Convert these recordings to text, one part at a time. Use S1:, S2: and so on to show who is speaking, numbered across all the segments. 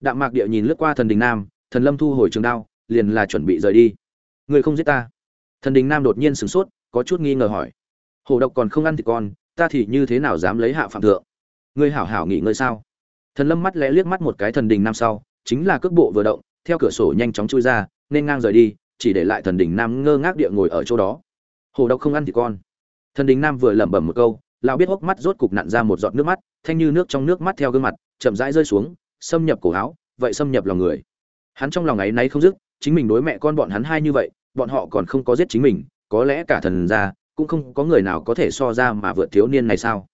S1: đạm mạc địa nhìn lướt qua thần đình nam, thần lâm thu hồi trường đao, liền là chuẩn bị rời đi. Ngươi không giết ta. Thần đình nam đột nhiên sửng sốt, có chút nghi ngờ hỏi. Hổ độc còn không ăn thì con, ta thì như thế nào dám lấy hạ phạm thượng? Ngươi hảo hảo nghỉ ngơi sao? Thần lâm mắt lẽ liếc mắt một cái thần đình nam sau, chính là cước bộ vừa động, theo cửa sổ nhanh chóng chui ra, nên ngang rời đi, chỉ để lại thần đình nam ngơ ngác địa ngồi ở chỗ đó. Hồ độc không ăn thì con. Thần đình nam vừa lẩm bẩm một câu, lão biết hốc mắt rốt cục nặn ra một giọt nước mắt, thanh như nước trong nước mắt theo gương mặt, chậm rãi rơi xuống xâm nhập cổ áo vậy xâm nhập lòng người. Hắn trong lòng ấy náy không dứt, chính mình đối mẹ con bọn hắn hai như vậy, bọn họ còn không có giết chính mình, có lẽ cả thần gia, cũng không có người nào có thể so ra mà vượt thiếu niên này sao?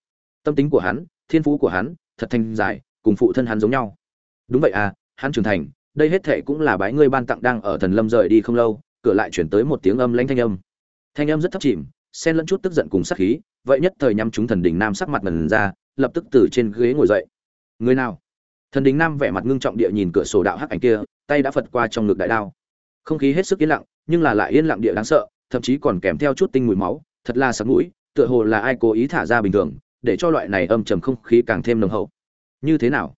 S1: Tâm tính của hắn, thiên phú của hắn, thật thanh dài, cùng phụ thân hắn giống nhau. Đúng vậy à hắn trưởng thành, đây hết thệ cũng là bái ngươi ban tặng đang ở thần lâm rời đi không lâu, cửa lại chuyển tới một tiếng âm lãnh thanh âm. Thanh âm rất thấp chìm, xen lẫn chút tức giận cùng sát khí, vậy nhất thời nhắm chúng thần đỉnh nam sắc mặt ngần ra, lập tức từ trên ghế ngồi dậy. Người nào? Thần đình nam vẻ mặt ngưng trọng địa nhìn cửa sổ đạo hắc ảnh kia, tay đã phật qua trong ngực đại đao. Không khí hết sức yên lặng, nhưng là lại yên lặng địa đáng sợ, thậm chí còn kèm theo chút tinh mùi máu, thật là sắc mũi, tựa hồ là ai cố ý thả ra bình thường, để cho loại này âm trầm không khí càng thêm nồng hậu. Như thế nào?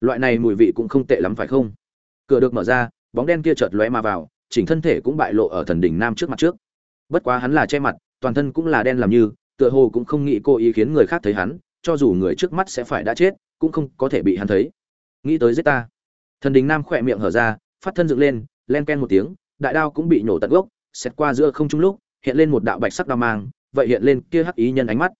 S1: Loại này mùi vị cũng không tệ lắm phải không? Cửa được mở ra, bóng đen kia chợt lóe mà vào, chỉnh thân thể cũng bại lộ ở thần đỉnh nam trước mặt trước. Bất quá hắn là che mặt, toàn thân cũng là đen làm như, tựa hồ cũng không nghĩ cô ý khiến người khác thấy hắn, cho dù người trước mắt sẽ phải đã chết, cũng không có thể bị hắn thấy nghĩ tới giết ta. Thần đình nam khỏe miệng hở ra, phát thân dựng lên, len ken một tiếng, đại đao cũng bị nổ tận gốc xét qua giữa không trung lúc, hiện lên một đạo bạch sắc đao mang, vậy hiện lên kia hắc ý nhân ánh mắt.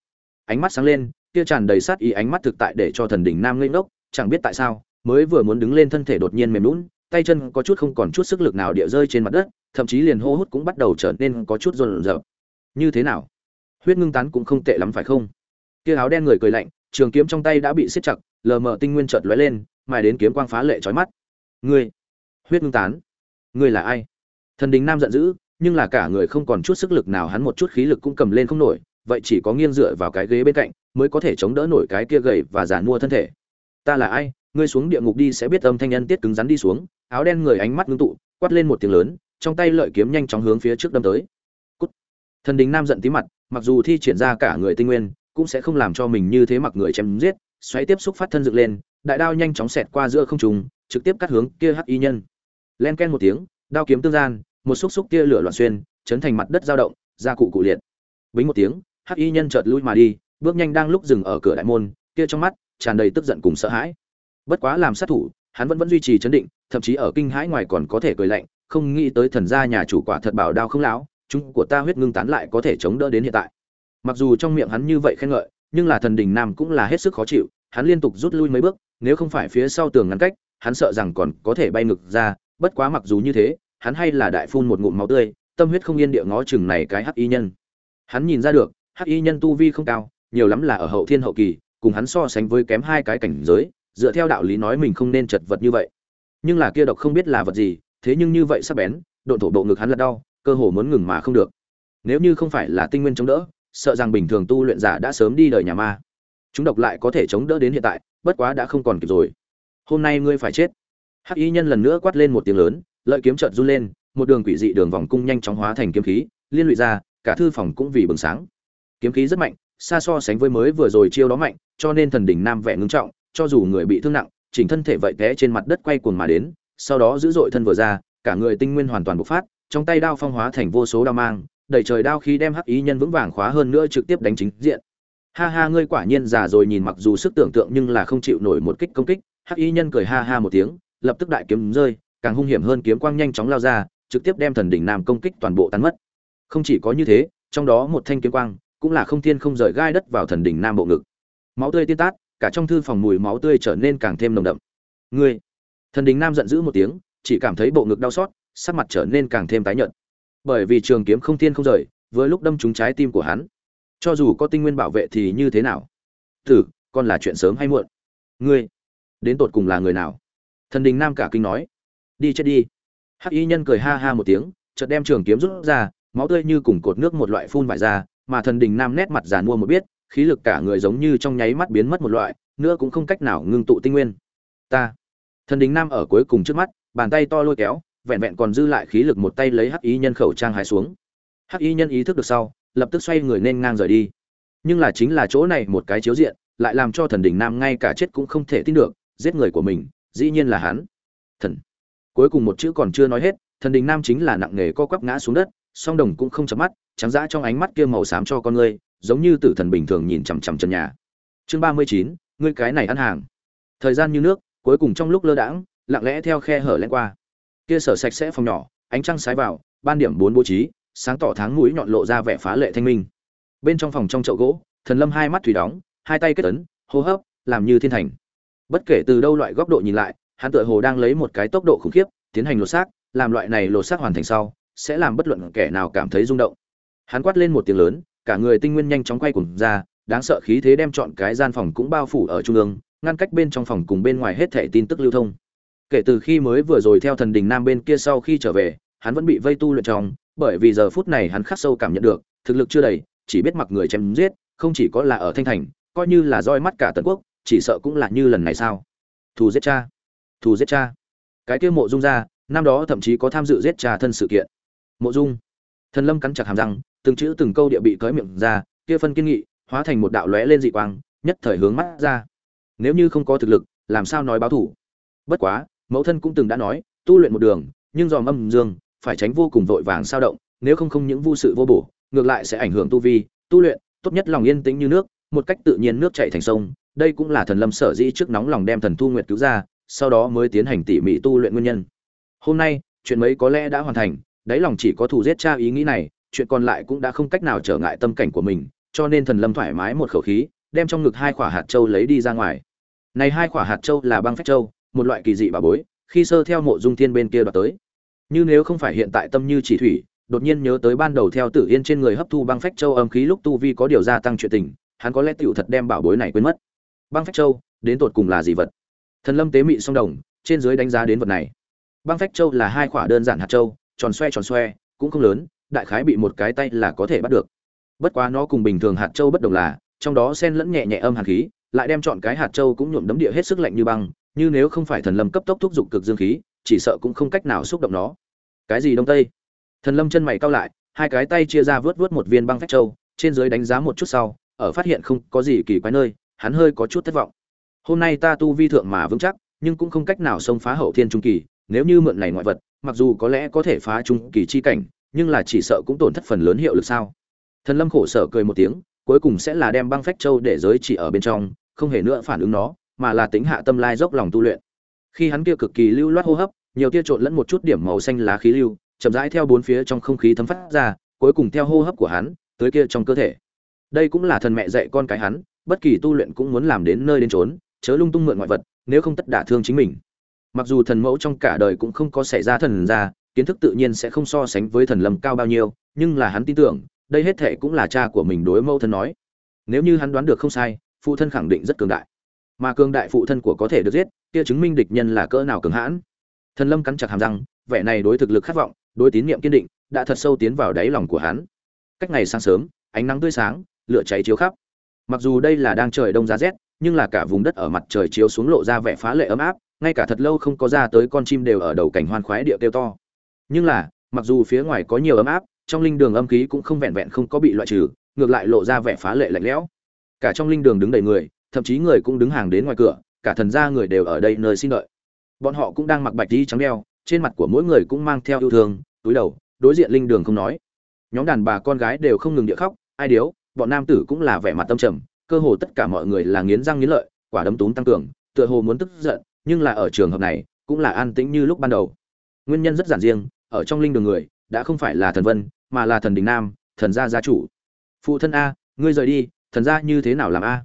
S1: Ánh mắt sáng lên, kia tràn đầy sát ý ánh mắt thực tại để cho thần đỉnh nam ngây ngốc, chẳng biết tại sao, mới vừa muốn đứng lên thân thể đột nhiên mềm lún tay chân có chút không còn chút sức lực nào địa rơi trên mặt đất, thậm chí liền hô hút cũng bắt đầu trở nên có chút run rợp như thế nào? Huyết ngưng tán cũng không tệ lắm phải không? Kia áo đen người cười lạnh, trường kiếm trong tay đã bị siết chặt, lờ mờ tinh nguyên chợt lóe lên mài đến kiếm quang phá lệ chói mắt. Ngươi, huyết ngưng tán. Ngươi là ai? Thần đình nam giận dữ, nhưng là cả người không còn chút sức lực nào, hắn một chút khí lực cũng cầm lên không nổi, vậy chỉ có nghiêng dựa vào cái ghế bên cạnh mới có thể chống đỡ nổi cái kia gầy và giàn mua thân thể. Ta là ai? Ngươi xuống địa ngục đi sẽ biết âm thanh nhân tiết cứng rắn đi xuống, áo đen người ánh mắt ngưng tụ, quát lên một tiếng lớn, trong tay lợi kiếm nhanh chóng hướng phía trước đâm tới. Cút. thần đình nam giận tí mặt, mặc dù thi triển ra cả người tinh nguyên, cũng sẽ không làm cho mình như thế mặc người chém giết, xoáy tiếp xúc phát thân dựng lên đại đao nhanh chóng xẹt qua giữa không trung, trực tiếp cắt hướng kia hắc y nhân. Len ken một tiếng, đao kiếm tương gian, một xúc xúc kia lửa loạn xuyên, chấn thành mặt đất dao động, ra cụ cụ liệt. Bính một tiếng, hắc y nhân chợt lui mà đi, bước nhanh đang lúc dừng ở cửa đại môn, kia trong mắt tràn đầy tức giận cùng sợ hãi. Bất quá làm sát thủ, hắn vẫn vẫn duy trì chấn định, thậm chí ở kinh hãi ngoài còn có thể cười lạnh, không nghĩ tới thần gia nhà chủ quả thật bảo đao không lão, chúng của ta huyết ngưng tán lại có thể chống đỡ đến hiện tại. Mặc dù trong miệng hắn như vậy khen ngợi, nhưng là thần đình nam cũng là hết sức khó chịu, hắn liên tục rút lui mấy bước nếu không phải phía sau tường ngăn cách, hắn sợ rằng còn có thể bay ngực ra, bất quá mặc dù như thế, hắn hay là đại phun một ngụm máu tươi, tâm huyết không yên địa ngó chừng này cái hắc y nhân. Hắn nhìn ra được, hắc y nhân tu vi không cao, nhiều lắm là ở hậu thiên hậu kỳ, cùng hắn so sánh với kém hai cái cảnh giới, dựa theo đạo lý nói mình không nên chật vật như vậy. Nhưng là kia độc không biết là vật gì, thế nhưng như vậy sắp bén, độn thổ bộ ngực hắn là đau, cơ hồ muốn ngừng mà không được. Nếu như không phải là tinh nguyên chống đỡ, sợ rằng bình thường tu luyện giả đã sớm đi đời nhà ma chúng độc lại có thể chống đỡ đến hiện tại, bất quá đã không còn kịp rồi. Hôm nay ngươi phải chết. Hắc y nhân lần nữa quát lên một tiếng lớn, lợi kiếm chợt run lên, một đường quỷ dị đường vòng cung nhanh chóng hóa thành kiếm khí, liên lụy ra, cả thư phòng cũng vì bừng sáng. Kiếm khí rất mạnh, xa so sánh với mới vừa rồi chiêu đó mạnh, cho nên thần đỉnh nam vẻ ngưng trọng, cho dù người bị thương nặng, chỉnh thân thể vậy té trên mặt đất quay cuồng mà đến, sau đó dữ dội thân vừa ra, cả người tinh nguyên hoàn toàn bộc phát, trong tay đao phong hóa thành vô số đao mang, đẩy trời đao khí đem hắc ý nhân vững vàng khóa hơn nữa trực tiếp đánh chính diện ha ha, ngươi quả nhiên già rồi, nhìn mặc dù sức tưởng tượng nhưng là không chịu nổi một kích công kích. Hắc Y nhân cười ha ha một tiếng, lập tức đại kiếm rơi, càng hung hiểm hơn kiếm quang nhanh chóng lao ra, trực tiếp đem thần đỉnh nam công kích toàn bộ tan mất. Không chỉ có như thế, trong đó một thanh kiếm quang cũng là không thiên không rời gai đất vào thần đỉnh nam bộ ngực. Máu tươi tiên tát, cả trong thư phòng mùi máu tươi trở nên càng thêm nồng đậm. Ngươi! Thần đỉnh nam giận dữ một tiếng, chỉ cảm thấy bộ ngực đau xót, sắc mặt trở nên càng thêm tái nhợt. Bởi vì trường kiếm không thiên không rời với lúc đâm trúng trái tim của hắn cho dù có tinh nguyên bảo vệ thì như thế nào? Tử, con là chuyện sớm hay muộn? Ngươi, đến tột cùng là người nào? Thần đình nam cả kinh nói. Đi chết đi. Hắc y nhân cười ha ha một tiếng, chợt đem trường kiếm rút ra, máu tươi như cùng cột nước một loại phun vải ra, mà thần đình nam nét mặt giàn mua một biết, khí lực cả người giống như trong nháy mắt biến mất một loại, nữa cũng không cách nào ngưng tụ tinh nguyên. Ta. Thần đình nam ở cuối cùng trước mắt, bàn tay to lôi kéo, vẹn vẹn còn dư lại khí lực một tay lấy hắc y nhân khẩu trang hái xuống. Hắc y nhân ý thức được sau lập tức xoay người nên ngang rời đi. Nhưng là chính là chỗ này một cái chiếu diện, lại làm cho thần đình nam ngay cả chết cũng không thể tin được, giết người của mình, dĩ nhiên là hắn. Thần. Cuối cùng một chữ còn chưa nói hết, thần đình nam chính là nặng nề co quắp ngã xuống đất, song đồng cũng không chớp mắt, trắng dã trong ánh mắt kia màu xám cho con ngươi, giống như tử thần bình thường nhìn chằm chằm chân nhà. Chương ba mươi chín, ngươi cái này ăn hàng. Thời gian như nước, cuối cùng trong lúc lơ đãng, lặng lẽ theo khe hở len qua. Kia sở sạch sẽ phòng nhỏ, ánh trăng sái vào, ban điểm bốn bố trí sáng tỏ tháng mũi nhọn lộ ra vẻ phá lệ thanh minh. Bên trong phòng trong chậu gỗ, thần lâm hai mắt thủy đóng, hai tay kết ấn, hô hấp, làm như thiên thành. Bất kể từ đâu loại góc độ nhìn lại, hắn tựa hồ đang lấy một cái tốc độ khủng khiếp, tiến hành lột xác, làm loại này lột xác hoàn thành sau, sẽ làm bất luận kẻ nào cảm thấy rung động. Hắn quát lên một tiếng lớn, cả người tinh nguyên nhanh chóng quay cuồng ra, đáng sợ khí thế đem chọn cái gian phòng cũng bao phủ ở trung ương, ngăn cách bên trong phòng cùng bên ngoài hết thảy tin tức lưu thông. Kể từ khi mới vừa rồi theo thần đình nam bên kia sau khi trở về, hắn vẫn bị vây tu luyện trong bởi vì giờ phút này hắn khắc sâu cảm nhận được, thực lực chưa đầy, chỉ biết mặc người chém giết, không chỉ có là ở thanh thành, coi như là roi mắt cả tần quốc, chỉ sợ cũng là như lần này sao? Thù giết cha. Thù giết cha. Cái kia mộ dung ra, năm đó thậm chí có tham dự giết cha thân sự kiện. Mộ dung. Thần lâm cắn chặt hàm răng, từng chữ từng câu địa bị cởi miệng ra, kia phân kiên nghị, hóa thành một đạo lóe lên dị quang, nhất thời hướng mắt ra. Nếu như không có thực lực, làm sao nói báo thủ bất quá, mẫu thân cũng từng đã nói, tu luyện một đường, nhưng dòm âm dương phải tránh vô cùng vội vàng sao động, nếu không không những vô sự vô bổ, ngược lại sẽ ảnh hưởng tu vi, tu luyện, tốt nhất lòng yên tĩnh như nước, một cách tự nhiên nước chảy thành sông. Đây cũng là thần lâm sở dĩ trước nóng lòng đem thần thu nguyệt cứu ra, sau đó mới tiến hành tỉ mỉ tu luyện nguyên nhân. Hôm nay, chuyện mấy có lẽ đã hoàn thành, đáy lòng chỉ có thù giết cha ý nghĩ này, chuyện còn lại cũng đã không cách nào trở ngại tâm cảnh của mình, cho nên thần lâm thoải mái một khẩu khí, đem trong ngực hai quả hạt châu lấy đi ra ngoài. Này hai quả hạt châu là băng phách châu, một loại kỳ dị bà bối, khi sơ theo mộ dung thiên bên kia đoạt tới như nếu không phải hiện tại tâm như chỉ thủy, đột nhiên nhớ tới ban đầu theo tử yên trên người hấp thu băng phách châu âm khí lúc tu vi có điều gia tăng chuyện tình, hắn có lẽ tựu thật đem bảo bối này quên mất. Băng phách châu, đến tột cùng là gì vật? Thần lâm tế mị song đồng, trên dưới đánh giá đến vật này. Băng phách châu là hai quả đơn giản hạt châu, tròn xoe tròn xoe, cũng không lớn, đại khái bị một cái tay là có thể bắt được. Bất quá nó cùng bình thường hạt châu bất đồng là, trong đó xen lẫn nhẹ nhẹ âm hàn khí, lại đem chọn cái hạt châu cũng nhuộm đấm địa hết sức lạnh như băng, như nếu không phải thần lâm cấp tốc thúc giục cực dương khí, chỉ sợ cũng không cách nào xúc động nó cái gì đông tây? Thần lâm chân mày cao lại, hai cái tay chia ra vớt vớt một viên băng phách châu, trên dưới đánh giá một chút sau, ở phát hiện không có gì kỳ quái nơi, hắn hơi có chút thất vọng. Hôm nay ta tu vi thượng mà vững chắc, nhưng cũng không cách nào xông phá hậu thiên trung kỳ, nếu như mượn này ngoại vật, mặc dù có lẽ có thể phá trung kỳ chi cảnh, nhưng là chỉ sợ cũng tổn thất phần lớn hiệu lực sao? Thần lâm khổ sở cười một tiếng, cuối cùng sẽ là đem băng phách châu để giới chỉ ở bên trong, không hề nữa phản ứng nó, mà là tính hạ tâm lai dốc lòng tu luyện. Khi hắn kia cực kỳ lưu loát hô hấp nhiều tia trộn lẫn một chút điểm màu xanh lá khí lưu, chậm rãi theo bốn phía trong không khí thấm phát ra, cuối cùng theo hô hấp của hắn tới kia trong cơ thể. Đây cũng là thần mẹ dạy con cái hắn, bất kỳ tu luyện cũng muốn làm đến nơi đến trốn chớ lung tung mượn ngoại vật, nếu không tất đả thương chính mình. Mặc dù thần mẫu trong cả đời cũng không có xảy ra thần ra kiến thức tự nhiên sẽ không so sánh với thần lâm cao bao nhiêu, nhưng là hắn tin tưởng, đây hết thệ cũng là cha của mình đối mẫu thân nói. Nếu như hắn đoán được không sai, phụ thân khẳng định rất cường đại. Mà cường đại phụ thân của có thể được giết, kia chứng minh địch nhân là cỡ nào cường hãn thần lâm cắn chặt hàm răng, vẻ này đối thực lực khát vọng, đối tín nhiệm kiên định, đã thật sâu tiến vào đáy lòng của hắn. Cách ngày sáng sớm, ánh nắng tươi sáng, lửa cháy chiếu khắp. Mặc dù đây là đang trời đông giá rét, nhưng là cả vùng đất ở mặt trời chiếu xuống lộ ra vẻ phá lệ ấm áp, ngay cả thật lâu không có ra tới con chim đều ở đầu cảnh hoan khoái địa kêu to. Nhưng là, mặc dù phía ngoài có nhiều ấm áp, trong linh đường âm khí cũng không vẹn vẹn không có bị loại trừ, ngược lại lộ ra vẻ phá lệ lạnh lẽo. Cả trong linh đường đứng đầy người, thậm chí người cũng đứng hàng đến ngoài cửa, cả thần gia người đều ở đây nơi xin đợi bọn họ cũng đang mặc bạch đi trắng đeo, trên mặt của mỗi người cũng mang theo yêu thương, túi đầu, đối diện linh đường không nói. Nhóm đàn bà con gái đều không ngừng địa khóc, ai điếu, bọn nam tử cũng là vẻ mặt tâm trầm, cơ hồ tất cả mọi người là nghiến răng nghiến lợi, quả đấm túm tăng cường, tựa hồ muốn tức giận, nhưng là ở trường hợp này, cũng là an tĩnh như lúc ban đầu. Nguyên nhân rất giản riêng, ở trong linh đường người, đã không phải là thần vân, mà là thần đình nam, thần gia gia chủ. Phụ thân a, ngươi rời đi, thần gia như thế nào làm a?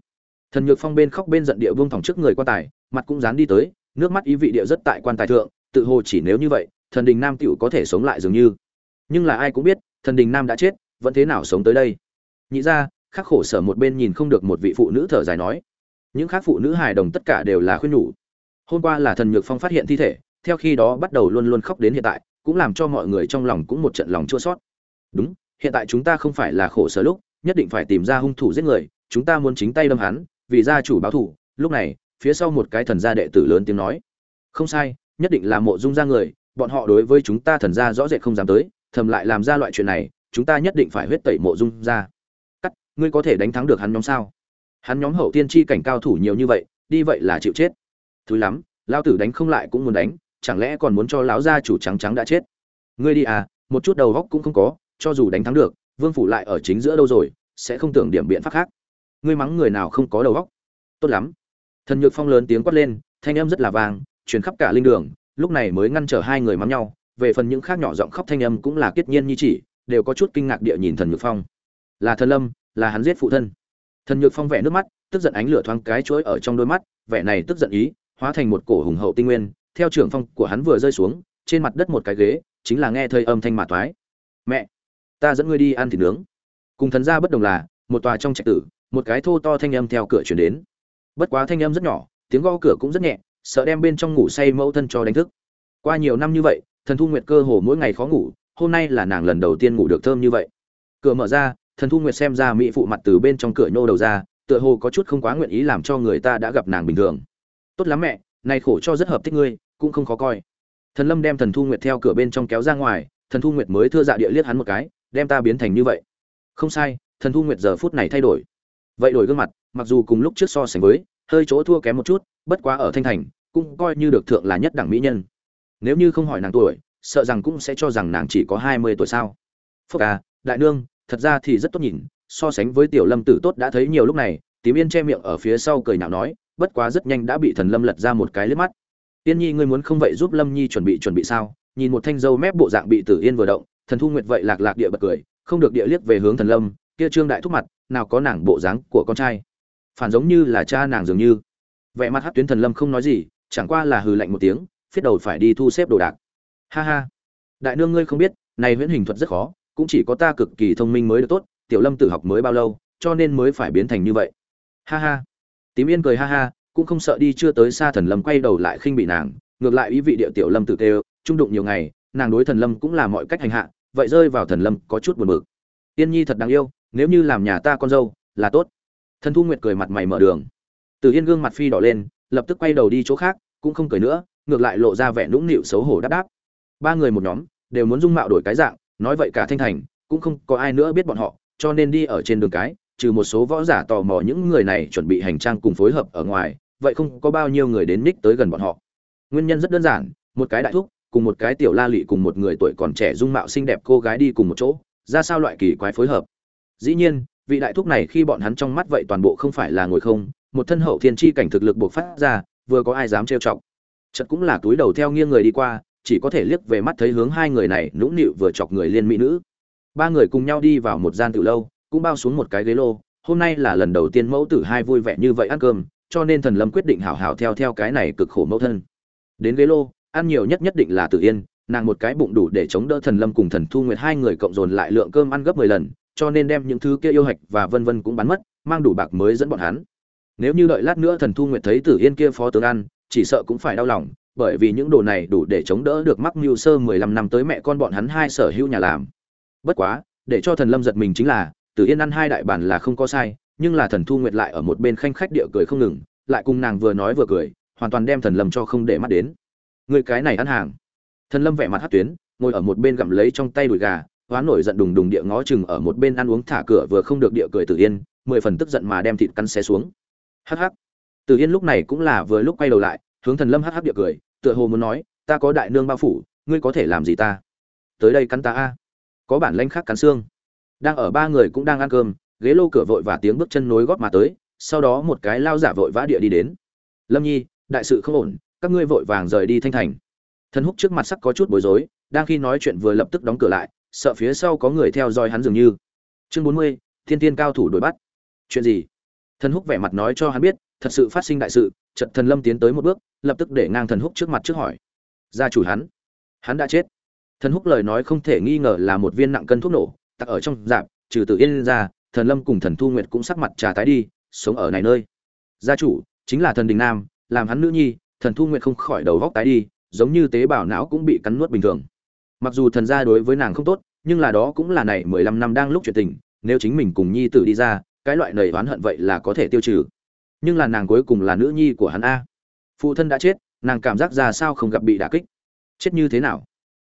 S1: Thần nhược phong bên khóc bên giận địa vương thòng trước người quan tài, mặt cũng dán đi tới nước mắt ý vị địa rất tại quan tài thượng, tự hồ chỉ nếu như vậy, thần đình nam tựu có thể sống lại dường như. Nhưng là ai cũng biết, thần đình nam đã chết, vẫn thế nào sống tới đây? Nhị ra khắc khổ sở một bên nhìn không được một vị phụ nữ thở dài nói. Những khác phụ nữ hài đồng tất cả đều là khuyên nhủ. Hôm qua là thần nhược phong phát hiện thi thể, theo khi đó bắt đầu luôn luôn khóc đến hiện tại, cũng làm cho mọi người trong lòng cũng một trận lòng chua sót đúng, hiện tại chúng ta không phải là khổ sở lúc, nhất định phải tìm ra hung thủ giết người, chúng ta muốn chính tay đâm hắn, vì gia chủ báo thủ lúc này phía sau một cái thần gia đệ tử lớn tiếng nói, không sai, nhất định là mộ dung ra người, bọn họ đối với chúng ta thần gia rõ rệt không dám tới, thầm lại làm ra loại chuyện này, chúng ta nhất định phải huyết tẩy mộ dung ra. Cắt, ngươi có thể đánh thắng được hắn nhóm sao? Hắn nhóm hậu tiên tri cảnh cao thủ nhiều như vậy, đi vậy là chịu chết. Thứ lắm lao tử đánh không lại cũng muốn đánh, chẳng lẽ còn muốn cho lão gia chủ trắng trắng đã chết? Ngươi đi à một chút đầu góc cũng không có, cho dù đánh thắng được, vương phủ lại ở chính giữa đâu rồi, sẽ không tưởng điểm biện pháp khác. Ngươi mắng người nào không có đầu góc? Tốt lắm thần nhược phong lớn tiếng quát lên, thanh âm rất là vang, truyền khắp cả linh đường, lúc này mới ngăn trở hai người mắng nhau, về phần những khác nhỏ giọng khóc thanh âm cũng là kiết nhiên như chỉ, đều có chút kinh ngạc địa nhìn thần nhược phong. Là thần lâm, là hắn giết phụ thân. Thần nhược phong vẽ nước mắt, tức giận ánh lửa thoáng cái chuỗi ở trong đôi mắt, vẻ này tức giận ý, hóa thành một cổ hùng hậu tinh nguyên, theo trưởng phong của hắn vừa rơi xuống, trên mặt đất một cái ghế, chính là nghe thơi âm thanh mà toái mẹ, ta dẫn ngươi đi ăn thịt nướng. Cùng thần gia bất đồng là, một tòa trong trạch tử, một cái thô to thanh âm theo cửa chuyển đến bất quá thanh âm rất nhỏ, tiếng gõ cửa cũng rất nhẹ, sợ đem bên trong ngủ say mẫu thân cho đánh thức. Qua nhiều năm như vậy, thần thu nguyệt cơ hồ mỗi ngày khó ngủ, hôm nay là nàng lần đầu tiên ngủ được thơm như vậy. Cửa mở ra, thần thu nguyệt xem ra mỹ phụ mặt từ bên trong cửa nhô đầu ra, tựa hồ có chút không quá nguyện ý làm cho người ta đã gặp nàng bình thường. Tốt lắm mẹ, này khổ cho rất hợp thích ngươi, cũng không khó coi. Thần lâm đem thần thu nguyệt theo cửa bên trong kéo ra ngoài, thần thu nguyệt mới thưa dạ địa liếc hắn một cái, đem ta biến thành như vậy. Không sai, thần thu nguyệt giờ phút này thay đổi. Vậy đổi gương mặt mặc dù cùng lúc trước so sánh với, hơi chỗ thua kém một chút, bất quá ở thanh thành, cũng coi như được thượng là nhất đẳng mỹ nhân. Nếu như không hỏi nàng tuổi, sợ rằng cũng sẽ cho rằng nàng chỉ có hai mươi tuổi sao. Phúc à đại nương, thật ra thì rất tốt nhìn, so sánh với tiểu lâm tử tốt đã thấy nhiều lúc này, tím yên che miệng ở phía sau cười nhạo nói, bất quá rất nhanh đã bị thần lâm lật ra một cái liếc mắt. Tiên nhi ngươi muốn không vậy giúp lâm nhi chuẩn bị chuẩn bị sao? Nhìn một thanh dâu mép bộ dạng bị tử yên vừa động, thần thu nguyệt vậy lạc lạc địa bật cười, không được địa liếc về hướng thần lâm, kia trương đại thúc mặt, nào có nàng bộ dáng của con trai phản giống như là cha nàng dường như. Vẻ mặt hát tuyến thần lâm không nói gì, chẳng qua là hừ lạnh một tiếng, phiết đầu phải đi thu xếp đồ đạc. Ha ha. Đại nương ngươi không biết, này huyễn hình thuật rất khó, cũng chỉ có ta cực kỳ thông minh mới được tốt, tiểu lâm tử học mới bao lâu, cho nên mới phải biến thành như vậy. Ha ha. Tím yên cười ha ha, cũng không sợ đi chưa tới xa thần lâm quay đầu lại khinh bị nàng, ngược lại ý vị địa tiểu lâm tử kêu trung đụng nhiều ngày, nàng đối thần lâm cũng là mọi cách hành hạ, vậy rơi vào thần lâm có chút buồn bực. Yên nhi thật đáng yêu, nếu như làm nhà ta con dâu, là tốt thần thu nguyệt cười mặt mày mở đường. Từ yên gương mặt phi đỏ lên, lập tức quay đầu đi chỗ khác, cũng không cười nữa, ngược lại lộ ra vẻ nũng nịu xấu hổ đáp đáp. Ba người một nhóm, đều muốn dung mạo đổi cái dạng, nói vậy cả thanh thành, cũng không có ai nữa biết bọn họ, cho nên đi ở trên đường cái, trừ một số võ giả tò mò những người này chuẩn bị hành trang cùng phối hợp ở ngoài, vậy không có bao nhiêu người đến ních tới gần bọn họ. Nguyên nhân rất đơn giản, một cái đại thúc, cùng một cái tiểu la lị cùng một người tuổi còn trẻ dung mạo xinh đẹp cô gái đi cùng một chỗ, ra sao loại kỳ quái phối hợp? Dĩ nhiên vị đại thúc này khi bọn hắn trong mắt vậy toàn bộ không phải là ngồi không, một thân hậu thiên chi cảnh thực lực buộc phát ra, vừa có ai dám trêu chọc. Chật cũng là túi đầu theo nghiêng người đi qua, chỉ có thể liếc về mắt thấy hướng hai người này nũng nịu vừa chọc người liên mỹ nữ. Ba người cùng nhau đi vào một gian từ lâu, cũng bao xuống một cái ghế lô, hôm nay là lần đầu tiên mẫu tử hai vui vẻ như vậy ăn cơm, cho nên thần lâm quyết định hảo hảo theo theo cái này cực khổ mẫu thân. Đến ghế lô, ăn nhiều nhất nhất định là tự yên, nàng một cái bụng đủ để chống đỡ thần lâm cùng thần thu nguyệt hai người cộng dồn lại lượng cơm ăn gấp mười lần cho nên đem những thứ kia yêu hạch và vân vân cũng bắn mất, mang đủ bạc mới dẫn bọn hắn. Nếu như đợi lát nữa thần thu nguyệt thấy tử yên kia phó tướng ăn, chỉ sợ cũng phải đau lòng, bởi vì những đồ này đủ để chống đỡ được mắc Nưu sơ mười lăm năm tới mẹ con bọn hắn hai sở hữu nhà làm. Bất quá, để cho thần lâm giật mình chính là, tử yên ăn hai đại bản là không có sai, nhưng là thần thu nguyệt lại ở một bên khanh khách địa cười không ngừng, lại cùng nàng vừa nói vừa cười, hoàn toàn đem thần lâm cho không để mắt đến. Người cái này ăn hàng. Thần lâm vẻ mặt hắc tuyến, ngồi ở một bên gặm lấy trong tay đùi gà hoán nổi giận đùng đùng địa ngó chừng ở một bên ăn uống thả cửa vừa không được địa cười tử yên, mười phần tức giận mà đem thịt căn xé xuống. Hắc hắc. Tử yên lúc này cũng là vừa lúc quay đầu lại, hướng thần lâm hắc hắc địa cười, tựa hồ muốn nói, ta có đại nương bao phủ, ngươi có thể làm gì ta? Tới đây cắn ta a. Có bản lãnh khác cắn xương. Đang ở ba người cũng đang ăn cơm, ghế lô cửa vội và tiếng bước chân nối gót mà tới, sau đó một cái lao giả vội vã địa đi đến. Lâm nhi, đại sự không ổn, các ngươi vội vàng rời đi thanh thành. Thần húc trước mặt sắc có chút bối rối, đang khi nói chuyện vừa lập tức đóng cửa lại sợ phía sau có người theo dõi hắn dường như. Chương bốn mươi, thiên tiên cao thủ đuổi bắt. Chuyện gì? Thần húc vẻ mặt nói cho hắn biết, thật sự phát sinh đại sự trận thần lâm tiến tới một bước, lập tức để ngang thần húc trước mặt trước hỏi. Gia chủ hắn? Hắn đã chết. Thần húc lời nói không thể nghi ngờ là một viên nặng cân thuốc nổ, tặc ở trong dạp, trừ tự yên ra, thần lâm cùng thần thu nguyệt cũng sắc mặt trà tái đi, sống ở này nơi. Gia chủ, chính là thần đình nam, làm hắn nữ nhi, thần thu nguyệt không khỏi đầu góc tái đi, giống như tế bào não cũng bị cắn nuốt bình thường mặc dù thần gia đối với nàng không tốt, nhưng là đó cũng là này mười lăm năm đang lúc chuyện tình, nếu chính mình cùng nhi tử đi ra, cái loại nầy oán hận vậy là có thể tiêu trừ. Nhưng là nàng cuối cùng là nữ nhi của hắn a. Phụ thân đã chết, nàng cảm giác ra sao không gặp bị đả kích. Chết như thế nào?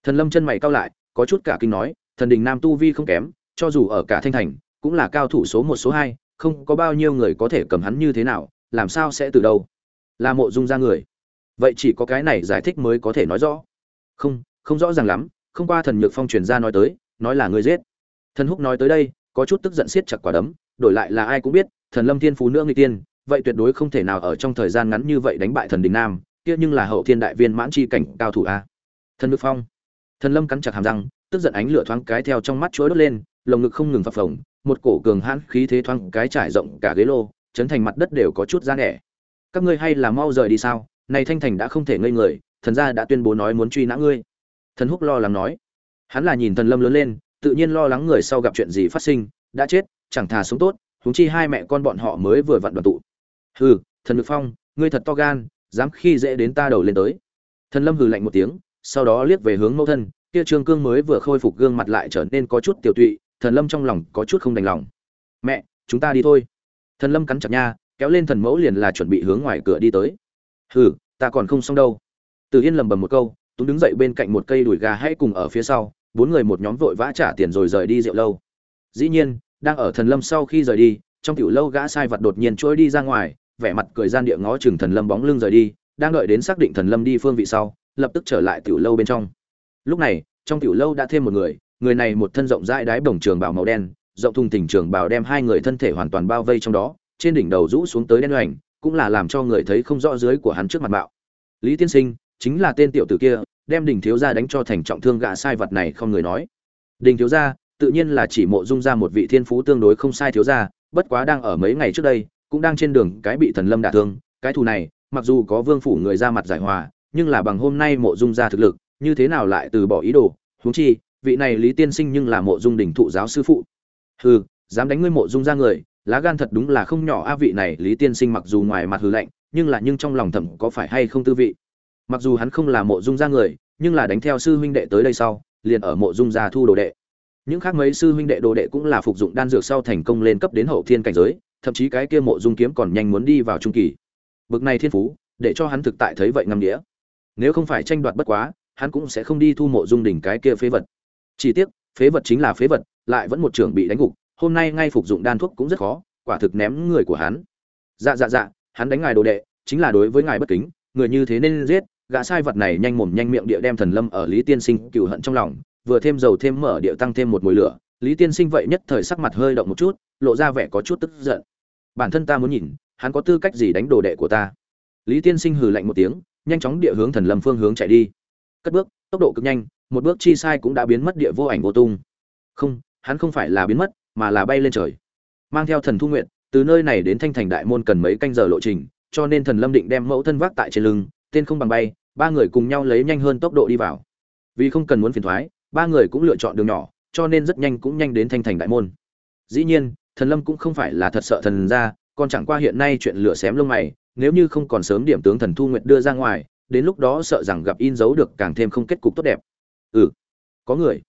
S1: Thần lâm chân mày cao lại, có chút cả kinh nói, thần đình nam tu vi không kém, cho dù ở cả thanh thành, cũng là cao thủ số một, số hai, không có bao nhiêu người có thể cầm hắn như thế nào, làm sao sẽ từ đâu? Là mộ dung ra người. Vậy chỉ có cái này giải thích mới có thể nói rõ. Không không rõ ràng lắm, không qua thần nhược phong truyền ra nói tới, nói là ngươi giết. Thần húc nói tới đây, có chút tức giận siết chặt quả đấm, đổi lại là ai cũng biết, thần lâm thiên phú nữa người tiên, vậy tuyệt đối không thể nào ở trong thời gian ngắn như vậy đánh bại thần đình nam, kia nhưng là hậu thiên đại viên mãn chi cảnh cao thủ a. Thần nhược phong. Thần lâm cắn chặt hàm răng, tức giận ánh lửa thoáng cái theo trong mắt chuỗi đốt lên, lồng ngực không ngừng phập phồng, một cổ cường hãn khí thế thoáng cái trải rộng cả ghế lô, chấn thành mặt đất đều có chút ra nẻ. Các ngươi hay là mau rời đi sao? Này thanh thành đã không thể ngây người, thần gia đã tuyên bố nói muốn truy nã ngươi thần húc lo lắng nói. Hắn là nhìn thần lâm lớn lên, tự nhiên lo lắng người sau gặp chuyện gì phát sinh, đã chết, chẳng thà sống tốt, huống chi hai mẹ con bọn họ mới vừa vặn đoàn tụ. Hừ, thần lực phong, ngươi thật to gan, dám khi dễ đến ta đầu lên tới. Thần lâm hừ lạnh một tiếng, sau đó liếc về hướng mẫu thân, kia trương cương mới vừa khôi phục gương mặt lại trở nên có chút tiểu tụy, thần lâm trong lòng có chút không đành lòng. Mẹ, chúng ta đi thôi. Thần lâm cắn chặt nha, kéo lên thần mẫu liền là chuẩn bị hướng ngoài cửa đi tới. Hừ, ta còn không xong đâu. Từ yên lầm bầm một câu tú đứng dậy bên cạnh một cây đùi gà hay cùng ở phía sau, bốn người một nhóm vội vã trả tiền rồi rời đi rượu lâu. Dĩ nhiên, đang ở thần lâm sau khi rời đi, trong tiểu lâu gã sai vật đột nhiên trôi đi ra ngoài, vẻ mặt cười gian địa ngó chừng thần lâm bóng lưng rời đi, đang đợi đến xác định thần lâm đi phương vị sau, lập tức trở lại tiểu lâu bên trong. Lúc này, trong tiểu lâu đã thêm một người người này một thân rộng rãi đái bổng trường bào màu đen, rộng thùng thình trường bào đem hai người thân thể hoàn toàn bao vây trong đó, trên đỉnh đầu rũ xuống tới đen hoành, cũng là làm cho người thấy không rõ dưới của hắn trước mặt bạo lý tiên sinh chính là tên tiểu tử kia, đem đình thiếu gia đánh cho thành trọng thương gã sai vật này không người nói. Đình thiếu gia, tự nhiên là chỉ mộ dung ra một vị thiên phú tương đối không sai thiếu gia, bất quá đang ở mấy ngày trước đây, cũng đang trên đường cái bị thần lâm đả thương. Cái thù này, mặc dù có vương phủ người ra mặt giải hòa, nhưng là bằng hôm nay mộ dung ra thực lực, như thế nào lại từ bỏ ý đồ? Huống chi, vị này lý tiên sinh nhưng là mộ dung đỉnh thụ giáo sư phụ. Hừ, dám đánh ngươi mộ dung ra người, lá gan thật đúng là không nhỏ a, vị này lý tiên sinh mặc dù ngoài mặt hừ lạnh, nhưng là nhưng trong lòng thầm có phải hay không tư vị? Mặc dù hắn không là mộ dung gia người, nhưng là đánh theo sư huynh đệ tới đây sau, liền ở mộ dung gia thu đồ đệ. Những khác mấy sư huynh đệ đồ đệ cũng là phục dụng đan dược sau thành công lên cấp đến hậu thiên cảnh giới, thậm chí cái kia mộ dung kiếm còn nhanh muốn đi vào trung kỳ. Bực này thiên phú, để cho hắn thực tại thấy vậy ngâm đĩa nếu không phải tranh đoạt bất quá, hắn cũng sẽ không đi thu mộ dung đỉnh cái kia phế vật. Chỉ tiếc, phế vật chính là phế vật, lại vẫn một trưởng bị đánh gục, hôm nay ngay phục dụng đan thuốc cũng rất khó, quả thực ném người của hắn. Dạ dạ dạ hắn đánh ngài đồ đệ, chính là đối với ngài bất kính, người như thế nên giết gã sai vật này nhanh mồm nhanh miệng địa đem thần lâm ở lý tiên sinh cựu hận trong lòng, vừa thêm dầu thêm mở địa tăng thêm một mùi lửa. Lý tiên sinh vậy nhất thời sắc mặt hơi động một chút, lộ ra vẻ có chút tức giận. Bản thân ta muốn nhìn, hắn có tư cách gì đánh đồ đệ của ta? Lý tiên sinh hừ lạnh một tiếng, nhanh chóng địa hướng thần lâm phương hướng chạy đi. Cất bước, tốc độ cực nhanh, một bước chi sai cũng đã biến mất địa vô ảnh vô tung. Không, hắn không phải là biến mất, mà là bay lên trời. Mang theo thần thu nguyện, từ nơi này đến thanh thành đại môn cần mấy canh giờ lộ trình, cho nên thần lâm định đem mẫu thân vác tại trên lưng, tên không bằng bay ba người cùng nhau lấy nhanh hơn tốc độ đi vào. Vì không cần muốn phiền thoái, ba người cũng lựa chọn đường nhỏ, cho nên rất nhanh cũng nhanh đến thanh thành đại môn. Dĩ nhiên, thần lâm cũng không phải là thật sợ thần ra, còn chẳng qua hiện nay chuyện lửa xém lông mày, nếu như không còn sớm điểm tướng thần thu nguyện đưa ra ngoài, đến lúc đó sợ rằng gặp in dấu được càng thêm không kết cục tốt đẹp. Ừ có người.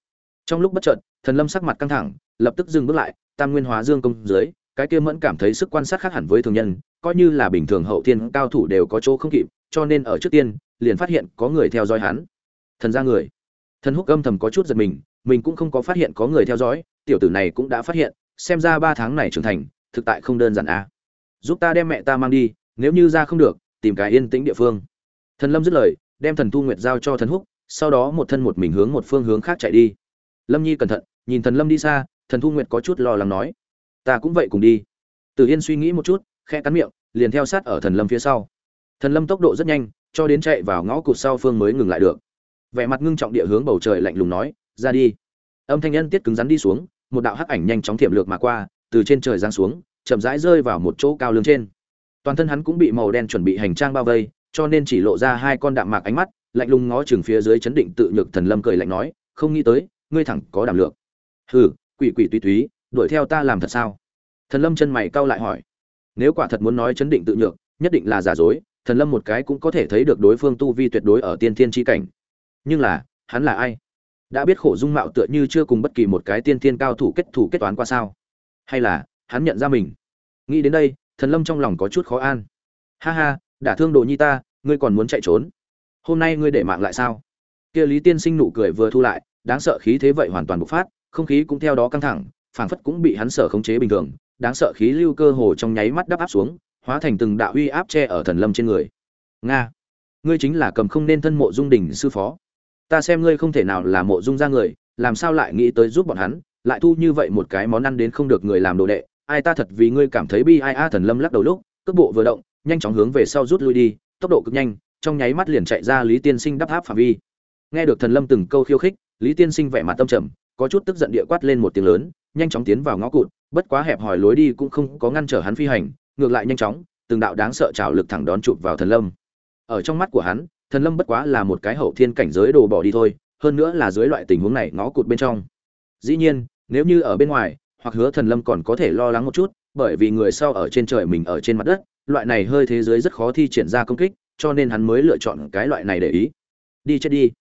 S1: Trong lúc bất chợt, thần lâm sắc mặt căng thẳng, lập tức dừng bước lại, tam nguyên hóa dương công dưới, cái kia mẫn cảm thấy sức quan sát khác hẳn với thường nhân, coi như là bình thường hậu thiên cao thủ đều có chỗ không kịp, cho nên ở trước tiên liền phát hiện có người theo dõi hắn. Thần ra người. Thần húc âm thầm có chút giật mình mình cũng không có phát hiện có người theo dõi, tiểu tử này cũng đã phát hiện, xem ra ba tháng này trưởng thành, thực tại không đơn giản à. giúp ta đem mẹ ta mang đi, nếu như ra không được, tìm cái yên tĩnh địa phương. Thần lâm dứt lời, đem thần thu nguyệt giao cho thần húc, sau đó một thân một mình hướng một phương hướng khác chạy đi. Lâm nhi cẩn thận, nhìn thần lâm đi xa, thần thu nguyệt có chút lo lắng nói, ta cũng vậy cùng đi. Tử yên suy nghĩ một chút, khẽ cắn miệng, liền theo sát ở thần lâm phía sau. Thần lâm tốc độ rất nhanh cho đến chạy vào ngõ cụt sau phương mới ngừng lại được. Vẻ mặt ngưng trọng địa hướng bầu trời lạnh lùng nói, ra đi. Âm thanh nhân tiết cứng rắn đi xuống, một đạo hắc ảnh nhanh chóng thiểm lược mà qua, từ trên trời giáng xuống, chậm rãi rơi vào một chỗ cao lương trên. Toàn thân hắn cũng bị màu đen chuẩn bị hành trang bao vây, cho nên chỉ lộ ra hai con đạm mạc ánh mắt, lạnh lùng ngó chừng phía dưới chấn định tự nhược thần lâm cười lạnh nói, không nghĩ tới, ngươi thẳng có đảm lượng. Hừ, quỷ quỷ tùy túy, đuổi theo ta làm thật sao? Thần lâm chân mày cau lại hỏi, nếu quả thật muốn nói chấn định tự nhược, nhất định là giả dối thần lâm một cái cũng có thể thấy được đối phương tu vi tuyệt đối ở tiên thiên chi cảnh. Nhưng là, hắn là ai? Đã biết khổ dung mạo tựa như chưa cùng bất kỳ một cái tiên thiên cao thủ kết thủ kết toán qua sao? Hay là, hắn nhận ra mình? Nghĩ đến đây, thần lâm trong lòng có chút khó an. Ha ha đả thương đồ nhi ta, ngươi còn muốn chạy trốn? Hôm nay ngươi để mạng lại sao? Kia lý tiên sinh nụ cười vừa thu lại, đáng sợ khí thế vậy hoàn toàn bộc phát, không khí cũng theo đó căng thẳng, phảng phất cũng bị hắn sở khống chế bình thường, đáng sợ khí lưu cơ hồ trong nháy mắt đắp áp xuống hóa thành từng đạo uy áp che ở thần lâm trên người. Nga, ngươi chính là cầm không nên thân mộ dung đình sư phó. Ta xem ngươi không thể nào là mộ dung ra người, làm sao lại nghĩ tới giúp bọn hắn, lại thu như vậy một cái món ăn đến không được người làm đồ đệ. Ai ta thật vì ngươi cảm thấy bi ai a thần lâm lắc đầu lúc, cước bộ vừa động, nhanh chóng hướng về sau rút lui đi, tốc độ cực nhanh, trong nháy mắt liền chạy ra lý tiên sinh đắp tháp phạm vi. Nghe được thần lâm từng câu khiêu khích, lý tiên sinh vẻ mặt tâm trầm, có chút tức giận địa quát lên một tiếng lớn, nhanh chóng tiến vào ngõ cụt, bất quá hẹp hòi lối đi cũng không có ngăn trở hắn phi hành ngược lại nhanh chóng, từng đạo đáng sợ trào lực thẳng đón chụp vào thần lâm. Ở trong mắt của hắn, thần lâm bất quá là một cái hậu thiên cảnh giới đồ bỏ đi thôi, hơn nữa là dưới loại tình huống này ngõ cụt bên trong. Dĩ nhiên, nếu như ở bên ngoài, hoặc hứa thần lâm còn có thể lo lắng một chút, bởi vì người sau ở trên trời mình ở trên mặt đất, loại này hơi thế giới rất khó thi triển ra công kích, cho nên hắn mới lựa chọn cái loại này để ý. Đi chết đi.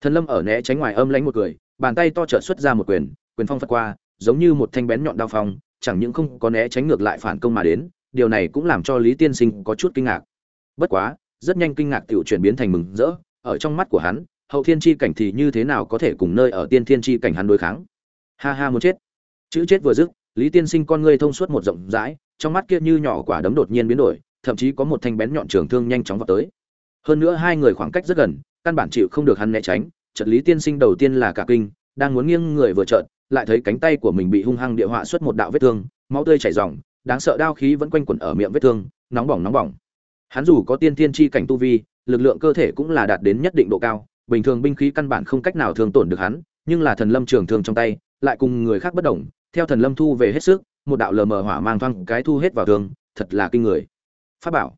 S1: Thần lâm ở né tránh ngoài âm lánh một cười bàn tay to trợn xuất ra một quyền quyền phong phật qua, giống như một thanh bén nhọn đao phong, chẳng những không có né tránh ngược lại phản công mà đến điều này cũng làm cho lý tiên sinh có chút kinh ngạc. Bất quá, rất nhanh kinh ngạc tiểu chuyển biến thành mừng rỡ, ở trong mắt của hắn, hậu thiên chi cảnh thì như thế nào có thể cùng nơi ở tiên thiên chi cảnh hắn đối kháng. Ha ha muốn chết. Chữ chết vừa dứt, lý tiên sinh con ngươi thông suốt một rộng rãi, trong mắt kia như nhỏ quả đấm đột nhiên biến đổi, thậm chí có một thanh bén nhọn trường thương nhanh chóng vào tới. Hơn nữa hai người khoảng cách rất gần, căn bản chịu không được hắn né tránh trận lý tiên sinh đầu tiên là cả kinh, đang muốn nghiêng người vừa trợn, lại thấy cánh tay của mình bị hung hăng địa họa xuất một đạo vết thương, máu tươi chảy ròng đáng sợ đao khí vẫn quanh quẩn ở miệng vết thương, nóng bỏng nóng bỏng. Hắn dù có tiên thiên chi cảnh tu vi, lực lượng cơ thể cũng là đạt đến nhất định độ cao, bình thường binh khí căn bản không cách nào thương tổn được hắn, nhưng là thần lâm trường thương trong tay, lại cùng người khác bất đồng, theo thần lâm thu về hết sức, một đạo lờ mờ hỏa mang văng cái thu hết vào thương, thật là kinh người. Pháp bảo.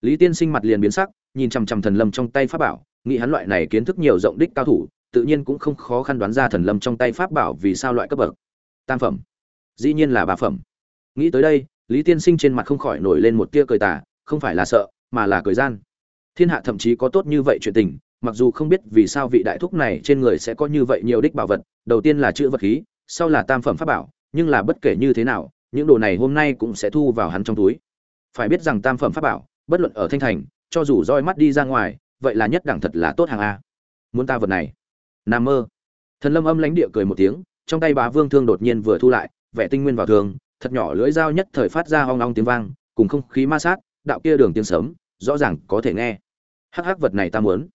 S1: Lý tiên sinh mặt liền biến sắc, nhìn chằm chằm thần lâm trong tay pháp bảo, nghĩ hắn loại này kiến thức nhiều rộng đích cao thủ, tự nhiên cũng không khó khăn đoán ra thần lâm trong tay pháp bảo vì sao loại cấp bậc. Tam phẩm. Dĩ nhiên là ba phẩm. Nghĩ tới đây lý tiên sinh trên mặt không khỏi nổi lên một tia cười tà, không phải là sợ, mà là cười gian. Thiên hạ thậm chí có tốt như vậy chuyện tình, mặc dù không biết vì sao vị đại thúc này trên người sẽ có như vậy nhiều đích bảo vật, đầu tiên là chữ vật khí, sau là tam phẩm pháp bảo, nhưng là bất kể như thế nào, những đồ này hôm nay cũng sẽ thu vào hắn trong túi. Phải biết rằng tam phẩm pháp bảo, bất luận ở thanh thành, cho dù roi mắt đi ra ngoài, vậy là nhất đẳng thật là tốt hàng a. Muốn ta vật này? Nam mơ. Thần lâm âm lãnh địa cười một tiếng, trong tay bá vương thương đột nhiên vừa thu lại, vẻ tinh nguyên vào thường thật nhỏ lưỡi dao nhất thời phát ra hoang long tiếng vang, cùng không khí ma sát, đạo kia đường tiếng sớm rõ ràng có thể nghe. Hắc hắc vật này ta muốn.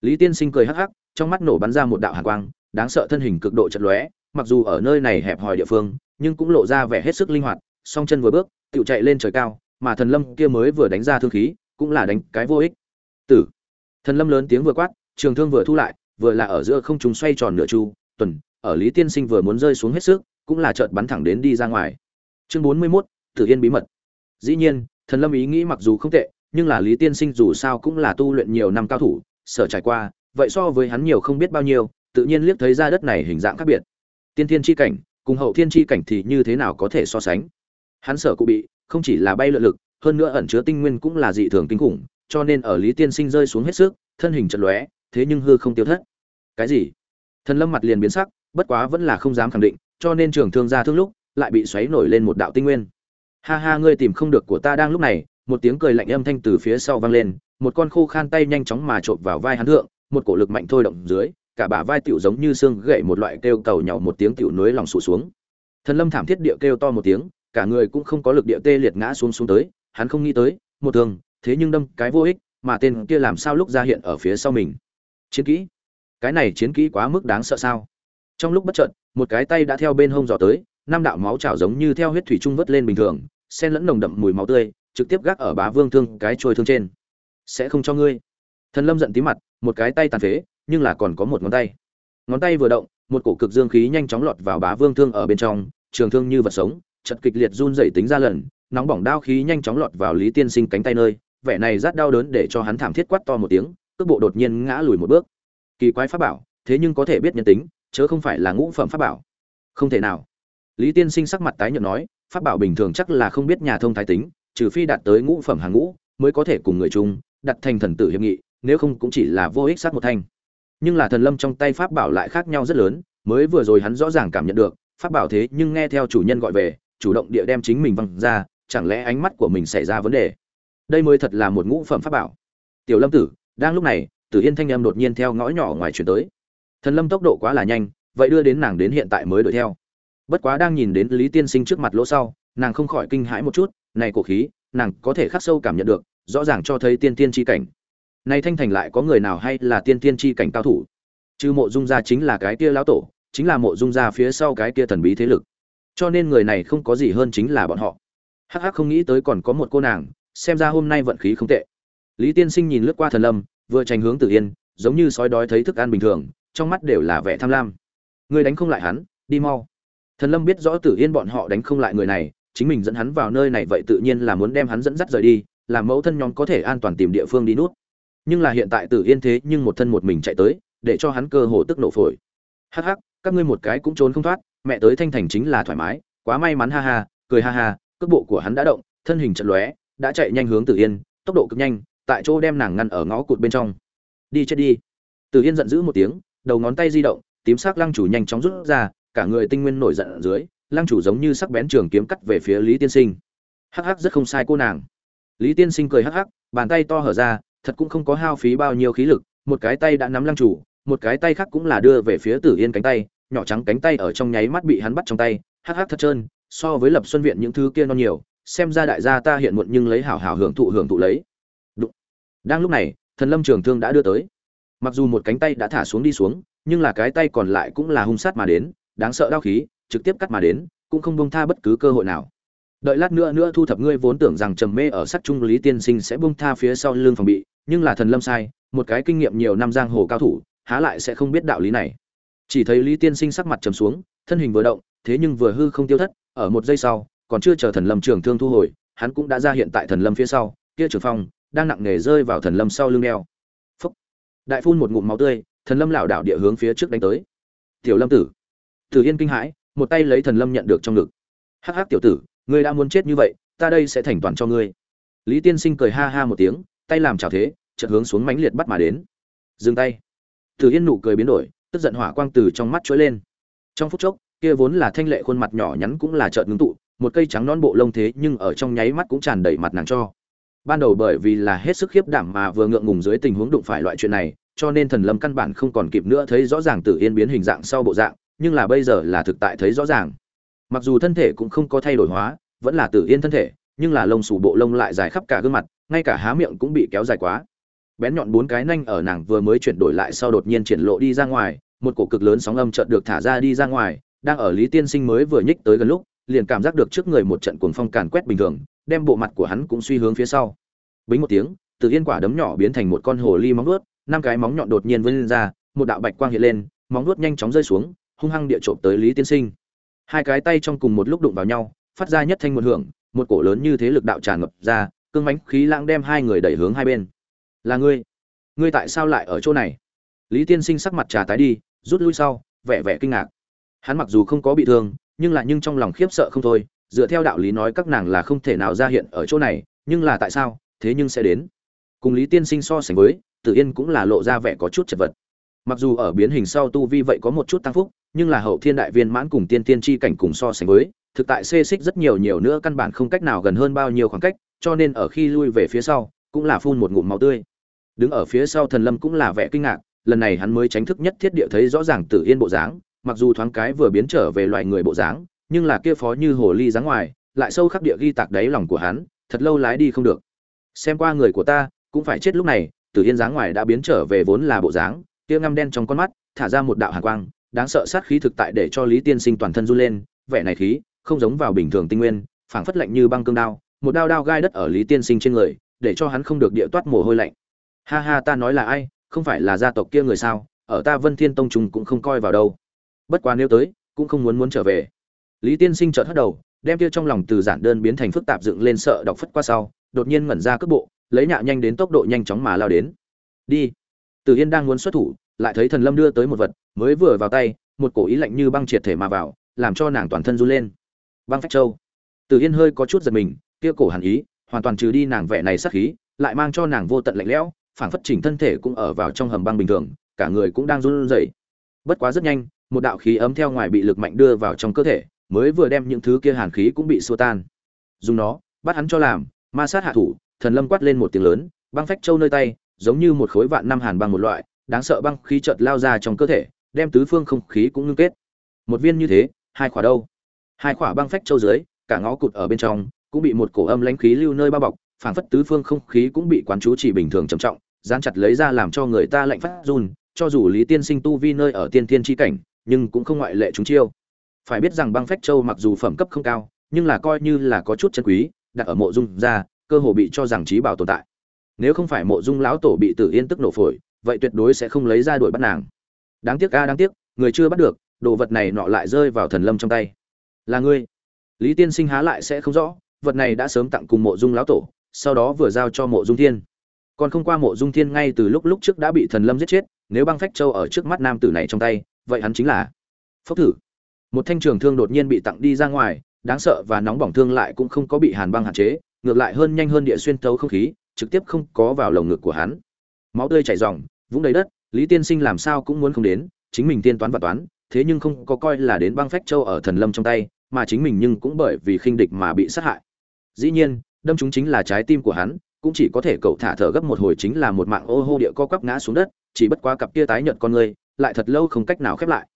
S1: Lý tiên sinh cười hắc hắc, trong mắt nổ bắn ra một đạo hàn quang, đáng sợ thân hình cực độ chật lóe, mặc dù ở nơi này hẹp hòi địa phương, nhưng cũng lộ ra vẻ hết sức linh hoạt, song chân vừa bước tự chạy lên trời cao, mà thần lâm kia mới vừa đánh ra thương khí, cũng là đánh cái vô ích. Tử. Thần lâm lớn tiếng vừa quát, trường thương vừa thu lại, vừa là ở giữa không trung xoay tròn nửa chu, tuần, ở lý tiên sinh vừa muốn rơi xuống hết sức, cũng là chợt bắn thẳng đến đi ra ngoài chương bốn mươi 41, tử yên bí mật. Dĩ nhiên thần lâm ý nghĩ mặc dù không tệ nhưng là lý tiên sinh dù sao cũng là tu luyện nhiều năm cao thủ sở trải qua vậy so với hắn nhiều không biết bao nhiêu tự nhiên liếc thấy ra đất này hình dạng khác biệt. Tiên thiên chi cảnh cùng hậu thiên chi cảnh thì như thế nào có thể so sánh? Hắn sở cụ bị không chỉ là bay lượn lực hơn nữa ẩn chứa tinh nguyên cũng là dị thường kinh khủng cho nên ở lý tiên sinh rơi xuống hết sức thân hình chật lóe thế nhưng hư không tiêu thất. Cái gì? Thần lâm mặt liền biến sắc bất quá vẫn là không dám khẳng định cho nên trưởng thương ra thương lúc lại bị xoáy nổi lên một đạo tinh nguyên. Ha ha, ngươi tìm không được của ta đang lúc này, một tiếng cười lạnh âm thanh từ phía sau vang lên, một con khô khan tay nhanh chóng mà trộn vào vai hắn thượng, một cổ lực mạnh thôi động dưới, cả bả vai tiểu giống như xương gậy một loại kêu cầu nhỏ một tiếng tiểu núi lòng sụt xuống. Thần lâm thảm thiết địa kêu to một tiếng, cả người cũng không có lực địa tê liệt ngã xuống xuống tới, hắn không nghĩ tới, một thường thế nhưng đâm cái vô ích, mà tên kia làm sao lúc ra hiện ở phía sau mình? Chiến kỹ? Cái này chiến kỹ quá mức đáng sợ sao? Trong lúc bất chợt, một cái tay đã theo bên hông dò tới năm đạo máu trào giống như theo huyết thủy trung vớt lên bình thường, xen lẫn nồng đậm mùi máu tươi, trực tiếp gác ở bá vương thương cái trôi thương trên. Sẽ không cho ngươi. Thần lâm giận tí mặt, một cái tay tàn phế, nhưng là còn có một ngón tay. Ngón tay vừa động, một cổ cực dương khí nhanh chóng lọt vào bá vương thương ở bên trong, trường thương như vật sống, chật kịch liệt run rẩy tính ra lần, nóng bỏng đao khí nhanh chóng lọt vào lý tiên sinh cánh tay nơi, vẻ này rất đau đớn để cho hắn thảm thiết quát to một tiếng, cước bộ đột nhiên ngã lùi một bước. Kỳ quái pháp bảo, thế nhưng có thể biết nhân tính, chớ không phải là ngũ phẩm pháp bảo. Không thể nào lý tiên sinh sắc mặt tái nhợt nói, pháp bảo bình thường chắc là không biết nhà thông thái tính, trừ phi đạt tới ngũ phẩm hàng ngũ mới có thể cùng người chung, đặt thành thần tử hiệp nghị, nếu không cũng chỉ là vô ích sát một thanh. Nhưng là thần lâm trong tay pháp bảo lại khác nhau rất lớn, mới vừa rồi hắn rõ ràng cảm nhận được, pháp bảo thế nhưng nghe theo chủ nhân gọi về, chủ động địa đem chính mình văng ra, chẳng lẽ ánh mắt của mình xảy ra vấn đề? Đây mới thật là một ngũ phẩm pháp bảo. Tiểu lâm tử, đang lúc này, tử yên thanh âm đột nhiên theo ngõ nhỏ ngoài chuyển tới. Thần lâm tốc độ quá là nhanh, vậy đưa đến nàng đến hiện tại mới đuổi theo bất quá đang nhìn đến lý tiên sinh trước mặt lỗ sau, nàng không khỏi kinh hãi một chút, này cổ khí, nàng có thể khắc sâu cảm nhận được, rõ ràng cho thấy tiên tiên tri cảnh. Này thanh thành lại có người nào hay là tiên tiên chi cảnh cao thủ? Chứ mộ dung gia chính là cái kia lão tổ, chính là mộ dung gia phía sau cái kia thần bí thế lực. Cho nên người này không có gì hơn chính là bọn họ. Hắc hắc không nghĩ tới còn có một cô nàng, xem ra hôm nay vận khí không tệ. Lý tiên sinh nhìn lướt qua thần lâm, vừa tránh hướng tử yên, giống như sói đói thấy thức ăn bình thường, trong mắt đều là vẻ tham lam. Người đánh không lại hắn, đi mau thần lâm biết rõ tử yên bọn họ đánh không lại người này, chính mình dẫn hắn vào nơi này vậy tự nhiên là muốn đem hắn dẫn dắt rời đi làm mẫu thân nhóm có thể an toàn tìm địa phương đi nút. Nhưng là hiện tại tử yên thế nhưng một thân một mình chạy tới, để cho hắn cơ hồ tức nổ phổi. Hắc hắc, các ngươi một cái cũng trốn không thoát, mẹ tới thanh thành chính là thoải mái, quá may mắn ha ha, cười ha ha, cước bộ của hắn đã động, thân hình chợt lóe, đã chạy nhanh hướng tử yên, tốc độ cực nhanh, tại chỗ đem nàng ngăn ở ngõ cụt bên trong. Đi chết đi. Tử yên giận dữ một tiếng, đầu ngón tay di động, tím sắc lăng chủ nhanh chóng rút ra cả người tinh nguyên nổi giận ở dưới, lăng chủ giống như sắc bén trường kiếm cắt về phía lý tiên sinh. Hắc hắc, rất không sai cô nàng. Lý tiên sinh cười hắc hắc, bàn tay to hở ra, thật cũng không có hao phí bao nhiêu khí lực, một cái tay đã nắm lăng chủ, một cái tay khác cũng là đưa về phía tử yên cánh tay, nhỏ trắng cánh tay ở trong nháy mắt bị hắn bắt trong tay. Hắc hắc thật trơn, so với lập xuân viện những thứ kia non nhiều, xem ra đại gia ta hiện muộn nhưng lấy hảo hảo hưởng thụ hưởng thụ lấy. Đụng. đang lúc này, thần lâm trường thương đã đưa tới. Mặc dù một cánh tay đã thả xuống đi xuống, nhưng là cái tay còn lại cũng là hung sát mà đến đáng sợ đau khí, trực tiếp cắt mà đến, cũng không bông tha bất cứ cơ hội nào. Đợi lát nữa nữa thu thập ngươi vốn tưởng rằng trầm mê ở sắc trung lý tiên sinh sẽ bông tha phía sau lưng phòng bị, nhưng là thần lâm sai, một cái kinh nghiệm nhiều năm giang hồ cao thủ, há lại sẽ không biết đạo lý này. Chỉ thấy lý tiên sinh sắc mặt trầm xuống, thân hình vừa động, thế nhưng vừa hư không tiêu thất, ở một giây sau, còn chưa chờ thần lâm trường thương thu hồi, hắn cũng đã ra hiện tại thần lâm phía sau, kia trường phong, đang nặng nề rơi vào thần lâm sau lưng đeo. Phúc. Đại phun một ngụm máu tươi, thần lâm lảo đảo địa hướng phía trước đánh tới. Tiểu lâm tử tử yên kinh hãi, một tay lấy thần lâm nhận được trong ngực. Hắc hắc tiểu tử, ngươi đã muốn chết như vậy, ta đây sẽ thành toàn cho ngươi. Lý tiên sinh cười ha ha một tiếng, tay làm chào thế, chợt hướng xuống mãnh liệt bắt mà đến. Dừng tay. Tử yên nụ cười biến đổi, tức giận hỏa quang từ trong mắt trỗi lên. Trong phút chốc, kia vốn là thanh lệ khuôn mặt nhỏ nhắn cũng là chợt ngưng tụ, một cây trắng non bộ lông thế nhưng ở trong nháy mắt cũng tràn đầy mặt nàng cho. Ban đầu bởi vì là hết sức khiếp đảm mà vừa ngượng ngùng dưới tình huống đụng phải loại chuyện này, cho nên thần lâm căn bản không còn kịp nữa thấy rõ ràng tử yên biến hình dạng sau bộ dạng nhưng là bây giờ là thực tại thấy rõ ràng. Mặc dù thân thể cũng không có thay đổi hóa, vẫn là tử yên thân thể, nhưng là lông sủ bộ lông lại dài khắp cả gương mặt, ngay cả há miệng cũng bị kéo dài quá. Bén nhọn bốn cái nanh ở nàng vừa mới chuyển đổi lại sau đột nhiên triển lộ đi ra ngoài, một cổ cực lớn sóng âm chợt được thả ra đi ra ngoài, đang ở lý tiên sinh mới vừa nhích tới gần lúc, liền cảm giác được trước người một trận cuồng phong càn quét bình thường, đem bộ mặt của hắn cũng suy hướng phía sau. Bính một tiếng, từ yên quả đấm nhỏ biến thành một con hồ ly móng vuốt, năm cái móng nhọn đột nhiên vươn ra, một đạo bạch quang hiện lên, móng vuốt nhanh chóng rơi xuống hung hăng địa trộm tới lý tiên sinh. Hai cái tay trong cùng một lúc đụng vào nhau, phát ra nhất thanh một hưởng, một cổ lớn như thế lực đạo tràn ngập ra, cương bánh khí lãng đem hai người đẩy hướng hai bên. Là ngươi? Ngươi tại sao lại ở chỗ này? Lý tiên sinh sắc mặt trà tái đi, rút lui sau, vẻ vẻ kinh ngạc. Hắn mặc dù không có bị thương, nhưng là nhưng trong lòng khiếp sợ không thôi, dựa theo đạo lý nói các nàng là không thể nào ra hiện ở chỗ này, nhưng là tại sao, thế nhưng sẽ đến. Cùng lý tiên sinh so sánh với, tử yên cũng là lộ ra vẻ có chút chật vật mặc dù ở biến hình sau tu vi vậy có một chút tăng phúc, nhưng là hậu thiên đại viên mãn cùng tiên tiên tri cảnh cùng so sánh với, thực tại xê xích rất nhiều nhiều nữa căn bản không cách nào gần hơn bao nhiêu khoảng cách, cho nên ở khi lui về phía sau, cũng là phun một ngụm máu tươi. Đứng ở phía sau thần lâm cũng là vẻ kinh ngạc, lần này hắn mới tránh thức nhất thiết địa thấy rõ ràng tử yên bộ dáng, mặc dù thoáng cái vừa biến trở về loài người bộ dáng, nhưng là kia phó như hồ ly dáng ngoài, lại sâu khắc địa ghi tạc đáy lòng của hắn, thật lâu lái đi không được. Xem qua người của ta, cũng phải chết lúc này, tử yên dáng ngoài đã biến trở về vốn là bộ dáng kia ngăm đen trong con mắt, thả ra một đạo hàn quang, đáng sợ sát khí thực tại để cho lý tiên sinh toàn thân run lên, vẻ này khí, không giống vào bình thường tinh nguyên, phảng phất lạnh như băng cương đao, một đao đao gai đất ở lý tiên sinh trên người, để cho hắn không được địa toát mồ hôi lạnh. Ha ha, ta nói là ai, không phải là gia tộc kia người sao, ở ta vân thiên tông trùng cũng không coi vào đâu. Bất quá nếu tới, cũng không muốn muốn trở về. Lý tiên sinh chợt hất đầu, đem kia trong lòng từ giản đơn biến thành phức tạp dựng lên sợ đọc phất qua sau, đột nhiên ngẩn ra cước bộ, lấy nhạ nhanh đến tốc độ nhanh chóng mà lao đến. Đi. Từ yên đang muốn xuất thủ lại thấy thần lâm đưa tới một vật, mới vừa vào tay, một cổ ý lạnh như băng triệt thể mà vào, làm cho nàng toàn thân run lên. Băng phách châu. Từ yên hơi có chút giật mình, kia cổ hàn ý, hoàn toàn trừ đi nàng vẻ này sát khí, lại mang cho nàng vô tận lạnh lẽo, phảng phất chỉnh thân thể cũng ở vào trong hầm băng bình thường, cả người cũng đang run rẩy. Bất quá rất nhanh, một đạo khí ấm theo ngoài bị lực mạnh đưa vào trong cơ thể, mới vừa đem những thứ kia hàn khí cũng bị xua tan. Dùng nó, bắt hắn cho làm, ma sát hạ thủ, thần lâm quát lên một tiếng lớn, băng phách châu nơi tay, giống như một khối vạn năm hàn băng một loại đáng sợ băng khí chợt lao ra trong cơ thể, đem tứ phương không khí cũng ngưng kết. Một viên như thế, hai khỏa đâu? Hai khỏa băng phách châu dưới, cả ngõ cụt ở bên trong, cũng bị một cổ âm lãnh khí lưu nơi bao bọc, phảng phất tứ phương không khí cũng bị quán chú chỉ bình thường trầm trọng, dán chặt lấy ra làm cho người ta lạnh phát run, cho dù lý tiên sinh tu vi nơi ở tiên thiên chi cảnh, nhưng cũng không ngoại lệ chúng chiêu. Phải biết rằng băng phách châu mặc dù phẩm cấp không cao, nhưng là coi như là có chút chân quý, đặt ở mộ dung ra, cơ hồ bị cho rằng trí bảo tồn tại. Nếu không phải mộ dung lão tổ bị tử yên tức nổ phổi vậy tuyệt đối sẽ không lấy ra đuổi bắt nàng. Đáng tiếc a, đáng tiếc, người chưa bắt được, đồ vật này nọ lại rơi vào thần lâm trong tay. Là ngươi. Lý tiên sinh há lại sẽ không rõ, vật này đã sớm tặng cùng mộ dung lão tổ, sau đó vừa giao cho mộ dung thiên. Còn không qua mộ dung thiên ngay từ lúc lúc trước đã bị thần lâm giết chết, nếu băng phách châu ở trước mắt nam tử này trong tay, vậy hắn chính là phốc thử. Một thanh trường thương đột nhiên bị tặng đi ra ngoài, đáng sợ và nóng bỏng thương lại cũng không có bị hàn băng hạn chế, ngược lại hơn nhanh hơn địa xuyên thấu không khí, trực tiếp không có vào lồng ngực của hắn. Máu tươi chảy ròng vũng đầy đất, lý tiên sinh làm sao cũng muốn không đến, chính mình tiên toán và toán, thế nhưng không có coi là đến băng phách châu ở thần lâm trong tay, mà chính mình nhưng cũng bởi vì khinh địch mà bị sát hại. Dĩ nhiên, đâm chúng chính là trái tim của hắn, cũng chỉ có thể cậu thả thở gấp một hồi chính là một mạng ô hô địa co quắp ngã xuống đất, chỉ bất quá cặp kia tái nhợt con người, lại thật lâu không cách nào khép lại.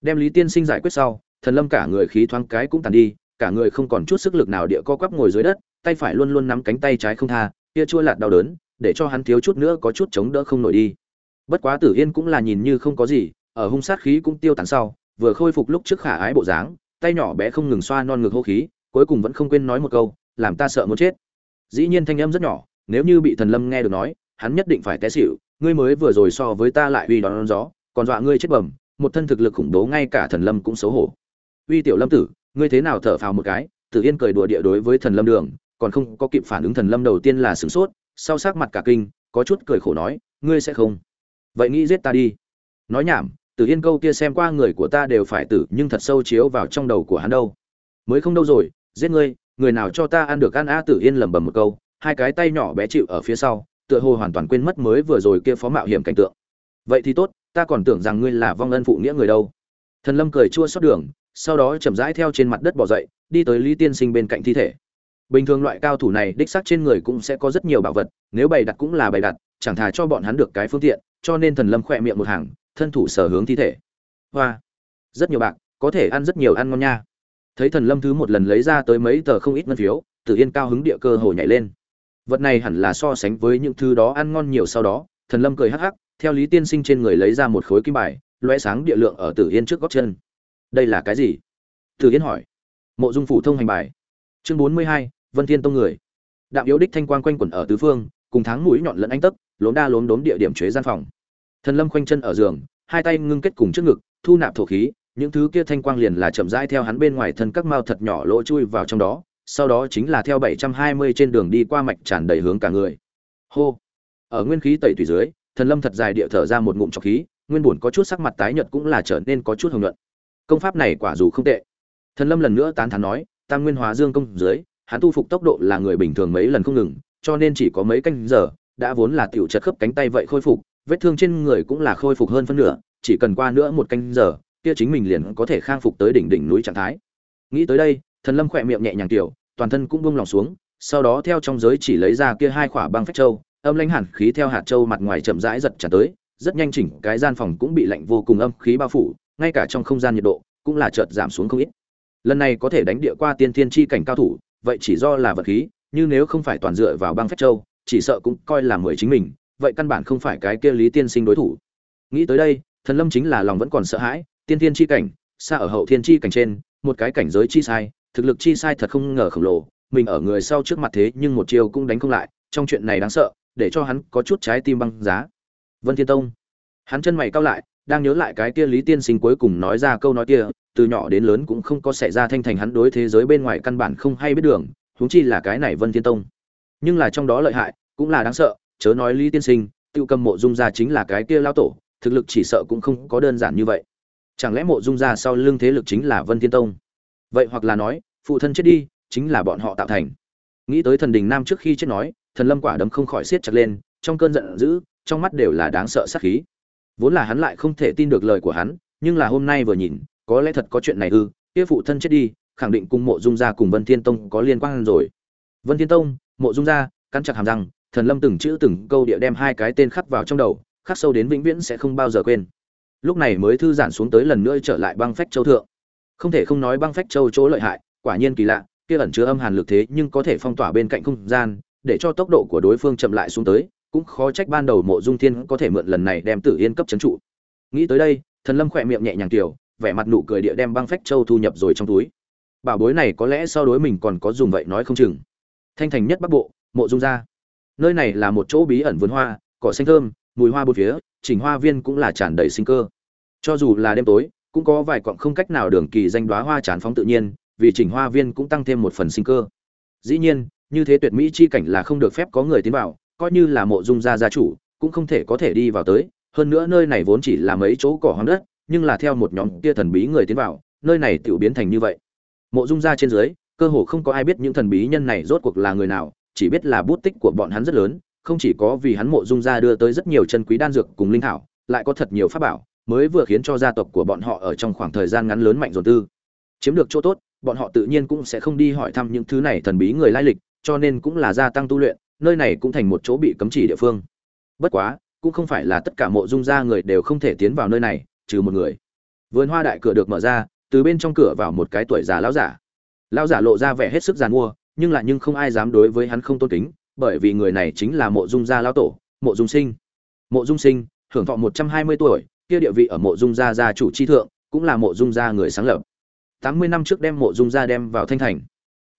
S1: Đem lý tiên sinh giải quyết sau, thần lâm cả người khí thoáng cái cũng tàn đi, cả người không còn chút sức lực nào địa co quắp ngồi dưới đất, tay phải luôn luôn nắm cánh tay trái không tha kia chua lạt đau đớn, để cho hắn thiếu chút nữa có chút chống đỡ không nổi đi bất quá tử yên cũng là nhìn như không có gì, ở hung sát khí cũng tiêu tán sau, vừa khôi phục lúc trước khả ái bộ dáng, tay nhỏ bé không ngừng xoa non ngực hô khí, cuối cùng vẫn không quên nói một câu, làm ta sợ muốn chết. Dĩ nhiên thanh âm rất nhỏ, nếu như bị thần lâm nghe được nói, hắn nhất định phải té xỉu, ngươi mới vừa rồi so với ta lại uy đón gió, còn dọa ngươi chết bẩm một thân thực lực khủng bố ngay cả thần lâm cũng xấu hổ. Uy tiểu lâm tử, ngươi thế nào thở phào một cái? Tử yên cười đùa địa đối với thần lâm đường, còn không có kịp phản ứng thần lâm đầu tiên là sửng sốt, sau sắc mặt cả kinh, có chút cười khổ nói, ngươi sẽ không vậy nghĩ giết ta đi. Nói nhảm từ yên câu kia xem qua người của ta đều phải tử, nhưng thật sâu chiếu vào trong đầu của hắn đâu. Mới không đâu rồi, giết ngươi, người nào cho ta ăn được ăn a tử yên lẩm bẩm một câu, hai cái tay nhỏ bé chịu ở phía sau, tựa hồ hoàn toàn quên mất mới vừa rồi kia phó mạo hiểm cảnh tượng. Vậy thì tốt, ta còn tưởng rằng ngươi là vong ân phụ nghĩa người đâu. Thần lâm cười chua xót đường, sau đó chậm rãi theo trên mặt đất bỏ dậy, đi tới lý tiên sinh bên cạnh thi thể. Bình thường loại cao thủ này đích xác trên người cũng sẽ có rất nhiều bảo vật, nếu bày đặt cũng là bày đặt, chẳng thà cho bọn hắn được cái phương tiện cho nên thần lâm khỏe miệng một hàng, thân thủ sở hướng thi thể. Hoa. Rất nhiều bạc, có thể ăn rất nhiều ăn ngon nha. Thấy thần lâm thứ một lần lấy ra tới mấy tờ không ít ngân phiếu, tử yên cao hứng địa cơ hồ nhảy lên. Vật này hẳn là so sánh với những thứ đó ăn ngon nhiều sau đó, thần lâm cười hắc hắc, theo lý tiên sinh trên người lấy ra một khối kim bài loe sáng địa lượng ở tử yên trước góc chân. Đây là cái gì? Tử yên hỏi. Mộ dung phủ thông hành bài. Chương bốn mươi hai, vân thiên tông người. Đạm yếu đích thanh quang quanh quẩn ở tứ phương, cùng tháng mũi nhọn lẫn anh tấc, lốm đa lốm đốm địa điểm chế gian phòng thần lâm khoanh chân ở giường, hai tay ngưng kết cùng trước ngực, thu nạp thổ khí, những thứ kia thanh quang liền là chậm rãi theo hắn bên ngoài thân các mao thật nhỏ lỗ chui vào trong đó, sau đó chính là theo 720 trên đường đi qua mạch tràn đầy hướng cả người. Hô! Ở nguyên khí tẩy thủy dưới, thần lâm thật dài địa thở ra một ngụm trọc khí, nguyên buồn có chút sắc mặt tái nhợt cũng là trở nên có chút hồng nhuận. Công pháp này quả dù không tệ. Thần lâm lần nữa tán thán nói, tam nguyên hóa dương công dưới, hắn tu phục tốc độ là người bình thường mấy lần không ngừng, cho nên chỉ có mấy canh giờ, đã vốn là tiểu chật khớp cánh tay vậy khôi phục vết thương trên người cũng là khôi phục hơn phân nửa, chỉ cần qua nữa một canh giờ, kia chính mình liền có thể khang phục tới đỉnh đỉnh núi trạng thái. Nghĩ tới đây, thần lâm khỏe miệng nhẹ nhàng tiểu, toàn thân cũng buông lòng xuống, sau đó theo trong giới chỉ lấy ra kia hai khỏa băng phách châu, âm lãnh hẳn khí theo hạt châu mặt ngoài chậm rãi giật trả tới, rất nhanh chỉnh, cái gian phòng cũng bị lạnh vô cùng âm khí bao phủ, ngay cả trong không gian nhiệt độ cũng là chợt giảm xuống không ít. Lần này có thể đánh địa qua tiên thiên chi cảnh cao thủ, vậy chỉ do là vật khí nhưng nếu không phải toàn dựa vào băng phách châu, chỉ sợ cũng coi là mười chính mình vậy căn bản không phải cái kia lý tiên sinh đối thủ. Nghĩ tới đây, thần lâm chính là lòng vẫn còn sợ hãi, tiên thiên chi cảnh, xa ở hậu thiên chi cảnh trên, một cái cảnh giới chi sai, thực lực chi sai thật không ngờ khổng lồ, mình ở người sau trước mặt thế nhưng một chiều cũng đánh không lại, trong chuyện này đáng sợ, để cho hắn có chút trái tim băng giá. Vân thiên tông. Hắn chân mày cao lại, đang nhớ lại cái kia lý tiên sinh cuối cùng nói ra câu nói kia, từ nhỏ đến lớn cũng không có xảy ra thanh thành hắn đối thế giới bên ngoài căn bản không hay biết đường, huống chi là cái này vân thiên tông. Nhưng là trong đó lợi hại, cũng là đáng sợ chớ nói lý tiên sinh, tiêu cầm mộ dung gia chính là cái kia lao tổ, thực lực chỉ sợ cũng không có đơn giản như vậy. Chẳng lẽ mộ dung gia sau lưng thế lực chính là vân thiên tông? Vậy hoặc là nói, phụ thân chết đi, chính là bọn họ tạo thành. Nghĩ tới thần đình nam trước khi chết nói, thần lâm quả đấm không khỏi siết chặt lên, trong cơn giận dữ, trong mắt đều là đáng sợ sát khí. Vốn là hắn lại không thể tin được lời của hắn, nhưng là hôm nay vừa nhìn, có lẽ thật có chuyện này ư, kia phụ thân chết đi, khẳng định cùng mộ dung gia cùng vân thiên tông có liên quan rồi. Vân thiên tông, mộ dung gia, cắn chặt hàm răng thần lâm từng chữ từng câu địa đem hai cái tên khắc vào trong đầu khắc sâu đến vĩnh viễn sẽ không bao giờ quên. Lúc này mới thư giãn xuống tới lần nữa trở lại băng phách châu thượng. Không thể không nói băng phách châu chỗ lợi hại quả nhiên kỳ lạ kia ẩn chứa âm hàn lực thế nhưng có thể phong tỏa bên cạnh không gian để cho tốc độ của đối phương chậm lại xuống tới cũng khó trách ban đầu mộ dung thiên có thể mượn lần này đem tử yên cấp trấn trụ. Nghĩ tới đây thần lâm khỏe miệng nhẹ nhàng tiểu, vẻ mặt nụ cười địa đem băng phách châu thu nhập rồi trong túi. Bảo bối này có lẽ so đối mình còn có dùng vậy nói không chừng. Thanh thành nhất bắc bộ mộ dung gia nơi này là một chỗ bí ẩn vườn hoa, cỏ xanh thơm, mùi hoa bốn phía, chỉnh hoa viên cũng là tràn đầy sinh cơ. Cho dù là đêm tối, cũng có vài cọng không cách nào đường kỳ danh đoá hoa tràn phóng tự nhiên, vì chỉnh hoa viên cũng tăng thêm một phần sinh cơ. Dĩ nhiên, như thế tuyệt mỹ chi cảnh là không được phép có người tiến vào, coi như là mộ dung gia gia chủ, cũng không thể có thể đi vào tới. Hơn nữa nơi này vốn chỉ là mấy chỗ cỏ hoang đất, nhưng là theo một nhóm kia thần bí người tiến vào, nơi này tự biến thành như vậy. Mộ dung gia trên dưới, cơ hồ không có ai biết những thần bí nhân này rốt cuộc là người nào chỉ biết là bút tích của bọn hắn rất lớn, không chỉ có vì hắn mộ dung gia đưa tới rất nhiều chân quý đan dược cùng linh thảo, lại có thật nhiều pháp bảo, mới vừa khiến cho gia tộc của bọn họ ở trong khoảng thời gian ngắn lớn mạnh dồn tư. Chiếm được chỗ tốt, bọn họ tự nhiên cũng sẽ không đi hỏi thăm những thứ này thần bí người lai lịch, cho nên cũng là gia tăng tu luyện, nơi này cũng thành một chỗ bị cấm chỉ địa phương. Bất quá, cũng không phải là tất cả mộ dung gia người đều không thể tiến vào nơi này, trừ một người. Vườn hoa đại cửa được mở ra, từ bên trong cửa vào một cái tuổi già lão giả. Lão giả lộ ra vẻ hết sức giàn mua nhưng lại nhưng không ai dám đối với hắn không tôn kính, bởi vì người này chính là mộ dung gia lão tổ, mộ dung sinh. Mộ dung sinh, hưởng thọ một trăm hai mươi tuổi, kia địa vị ở mộ dung gia gia chủ chi thượng, cũng là mộ dung gia người sáng lập. Tám mươi năm trước đem mộ dung gia đem vào thanh thành.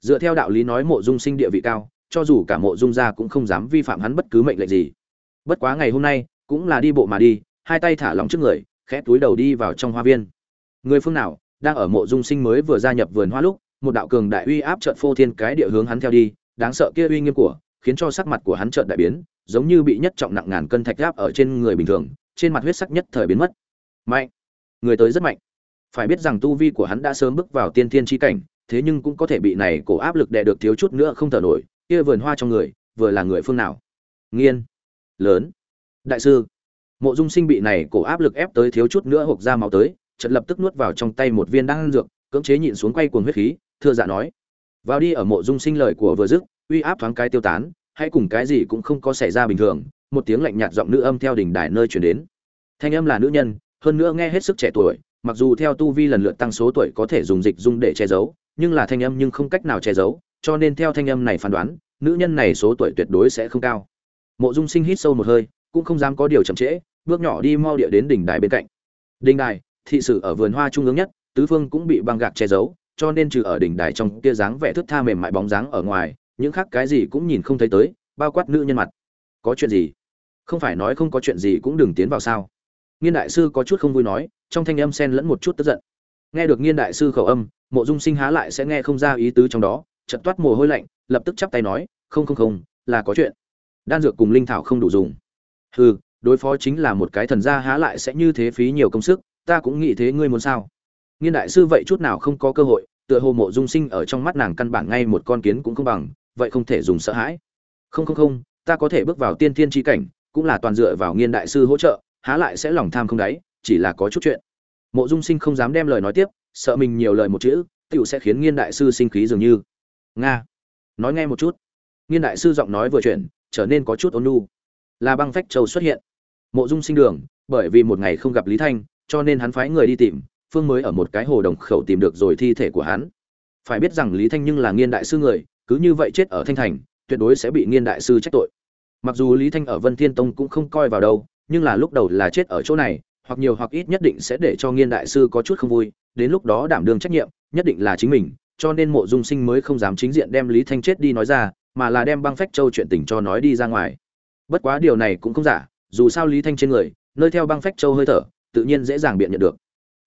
S1: Dựa theo đạo lý nói mộ dung sinh địa vị cao, cho dù cả mộ dung gia cũng không dám vi phạm hắn bất cứ mệnh lệnh gì. Bất quá ngày hôm nay, cũng là đi bộ mà đi, hai tay thả lỏng trước người, khẽ túi đầu đi vào trong hoa viên. Người phương nào, đang ở mộ dung sinh mới vừa gia nhập vườn hoa lúc một đạo cường đại uy áp trợn phô thiên cái địa hướng hắn theo đi, đáng sợ kia uy nghiêm của, khiến cho sắc mặt của hắn trợn đại biến, giống như bị nhất trọng nặng ngàn cân thạch áp ở trên người bình thường, trên mặt huyết sắc nhất thời biến mất. Mạnh! Người tới rất mạnh. Phải biết rằng tu vi của hắn đã sớm bước vào tiên thiên chi cảnh, thế nhưng cũng có thể bị này cổ áp lực đè được thiếu chút nữa không thở nổi, kia vườn hoa trong người, vừa là người phương nào? Nghiên! Lớn! Đại sư! Mộ dung sinh bị này cổ áp lực ép tới thiếu chút nữa hộc ra máu tới, chợt lập tức nuốt vào trong tay một viên đan dược, cưỡng chế nhịn xuống quay cuồng huyết khí thưa dạ nói, vào đi ở mộ dung sinh lời của vừa dứt, uy áp thoáng cái tiêu tán, hay cùng cái gì cũng không có xảy ra bình thường. Một tiếng lạnh nhạt giọng nữ âm theo đỉnh đài nơi chuyển đến. Thanh âm là nữ nhân, hơn nữa nghe hết sức trẻ tuổi, mặc dù theo tu vi lần lượt tăng số tuổi có thể dùng dịch dung để che giấu, nhưng là thanh âm nhưng không cách nào che giấu, cho nên theo thanh âm này phán đoán, nữ nhân này số tuổi tuyệt đối sẽ không cao. Mộ dung sinh hít sâu một hơi, cũng không dám có điều chậm trễ, bước nhỏ đi mau địa đến đỉnh đài bên cạnh. Đỉnh đài, thị sử ở vườn hoa trung ương nhất, tứ phương cũng bị băng gạc che giấu cho nên trừ ở đỉnh đài trong kia dáng vẻ thướt tha mềm mại bóng dáng ở ngoài, những khác cái gì cũng nhìn không thấy tới, bao quát nữ nhân mặt. Có chuyện gì? Không phải nói không có chuyện gì cũng đừng tiến vào sao? Nghiên đại sư có chút không vui nói, trong thanh âm xen lẫn một chút tức giận. Nghe được nghiên đại sư khẩu âm, mộ dung sinh há lại sẽ nghe không ra ý tứ trong đó chật toát mồ hôi lạnh, lập tức chắp tay nói, không không không, là có chuyện. Đan dược cùng linh thảo không đủ dùng. Hừ, đối phó chính là một cái thần gia há lại sẽ như thế phí nhiều công sức, ta cũng nghĩ thế ngươi muốn sao? Nghiên đại sư vậy chút nào không có cơ hội, tựa hồ mộ dung sinh ở trong mắt nàng căn bản ngay một con kiến cũng không bằng, vậy không thể dùng sợ hãi. Không không không, ta có thể bước vào tiên thiên tri cảnh, cũng là toàn dựa vào nghiên đại sư hỗ trợ, há lại sẽ lòng tham không đáy, chỉ là có chút chuyện. Mộ dung sinh không dám đem lời nói tiếp, sợ mình nhiều lời một chữ, tiểu sẽ khiến nghiên đại sư sinh khí dường như. Nga. Nói nghe một chút. Nghiên đại sư giọng nói vừa chuyển, trở nên có chút ôn nhu. Là băng phách châu xuất hiện. Mộ dung sinh đường, bởi vì một ngày không gặp lý thanh, cho nên hắn phái người đi tìm phương mới ở một cái hồ đồng khẩu tìm được rồi thi thể của hắn. Phải biết rằng lý thanh nhưng là nghiên đại sư người, cứ như vậy chết ở thanh thành, tuyệt đối sẽ bị nghiên đại sư trách tội. Mặc dù lý thanh ở vân thiên tông cũng không coi vào đâu, nhưng là lúc đầu là chết ở chỗ này, hoặc nhiều hoặc ít nhất định sẽ để cho nghiên đại sư có chút không vui, đến lúc đó đảm đương trách nhiệm, nhất định là chính mình, cho nên mộ dung sinh mới không dám chính diện đem lý thanh chết đi nói ra, mà là đem băng phách châu chuyện tình cho nói đi ra ngoài. Bất quá điều này cũng không giả, dù sao lý thanh trên người, nơi theo băng phách châu hơi thở, tự nhiên dễ dàng biện nhận được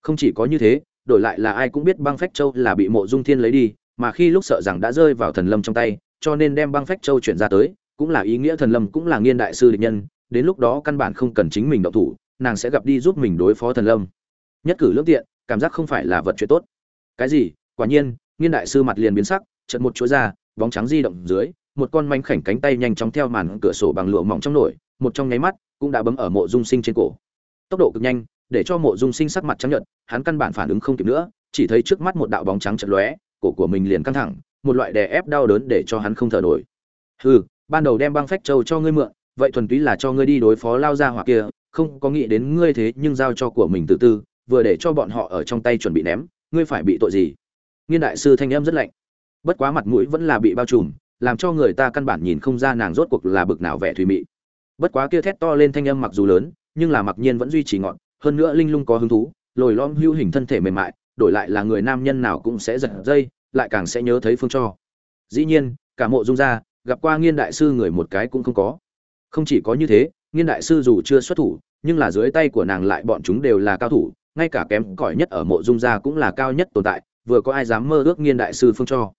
S1: không chỉ có như thế, đổi lại là ai cũng biết băng phách châu là bị mộ dung thiên lấy đi, mà khi lúc sợ rằng đã rơi vào thần lâm trong tay, cho nên đem băng phách châu chuyển ra tới, cũng là ý nghĩa thần lâm cũng là nghiên đại sư địch nhân, đến lúc đó căn bản không cần chính mình động thủ, nàng sẽ gặp đi giúp mình đối phó thần lâm. Nhất cử lương tiện, cảm giác không phải là vật chuyện tốt. Cái gì? Quả nhiên, nghiên đại sư mặt liền biến sắc, chợt một chuỗi ra, bóng trắng di động dưới, một con manh khảnh cánh tay nhanh chóng theo màn cửa sổ bằng lụa mỏng trong nổi, một trong nháy mắt, cũng đã bấm ở mộ dung sinh trên cổ. Tốc độ cực nhanh để cho mộ dung sinh sắc mặt trắng nhợt, hắn căn bản phản ứng không kịp nữa, chỉ thấy trước mắt một đạo bóng trắng chật lóe, cổ của mình liền căng thẳng, một loại đè ép đau đớn để cho hắn không thở nổi. Hừ, ban đầu đem băng phách châu cho ngươi mượn, vậy thuần túy là cho ngươi đi đối phó lao ra hoặc kia, không có nghĩ đến ngươi thế nhưng giao cho của mình từ từ vừa để cho bọn họ ở trong tay chuẩn bị ném, ngươi phải bị tội gì? Nghiên đại sư thanh em rất lạnh. Bất quá mặt mũi vẫn là bị bao trùm, làm cho người ta căn bản nhìn không ra nàng rốt cuộc là bực nào vẻ thùy mị. Bất quá kia thét to lên thanh âm mặc dù lớn, nhưng là mặc nhiên vẫn duy trì ngọn hơn nữa linh lung có hứng thú, lồi lom hữu hình thân thể mềm mại, đổi lại là người nam nhân nào cũng sẽ giật dây, lại càng sẽ nhớ thấy phương cho. Dĩ nhiên, cả mộ dung gia, gặp qua nghiên đại sư người một cái cũng không có. Không chỉ có như thế, nghiên đại sư dù chưa xuất thủ, nhưng là dưới tay của nàng lại bọn chúng đều là cao thủ, ngay cả kém cỏi nhất ở mộ dung gia cũng là cao nhất tồn tại, vừa có ai dám mơ ước nghiên đại sư phương cho.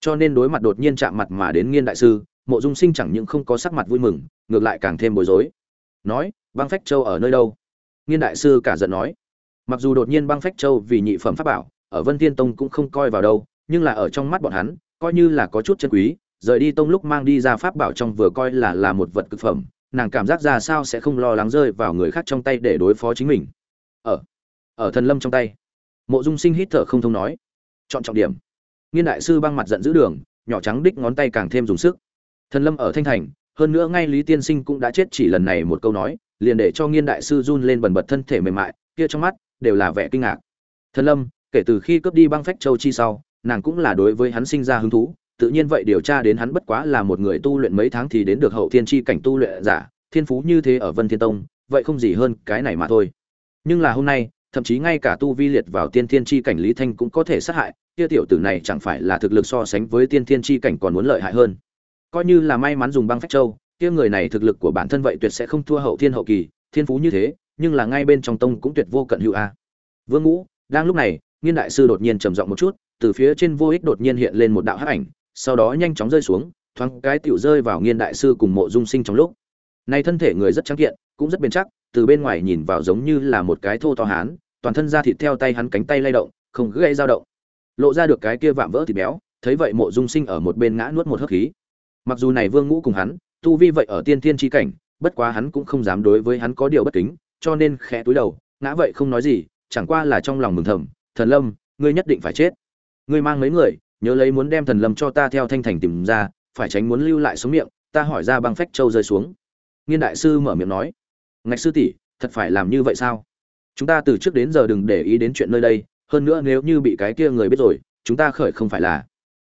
S1: Cho nên đối mặt đột nhiên chạm mặt mà đến nghiên đại sư, mộ dung sinh chẳng những không có sắc mặt vui mừng, ngược lại càng thêm bối rối. Nói, băng phách châu ở nơi đâu? Nghiên đại sư cả giận nói, mặc dù đột nhiên băng phách châu vì nhị phẩm pháp bảo, ở vân thiên tông cũng không coi vào đâu, nhưng là ở trong mắt bọn hắn, coi như là có chút chân quý, rời đi tông lúc mang đi ra pháp bảo trong vừa coi là là một vật cực phẩm, nàng cảm giác ra sao sẽ không lo lắng rơi vào người khác trong tay để đối phó chính mình. Ở ở thần lâm trong tay, mộ dung sinh hít thở không thông nói, chọn trọng điểm. Nghiên đại sư băng mặt giận giữ đường, nhỏ trắng đích ngón tay càng thêm dùng sức. Thần lâm ở thanh thành, hơn nữa ngay lý tiên sinh cũng đã chết chỉ lần này một câu nói liền để cho nghiên đại sư run lên bần bật thân thể mềm mại, kia trong mắt đều là vẻ kinh ngạc. Thần lâm, kể từ khi cướp đi băng phách châu chi sau, nàng cũng là đối với hắn sinh ra hứng thú, tự nhiên vậy điều tra đến hắn bất quá là một người tu luyện mấy tháng thì đến được hậu thiên chi cảnh tu luyện giả, thiên phú như thế ở vân thiên tông, vậy không gì hơn cái này mà thôi. Nhưng là hôm nay, thậm chí ngay cả tu vi liệt vào tiên thiên chi cảnh lý thanh cũng có thể sát hại, kia tiểu tử này chẳng phải là thực lực so sánh với tiên thiên chi cảnh còn muốn lợi hại hơn. Coi như là may mắn dùng băng phách châu kia người này thực lực của bản thân vậy tuyệt sẽ không thua hậu thiên hậu kỳ, thiên phú như thế, nhưng là ngay bên trong tông cũng tuyệt vô cận hữu a. Vương ngũ, đang lúc này, nghiên đại sư đột nhiên trầm giọng một chút, từ phía trên vô ích đột nhiên hiện lên một đạo hắc ảnh, sau đó nhanh chóng rơi xuống, thoáng cái tiểu rơi vào nghiên đại sư cùng mộ dung sinh trong lúc. Này thân thể người rất trắng kiện, cũng rất bền chắc, từ bên ngoài nhìn vào giống như là một cái thô to hán, toàn thân da thịt theo tay hắn cánh tay lay động, không gây dao động. Lộ ra được cái kia vạm vỡ thịt béo, thấy vậy mộ dung sinh ở một bên ngã nuốt một hớp khí. Mặc dù này vương ngũ cùng hắn tu vi vậy ở tiên thiên chi cảnh, bất quá hắn cũng không dám đối với hắn có điều bất kính, cho nên khẽ túi đầu, ngã vậy không nói gì, chẳng qua là trong lòng mừng thầm, thần lâm, ngươi nhất định phải chết. Ngươi mang mấy người, nhớ lấy muốn đem thần lâm cho ta theo thanh thành tìm ra, phải tránh muốn lưu lại sống miệng, ta hỏi ra băng phách châu rơi xuống. Nghiên đại sư mở miệng nói, ngạch sư tỷ, thật phải làm như vậy sao? Chúng ta từ trước đến giờ đừng để ý đến chuyện nơi đây, hơn nữa nếu như bị cái kia người biết rồi, chúng ta khởi không phải là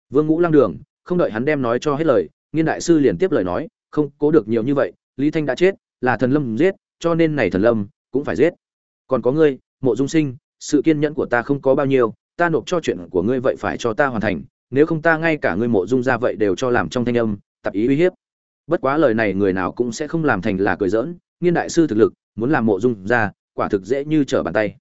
S1: vương ngũ lăng đường, không đợi hắn đem nói cho hết lời, nghiên đại sư liền tiếp lời nói không cố được nhiều như vậy, lý thanh đã chết, là thần lâm giết, cho nên này thần lâm cũng phải giết. Còn có ngươi, mộ dung sinh, sự kiên nhẫn của ta không có bao nhiêu, ta nộp cho chuyện của ngươi vậy phải cho ta hoàn thành, nếu không ta ngay cả ngươi mộ dung ra vậy đều cho làm trong thanh âm tập ý uy hiếp. Bất quá lời này người nào cũng sẽ không làm thành là cười giỡn, nghiên đại sư thực lực, muốn làm mộ dung ra, quả thực dễ như trở bàn tay.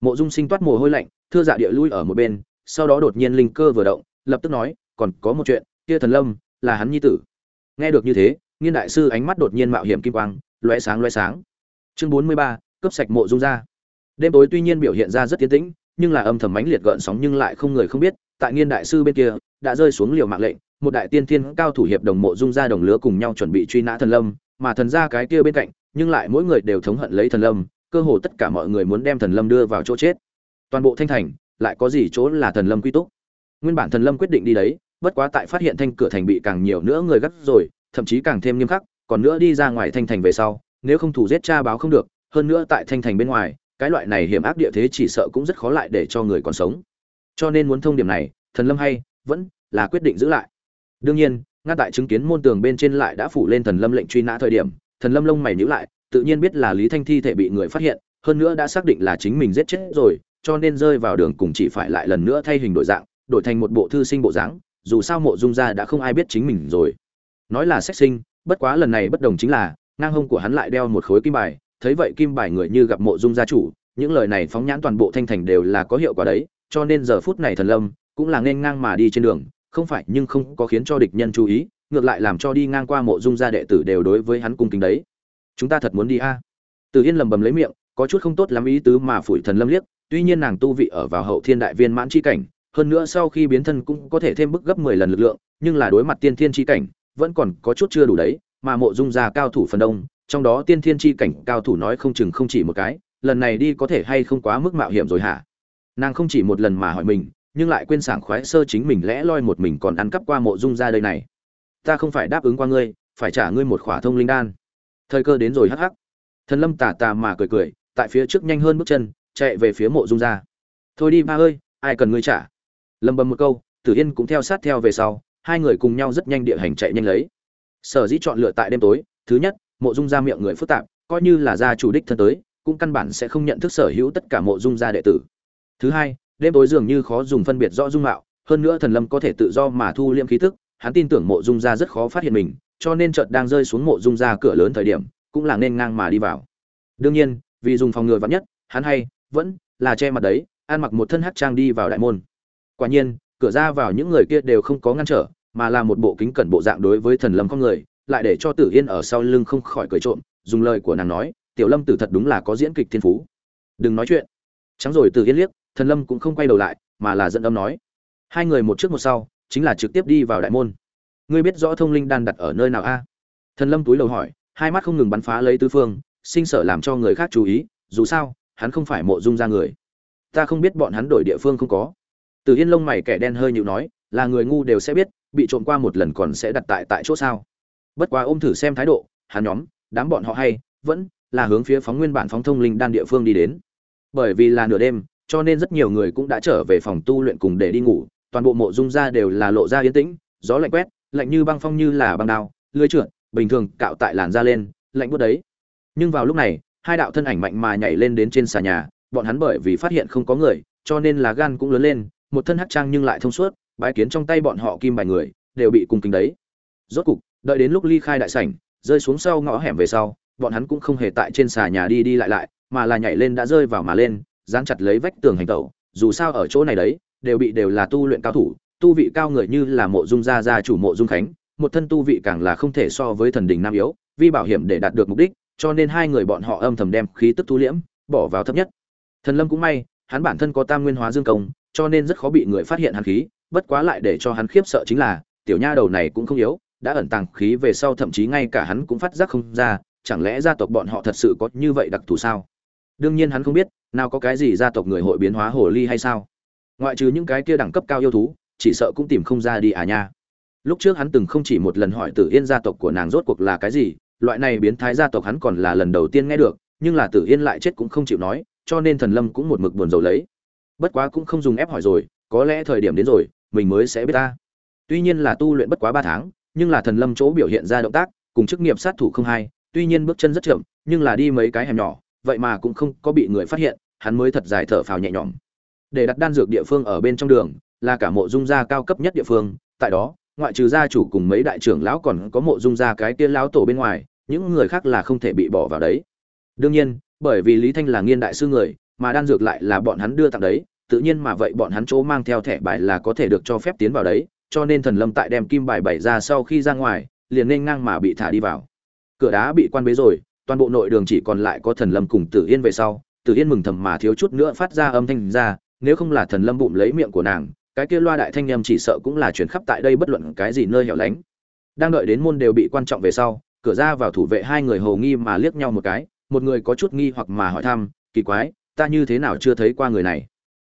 S1: Mộ dung sinh toát mồ hôi lạnh, thưa dạ địa lui ở một bên, sau đó đột nhiên linh cơ vừa động, lập tức nói, còn có một chuyện, kia thần lâm là hắn nhi tử. Nghe được như thế nghiên đại sư ánh mắt đột nhiên mạo hiểm kim quang loé sáng loé sáng. Chương bốn mươi ba cấp sạch mộ dung ra. Đêm tối tuy nhiên biểu hiện ra rất tiến tĩnh, nhưng là âm thầm mãnh liệt gợn sóng nhưng lại không người không biết, tại nghiên đại sư bên kia, đã rơi xuống liều mạng lệnh, một đại tiên thiên cao thủ hiệp đồng mộ dung ra đồng lứa cùng nhau chuẩn bị truy nã thần lâm, mà thần gia cái kia bên cạnh, nhưng lại mỗi người đều thống hận lấy thần lâm, cơ hồ tất cả mọi người muốn đem thần lâm đưa vào chỗ chết. Toàn bộ thanh thành, lại có gì chỗ là thần lâm quy túc? Nguyên bản thần lâm quyết định đi đấy, bất quá tại phát hiện thanh cửa thành bị càng nhiều nữa người gắt rồi thậm chí càng thêm nghiêm khắc, còn nữa đi ra ngoài thanh thành về sau, nếu không thủ giết cha báo không được, hơn nữa tại thanh thành bên ngoài, cái loại này hiểm ác địa thế chỉ sợ cũng rất khó lại để cho người còn sống. Cho nên muốn thông điểm này, thần lâm hay, vẫn là quyết định giữ lại. Đương nhiên ngay tại chứng kiến môn tường bên trên lại đã phủ lên thần lâm lệnh truy nã thời điểm, thần lâm lông mày nhíu lại, tự nhiên biết là lý thanh thi thể bị người phát hiện, hơn nữa đã xác định là chính mình giết chết rồi, cho nên rơi vào đường cùng chỉ phải lại lần nữa thay hình đổi dạng, đổi thành một bộ thư sinh bộ dáng, dù sao mộ dung gia đã không ai biết chính mình rồi nói là sách sinh, bất quá lần này bất đồng chính là, ngang hông của hắn lại đeo một khối kim bài, thấy vậy kim bài người như gặp mộ dung gia chủ, những lời này phóng nhãn toàn bộ thanh thành đều là có hiệu quả đấy, cho nên giờ phút này thần lâm cũng là nên ngang mà đi trên đường, không phải nhưng không có khiến cho địch nhân chú ý, ngược lại làm cho đi ngang qua mộ dung gia đệ tử đều đối với hắn cung kính đấy chúng ta thật muốn đi a à? từ yên lầm bầm lấy miệng, có chút không tốt lắm ý tứ mà phủi thần lâm liếc, tuy nhiên nàng tu vị ở vào hậu thiên đại viên mãn chi cảnh, hơn nữa sau khi biến thân cũng có thể thêm bức gấp 10 lần lực lượng, nhưng là đối mặt tiên thiên chi cảnh vẫn còn có chút chưa đủ đấy, mà mộ dung gia cao thủ phần đông, trong đó tiên thiên chi cảnh cao thủ nói không chừng không chỉ một cái, lần này đi có thể hay không quá mức mạo hiểm rồi hả? Nàng không chỉ một lần mà hỏi mình, nhưng lại quên sảng khoái sơ chính mình lẽ loi một mình còn ăn cắp qua mộ dung Gia đây này. Ta không phải đáp ứng qua ngươi, phải trả ngươi một khỏa thông linh đan. Thời cơ đến rồi hắc hắc. Thần lâm tà tà mà cười cười, tại phía trước nhanh hơn bước chân, chạy về phía mộ dung Gia. thôi đi ba ơi, ai cần ngươi trả? Lâm bầm một câu, tử yên cũng theo sát theo về sau hai người cùng nhau rất nhanh địa hành chạy nhanh lấy. Sở dĩ chọn lựa tại đêm tối, thứ nhất, mộ dung gia miệng người phức tạp, coi như là gia chủ đích thân tới, cũng căn bản sẽ không nhận thức sở hữu tất cả mộ dung gia đệ tử. Thứ hai, đêm tối dường như khó dùng phân biệt rõ dung mạo, hơn nữa thần lâm có thể tự do mà thu liêm khí tức, hắn tin tưởng mộ dung gia rất khó phát hiện mình, cho nên chợt đang rơi xuống mộ dung gia cửa lớn thời điểm, cũng là nên ngang mà đi vào. Đương nhiên, vì dùng phòng ngừa vắn nhất, hắn hay, vẫn là che mặt đấy, ăn mặc một thân hắc trang đi vào đại môn. Quả nhiên, cửa ra vào những người kia đều không có ngăn trở mà là một bộ kính cẩn bộ dạng đối với thần lâm con người, lại để cho tử yên ở sau lưng không khỏi cười trộm, dùng lời của nàng nói, tiểu lâm tử thật đúng là có diễn kịch thiên phú. Đừng nói chuyện. Trắng rồi tử yên liếc, thần lâm cũng không quay đầu lại, mà là dẫn âm nói, hai người một trước một sau, chính là trực tiếp đi vào đại môn. Ngươi biết rõ thông linh đan đặt ở nơi nào a? Thần lâm túi lầu hỏi, hai mắt không ngừng bắn phá lấy tứ phương, sinh sợ làm cho người khác chú ý, dù sao, hắn không phải mộ dung ra người. Ta không biết bọn hắn đổi địa phương không có. Từ yên lông mày kẻ đen hơi nhịu nói, là người ngu đều sẽ biết bị trộm qua một lần còn sẽ đặt tại tại chỗ sao? Bất quá ôm thử xem thái độ, hắn nhóm, đám bọn họ hay, vẫn là hướng phía phóng nguyên bản phóng thông linh đan địa phương đi đến. Bởi vì là nửa đêm, cho nên rất nhiều người cũng đã trở về phòng tu luyện cùng để đi ngủ, toàn bộ mộ dung ra đều là lộ ra yên tĩnh, gió lạnh quét, lạnh như băng phong như là băng đao, lưới trượt, bình thường cạo tại làn da lên, lạnh buốt đấy. Nhưng vào lúc này, hai đạo thân ảnh mạnh mà nhảy lên đến trên xà nhà, bọn hắn bởi vì phát hiện không có người, cho nên là gan cũng lớn lên, một thân hắc trang nhưng lại thông suốt bái kiến trong tay bọn họ kim bài người, đều bị cung kính đấy. Rốt cục, đợi đến lúc ly khai đại sảnh, rơi xuống sau ngõ hẻm về sau, bọn hắn cũng không hề tại trên xà nhà đi đi lại lại, mà là nhảy lên đã rơi vào mà lên, dán chặt lấy vách tường hành tẩu, dù sao ở chỗ này đấy, đều bị đều là tu luyện cao thủ, tu vị cao người như là mộ dung gia gia chủ mộ dung khánh, một thân tu vị càng là không thể so với thần đình nam yếu, vì bảo hiểm để đạt được mục đích, cho nên hai người bọn họ âm thầm đem khí tức thu liễm, bỏ vào thấp nhất. Thần lâm cũng may, hắn bản thân có tam nguyên hóa dương công, cho nên rất khó bị người phát hiện hàn khí bất quá lại để cho hắn khiếp sợ chính là, tiểu nha đầu này cũng không yếu, đã ẩn tàng khí về sau thậm chí ngay cả hắn cũng phát giác không ra, chẳng lẽ gia tộc bọn họ thật sự có như vậy đặc thù sao? Đương nhiên hắn không biết, nào có cái gì gia tộc người hội biến hóa hồ ly hay sao? Ngoại trừ những cái kia đẳng cấp cao yêu thú, chỉ sợ cũng tìm không ra đi à nha. Lúc trước hắn từng không chỉ một lần hỏi tử yên gia tộc của nàng rốt cuộc là cái gì, loại này biến thái gia tộc hắn còn là lần đầu tiên nghe được, nhưng là tử yên lại chết cũng không chịu nói, cho nên thần lâm cũng một mực buồn rầu lấy. Bất quá cũng không dùng ép hỏi rồi có lẽ thời điểm đến rồi, mình mới sẽ biết ta. Tuy nhiên là tu luyện bất quá ba tháng, nhưng là thần lâm chỗ biểu hiện ra động tác, cùng chức nghiệp sát thủ không hay tuy nhiên bước chân rất chậm, nhưng là đi mấy cái hẻm nhỏ, vậy mà cũng không có bị người phát hiện, hắn mới thật dài thở phào nhẹ nhõm. Để đặt đan dược địa phương ở bên trong đường, là cả mộ dung gia cao cấp nhất địa phương, tại đó, ngoại trừ gia chủ cùng mấy đại trưởng lão còn có mộ dung gia cái tiên lão tổ bên ngoài, những người khác là không thể bị bỏ vào đấy. Đương nhiên, bởi vì lý thanh là nghiên đại sư người, mà đan dược lại là bọn hắn đưa tặng đấy tự nhiên mà vậy bọn hắn chỗ mang theo thẻ bài là có thể được cho phép tiến vào đấy, cho nên thần lâm tại đem kim bài bảy ra sau khi ra ngoài, liền nên ngang mà bị thả đi vào. Cửa đá bị quan bế rồi, toàn bộ nội đường chỉ còn lại có thần lâm cùng tử yên về sau, tử yên mừng thầm mà thiếu chút nữa phát ra âm thanh ra, nếu không là thần lâm bụng lấy miệng của nàng, cái kia loa đại thanh âm chỉ sợ cũng là chuyển khắp tại đây bất luận cái gì nơi hẻo lánh. Đang đợi đến môn đều bị quan trọng về sau, cửa ra vào thủ vệ hai người hồ nghi mà liếc nhau một cái, một người có chút nghi hoặc mà hỏi thăm, kỳ quái, ta như thế nào chưa thấy qua người này?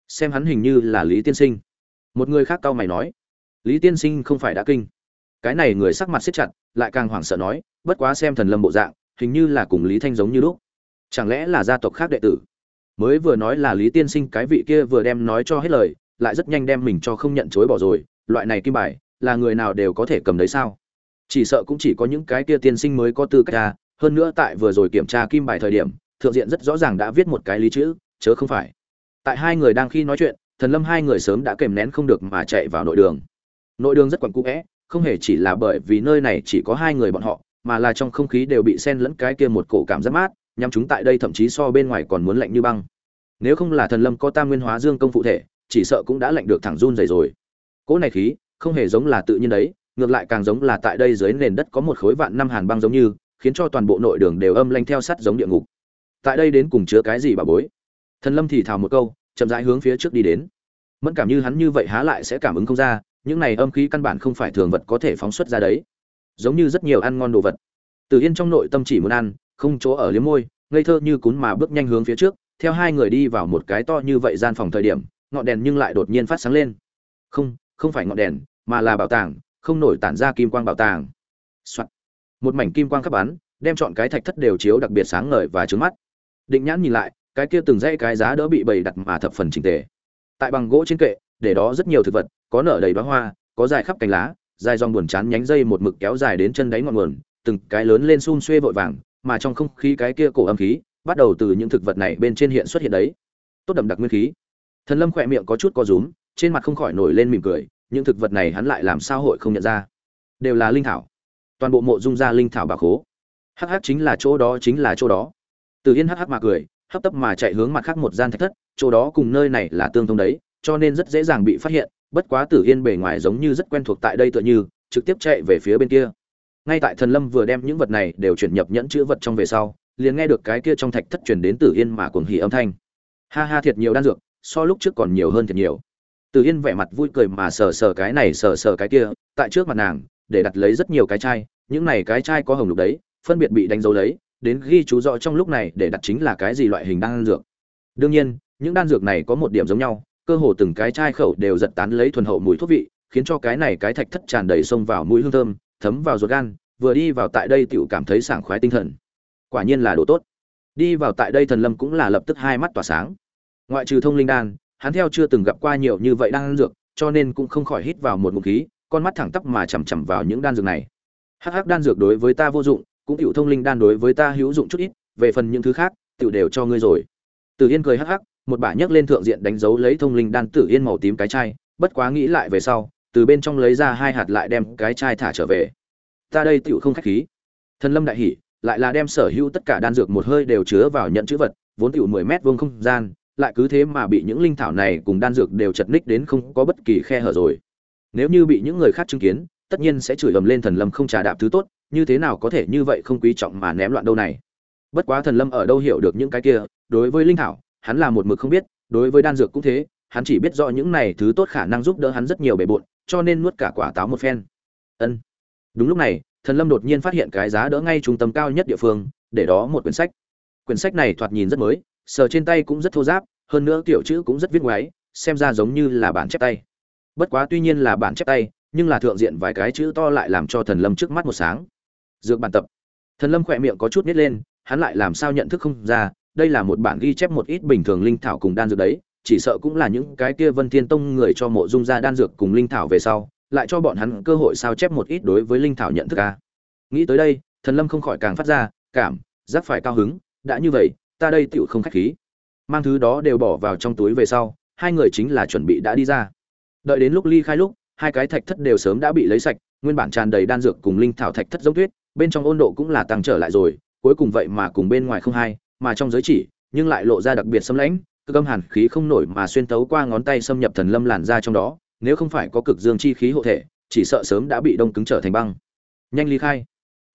S1: Xem hắn hình như là lý tiên sinh. Một người khác cau mày nói, lý tiên sinh không phải đã kinh. Cái này người sắc mặt siết chặt, lại càng hoảng sợ nói, bất quá xem thần lâm bộ dạng, hình như là cùng lý thanh giống như lúc. Chẳng lẽ là gia tộc khác đệ tử? Mới vừa nói là lý tiên sinh cái vị kia vừa đem nói cho hết lời, lại rất nhanh đem mình cho không nhận chối bỏ rồi, loại này kim bài, là người nào đều có thể cầm đấy sao? Chỉ sợ cũng chỉ có những cái kia tiên sinh mới có tư cách ra hơn nữa tại vừa rồi kiểm tra kim bài thời điểm, thượng diện rất rõ ràng đã viết một cái lý chữ, chớ không phải tại hai người đang khi nói chuyện, thần lâm hai người sớm đã kèm nén không được mà chạy vào nội đường. Nội đường rất quặn cũ vẽ không hề chỉ là bởi vì nơi này chỉ có hai người bọn họ, mà là trong không khí đều bị xen lẫn cái kia một cổ cảm giác mát nhằm chúng tại đây thậm chí so bên ngoài còn muốn lạnh như băng. Nếu không là thần lâm có tam nguyên hóa dương công phụ thể, chỉ sợ cũng đã lạnh được thẳng run dày rồi. Cỗ này khí, không hề giống là tự nhiên đấy, ngược lại càng giống là tại đây dưới nền đất có một khối vạn năm hàn băng giống như, khiến cho toàn bộ nội đường đều âm lanh theo sắt giống địa ngục. Tại đây đến cùng chứa cái gì bà bối? Thần lâm thì thào một câu, chậm rãi hướng phía trước đi đến. Mẫn cảm như hắn như vậy há lại sẽ cảm ứng không ra, những này âm khí căn bản không phải thường vật có thể phóng xuất ra đấy. Giống như rất nhiều ăn ngon đồ vật. Từ yên trong nội tâm chỉ muốn ăn, không chỗ ở liếm môi, ngây thơ như cún mà bước nhanh hướng phía trước, theo hai người đi vào một cái to như vậy gian phòng thời điểm, ngọn đèn nhưng lại đột nhiên phát sáng lên. Không không phải ngọn đèn, mà là bảo tàng, không nổi tản ra kim quang bảo tàng、Soạn. một mảnh kim quang khắp bắn đem chọn cái thạch thất đều chiếu đặc biệt sáng ngời và trướng mắt. Định nhãn nhìn lại cái kia từng dãy cái giá đỡ bị bày đặt mà thập phần chỉnh tề. Tại bằng gỗ trên kệ, để đó rất nhiều thực vật, có nở đầy bá hoa, có dài khắp cành lá, dài dòng buồn chán nhánh dây một mực kéo dài đến chân đáy ngọn nguồn, từng cái lớn lên sum xuê vội vàng, mà trong không khí cái kia cổ âm khí, bắt đầu từ những thực vật này bên trên hiện xuất hiện đấy. Tốt đậm đặc nguyên khí. Thần lâm khỏe miệng có chút co rúm, trên mặt không khỏi nổi lên mỉm cười, những thực vật này hắn lại làm sao hội không nhận ra? Đều là linh thảo. Toàn bộ mộ dung ra linh thảo bà khố. Hắc hắc chính là chỗ đó, chính là chỗ đó. Từ yên hắc hắc mà cười hấp tấp mà chạy hướng mặt khác một gian thạch thất, chỗ đó cùng nơi này là tương thông đấy, cho nên rất dễ dàng bị phát hiện, bất quá tử yên bề ngoài giống như rất quen thuộc tại đây tựa như, trực tiếp chạy về phía bên kia. Ngay tại thần lâm vừa đem những vật này đều chuyển nhập nhẫn chữ vật trong về sau, liền nghe được cái kia trong thạch thất chuyển đến tử yên mà cuồng hỉ âm thanh. Ha ha thiệt nhiều đan dược, so lúc trước còn nhiều hơn thiệt nhiều. Tử yên vẻ mặt vui cười mà sờ sờ cái này sờ sờ cái kia, tại trước mặt nàng, để đặt lấy rất nhiều cái chai, những này cái chai có hồng lục đấy, phân biệt bị đánh dấu lấy đến ghi chú rõ trong lúc này để đặt chính là cái gì loại hình đan dược. Đương nhiên, những đan dược này có một điểm giống nhau, cơ hồ từng cái chai khẩu đều giật tán lấy thuần hậu mùi thuốc vị, khiến cho cái này cái thạch thất tràn đầy xông vào mũi hương thơm, thấm vào ruột gan, vừa đi vào tại đây tiểu cảm thấy sảng khoái tinh thần. Quả nhiên là đồ tốt. Đi vào tại đây thần lâm cũng là lập tức hai mắt tỏa sáng. Ngoại trừ thông linh đan, hắn theo chưa từng gặp qua nhiều như vậy đan dược, cho nên cũng không khỏi hít vào một ngụm khí, con mắt thẳng tắp mà chằm chằm vào những đan dược này. Hắc hắc đan dược đối với ta vô dụng cũng tiểu thông linh đan đối với ta hữu dụng chút ít, về phần những thứ khác, tiểu đều cho ngươi rồi. Tử yên cười hắc hắc, một bả nhấc lên thượng diện đánh dấu lấy thông linh đan tử yên màu tím cái chai, bất quá nghĩ lại về sau, từ bên trong lấy ra hai hạt lại đem cái chai thả trở về. Ta đây tiểu không khách khí. Thần lâm đại hỉ, lại là đem sở hữu tất cả đan dược một hơi đều chứa vào nhận chữ vật, vốn tiểu mười mét vuông không gian, lại cứ thế mà bị những linh thảo này cùng đan dược đều chật ních đến không có bất kỳ khe hở rồi. Nếu như bị những người khác chứng kiến, tất nhiên sẽ chửi ầm lên thần lâm không trà đạp thứ tốt như thế nào có thể như vậy không quý trọng mà ném loạn đâu này? Bất quá thần lâm ở đâu hiểu được những cái kia, đối với linh thảo, hắn là một mực không biết, đối với đan dược cũng thế, hắn chỉ biết rõ những này thứ tốt khả năng giúp đỡ hắn rất nhiều bề bộn, cho nên nuốt cả quả táo một phen. Ân. Đúng lúc này, thần lâm đột nhiên phát hiện cái giá đỡ ngay trung tâm cao nhất địa phương, để đó một quyển sách. Quyển sách này thoạt nhìn rất mới, sờ trên tay cũng rất thô giáp, hơn nữa tiểu chữ cũng rất viết ngoáy, xem ra giống như là bản chép tay. Bất quá tuy nhiên là bản chép tay, nhưng là thượng diện vài cái chữ to lại làm cho thần lâm trước mắt một sáng dược bản tập. Thần lâm khỏe miệng có chút nít lên, hắn lại làm sao nhận thức không ra, đây là một bản ghi chép một ít bình thường linh thảo cùng đan dược đấy, chỉ sợ cũng là những cái kia vân thiên tông người cho mộ dung ra đan dược cùng linh thảo về sau, lại cho bọn hắn cơ hội sao chép một ít đối với linh thảo nhận thức ca nghĩ tới đây, thần lâm không khỏi càng phát ra, cảm giác phải cao hứng, đã như vậy, ta đây tựu không khách khí. Mang thứ đó đều bỏ vào trong túi về sau, hai người chính là chuẩn bị đã đi ra. Đợi đến lúc ly khai lúc, hai cái thạch thất đều sớm đã bị lấy sạch, nguyên bản tràn đầy đan dược cùng linh thảo thạch thất giống tuyết bên trong ôn độ cũng là tăng trở lại rồi cuối cùng vậy mà cùng bên ngoài không hai mà trong giới chỉ nhưng lại lộ ra đặc biệt xâm lãnh cực âm hàn khí không nổi mà xuyên tấu qua ngón tay xâm nhập thần lâm làn ra trong đó nếu không phải có cực dương chi khí hộ thể chỉ sợ sớm đã bị đông cứng trở thành băng. Nhanh ly khai.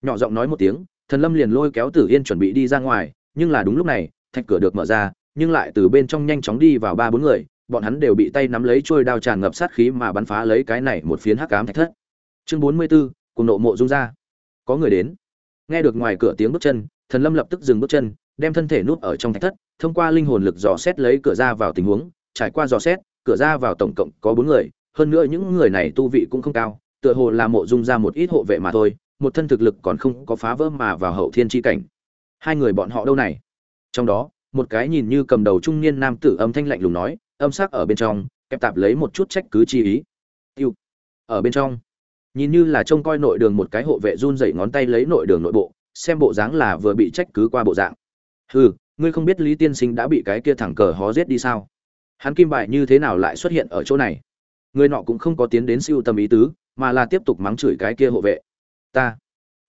S1: Nhỏ giọng nói một tiếng thần lâm liền lôi kéo tử yên chuẩn bị đi ra ngoài nhưng là đúng lúc này thạch cửa được mở ra nhưng lại từ bên trong nhanh chóng đi vào ba bốn người bọn hắn đều bị tay nắm lấy trôi đao tràn ngập sát khí mà bắn phá lấy cái này một phiến hắc ám thạch thất. Chương bốn mươi 44, cùng nộ mộ dung ra có người đến. Nghe được ngoài cửa tiếng bước chân, thần lâm lập tức dừng bước chân, đem thân thể núp ở trong thạch thất, thông qua linh hồn lực dò xét lấy cửa ra vào tình huống. Trải qua dò xét, cửa ra vào tổng cộng có bốn người, hơn nữa những người này tu vị cũng không cao, tựa hồ là mộ dung ra một ít hộ vệ mà thôi, một thân thực lực còn không có phá vỡ mà vào hậu thiên chi cảnh. Hai người bọn họ đâu này? Trong đó, một cái nhìn như cầm đầu trung niên nam tử âm thanh lạnh lùng nói, âm sắc ở bên trong, kẹp tạp lấy một chút trách cứ chi ý. Tiêu ở bên trong nhìn như là trông coi nội đường một cái hộ vệ run rẩy ngón tay lấy nội đường nội bộ, xem bộ dáng là vừa bị trách cứ qua bộ dạng. Hừ, ngươi không biết lý tiên sinh đã bị cái kia thẳng cờ hó giết đi sao? Hắn kim bại như thế nào lại xuất hiện ở chỗ này? Người nọ cũng không có tiến đến siêu tâm ý tứ, mà là tiếp tục mắng chửi cái kia hộ vệ. Ta,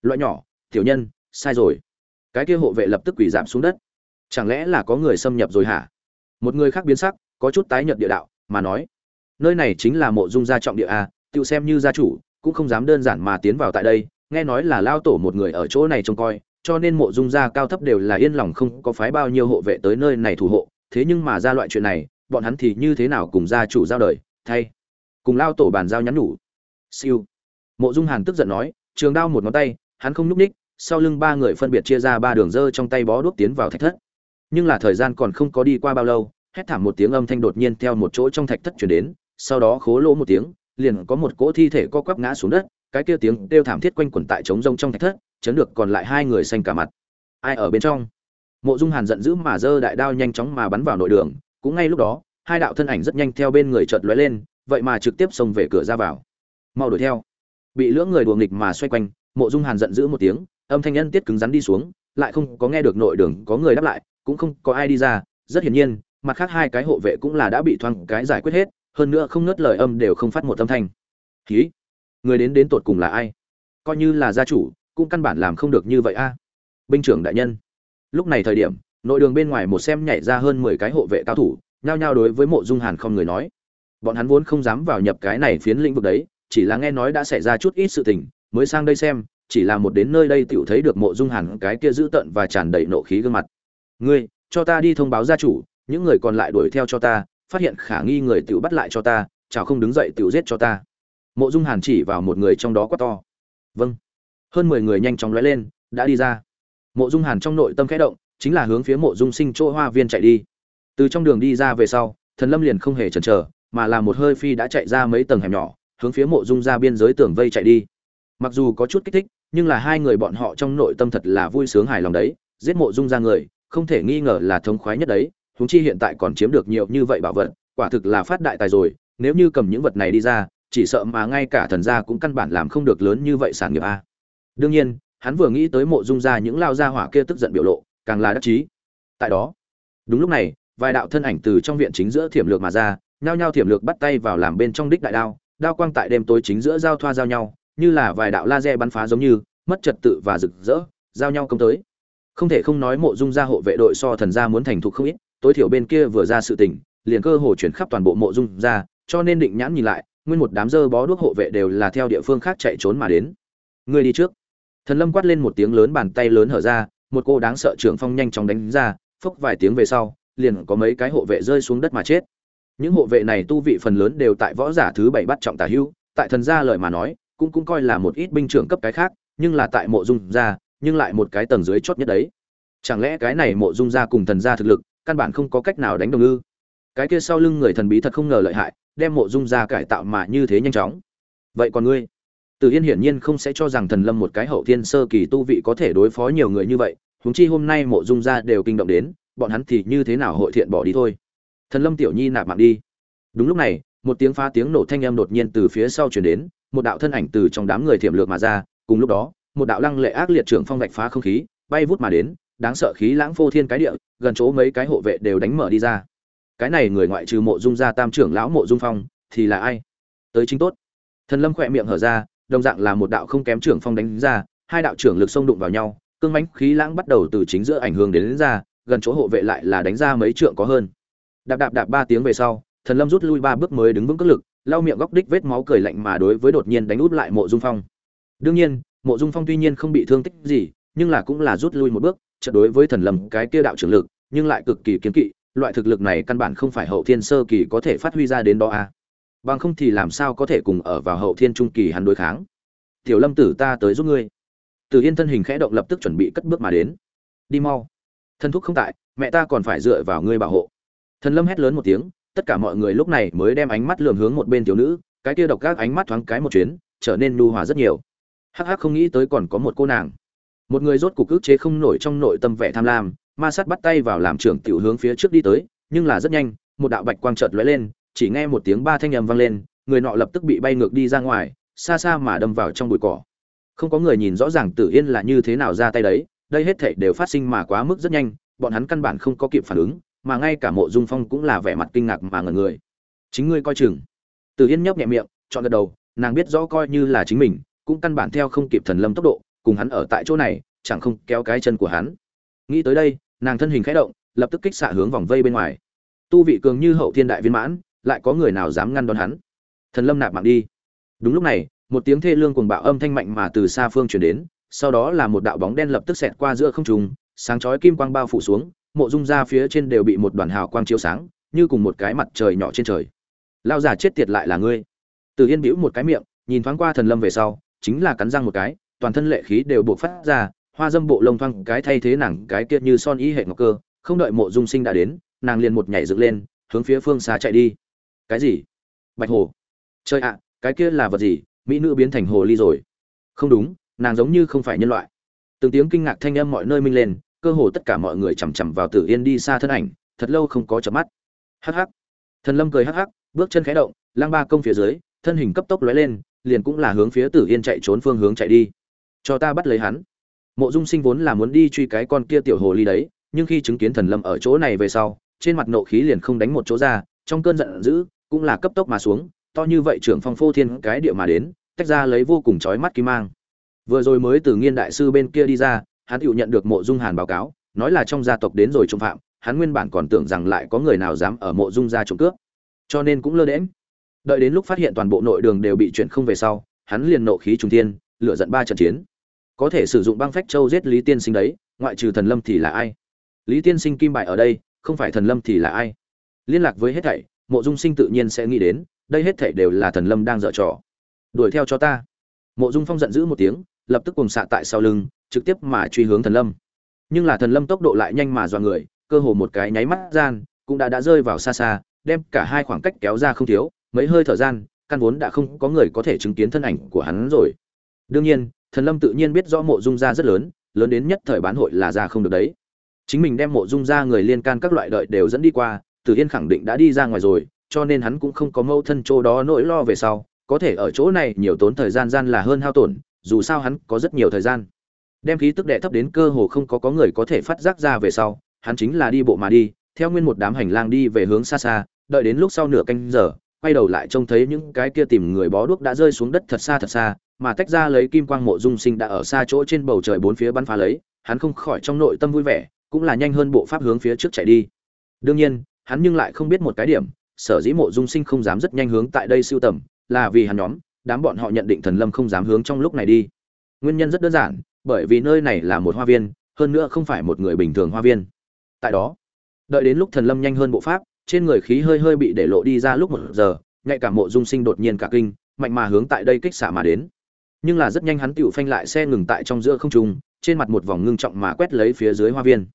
S1: loại nhỏ, tiểu nhân, sai rồi. Cái kia hộ vệ lập tức quỳ giảm xuống đất. Chẳng lẽ là có người xâm nhập rồi hả? Một người khác biến sắc, có chút tái nhợt địa đạo, mà nói, nơi này chính là mộ dung gia trọng địa a tự xem như gia chủ cũng không dám đơn giản mà tiến vào tại đây, nghe nói là lao tổ một người ở chỗ này trông coi, cho nên mộ dung gia cao thấp đều là yên lòng không có phái bao nhiêu hộ vệ tới nơi này thủ hộ. Thế nhưng mà ra loại chuyện này, bọn hắn thì như thế nào cùng gia chủ giao đời, thay, cùng lao tổ bàn giao nhắn nhủ. Siêu. Mộ dung hàn tức giận nói, trường đao một ngón tay, hắn không nhúc ních sau lưng ba người phân biệt chia ra ba đường dơ trong tay bó đuốc tiến vào thạch thất. Nhưng là thời gian còn không có đi qua bao lâu, hét thảm một tiếng âm thanh đột nhiên theo một chỗ trong thạch thất chuyển đến, sau đó khố lỗ một tiếng liền có một cỗ thi thể co quắp ngã xuống đất, cái kia tiếng kêu thảm thiết quanh quẩn tại trống rông trong thạch thất, chấn được còn lại hai người xanh cả mặt. Ai ở bên trong? Mộ dung hàn giận dữ mà giơ đại đao nhanh chóng mà bắn vào nội đường, cũng ngay lúc đó, hai đạo thân ảnh rất nhanh theo bên người chợt lóe lên, vậy mà trực tiếp xông về cửa ra vào. Mau đuổi theo. Bị lưỡng người đùa nghịch mà xoay quanh, mộ dung hàn giận dữ một tiếng, âm thanh nhân tiết cứng rắn đi xuống, lại không có nghe được nội đường có người đáp lại, cũng không có ai đi ra. Rất hiển nhiên, mặt khác hai cái hộ vệ cũng là đã bị thoáng cái giải quyết hết hơn nữa không ngớt lời âm đều không phát một âm thanh. Khí người đến đến tột cùng là ai? Coi như là gia chủ, cũng căn bản làm không được như vậy a. Binh trưởng đại nhân. Lúc này thời điểm, nội đường bên ngoài một xem nhảy ra hơn mười cái hộ vệ cao thủ, nhao nhao đối với mộ dung hàn không người nói. Bọn hắn vốn không dám vào nhập cái này phiến lĩnh vực đấy, chỉ là nghe nói đã xảy ra chút ít sự tình, mới sang đây xem, chỉ là một đến nơi đây tựu thấy được mộ dung hàn cái kia dữ tợn và tràn đầy nộ khí gương mặt. Ngươi, cho ta đi thông báo gia chủ, những người còn lại đuổi theo cho ta phát hiện khả nghi người tiểu bắt lại cho ta, chào không đứng dậy tiểu giết cho ta. Mộ dung hàn chỉ vào một người trong đó quá to. Vâng. Hơn mười người nhanh chóng lóe lên, đã đi ra. Mộ dung hàn trong nội tâm khẽ động, chính là hướng phía mộ dung sinh chỗ hoa viên chạy đi. Từ trong đường đi ra về sau, thần lâm liền không hề chần chờ, mà là một hơi phi đã chạy ra mấy tầng hẻm nhỏ, hướng phía mộ dung ra biên giới tường vây chạy đi. Mặc dù có chút kích thích, nhưng là hai người bọn họ trong nội tâm thật là vui sướng hài lòng đấy, giết mộ dung ra người, không thể nghi ngờ là thống khoái nhất đấy huống chi hiện tại còn chiếm được nhiều như vậy bảo vật, quả thực là phát đại tài rồi, nếu như cầm những vật này đi ra, chỉ sợ mà ngay cả thần gia cũng căn bản làm không được lớn như vậy sản nghiệp a. Đương nhiên, hắn vừa nghĩ tới mộ dung ra những lao gia hỏa kia tức giận biểu lộ, càng là đắc chí. Tại đó, đúng lúc này, vài đạo thân ảnh từ trong viện chính giữa thiểm lược mà ra, nhao nhao thiểm lược bắt tay vào làm bên trong đích đại đao đao quang tại đêm tối chính giữa giao thoa giao nhau, như là vài đạo laser bắn phá giống như, mất trật tự và rực rỡ, giao nhau công tới. Không thể không nói mộ dung gia hộ vệ đội so thần gia muốn thành thục không ít tối thiểu bên kia vừa ra sự tình liền cơ hồ chuyển khắp toàn bộ mộ dung ra, cho nên định nhãn nhìn lại nguyên một đám dơ bó đuốc hộ vệ đều là theo địa phương khác chạy trốn mà đến. Người đi trước. Thần lâm quát lên một tiếng lớn bàn tay lớn hở ra một cô đáng sợ trưởng phong nhanh chóng đánh ra phốc vài tiếng về sau liền có mấy cái hộ vệ rơi xuống đất mà chết. Những hộ vệ này tu vị phần lớn đều tại võ giả thứ bảy bắt trọng tà hưu tại thần gia lợi mà nói cũng cũng coi là một ít binh trưởng cấp cái khác nhưng là tại mộ dung gia nhưng lại một cái tầng dưới chót nhất đấy. Chẳng lẽ cái này mộ dung gia cùng thần gia thực lực căn bản không có cách nào đánh đồng ư cái kia sau lưng người thần bí thật không ngờ lợi hại đem mộ dung gia cải tạo mà như thế nhanh chóng vậy còn ngươi từ Yên hiển nhiên không sẽ cho rằng Thần Lâm một cái hậu thiên sơ kỳ tu vị có thể đối phó nhiều người như vậy, huống chi hôm nay mộ dung gia đều kinh động đến, bọn hắn thì như thế nào hội thiện bỏ đi thôi. Thần Lâm tiểu nhi nạp mạng đi. Đúng lúc này, một tiếng phá tiếng nổ thanh âm đột nhiên từ phía sau truyền đến, một đạo thân ảnh từ trong đám người thiểm lược mà ra, cùng lúc đó, một đạo lăng lệ ác liệt trưởng phong vạch phá không khí, bay vút mà đến, đáng sợ khí lãng phô thiên cái địa, gần chỗ mấy cái hộ vệ đều đánh mở đi ra. Cái này người ngoại trừ mộ dung gia tam trưởng lão mộ dung phong, thì là ai? Tới chính tốt. Thần Lâm khẽ miệng hở ra, đồng dạng là một đạo không kém trưởng phong đánh ra, hai đạo trưởng lực xông đụng vào nhau, cương mãnh khí lãng bắt đầu từ chính giữa ảnh hưởng đến, đến ra, gần chỗ hộ vệ lại là đánh ra mấy trượng có hơn. Đạp đạp đạp ba tiếng về sau, Thần Lâm rút lui ba bước mới đứng vững cước lực, lau miệng góc đích vết máu cười lạnh mà đối với đột nhiên đánh út lại Mộ Dung Phong. Đương nhiên, Mộ Dung Phong tuy nhiên không bị thương tích gì, nhưng là cũng là rút lui một bước, trận đối với Thần Lâm cái kia đạo trưởng lực, nhưng lại cực kỳ kiên kỵ, loại thực lực này căn bản không phải hậu thiên sơ kỳ có thể phát huy ra đến đó a. À bằng không thì làm sao có thể cùng ở vào hậu thiên trung kỳ hắn đối kháng? Tiểu lâm tử ta tới giúp ngươi. Từ yên thân hình khẽ động lập tức chuẩn bị cất bước mà đến. Đi mau. Thân thúc không tại mẹ ta còn phải dựa vào ngươi bảo hộ. Thần lâm hét lớn một tiếng tất cả mọi người lúc này mới đem ánh mắt lườm hướng một bên tiểu nữ cái kia độc các ánh mắt thoáng cái một chuyến trở nên nhu hòa rất nhiều. Hắc hắc không nghĩ tới còn có một cô nàng một người rốt cục ức chế không nổi trong nội tâm vẻ tham lam ma sát bắt tay vào làm trưởng tiểu hướng phía trước đi tới nhưng là rất nhanh một đạo bạch quang chợt lóe lên chỉ nghe một tiếng ba thanh âm vang lên, người nọ lập tức bị bay ngược đi ra ngoài, xa xa mà đâm vào trong bụi cỏ. Không có người nhìn rõ ràng Tử Yên là như thế nào ra tay đấy, đây hết thảy đều phát sinh mà quá mức rất nhanh, bọn hắn căn bản không có kịp phản ứng, mà ngay cả Mộ Dung Phong cũng là vẻ mặt kinh ngạc mà ngẩn người. Chính ngươi coi chừng. Tử Yên nhấp nhẹ miệng, chọn gật đầu, nàng biết rõ coi như là chính mình, cũng căn bản theo không kịp thần lâm tốc độ, cùng hắn ở tại chỗ này, chẳng không kéo cái chân của hắn. Nghĩ tới đây, nàng thân hình khẽ động, lập tức kích xạ hướng vòng vây bên ngoài. Tu vị cường như hậu thiên đại viên mãn, lại có người nào dám ngăn đón hắn thần lâm nạp mạng đi đúng lúc này một tiếng thê lương cuồng bạo âm thanh mạnh mà từ xa phương truyền đến sau đó là một đạo bóng đen lập tức xẹt qua giữa không trung sáng chói kim quang bao phủ xuống mộ dung ra phía trên đều bị một đoàn hào quang chiếu sáng như cùng một cái mặt trời nhỏ trên trời lao giả chết tiệt lại là ngươi từ yên bĩu một cái miệng nhìn thoáng qua thần lâm về sau chính là cắn răng một cái toàn thân lệ khí đều buộc phát ra, hoa dâm bộ lông thoang cái thay thế nàng cái kia như son y hệ ngọc cơ, không đợi mộ dung sinh đã đến, nàng liền một nhảy dựng lên, hướng phía phương xa chạy đi. Cái gì? Bạch hồ. Chơi ạ, cái kia là vật gì? Mỹ nữ biến thành hồ ly rồi. Không đúng, nàng giống như không phải nhân loại. Từng tiếng kinh ngạc thanh âm mọi nơi minh lên, cơ hồ tất cả mọi người chằm chằm vào tử yên đi xa thân ảnh, thật lâu không có chợp mắt. Hắc hắc. Thần lâm cười hắc hắc, bước chân khẽ động, lang ba công phía dưới, thân hình cấp tốc lóe lên, liền cũng là hướng phía tử yên chạy trốn phương hướng chạy đi cho ta bắt lấy hắn. Mộ dung sinh vốn là muốn đi truy cái con kia tiểu hồ ly đấy, nhưng khi chứng kiến thần lâm ở chỗ này về sau, trên mặt nộ khí liền không đánh một chỗ ra, trong cơn giận dữ cũng là cấp tốc mà xuống, to như vậy trưởng phong phô thiên cái địa mà đến, tách ra lấy vô cùng chói mắt kim mang. Vừa rồi mới từ nghiên đại sư bên kia đi ra, hắn tự nhận được mộ dung hàn báo cáo, nói là trong gia tộc đến rồi trộm phạm, hắn nguyên bản còn tưởng rằng lại có người nào dám ở mộ dung gia trộm cướp. Cho nên cũng lơ đễm đợi đến lúc phát hiện toàn bộ nội đường đều bị chuyển không về sau, hắn liền nộ khí trung thiên, lửa giận ba trận chiến có thể sử dụng băng phách châu giết lý tiên sinh đấy, ngoại trừ thần lâm thì là ai? Lý tiên sinh kim bài ở đây, không phải thần lâm thì là ai? Liên lạc với hết thảy, mộ dung sinh tự nhiên sẽ nghĩ đến, đây hết thảy đều là thần lâm đang dở trò. Đuổi theo cho ta. Mộ dung phong giận dữ một tiếng, lập tức cùng xạ tại sau lưng, trực tiếp mà truy hướng thần lâm. Nhưng là thần lâm tốc độ lại nhanh mà dọa người, cơ hồ một cái nháy mắt gian, cũng đã đã rơi vào xa xa, đem cả hai khoảng cách kéo ra không thiếu, mấy hơi thở gian, căn vốn đã không có người có thể chứng kiến thân ảnh của hắn rồi. Đương nhiên thần lâm tự nhiên biết rõ mộ dung gia rất lớn lớn đến nhất thời bán hội là ra không được đấy. Chính mình đem mộ dung gia người liên can các loại đợi đều dẫn đi qua, tử yên khẳng định đã đi ra ngoài rồi, cho nên hắn cũng không có mâu thân chỗ đó nỗi lo về sau. Có thể ở chỗ này nhiều tốn thời gian gian là hơn hao tổn, dù sao hắn có rất nhiều thời gian. Đem khí tức đệ thấp đến cơ hồ không có có người có thể phát giác ra về sau, hắn chính là đi bộ mà đi, theo nguyên một đám hành lang đi về hướng xa xa, đợi đến lúc sau nửa canh giờ quay đầu lại trông thấy những cái kia tìm người bó đuốc đã rơi xuống đất thật xa thật xa, mà tách ra lấy kim quang mộ dung sinh đã ở xa chỗ trên bầu trời bốn phía bắn phá lấy, hắn không khỏi trong nội tâm vui vẻ, cũng là nhanh hơn bộ pháp hướng phía trước chạy đi. Đương nhiên, hắn nhưng lại không biết một cái điểm, sở dĩ mộ dung sinh không dám rất nhanh hướng tại đây siêu tầm, là vì hắn nhóm, đám bọn họ nhận định thần lâm không dám hướng trong lúc này đi. Nguyên nhân rất đơn giản, bởi vì nơi này là một hoa viên, hơn nữa không phải một người bình thường hoa viên. Tại đó, đợi đến lúc thần lâm nhanh hơn bộ pháp trên người khí hơi hơi bị để lộ đi ra lúc một giờ nhạy cả mộ dung sinh đột nhiên cả kinh, mạnh mà hướng tại đây kích xả mà đến. Nhưng là rất nhanh hắn tựu phanh lại xe ngừng tại trong giữa không trung, trên mặt một vòng ngưng trọng mà quét lấy phía dưới hoa viên.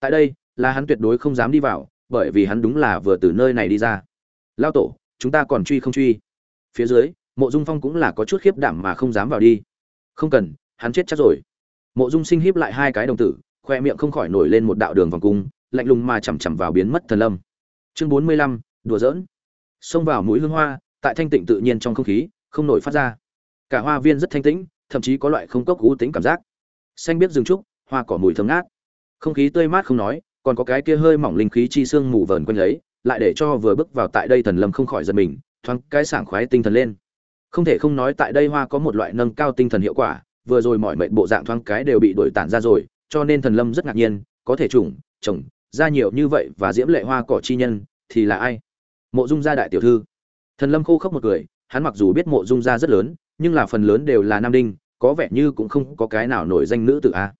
S1: Tại đây, là hắn tuyệt đối không dám đi vào, bởi vì hắn đúng là vừa từ nơi này đi ra. Lao tổ, chúng ta còn truy không truy? Phía dưới, mộ dung phong cũng là có chút khiếp đảm mà không dám vào đi. Không cần, hắn chết chắc rồi. Mộ dung sinh hiếp lại hai cái đồng tử, khoe miệng không khỏi nổi lên một đạo đường vòng cung, lạnh lùng mà chằm chằm vào biến mất thần lâm chương bốn mươi lăm, đùa giỡn. Xông vào mũi hương hoa, tại thanh tịnh tự nhiên trong không khí, không nổi phát ra. Cả hoa viên rất thanh tĩnh, thậm chí có loại không cốc cú tính cảm giác. Xanh biết rừng trúc, hoa cỏ mùi thơm ngát. Không khí tươi mát không nói, còn có cái kia hơi mỏng linh khí chi xương mù vờn quanh lấy, lại để cho vừa bước vào tại đây thần lâm không khỏi giật mình, thoáng cái sảng khoái tinh thần lên. Không thể không nói tại đây hoa có một loại nâng cao tinh thần hiệu quả, vừa rồi mọi mệnh bộ dạng thoáng cái đều bị đổi tản ra rồi, cho nên thần lâm rất ngạc nhiên, có thể trùng, trồng, ra nhiều như vậy và diễm lệ hoa cỏ chi nhân thì là ai? Mộ dung gia đại tiểu thư. Thần lâm khô khốc một cười, hắn mặc dù biết mộ dung gia rất lớn, nhưng là phần lớn đều là nam đinh, có vẻ như cũng không có cái nào nổi danh nữ tử a.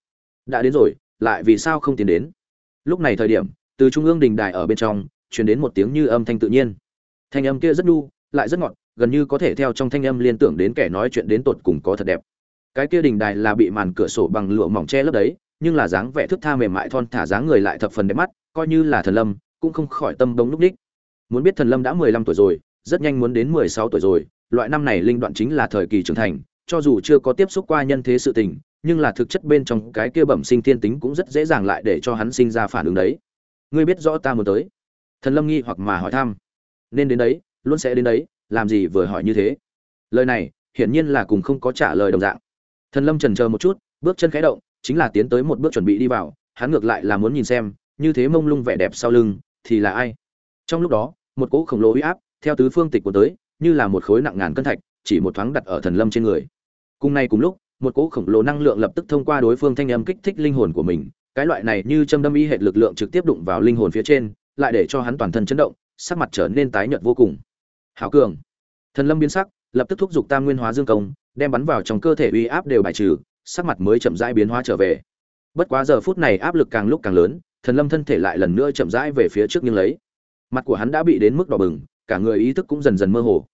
S1: Đã đến rồi, lại vì sao không tiến đến? Lúc này thời điểm, từ trung ương đình đài ở bên trong, truyền đến một tiếng như âm thanh tự nhiên. Thanh âm kia rất nhu, lại rất ngọt, gần như có thể theo trong thanh âm liên tưởng đến kẻ nói chuyện đến tột cùng có thật đẹp. Cái kia đình đài là bị màn cửa sổ bằng lụa mỏng che lấp đấy, nhưng là dáng vẻ thức tha mềm mại thon thả dáng người lại thập phần đẹp mắt, coi như là thần lâm cũng không khỏi tâm bóng lúc đích muốn biết thần lâm đã mười lăm tuổi rồi, rất nhanh muốn đến mười sáu tuổi rồi, loại năm này linh đoạn chính là thời kỳ trưởng thành, cho dù chưa có tiếp xúc qua nhân thế sự tình, nhưng là thực chất bên trong cái kia bẩm sinh thiên tính cũng rất dễ dàng lại để cho hắn sinh ra phản ứng đấy. Ngươi biết rõ ta muốn tới. Thần lâm nghi hoặc mà hỏi thăm. Nên đến đấy, luôn sẽ đến đấy, làm gì vừa hỏi như thế? Lời này, hiển nhiên là cùng không có trả lời đồng dạng. Thần lâm chần chờ một chút, bước chân khẽ động, chính là tiến tới một bước chuẩn bị đi vào, hắn ngược lại là muốn nhìn xem, như thế mông lung vẻ đẹp sau lưng thì là ai? Trong lúc đó, một cỗ khổng lồ uy áp theo tứ phương tịch của tới, như là một khối nặng ngàn cân thạch, chỉ một thoáng đặt ở thần lâm trên người. Cùng nay cùng lúc, một cỗ khổng lồ năng lượng lập tức thông qua đối phương thanh âm kích thích linh hồn của mình. Cái loại này như châm đâm y hệ lực lượng trực tiếp đụng vào linh hồn phía trên, lại để cho hắn toàn thân chấn động, sắc mặt trở nên tái nhợt vô cùng. Hảo cường. Thần lâm biến sắc, lập tức thúc giục tam nguyên hóa dương công, đem bắn vào trong cơ thể uy áp đều bài trừ, sắc mặt mới chậm rãi biến hóa trở về. Bất quá giờ phút này áp lực càng lúc càng lớn thần lâm thân thể lại lần nữa chậm rãi về phía trước nghiêng lấy. Mặt của hắn đã bị đến mức đỏ bừng, cả người ý thức cũng dần dần mơ hồ.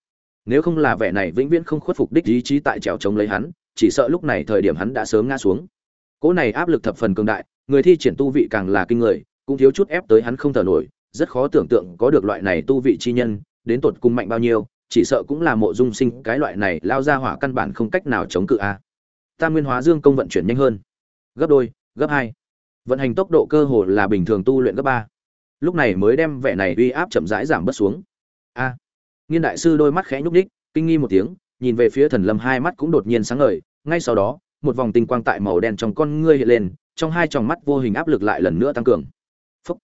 S1: Nếu không là vẻ này vĩnh viễn không khuất phục đích ý chí tại trèo chống lấy hắn, chỉ sợ lúc này thời điểm hắn đã sớm ngã xuống. Cỗ này áp lực thập phần cường đại, người thi triển tu vị càng là kinh người, cũng thiếu chút ép tới hắn không thở nổi, rất khó tưởng tượng có được loại này tu vị chi nhân, đến tột cùng mạnh bao nhiêu, chỉ sợ cũng là mộ dung sinh, cái loại này lao ra hỏa căn bản không cách nào chống cự a. Tam nguyên hóa dương công vận chuyển nhanh hơn. Gấp đôi, gấp hai vận hành tốc độ cơ hồ là bình thường tu luyện gấp ba. Lúc này mới đem vẻ này uy áp chậm rãi giảm bớt xuống. A. Nghiên đại sư đôi mắt khẽ nhúc ních kinh nghi một tiếng, nhìn về phía thần lâm hai mắt cũng đột nhiên sáng ngời. Ngay sau đó, một vòng tinh quang tại màu đen trong con ngươi hiện lên, trong hai tròng mắt vô hình áp lực lại lần nữa tăng cường. Phúc.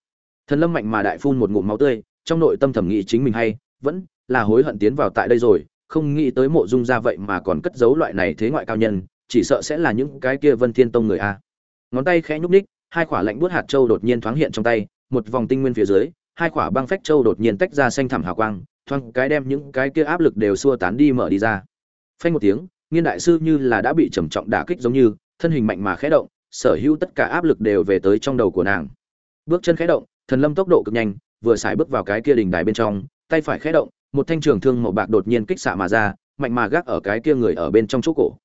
S1: thần lâm mạnh mà đại phun một ngụm máu tươi, trong nội tâm thẩm nghĩ chính mình hay, vẫn là hối hận tiến vào tại đây rồi, không nghĩ tới mộ dung ra vậy mà còn cất giấu loại này thế ngoại cao nhân, chỉ sợ sẽ là những cái kia vân thiên tông người a. Ngón tay khẽ nhúc ních hai quả lạnh buốt hạt châu đột nhiên thoáng hiện trong tay, một vòng tinh nguyên phía dưới, hai quả băng phách châu đột nhiên tách ra xanh thẳm hào quang, thoáng cái đem những cái kia áp lực đều xua tán đi mở đi ra. Phanh một tiếng, nghiên đại sư như là đã bị trầm trọng đả kích giống như, thân hình mạnh mà khẽ động, sở hữu tất cả áp lực đều về tới trong đầu của nàng. Bước chân khẽ động, thần lâm tốc độ cực nhanh, vừa xài bước vào cái kia đỉnh đài bên trong, tay phải khẽ động, một thanh trường thương màu bạc đột nhiên kích xạ mà ra, mạnh mà gác ở cái kia người ở bên trong chỗ cổ.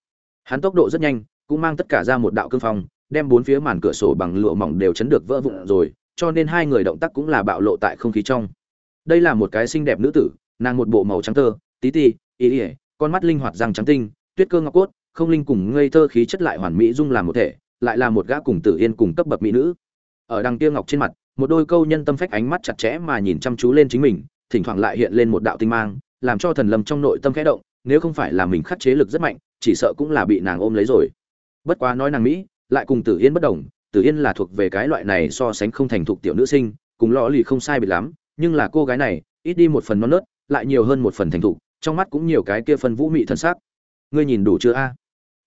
S1: Hắn tốc độ rất nhanh, cũng mang tất cả ra một đạo cương phong đem bốn phía màn cửa sổ bằng lụa mỏng đều chấn được vỡ vụn rồi cho nên hai người động tác cũng là bạo lộ tại không khí trong. Đây là một cái xinh đẹp nữ tử nàng một bộ màu trắng tơ tí tì, ý ỉa con mắt linh hoạt răng trắng tinh tuyết cơ ngọc cốt không linh cùng ngây thơ khí chất lại hoàn mỹ dung làm một thể lại là một gã cùng tử yên cùng cấp bậc mỹ nữ. Ở đằng kia ngọc trên mặt một đôi câu nhân tâm phách ánh mắt chặt chẽ mà nhìn chăm chú lên chính mình thỉnh thoảng lại hiện lên một đạo tinh mang làm cho thần lâm trong nội tâm khẽ động nếu không phải là mình khắc chế lực rất mạnh chỉ sợ cũng là bị nàng ôm lấy rồi. Bất quá nói nàng mỹ lại cùng tử yên bất đồng, tử yên là thuộc về cái loại này so sánh không thành thục tiểu nữ sinh, cùng lọ lì không sai biệt lắm, nhưng là cô gái này, ít đi một phần non nớt, lại nhiều hơn một phần thành thục, trong mắt cũng nhiều cái kia phần vũ mị thần sắc. Ngươi nhìn đủ chưa a?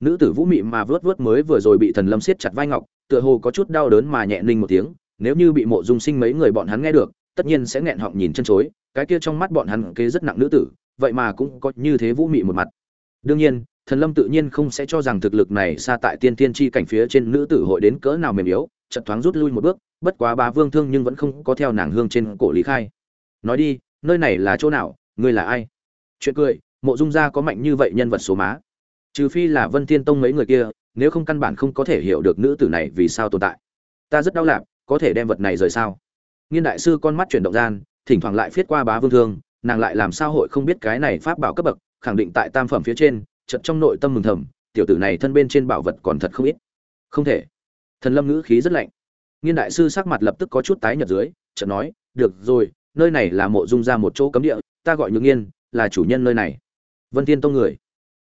S1: Nữ tử vũ mị mà vớt vớt mới vừa rồi bị thần lâm siết chặt vai ngọc, tựa hồ có chút đau đớn mà nhẹ ninh một tiếng, nếu như bị mộ dung sinh mấy người bọn hắn nghe được, tất nhiên sẽ nghẹn họng nhìn chân chối, cái kia trong mắt bọn hắn kế rất nặng nữ tử, vậy mà cũng có như thế vũ mị một mặt. Đương nhiên thần lâm tự nhiên không sẽ cho rằng thực lực này xa tại tiên tiên chi cảnh phía trên nữ tử hội đến cỡ nào mềm yếu chật thoáng rút lui một bước, bất quá bá vương thương nhưng vẫn không có theo nàng hương trên cổ lý khai. Nói đi, nơi này là chỗ nào, ngươi là ai? Chuyện cười, mộ dung gia có mạnh như vậy nhân vật số má. Trừ phi là vân thiên tông mấy người kia, nếu không căn bản không có thể hiểu được nữ tử này vì sao tồn tại. Ta rất đau lạc có thể đem vật này rời sao? Nghiên đại sư con mắt chuyển động gian, thỉnh thoảng lại viết qua bá vương thương, nàng lại làm sao hội không biết cái này pháp bảo cấp bậc, khẳng định tại tam phẩm phía trên chợt trong nội tâm mừng thầm, tiểu tử này thân bên trên bảo vật còn thật không ít. Không thể. Thần lâm ngữ khí rất lạnh. Nghiên đại sư sắc mặt lập tức có chút tái nhợt dưới, chợt nói, được rồi, nơi này là mộ dung ra một chỗ cấm địa, ta gọi nhược nghiên, là chủ nhân nơi này. Vân thiên tông người.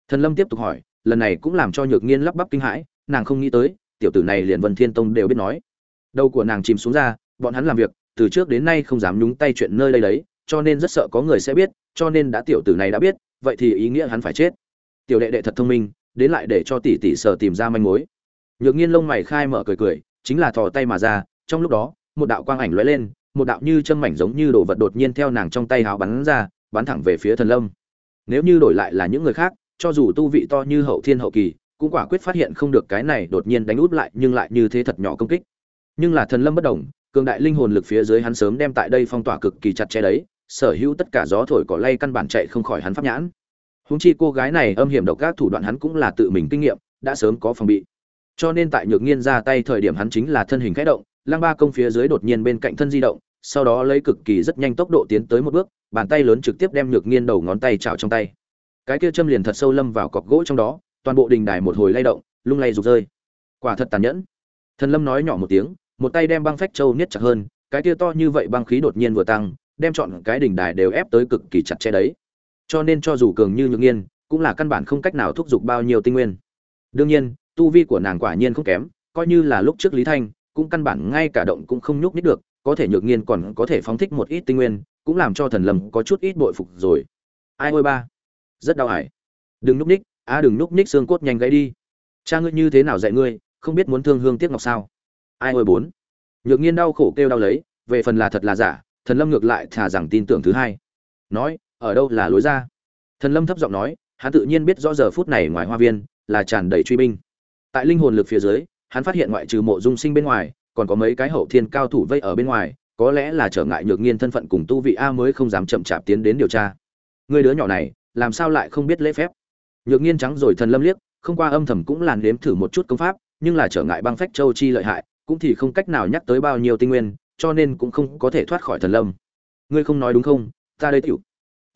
S1: Thần lâm tiếp tục hỏi, lần này cũng làm cho nhược nghiên lắp bắp kinh hãi, nàng không nghĩ tới, tiểu tử này liền vân thiên tông đều biết nói. Đầu của nàng chìm xuống ra, bọn hắn làm việc, từ trước đến nay không dám nhúng tay chuyện nơi đây đấy, cho nên rất sợ có người sẽ biết, cho nên đã tiểu tử này đã biết, vậy thì ý nghĩa hắn phải chết tiểu đệ đệ thật thông minh, đến lại để cho tỷ tỷ sở tìm ra manh mối. Nhược nhiên lông mày khai mở cười cười, chính là thò tay mà ra, trong lúc đó, một đạo quang ảnh lóe lên, một đạo như châm mảnh giống như đồ vật đột nhiên theo nàng trong tay háo bắn ra, bắn thẳng về phía thần lâm. Nếu như đổi lại là những người khác, cho dù tu vị to như hậu thiên hậu kỳ, cũng quả quyết phát hiện không được cái này đột nhiên đánh út lại, nhưng lại như thế thật nhỏ công kích. Nhưng là thần lâm bất động, cường đại linh hồn lực phía dưới hắn sớm đem tại đây phong tỏa cực kỳ chặt chẽ đấy, sở hữu tất cả gió thổi cỏ lay căn bản chạy không khỏi hắn pháp nhãn. Huống chi cô gái này âm hiểm độc các thủ đoạn hắn cũng là tự mình kinh nghiệm, đã sớm có phòng bị. Cho nên tại nhược nghiên ra tay thời điểm hắn chính là thân hình khẽ động lăng ba công phía dưới đột nhiên bên cạnh thân di động, sau đó lấy cực kỳ rất nhanh tốc độ tiến tới một bước, bàn tay lớn trực tiếp đem nhược nghiên đầu ngón tay chảo trong tay. Cái kia châm liền thật sâu lâm vào cọc gỗ trong đó, toàn bộ đình đài một hồi lay động, lung lay rục rơi. Quả thật tàn nhẫn. Thần lâm nói nhỏ một tiếng, một tay đem băng phách châu niết chặt hơn, cái kia to như vậy băng khí đột nhiên vừa tăng, đem chọn cái đỉnh đài đều ép tới cực kỳ chặt chẽ đấy cho nên cho dù cường như nhược nghiên, cũng là căn bản không cách nào thúc giục bao nhiêu tinh nguyên. Đương nhiên, tu vi của nàng quả nhiên không kém, coi như là lúc trước lý thanh, cũng căn bản ngay cả động cũng không nhúc nhích được, có thể nhược nghiên còn có thể phóng thích một ít tinh nguyên, cũng làm cho thần lâm có chút ít bội phục rồi. Ai ôi ba, rất đau hải đừng núp ních a đừng núp ních xương cốt nhanh gãy đi. Cha ngươi như thế nào dạy ngươi, không biết muốn thương hương tiếc ngọc sao? Ai ôi bốn. Nhược nghiên đau khổ kêu đau lấy, về phần là thật là giả, thần lâm ngược lại thả rằng tin tưởng thứ hai. Nói ở đâu là lối ra? Thần lâm thấp giọng nói, hắn tự nhiên biết rõ giờ phút này ngoài hoa viên là tràn đầy truy binh. Tại linh hồn lực phía dưới, hắn phát hiện ngoại trừ mộ dung sinh bên ngoài, còn có mấy cái hậu thiên cao thủ vây ở bên ngoài, có lẽ là trở ngại nhược nghiên thân phận cùng tu vị a mới không dám chậm chạp tiến đến điều tra. Người đứa nhỏ này, làm sao lại không biết lễ phép? Nhược nghiên trắng rồi thần lâm liếc, không qua âm thầm cũng làn đếm thử một chút công pháp, nhưng là trở ngại băng phách châu chi lợi hại, cũng thì không cách nào nhắc tới bao nhiêu tinh nguyên, cho nên cũng không có thể thoát khỏi thần lâm. Ngươi không nói đúng không? Ta đây tiểu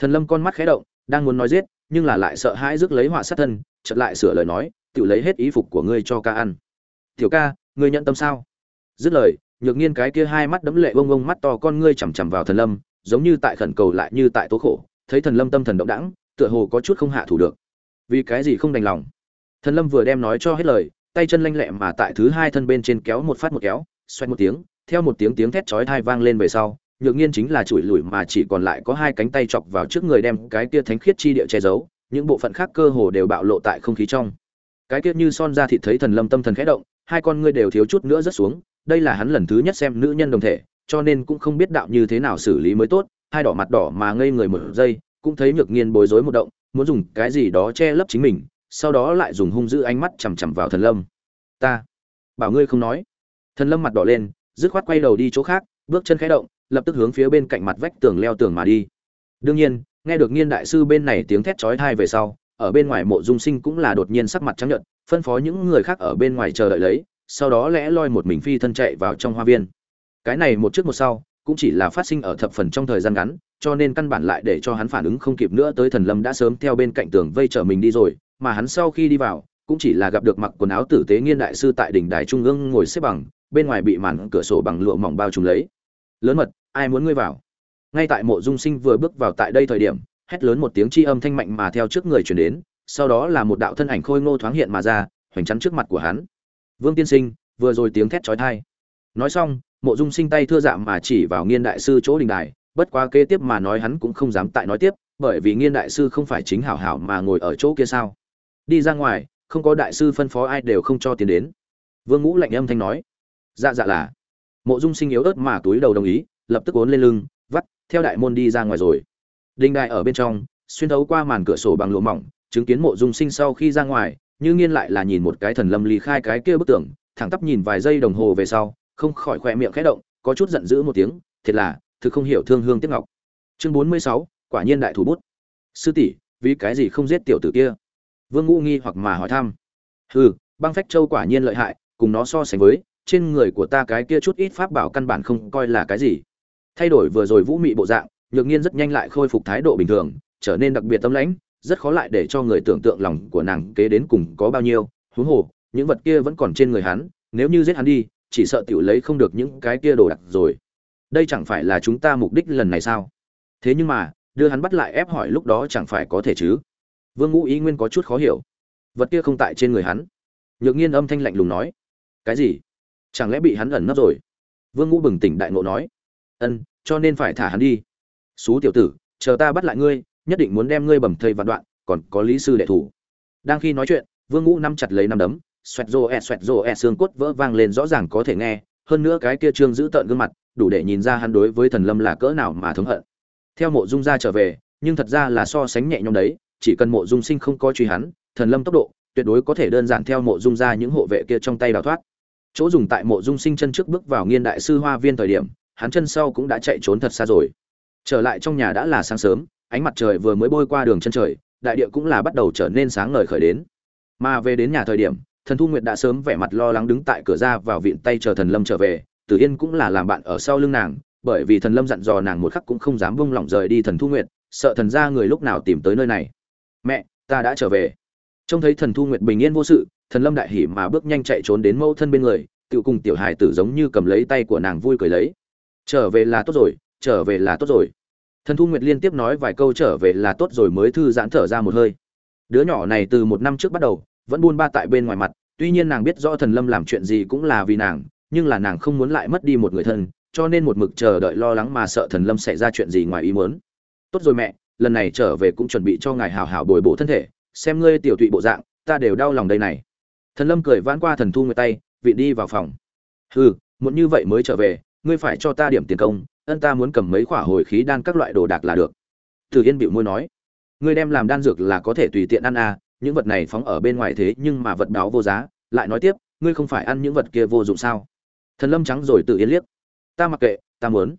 S1: thần lâm con mắt khẽ động, đang muốn nói giết, nhưng là lại sợ hãi rước lấy họa sát thân, chợt lại sửa lời nói tự lấy hết ý phục của ngươi cho ca ăn. Tiểu ca, ngươi nhận tâm sao? Dứt lời, nhược nghiên cái kia hai mắt đấm lệ bông bông mắt to con ngươi chằm chằm vào thần lâm, giống như tại khẩn cầu lại như tại tố khổ, thấy thần lâm tâm thần động đãng, tựa hồ có chút không hạ thủ được. Vì cái gì không đành lòng? Thần lâm vừa đem nói cho hết lời, tay chân lanh lẹ mà tại thứ hai thân bên trên kéo một phát một kéo xoay một tiếng, theo một tiếng tiếng thét chói tai vang lên về sau nhược nhiên chính là chùi lùi mà chỉ còn lại có hai cánh tay chọc vào trước người đem cái kia thánh khiết chi địa che giấu, những bộ phận khác cơ hồ đều bạo lộ tại không khí trong. Cái kia như son ra thịt thấy thần lâm tâm thần khẽ động, hai con ngươi đều thiếu chút nữa rớt xuống, đây là hắn lần thứ nhất xem nữ nhân đồng thể, cho nên cũng không biết đạo như thế nào xử lý mới tốt, hai đỏ mặt đỏ mà ngây người một giây, cũng thấy nhược nhiên bối rối một động, muốn dùng cái gì đó che lấp chính mình, sau đó lại dùng hung dữ ánh mắt chằm chằm vào thần lâm. Ta, bảo ngươi không nói. Thần lâm mặt đỏ lên, dứt khoát quay đầu đi chỗ khác, bước chân khẽ động lập tức hướng phía bên cạnh mặt vách tường leo tường mà đi. Đương nhiên, nghe được nghiên đại sư bên này tiếng thét chói tai về sau, ở bên ngoài mộ dung sinh cũng là đột nhiên sắc mặt trắng nhợt, phân phó những người khác ở bên ngoài chờ đợi lấy, sau đó lẽ loi một mình phi thân chạy vào trong hoa viên. Cái này một trước một sau, cũng chỉ là phát sinh ở thập phần trong thời gian ngắn, cho nên căn bản lại để cho hắn phản ứng không kịp nữa tới thần lâm đã sớm theo bên cạnh tường vây chở mình đi rồi, mà hắn sau khi đi vào, cũng chỉ là gặp được mặc quần áo tử tế nghiên đại sư tại đỉnh đài trung ương ngồi xếp bằng, bên ngoài bị màn cửa sổ bằng lụa mỏng bao trùm lấy. Lớn mật ai muốn ngươi vào? Ngay tại mộ dung sinh vừa bước vào tại đây thời điểm, hét lớn một tiếng chi âm thanh mạnh mà theo trước người chuyển đến, sau đó là một đạo thân ảnh khôi ngô thoáng hiện mà ra, hoành chắn trước mặt của hắn. Vương tiên sinh, vừa rồi tiếng thét trói thai nói xong, mộ dung sinh tay thưa giảm mà chỉ vào nghiên đại sư chỗ đình đài, bất quá kế tiếp mà nói hắn cũng không dám tại nói tiếp, bởi vì nghiên đại sư không phải chính hảo hảo mà ngồi ở chỗ kia sao? Đi ra ngoài, không có đại sư phân phó ai đều không cho tiền đến. Vương ngũ lạnh âm thanh nói. Dạ dạ là. Mộ dung sinh yếu ớt mà túi đầu đồng ý lập tức ốn lên lưng, vắt, theo đại môn đi ra ngoài rồi. Đinh đại ở bên trong, xuyên thấu qua màn cửa sổ bằng lụa mỏng, chứng kiến mộ dung sinh sau khi ra ngoài, như nghiên lại là nhìn một cái thần lâm ly khai cái kia bức tường, thẳng tắp nhìn vài giây đồng hồ về sau, không khỏi khoe miệng khẽ động, có chút giận dữ một tiếng, thiệt là, thực không hiểu thương hương tiếc ngọc. Chương bốn mươi sáu, quả nhiên đại thủ bút. Sư tỷ, vì cái gì không giết tiểu tử kia? Vương ngũ nghi hoặc mà hỏi thăm. Hừ, băng phách châu quả nhiên lợi hại, cùng nó so sánh với, trên người của ta cái kia chút ít pháp bảo căn bản không coi là cái gì thay đổi vừa rồi vũ mị bộ dạng, nhược nhiên rất nhanh lại khôi phục thái độ bình thường, trở nên đặc biệt tâm lãnh, rất khó lại để cho người tưởng tượng lòng của nàng kế đến cùng có bao nhiêu. Huống hồ, những vật kia vẫn còn trên người hắn, nếu như giết hắn đi, chỉ sợ tiểu lấy không được những cái kia đồ đặc rồi. Đây chẳng phải là chúng ta mục đích lần này sao? Thế nhưng mà, đưa hắn bắt lại ép hỏi lúc đó chẳng phải có thể chứ? Vương ngũ ý nguyên có chút khó hiểu. Vật kia không tại trên người hắn. Nhược nhiên âm thanh lạnh lùng nói. Cái gì? Chẳng lẽ bị hắn ẩn nấp rồi? Vương ngũ bừng tỉnh đại ngộ nói ân, cho nên phải thả hắn đi. Xú tiểu tử, chờ ta bắt lại ngươi, nhất định muốn đem ngươi bầm thây vạn đoạn, còn có lý sư đệ thủ. Đang khi nói chuyện, vương ngũ nắm chặt lấy nắm đấm, xoẹt rô e xoẹt rô e xương cốt vỡ vang lên rõ ràng có thể nghe, hơn nữa cái kia trương giữ tợn gương mặt, đủ để nhìn ra hắn đối với thần lâm là cỡ nào mà thống hận. Theo mộ dung ra trở về, nhưng thật ra là so sánh nhẹ nhõm đấy, chỉ cần mộ dung sinh không coi truy hắn, thần lâm tốc độ tuyệt đối có thể đơn giản theo mộ dung ra những hộ vệ kia trong tay đào thoát. Chỗ dùng tại mộ dung sinh chân trước bước vào nghiên đại sư hoa viên thời điểm hắn chân sau cũng đã chạy trốn thật xa rồi. Trở lại trong nhà đã là sáng sớm, ánh mặt trời vừa mới bôi qua đường chân trời, đại địa cũng là bắt đầu trở nên sáng ngời khởi đến. Mà về đến nhà thời điểm, thần thu nguyệt đã sớm vẻ mặt lo lắng đứng tại cửa ra vào viện tay chờ thần lâm trở về, tử yên cũng là làm bạn ở sau lưng nàng, bởi vì thần lâm dặn dò nàng một khắc cũng không dám vung lỏng rời đi thần thu nguyệt, sợ thần ra người lúc nào tìm tới nơi này. Mẹ, ta đã trở về. Trông thấy thần thu nguyệt bình yên vô sự, thần lâm đại hỉ mà bước nhanh chạy trốn đến mẫu thân bên người tự cùng tiểu hài tử giống như cầm lấy tay của nàng vui cười lấy trở về là tốt rồi, trở về là tốt rồi. Thần thu nguyệt liên tiếp nói vài câu trở về là tốt rồi mới thư giãn thở ra một hơi. Đứa nhỏ này từ một năm trước bắt đầu, vẫn buôn ba tại bên ngoài mặt, tuy nhiên nàng biết rõ thần lâm làm chuyện gì cũng là vì nàng, nhưng là nàng không muốn lại mất đi một người thân, cho nên một mực chờ đợi lo lắng mà sợ thần lâm xảy ra chuyện gì ngoài ý muốn. Tốt rồi mẹ, lần này trở về cũng chuẩn bị cho ngài hào hào bồi bổ thân thể, xem ngươi tiểu tụy bộ dạng, ta đều đau lòng đây này. Thần lâm cười vãn qua thần thu người tay vị đi vào phòng. Hừ muốn như vậy mới trở về ngươi phải cho ta điểm tiền công, ân ta muốn cầm mấy khoả hồi khí đan các loại đồ đạc là được. Từ yên bịu môi nói, ngươi đem làm đan dược là có thể tùy tiện ăn à những vật này phóng ở bên ngoài thế nhưng mà vật báo vô giá. Lại nói tiếp, ngươi không phải ăn những vật kia vô dụng sao? Thần lâm trắng rồi tự yên liếc, ta mặc kệ, ta muốn.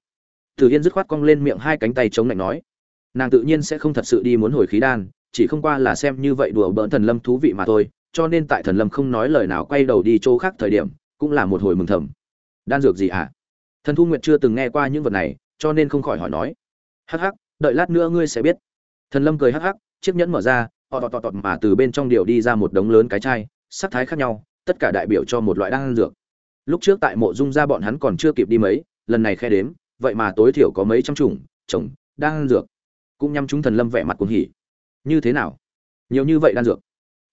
S1: Từ yên dứt khoát cong lên miệng hai cánh tay chống lạnh nói, nàng tự nhiên sẽ không thật sự đi muốn hồi khí đan, chỉ không qua là xem như vậy đùa bỡn thần lâm thú vị mà thôi, cho nên tại thần lâm không nói lời nào quay đầu đi chỗ khác thời điểm, cũng là một hồi mừng thầm. Đan dược gì ạ à? Thần thu nguyệt chưa từng nghe qua những vật này, cho nên không khỏi hỏi nói. Hắc hắc, đợi lát nữa ngươi sẽ biết. Thần lâm cười hắc hắc, chiếc nhẫn mở ra họ tọt tọt tọt mà từ bên trong điều đi ra một đống lớn cái chai, sắc thái khác nhau, tất cả đại biểu cho một loại đan dược. Lúc trước tại mộ dung ra bọn hắn còn chưa kịp đi mấy, lần này khe đếm, vậy mà tối thiểu có mấy trăm chủng trồng đan dược. Cũng nhắm chúng thần lâm vẻ mặt cuồng hỉ. Như thế nào? Nhiều như vậy đan dược.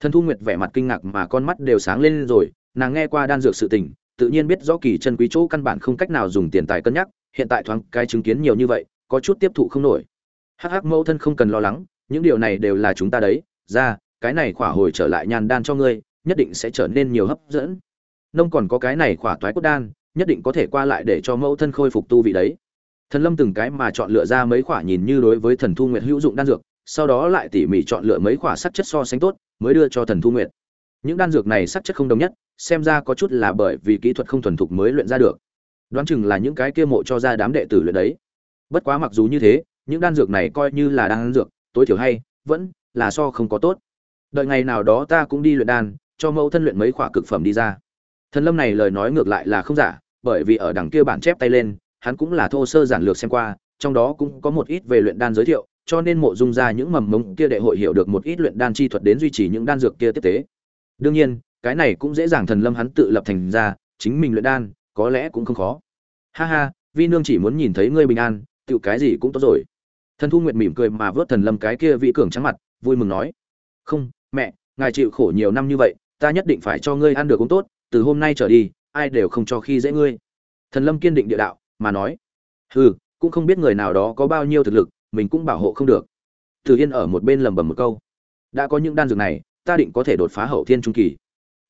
S1: Thần thu nguyệt vẻ mặt kinh ngạc mà con mắt đều sáng lên rồi, nàng nghe qua đan dược sự tình tự nhiên biết rõ kỳ chân quý chỗ căn bản không cách nào dùng tiền tài cân nhắc, hiện tại thoáng cái chứng kiến nhiều như vậy, có chút tiếp thụ không nổi. Hắc hắc, mẫu thân không cần lo lắng, những điều này đều là chúng ta đấy, ra, cái này khỏa hồi trở lại nhàn đan cho ngươi, nhất định sẽ trở nên nhiều hấp dẫn. Nông còn có cái này khỏa toái cốt đan, nhất định có thể qua lại để cho mẫu thân khôi phục tu vị đấy. Thần lâm từng cái mà chọn lựa ra mấy khỏa nhìn như đối với thần thu nguyệt hữu dụng đan dược, sau đó lại tỉ mỉ chọn lựa mấy khỏa sắc chất so sánh tốt, mới đưa cho thần thu nguyệt. Những đan dược này sắc chất không đồng nhất xem ra có chút là bởi vì kỹ thuật không thuần thục mới luyện ra được. Đoán chừng là những cái kia mộ cho ra đám đệ tử luyện đấy. Bất quá mặc dù như thế, những đan dược này coi như là đan dược, tối thiểu hay, vẫn là so không có tốt. Đợi ngày nào đó ta cũng đi luyện đan, cho mẫu thân luyện mấy khỏa cực phẩm đi ra. Thần lâm này lời nói ngược lại là không giả, bởi vì ở đằng kia bản chép tay lên, hắn cũng là thô sơ giản lược xem qua, trong đó cũng có một ít về luyện đan giới thiệu, cho nên mộ dung ra những mầm mống kia đệ hội hiểu được một ít luyện đan chi thuật đến duy trì những đan dược kia tiếp tế. Đương nhiên cái này cũng dễ dàng thần lâm hắn tự lập thành ra, chính mình luyện đan, có lẽ cũng không khó. Ha ha, vi nương chỉ muốn nhìn thấy ngươi bình an tự cái gì cũng tốt rồi. Thần thu nguyệt mỉm cười mà vớt thần lâm cái kia vị cường trắng mặt, vui mừng nói, không, mẹ, ngài chịu khổ nhiều năm như vậy, ta nhất định phải cho ngươi ăn được cũng tốt, từ hôm nay trở đi, ai đều không cho khi dễ ngươi. Thần lâm kiên định địa đạo mà nói, hừ, cũng không biết người nào đó có bao nhiêu thực lực, mình cũng bảo hộ không được. Từ yên ở một bên lẩm bẩm một câu, đã có những đan dược này, ta định có thể đột phá hậu thiên trung kỳ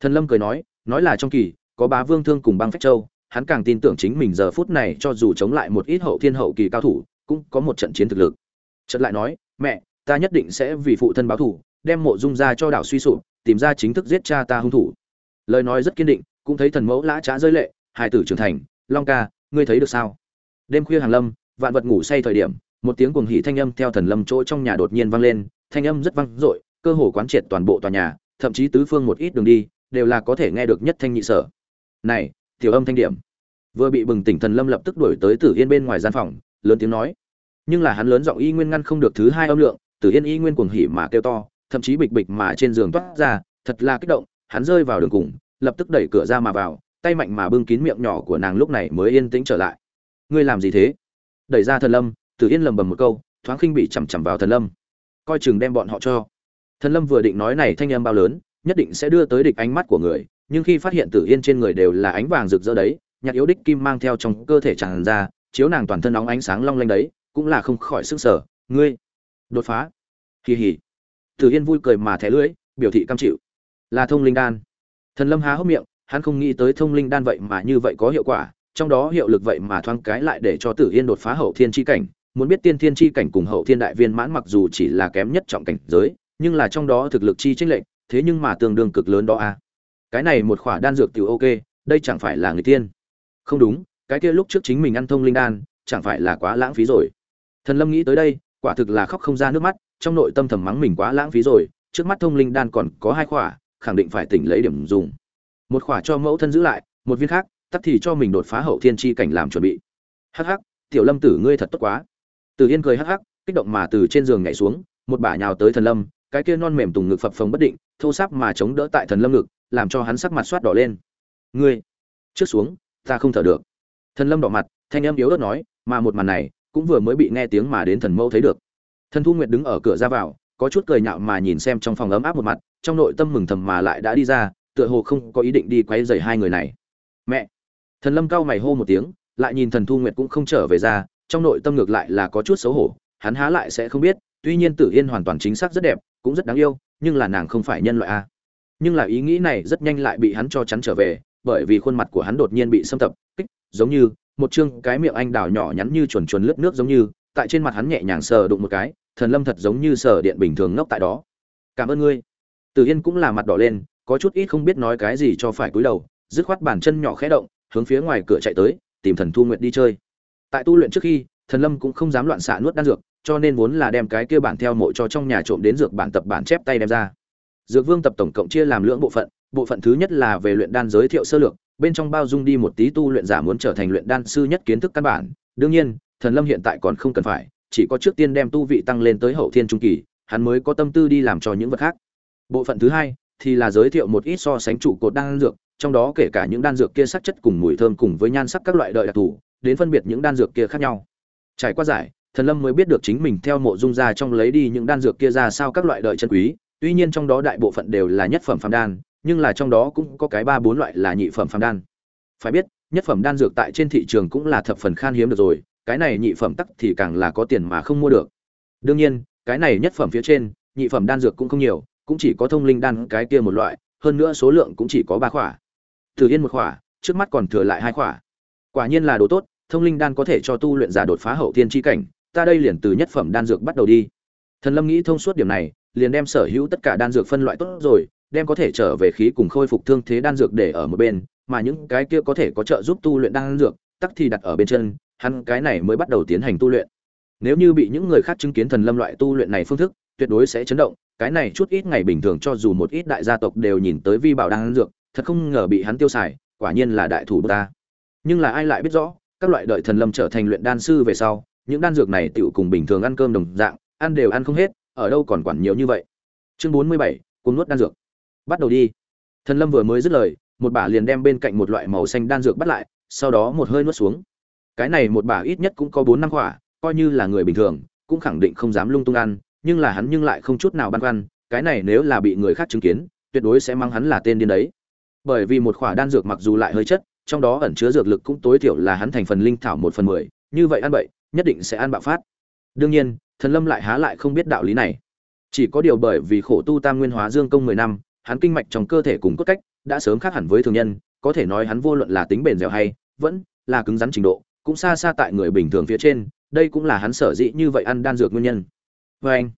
S1: thần lâm cười nói nói là trong kỳ, có bá vương thương cùng băng phách châu, hắn càng tin tưởng chính mình giờ phút này cho dù chống lại một ít hậu thiên hậu kỳ cao thủ, cũng có một trận chiến thực lực. Trận lại nói, mẹ, ta nhất định sẽ vì phụ thân báo thủ đem mộ dung ra cho đảo suy sụp, tìm ra chính thức giết cha ta hung thủ. Lời nói rất kiên định, cũng thấy thần mẫu lã trá rơi lệ, hai tử trưởng thành, long ca, ngươi thấy được sao? Đêm khuya hàng lâm, vạn vật ngủ say thời điểm, một tiếng cuồng hỉ thanh âm theo thần lâm chỗ trong nhà đột nhiên vang lên, thanh âm rất vang dội, cơ hồ quán triệt toàn bộ tòa nhà, thậm chí tứ phương một ít đường đi đều là có thể nghe được nhất thanh nhị sở. Này, tiểu âm thanh điểm. Vừa bị bừng tỉnh thần lâm lập tức đuổi tới tử yên bên ngoài gian phòng, lớn tiếng nói. Nhưng là hắn lớn giọng y nguyên ngăn không được thứ hai âm lượng, tử yên y nguyên cuồng hỉ mà kêu to, thậm chí bịch bịch mà trên giường toát ra, thật là kích động, hắn rơi vào đường cùng, lập tức đẩy cửa ra mà vào, tay mạnh mà bưng kín miệng nhỏ của nàng lúc này mới yên tĩnh trở lại. Ngươi làm gì thế? Đẩy ra thần lâm, tử yên lầm bầm một câu, thoáng khinh bị chằm chằm vào thần lâm. Coi chừng đem bọn họ cho. Thần lâm vừa định nói này thanh âm bao lớn nhất định sẽ đưa tới địch ánh mắt của người, nhưng khi phát hiện tử yên trên người đều là ánh vàng rực rỡ đấy, nhạc yếu đích kim mang theo trong cơ thể tràn ra, chiếu nàng toàn thân nóng ánh sáng long lanh đấy, cũng là không khỏi sức sở ngươi, đột phá. Kỳ hỉ. Tử yên vui cười mà thẻ lưỡi, biểu thị cam chịu. Là thông linh đan. Thần lâm há hốc miệng, hắn không nghĩ tới thông linh đan vậy mà như vậy có hiệu quả, trong đó hiệu lực vậy mà thoáng cái lại để cho tử yên đột phá hậu thiên chi cảnh. Muốn biết tiên thiên chi cảnh cùng hậu thiên đại viên mãn mặc dù chỉ là kém nhất trọng cảnh giới, nhưng là trong đó thực lực chi chênh lệch thế nhưng mà tương đương cực lớn đó a à. cái này một khỏa đan dược tiểu ok, đây chẳng phải là người tiên. Không đúng, cái kia lúc trước chính mình ăn thông linh đan, chẳng phải là quá lãng phí rồi. Thần lâm nghĩ tới đây, quả thực là khóc không ra nước mắt, trong nội tâm thầm mắng mình quá lãng phí rồi, trước mắt thông linh đan còn có hai khỏa, khẳng định phải tỉnh lấy điểm dùng. Một khỏa cho mẫu thân giữ lại, một viên khác, tắt thì cho mình đột phá hậu thiên chi cảnh làm chuẩn bị. Hắc hắc, tiểu lâm tử ngươi thật tốt quá. Từ yên cười hắc hắc, kích động mà từ trên giường nhảy xuống, một bả nhào tới thần lâm cái kia non mềm tùng ngực phập phồng bất định, thô sáp mà chống đỡ tại thần lâm ngực, làm cho hắn sắc mặt soát đỏ lên. Ngươi, trước xuống, ta không thở được. Thần lâm đỏ mặt, thanh âm yếu ớt nói, mà một màn này cũng vừa mới bị nghe tiếng mà đến thần mâu thấy được. Thần thu nguyệt đứng ở cửa ra vào, có chút cười nhạo mà nhìn xem trong phòng ấm áp một mặt, trong nội tâm mừng thầm mà lại đã đi ra, tựa hồ không có ý định đi quay dày hai người này. Mẹ! Thần lâm cao mày hô một tiếng, lại nhìn thần thu nguyệt cũng không trở về ra, trong nội tâm ngược lại là có chút xấu hổ, hắn há lại sẽ không biết tuy nhiên tử yên hoàn toàn chính xác rất đẹp, cũng rất đáng yêu, nhưng là nàng không phải nhân loại a. Nhưng là ý nghĩ này rất nhanh lại bị hắn cho chắn trở về, bởi vì khuôn mặt của hắn đột nhiên bị xâm tập, kích, giống như một chương cái miệng anh đào nhỏ nhắn như chuồn chuồn lướt nước giống như, tại trên mặt hắn nhẹ nhàng sờ đụng một cái, thần lâm thật giống như sờ điện bình thường ngốc tại đó. Cảm ơn ngươi. Tử yên cũng là mặt đỏ lên, có chút ít không biết nói cái gì cho phải cúi đầu, dứt khoát bàn chân nhỏ khẽ động, hướng phía ngoài cửa chạy tới, tìm thần thu nguyệt đi chơi. Tại tu luyện trước khi thần lâm cũng không dám loạn xạ nuốt đan dược, cho nên vốn là đem cái kia bản theo mộ cho trong nhà trộm đến dược bản tập bản chép tay đem ra. Dược vương tập tổng cộng chia làm lưỡng bộ phận bộ phận thứ nhất là về luyện đan giới thiệu sơ lược, bên trong bao dung đi một tí tu luyện giả muốn trở thành luyện đan sư nhất kiến thức căn bản. Đương nhiên, thần lâm hiện tại còn không cần phải, chỉ có trước tiên đem tu vị tăng lên tới hậu thiên trung kỳ, hắn mới có tâm tư đi làm cho những vật khác. Bộ phận thứ hai thì là giới thiệu một ít so sánh trụ cột đan dược, trong đó kể cả những đan dược kia sắc chất cùng mùi thơm cùng với nhan sắc các loại đợi đặc thù, đến phân biệt những đan dược kia khác nhau trải qua giải, thần lâm mới biết được chính mình theo mộ dung ra trong lấy đi những đan dược kia ra sao các loại đợi chân quý. Tuy nhiên trong đó đại bộ phận đều là nhất phẩm phàm đan, nhưng là trong đó cũng có cái ba bốn loại là nhị phẩm phàm đan. Phải biết, nhất phẩm đan dược tại trên thị trường cũng là thập phần khan hiếm được rồi, cái này nhị phẩm tắc thì càng là có tiền mà không mua được. Đương nhiên, cái này nhất phẩm phía trên, nhị phẩm đan dược cũng không nhiều, cũng chỉ có thông linh đan cái kia một loại, hơn nữa số lượng cũng chỉ có ba khỏa. Từ yên một khỏa, trước mắt còn thừa lại hai khỏa. Quả nhiên là đồ tốt thông linh đan có thể cho tu luyện giả đột phá hậu thiên chi cảnh, ta đây liền từ nhất phẩm đan dược bắt đầu đi. Thần lâm nghĩ thông suốt điểm này, liền đem sở hữu tất cả đan dược phân loại tốt rồi, đem có thể trở về khí cùng khôi phục thương thế đan dược để ở một bên, mà những cái kia có thể có trợ giúp tu luyện đan dược, tắc thì đặt ở bên chân, hắn cái này mới bắt đầu tiến hành tu luyện. Nếu như bị những người khác chứng kiến thần lâm loại tu luyện này phương thức, tuyệt đối sẽ chấn động, cái này chút ít ngày bình thường cho dù một ít đại gia tộc đều nhìn tới vi bảo đan dược, thật không ngờ bị hắn tiêu xài, quả nhiên là đại thủ ta. Nhưng là ai lại biết rõ các loại đợi thần lâm trở thành luyện đan sư về sau, những đan dược này tựu cùng bình thường ăn cơm đồng dạng, ăn đều ăn không hết, ở đâu còn quản nhiều như vậy. Chương bốn mươi bảy cùng nuốt đan dược. Bắt đầu đi. Thần lâm vừa mới dứt lời, một bả liền đem bên cạnh một loại màu xanh đan dược bắt lại, sau đó một hơi nuốt xuống. Cái này một bả ít nhất cũng có bốn năm quả, coi như là người bình thường, cũng khẳng định không dám lung tung ăn, nhưng là hắn nhưng lại không chút nào băn khoăn, cái này nếu là bị người khác chứng kiến, tuyệt đối sẽ mang hắn là tên điên đấy. Bởi vì một quả đan dược mặc dù lại hơi chất trong đó ẩn chứa dược lực cũng tối thiểu là hắn thành phần linh thảo một phần mười, như vậy ăn bậy, nhất định sẽ ăn bạo phát. Đương nhiên, thần lâm lại há lại không biết đạo lý này. Chỉ có điều bởi vì khổ tu tam nguyên hóa dương công mười năm, hắn kinh mạch trong cơ thể cùng cốt cách đã sớm khác hẳn với thường nhân, có thể nói hắn vô luận là tính bền dẻo hay, vẫn là cứng rắn trình độ, cũng xa xa tại người bình thường phía trên, đây cũng là hắn sở dĩ như vậy ăn đan dược nguyên nhân. Vê anh,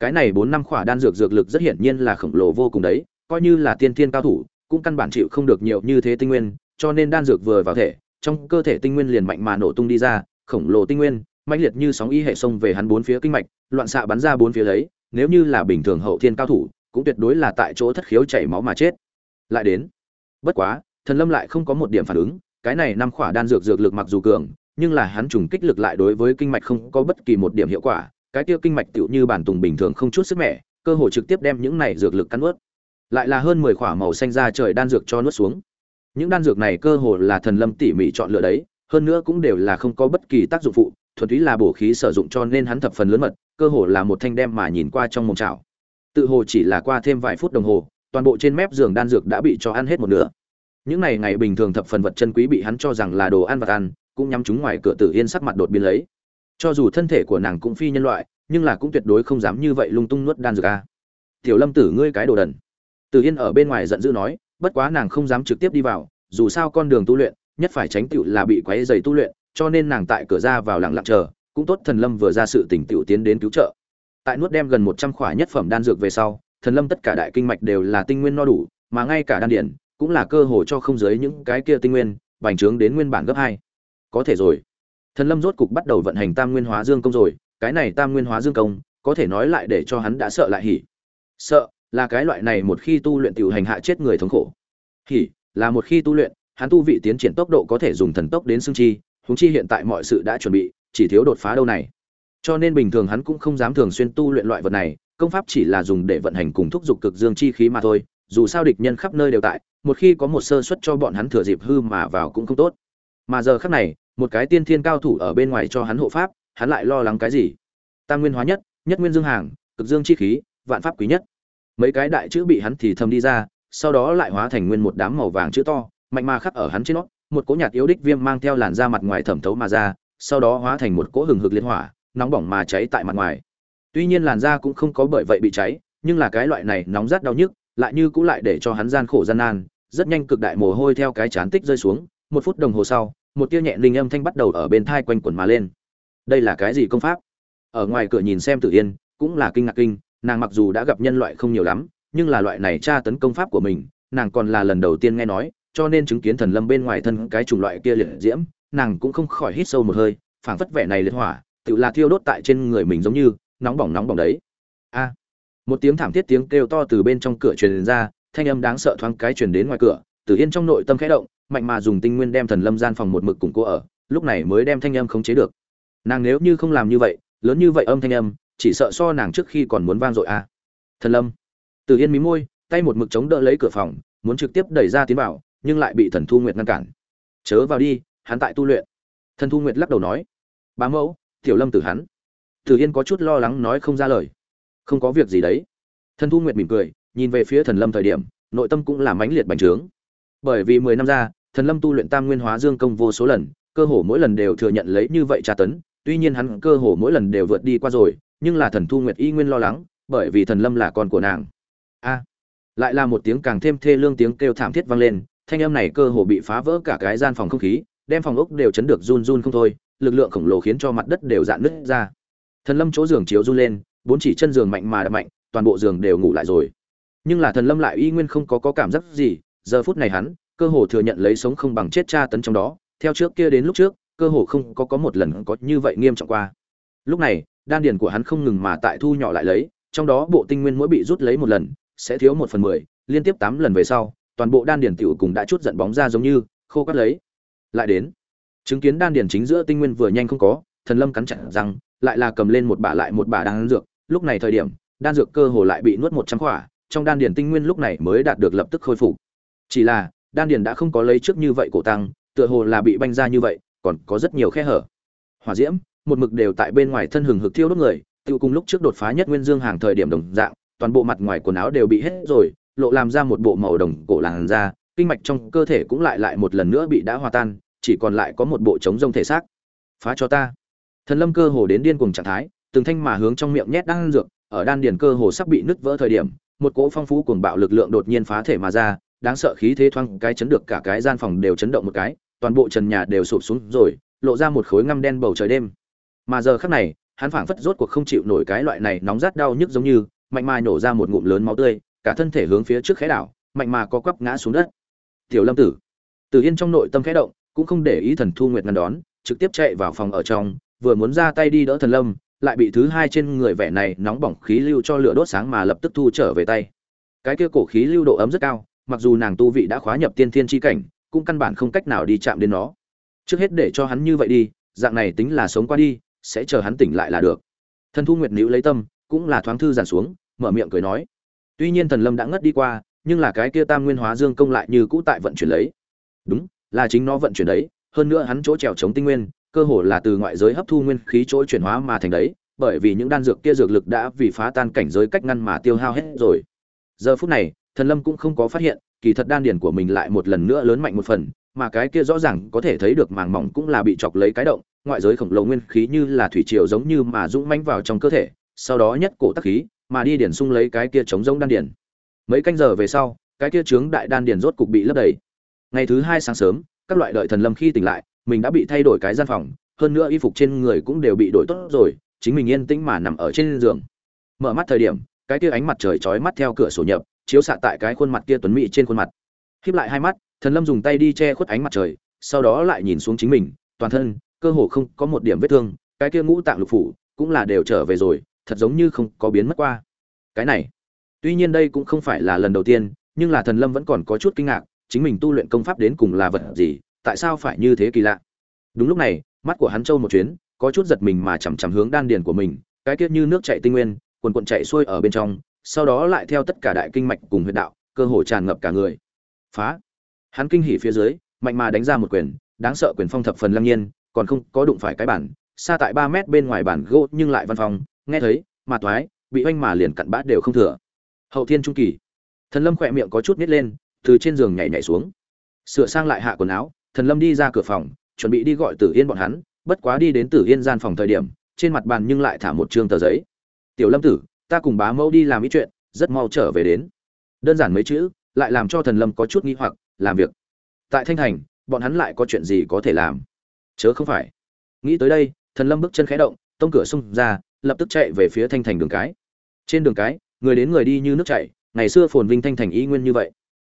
S1: cái này bốn năm khỏa đan dược dược lực rất hiển nhiên là khổng lồ vô cùng đấy, coi như là tiên thiên cao thủ, cũng căn bản chịu không được nhiều như thế tinh nguyên cho nên đan dược vừa vào thể, trong cơ thể tinh nguyên liền mạnh mà nổ tung đi ra, khổng lồ tinh nguyên, mãnh liệt như sóng y hệ sông về hắn bốn phía kinh mạch, loạn xạ bắn ra bốn phía lấy nếu như là bình thường hậu thiên cao thủ, cũng tuyệt đối là tại chỗ thất khiếu chảy máu mà chết. Lại đến. Bất quá, thần lâm lại không có một điểm phản ứng, cái này năm khỏa đan dược dược lực mặc dù cường, nhưng là hắn trùng kích lực lại đối với kinh mạch không có bất kỳ một điểm hiệu quả, cái tiêu kinh mạch tựu như bản tùng bình thường không chút sức mẻ, cơ hội trực tiếp đem những này dược lực cắn nuốt. Lại là hơn mười khỏa màu xanh da trời đan dược cho nuốt xuống những đan dược này cơ hồ là thần lâm tỉ mỉ chọn lựa đấy, hơn nữa cũng đều là không có bất kỳ tác dụng phụ, thuần túy là bổ khí sử dụng cho nên hắn thập phần lớn mật, cơ hồ là một thanh đem mà nhìn qua trong mồm chảo tự hồ chỉ là qua thêm vài phút đồng hồ, toàn bộ trên mép giường đan dược đã bị cho ăn hết một nửa. Những này ngày bình thường thập phần vật chân quý bị hắn cho rằng là đồ ăn vật ăn, cũng nhắm chúng ngoài cửa tử yên sắc mặt đột biến lấy. Cho dù thân thể của nàng cũng phi nhân loại, nhưng là cũng tuyệt đối không dám như vậy lung tung nuốt đan dược a. Tiểu lâm tử, ngươi cái đồ đần. Tử yên ở bên ngoài giận dữ nói bất quá nàng không dám trực tiếp đi vào, dù sao con đường tu luyện, nhất phải tránh tựu là bị quấy dày tu luyện, cho nên nàng tại cửa ra vào lặng lặng chờ, cũng tốt thần lâm vừa ra sự tỉnh tựu tiến đến cứu trợ. Tại nuốt đem gần một trăm khỏa nhất phẩm đan dược về sau, thần lâm tất cả đại kinh mạch đều là tinh nguyên no đủ, mà ngay cả đan điển cũng là cơ hội cho không giới những cái kia tinh nguyên, bành trướng đến nguyên bản gấp hai. Có thể rồi. Thần lâm rốt cục bắt đầu vận hành tam nguyên hóa dương công rồi, cái này tam nguyên hóa dương công, có thể nói lại để cho hắn đã sợ lại hỉ. Sợ? Là cái loại này một khi tu luyện tiểu hành hạ chết người thống khổ. Hỉ, là một khi tu luyện, hắn tu vị tiến triển tốc độ có thể dùng thần tốc đến xương chi, huống chi hiện tại mọi sự đã chuẩn bị, chỉ thiếu đột phá đâu này. Cho nên bình thường hắn cũng không dám thường xuyên tu luyện loại vật này, công pháp chỉ là dùng để vận hành cùng thúc giục cực dương chi khí mà thôi, dù sao địch nhân khắp nơi đều tại, một khi có một sơ suất cho bọn hắn thừa dịp hư mà vào cũng không tốt. Mà giờ khắc này, một cái tiên thiên cao thủ ở bên ngoài cho hắn hộ pháp, hắn lại lo lắng cái gì? Tam nguyên hóa nhất nhất nguyên dương hàng, cực dương chi khí, vạn pháp quý nhất mấy cái đại chữ bị hắn thì thầm đi ra, sau đó lại hóa thành nguyên một đám màu vàng chữ to, mạnh mà khắc ở hắn trên nó, một cỗ nhạt yếu đích viêm mang theo làn da mặt ngoài thẩm thấu mà ra, sau đó hóa thành một cỗ hừng hực liên hỏa, nóng bỏng mà cháy tại mặt ngoài. Tuy nhiên làn da cũng không có bởi vậy bị cháy, nhưng là cái loại này nóng rát đau nhức, lại như cũng lại để cho hắn gian khổ gian nan, rất nhanh cực đại mồ hôi theo cái chán tích rơi xuống, một phút đồng hồ sau, một tia nhẹ linh âm thanh bắt đầu ở bên thai quanh quẩn mà lên. Đây là cái gì công pháp? Ở ngoài cửa nhìn xem tử yên, cũng là kinh ngạc kinh nàng mặc dù đã gặp nhân loại không nhiều lắm, nhưng là loại này tra tấn công pháp của mình, nàng còn là lần đầu tiên nghe nói, cho nên chứng kiến thần lâm bên ngoài thân cái chủng loại kia liệt diễm, nàng cũng không khỏi hít sâu một hơi, phảng phất vẻ này liệt hỏa, tự là thiêu đốt tại trên người mình giống như, nóng bỏng nóng bỏng đấy. A. Một tiếng thảm thiết tiếng kêu to từ bên trong cửa truyền ra, thanh âm đáng sợ thoáng cái truyền đến ngoài cửa, tử yên trong nội tâm khẽ động, mạnh mà dùng tinh nguyên đem thần lâm gian phòng một mực cùng cô ở, lúc này mới đem thanh âm khống chế được. Nàng nếu như không làm như vậy, lớn như vậy âm thanh âm chỉ sợ so nàng trước khi còn muốn vang dội a thần lâm. Từ yên mí môi, tay một mực chống đỡ lấy cửa phòng, muốn trực tiếp đẩy ra tiến vào, nhưng lại bị thần thu nguyệt ngăn cản. Chớ vào đi, hắn tại tu luyện. Thần thu nguyệt lắc đầu nói. Bá mẫu, tiểu lâm tử hắn. Từ yên có chút lo lắng nói không ra lời. Không có việc gì đấy. Thần thu nguyệt mỉm cười, nhìn về phía thần lâm thời điểm, nội tâm cũng là mãnh liệt bành trướng. Bởi vì mười năm ra, thần lâm tu luyện tam nguyên hóa dương công vô số lần, cơ hồ mỗi lần đều thừa nhận lấy như vậy tra tấn, tuy nhiên hắn cơ hồ mỗi lần đều vượt đi qua rồi nhưng là thần thu nguyệt y nguyên lo lắng bởi vì thần lâm là con của nàng. A lại là một tiếng càng thêm thê lương tiếng kêu thảm thiết vang lên thanh âm này cơ hồ bị phá vỡ cả cái gian phòng không khí đem phòng ốc đều chấn được run run không thôi lực lượng khổng lồ khiến cho mặt đất đều dạn nứt ra. Thần lâm chỗ giường chiếu run lên bốn chỉ chân giường mạnh mà đập mạnh toàn bộ giường đều ngủ lại rồi. Nhưng là thần lâm lại y nguyên không có, có cảm giác gì giờ phút này hắn cơ hồ thừa nhận lấy sống không bằng chết tra tấn trong đó theo trước kia đến lúc trước cơ hồ không có có một lần có như vậy nghiêm trọng qua. Lúc này đan điền của hắn không ngừng mà tại thu nhỏ lại lấy, trong đó bộ tinh nguyên mỗi bị rút lấy một lần, sẽ thiếu một phần mười, liên tiếp tám lần về sau, toàn bộ đan điền tiểu cùng đã chút giận bóng ra giống như khô cắt lấy. Lại đến, chứng kiến đan điền chính giữa tinh nguyên vừa nhanh không có, thần lâm cắn chặt răng, lại là cầm lên một bả lại một bả đan dược. Lúc này thời điểm, đan dược cơ hồ lại bị nuốt một trăm khỏa, trong đan điền tinh nguyên lúc này mới đạt được lập tức khôi phục. Chỉ là, đan điền đã không có lấy trước như vậy cổ tăng, tựa hồ là bị banh ra như vậy, còn có rất nhiều khe hở. Hỏa diễm một mực đều tại bên ngoài thân hừng hực thiêu đốt người tự cùng lúc trước đột phá nhất nguyên dương hàng thời điểm đồng dạng, toàn bộ mặt ngoài quần áo đều bị hết rồi, lộ làm ra một bộ màu đồng cổ làn da, kinh mạch trong cơ thể cũng lại lại một lần nữa bị đã hòa tan, chỉ còn lại có một bộ trống rông thể xác. Phá cho ta. Thần lâm cơ hồ đến điên cuồng trạng thái, từng thanh mà hướng trong miệng nhét đan dược, ở đan điền cơ hồ sắp bị nứt vỡ thời điểm, một cỗ phong phú cuồng bạo lực lượng đột nhiên phá thể mà ra, đáng sợ khí thế thoang cái chấn được cả cái gian phòng đều chấn động một cái, toàn bộ trần nhà đều sụp xuống rồi, lộ ra một khối ngăm đen bầu trời đêm mà giờ khắc này, hắn phảng phất rốt cuộc không chịu nổi cái loại này nóng rát đau nhức giống như, mạnh mà nổ ra một ngụm lớn máu tươi, cả thân thể hướng phía trước khẽ đảo, mạnh mà có quắp ngã xuống đất. Tiểu lâm tử. Tử yên trong nội tâm khẽ động, cũng không để ý thần thu nguyệt ngăn đón, trực tiếp chạy vào phòng ở trong, vừa muốn ra tay đi đỡ thần lâm, lại bị thứ hai trên người vẻ này nóng bỏng khí lưu cho lửa đốt sáng mà lập tức thu trở về tay. Cái kia cổ khí lưu độ ấm rất cao, mặc dù nàng tu vị đã khóa nhập tiên thiên chi cảnh, cũng căn bản không cách nào đi chạm đến nó. Trước hết để cho hắn như vậy đi, dạng này tính là sống qua đi sẽ chờ hắn tỉnh lại là được. Thần thu nguyệt níu lấy tâm, cũng là thoáng thư giản xuống, mở miệng cười nói. Tuy nhiên thần lâm đã ngất đi qua, nhưng là cái kia tam nguyên hóa dương công lại như cũ tại vận chuyển lấy. Đúng, là chính nó vận chuyển đấy, hơn nữa hắn chỗ trèo chống tinh nguyên, cơ hồ là từ ngoại giới hấp thu nguyên khí chỗ chuyển hóa mà thành đấy, bởi vì những đan dược kia dược lực đã vì phá tan cảnh giới cách ngăn mà tiêu hao hết rồi. Giờ phút này, thần lâm cũng không có phát hiện, kỳ thật đan điển của mình lại một lần nữa lớn mạnh một phần, mà cái kia rõ ràng có thể thấy được màng mỏng cũng là bị chọc lấy cái động ngoại giới khổng lồ nguyên khí như là thủy triều giống như mà dũng mãnh vào trong cơ thể, sau đó nhất cổ tắc khí, mà đi điển sung lấy cái kia chống giống đan điển. Mấy canh giờ về sau, cái kia trướng đại đan điển rốt cục bị lấp đầy. Ngày thứ hai sáng sớm, các loại đợi thần lâm khi tỉnh lại, mình đã bị thay đổi cái gian phòng, hơn nữa y phục trên người cũng đều bị đổi tốt rồi, chính mình yên tĩnh mà nằm ở trên giường. Mở mắt thời điểm, cái kia ánh mặt trời chói mắt theo cửa sổ nhập, chiếu xạ tại cái khuôn mặt kia tuấn mỹ trên khuôn mặt. Khép lại hai mắt, thần lâm dùng tay đi che khuất ánh mặt trời, sau đó lại nhìn xuống chính mình, toàn thân cơ hồ không có một điểm vết thương, cái kia ngũ tạng lục phủ cũng là đều trở về rồi, thật giống như không có biến mất qua. Cái này, tuy nhiên đây cũng không phải là lần đầu tiên, nhưng là thần lâm vẫn còn có chút kinh ngạc, chính mình tu luyện công pháp đến cùng là vật gì, tại sao phải như thế kỳ lạ? Đúng lúc này, mắt của hắn trâu một chuyến, có chút giật mình mà chằm chằm hướng đan điền của mình, cái kia như nước chảy tinh nguyên cuồn cuộn chảy xuôi ở bên trong, sau đó lại theo tất cả đại kinh mạch cùng huyệt đạo, cơ hồ tràn ngập cả người. Phá! Hắn kinh hỉ phía dưới, mạnh mà đánh ra một quyền, đáng sợ quyền phong thập phần lăng nhiên còn không có đụng phải cái bản xa tại ba mét bên ngoài bản gỗ nhưng lại văn phòng, nghe thấy, mà toái bị oanh mà liền cặn bát đều không thừa. Hậu thiên trung kỳ. Thần lâm khỏe miệng có chút nít lên, từ trên giường nhảy nhảy xuống. Sửa sang lại hạ quần áo, thần lâm đi ra cửa phòng, chuẩn bị đi gọi tử yên bọn hắn, bất quá đi đến tử yên gian phòng thời điểm, trên mặt bàn nhưng lại thả một trương tờ giấy. Tiểu lâm tử, ta cùng bá mẫu đi làm ý chuyện, rất mau trở về đến. Đơn giản mấy chữ, lại làm cho thần lâm có chút nghi hoặc, làm việc. Tại thanh thành, bọn hắn lại có chuyện gì có thể làm? Chớ không phải. Nghĩ tới đây, thần lâm bước chân khẽ động, tông cửa xung ra, lập tức chạy về phía thanh thành đường cái. Trên đường cái, người đến người đi như nước chảy, ngày xưa phồn vinh thanh thành y nguyên như vậy.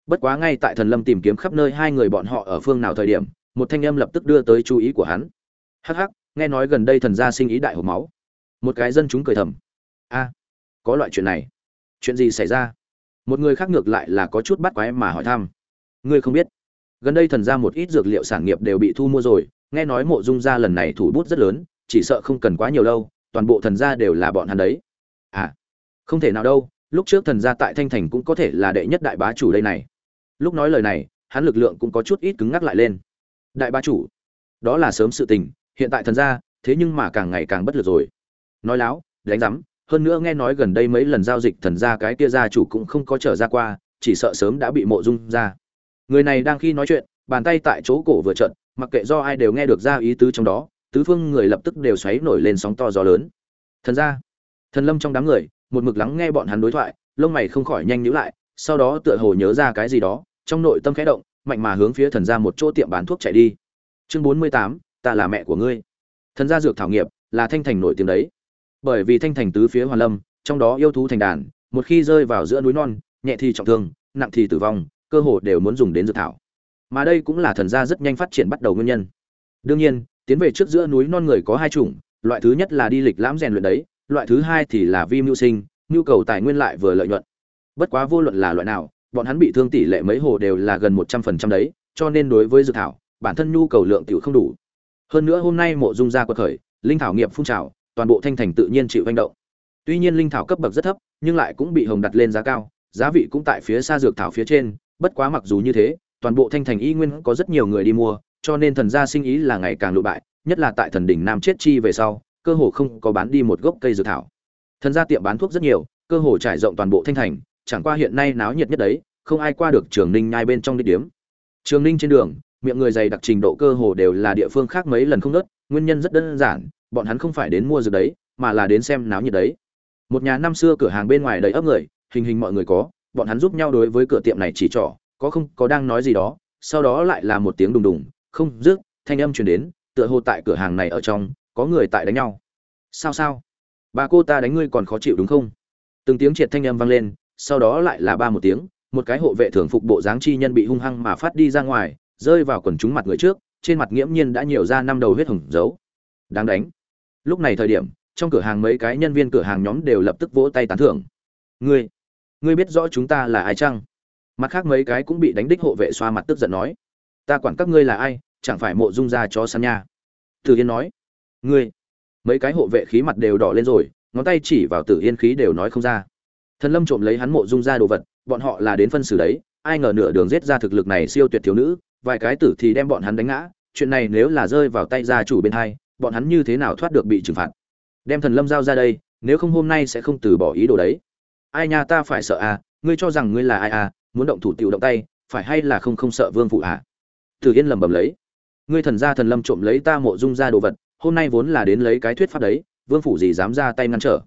S1: Bất quá ngay tại thần lâm tìm kiếm khắp nơi hai người bọn họ ở phương nào thời điểm, một thanh âm lập tức đưa tới chú ý của hắn. Hắc hắc, nghe nói gần đây thần gia sinh ý đại hộp máu. Một cái dân chúng cười thầm. A, có loại chuyện này. Chuyện gì xảy ra? Một người khác ngược lại là có chút bắt quái mà hỏi thăm. Ngươi không biết. Gần đây thần gia một ít dược liệu sản nghiệp đều bị thu mua rồi nghe nói mộ dung gia lần này thủ bút rất lớn, chỉ sợ không cần quá nhiều lâu, toàn bộ thần gia đều là bọn hắn đấy. À không thể nào đâu, lúc trước thần gia tại thanh thành cũng có thể là đệ nhất đại bá chủ đây này. Lúc nói lời này, hắn lực lượng cũng có chút ít cứng ngắc lại lên. Đại bá chủ, đó là sớm sự tình, hiện tại thần gia, thế nhưng mà càng ngày càng bất lực rồi. Nói láo, đánh rắm hơn nữa nghe nói gần đây mấy lần giao dịch thần gia cái kia gia chủ cũng không có trở ra qua, chỉ sợ sớm đã bị mộ dung ra người này đang khi nói chuyện, bàn tay tại chỗ cổ vừa trận mặc kệ do ai đều nghe được ra ý tứ trong đó, tứ phương người lập tức đều xoáy nổi lên sóng to gió lớn. Thần gia thần lâm trong đám người, một mực lắng nghe bọn hắn đối thoại, lông mày không khỏi nhanh nhíu lại, sau đó tựa hồ nhớ ra cái gì đó, trong nội tâm khẽ động, mạnh mà hướng phía thần gia một chỗ tiệm bán thuốc chạy đi. Chương bốn mươi tám, ta là mẹ của ngươi. Thần gia dược thảo nghiệp, là thanh thành nổi tiếng đấy. Bởi vì thanh thành tứ phía hoàn lâm, trong đó yêu thú thành đàn, một khi rơi vào giữa núi non, nhẹ thì trọng thương, nặng thì tử vong, cơ hồ đều muốn dùng đến dược thảo mà đây cũng là thần gia rất nhanh phát triển bắt đầu nguyên nhân. Đương nhiên, tiến về trước giữa núi non người có hai chủng, loại thứ nhất là đi lịch lãm rèn luyện đấy, loại thứ hai thì là vi mưu sinh, nhu cầu tài nguyên lại vừa lợi nhuận. Bất quá vô luận là loại nào, bọn hắn bị thương tỷ lệ mấy hồ đều là gần một trăm phần trăm đấy, cho nên đối với dược thảo, bản thân nhu cầu lượng tiểu không đủ. Hơn nữa hôm nay mộ dung gia quật khởi, linh thảo nghiệp phun trào, toàn bộ thanh thành tự nhiên chịu hành động. Tuy nhiên linh thảo cấp bậc rất thấp, nhưng lại cũng bị hồng đặt lên giá cao, giá vị cũng tại phía xa dược thảo phía trên, bất quá mặc dù như thế toàn bộ thanh thành y nguyên có rất nhiều người đi mua, cho nên thần gia sinh ý là ngày càng lụ bại, nhất là tại thần đỉnh nam chết chi về sau, cơ hồ không có bán đi một gốc cây dược thảo. Thần gia tiệm bán thuốc rất nhiều, cơ hồ trải rộng toàn bộ thanh thành, chẳng qua hiện nay náo nhiệt nhất đấy, không ai qua được trường ninh nhai bên trong đích điếm. Trường ninh trên đường, miệng người dày đặc trình độ cơ hồ đều là địa phương khác mấy lần không nớt, nguyên nhân rất đơn giản, bọn hắn không phải đến mua dược đấy, mà là đến xem náo nhiệt đấy. Một nhà năm xưa cửa hàng bên ngoài đầy ấp người, hình hình mọi người có, bọn hắn giúp nhau đối với cửa tiệm này chỉ trỏ có không, có đang nói gì đó, sau đó lại là một tiếng đùng đùng, không, rước, thanh âm truyền đến, tựa hồ tại cửa hàng này ở trong, có người tại đánh nhau. Sao sao? Bà cô ta đánh ngươi còn khó chịu đúng không? Từng tiếng triệt thanh âm vang lên, sau đó lại là ba một tiếng, một cái hộ vệ thường phục bộ dáng chi nhân bị hung hăng mà phát đi ra ngoài, rơi vào quần chúng mặt người trước, trên mặt nghiễm nhiên đã nhiều ra năm đầu huyết hồng dấu. Đáng đánh. Lúc này thời điểm, trong cửa hàng mấy cái nhân viên cửa hàng nhóm đều lập tức vỗ tay tán thưởng. Ngươi ngươi biết rõ chúng ta là ai chăng? Mặt khác mấy cái cũng bị đánh đích hộ vệ xoa mặt tức giận nói, ta quản các ngươi là ai, chẳng phải mộ dung ra cho săn nha. Tử yên nói, ngươi. Mấy cái hộ vệ khí mặt đều đỏ lên rồi, ngón tay chỉ vào tử yên khí đều nói không ra. Thần lâm trộm lấy hắn mộ dung ra đồ vật, bọn họ là đến phân xử đấy, ai ngờ nửa đường giết ra thực lực này siêu tuyệt thiếu nữ, vài cái tử thì đem bọn hắn đánh ngã, chuyện này nếu là rơi vào tay gia chủ bên hai, bọn hắn như thế nào thoát được bị trừng phạt? Đem thần lâm giao ra đây, nếu không hôm nay sẽ không từ bỏ ý đồ đấy. Ai nha ta phải sợ à ngươi cho rằng ngươi là ai à muốn động thủ tiểu động tay, phải hay là không không sợ vương phụ à Từ yên lẩm bẩm lấy. Ngươi thần gia thần lâm trộm lấy ta mộ dung ra đồ vật, hôm nay vốn là đến lấy cái thuyết pháp đấy, vương phủ gì dám ra tay ngăn trở?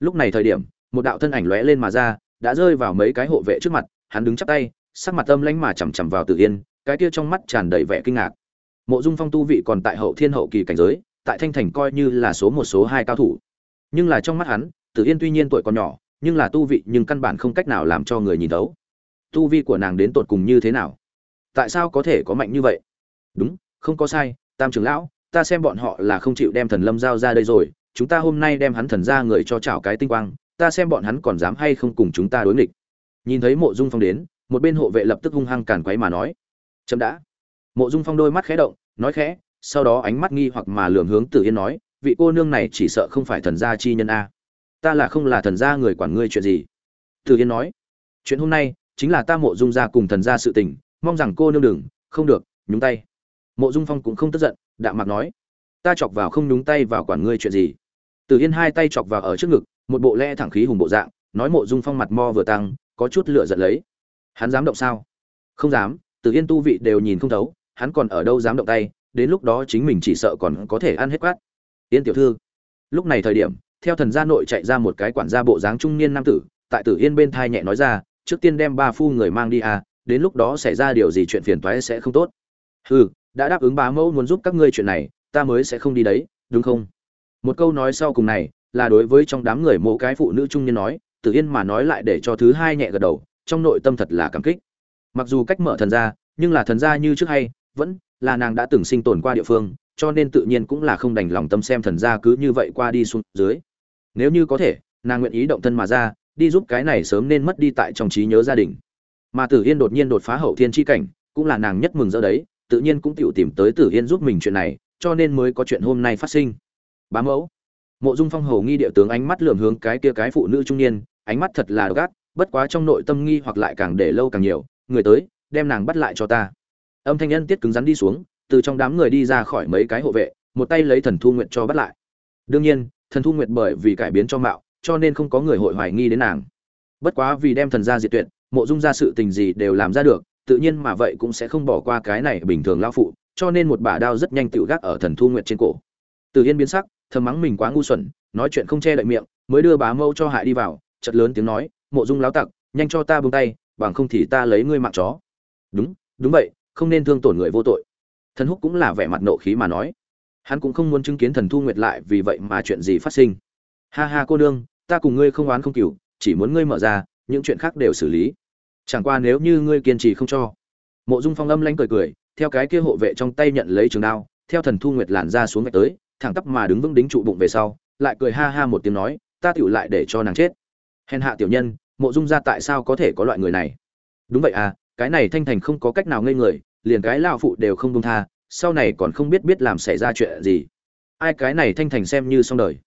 S1: Lúc này thời điểm, một đạo thân ảnh lóe lên mà ra, đã rơi vào mấy cái hộ vệ trước mặt, hắn đứng chắp tay, sắc mặt âm lãnh mà chằm chằm vào Từ yên, cái kia trong mắt tràn đầy vẻ kinh ngạc. Mộ dung phong tu vị còn tại hậu thiên hậu kỳ cảnh giới, tại thanh thành coi như là số một, số hai cao thủ. Nhưng là trong mắt hắn tử yên tuy nhiên tuổi còn nhỏ, nhưng là tu vị nhưng căn bản không cách nào làm cho người nhìn thấu tu vi của nàng đến tột cùng như thế nào? Tại sao có thể có mạnh như vậy? Đúng, không có sai, tam trưởng lão, ta xem bọn họ là không chịu đem thần lâm giao ra đây rồi, chúng ta hôm nay đem hắn thần ra người cho chảo cái tinh quang, ta xem bọn hắn còn dám hay không cùng chúng ta đối nghịch. Nhìn thấy mộ dung phong đến, một bên hộ vệ lập tức hung hăng càn quấy mà nói, chậm đã. Mộ dung phong đôi mắt khẽ động, nói khẽ, sau đó ánh mắt nghi hoặc mà lường hướng tử yên nói, vị cô nương này chỉ sợ không phải thần gia chi nhân a. Ta là không là thần gia người quản ngươi chuyện gì. Tử yên nói, chuyện hôm nay chính là ta mộ dung gia cùng thần gia sự tình, mong rằng cô nương đừng, không được, nhúng tay. Mộ dung phong cũng không tức giận, đạm mặt nói, ta chọc vào không nhúng tay vào quản ngươi chuyện gì. Từ yên hai tay chọc vào ở trước ngực, một bộ lẽ thẳng khí hùng bộ dạng, nói mộ dung phong mặt mo vừa tăng, có chút lửa giận lấy. Hắn dám động sao? Không dám, từ yên tu vị đều nhìn không thấu, hắn còn ở đâu dám động tay, đến lúc đó chính mình chỉ sợ còn có thể ăn hết quát. Yên tiểu thư, lúc này thời điểm, theo thần gia nội chạy ra một cái quản gia bộ dáng trung niên nam tử, tại tử yên bên thai nhẹ nói ra trước tiên đem ba phu người mang đi à đến lúc đó xảy ra điều gì chuyện phiền toái sẽ không tốt. Hừ, đã đáp ứng bá mẫu muốn giúp các ngươi chuyện này, ta mới sẽ không đi đấy, đúng không? Một câu nói sau cùng này, là đối với trong đám người mộ cái phụ nữ trung niên nói, tử yên mà nói lại để cho thứ hai nhẹ gật đầu, trong nội tâm thật là cảm kích. Mặc dù cách mở thần gia, nhưng là thần gia như trước hay, vẫn là nàng đã từng sinh tồn qua địa phương, cho nên tự nhiên cũng là không đành lòng tâm xem thần gia cứ như vậy qua đi xuống dưới. Nếu như có thể, nàng nguyện ý động thân mà ra đi giúp cái này sớm nên mất đi tại trong trí nhớ gia đình. Mà tử yên đột nhiên đột phá hậu thiên chi cảnh, cũng là nàng nhất mừng rỡ đấy, tự nhiên cũng tiểu tìm tới tử yên giúp mình chuyện này, cho nên mới có chuyện hôm nay phát sinh. Bá mẫu, mộ dung phong hầu nghi địa tướng ánh mắt lườm hướng cái kia cái phụ nữ trung niên, ánh mắt thật là gắt bất quá trong nội tâm nghi hoặc lại càng để lâu càng nhiều, người tới, đem nàng bắt lại cho ta. Âm thanh nhân tiết cứng rắn đi xuống, từ trong đám người đi ra khỏi mấy cái hộ vệ, một tay lấy thần thu nguyện cho bắt lại. Đương nhiên, thần thu nguyện bởi vì cải biến cho mạo cho nên không có người hội hoài nghi đến nàng. Bất quá vì đem thần gia diệt tuyệt, mộ dung ra sự tình gì đều làm ra được, tự nhiên mà vậy cũng sẽ không bỏ qua cái này bình thường lao phụ, cho nên một bả đao rất nhanh tự gác ở thần thu nguyệt trên cổ. Từ yên biến sắc, thầm mắng mình quá ngu xuẩn, nói chuyện không che đậy miệng, mới đưa bá mâu cho hại đi vào chật lớn tiếng nói, mộ dung láo tặc, nhanh cho ta buông tay, bằng không thì ta lấy ngươi mạng chó. Đúng đúng vậy, không nên thương tổn người vô tội. Thần húc cũng là vẻ mặt nộ khí mà nói. Hắn cũng không muốn chứng kiến thần thu nguyệt lại vì vậy mà chuyện gì phát sinh ha ha cô nương, ta cùng ngươi không oán không cừu chỉ muốn ngươi mở ra, những chuyện khác đều xử lý. Chẳng qua nếu như ngươi kiên trì không cho. Mộ dung phong âm lanh cười cười, theo cái kia hộ vệ trong tay nhận lấy trường đao, theo thần thu nguyệt làn ra xuống vạch tới, thẳng tắp mà đứng vững đính trụ bụng về sau, lại cười ha ha một tiếng nói, ta tựu lại để cho nàng chết. Hèn hạ tiểu nhân, mộ dung ra tại sao có thể có loại người này? Đúng vậy à cái này thanh thành không có cách nào ngây người, liền cái lao phụ đều không đông tha, sau này còn không biết biết làm xảy ra chuyện gì. Ai cái này thanh thành xem như xong đời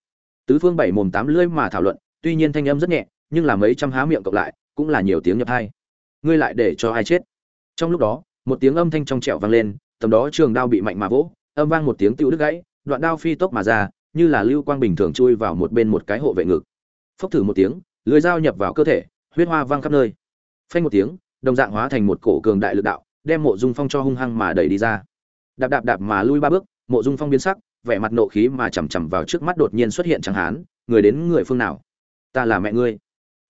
S1: tứ phương bảy mồm tám lưỡi mà thảo luận, tuy nhiên thanh âm rất nhẹ, nhưng là mấy trăm há miệng cộng lại, cũng là nhiều tiếng nhập hai. Ngươi lại để cho ai chết? Trong lúc đó, một tiếng âm thanh trong trẻo vang lên, tầm đó trường đao bị mạnh mà vỗ, âm vang một tiếng tiêu đứt gãy, đoạn đao phi tốc mà ra, như là lưu quang bình thường chui vào một bên một cái hộ vệ ngực. Phốc thử một tiếng, lưới dao nhập vào cơ thể, huyết hoa vang khắp nơi. Phanh một tiếng, đồng dạng hóa thành một cổ cường đại lực đạo, đem mộ dung phong cho hung hăng mà đẩy đi ra. Đạp đạp đạp mà lui ba bước, mộ dung phong biến sắc vẻ mặt nộ khí mà chằm chằm vào trước mắt đột nhiên xuất hiện chẳng hán, người đến người phương nào? Ta là mẹ ngươi.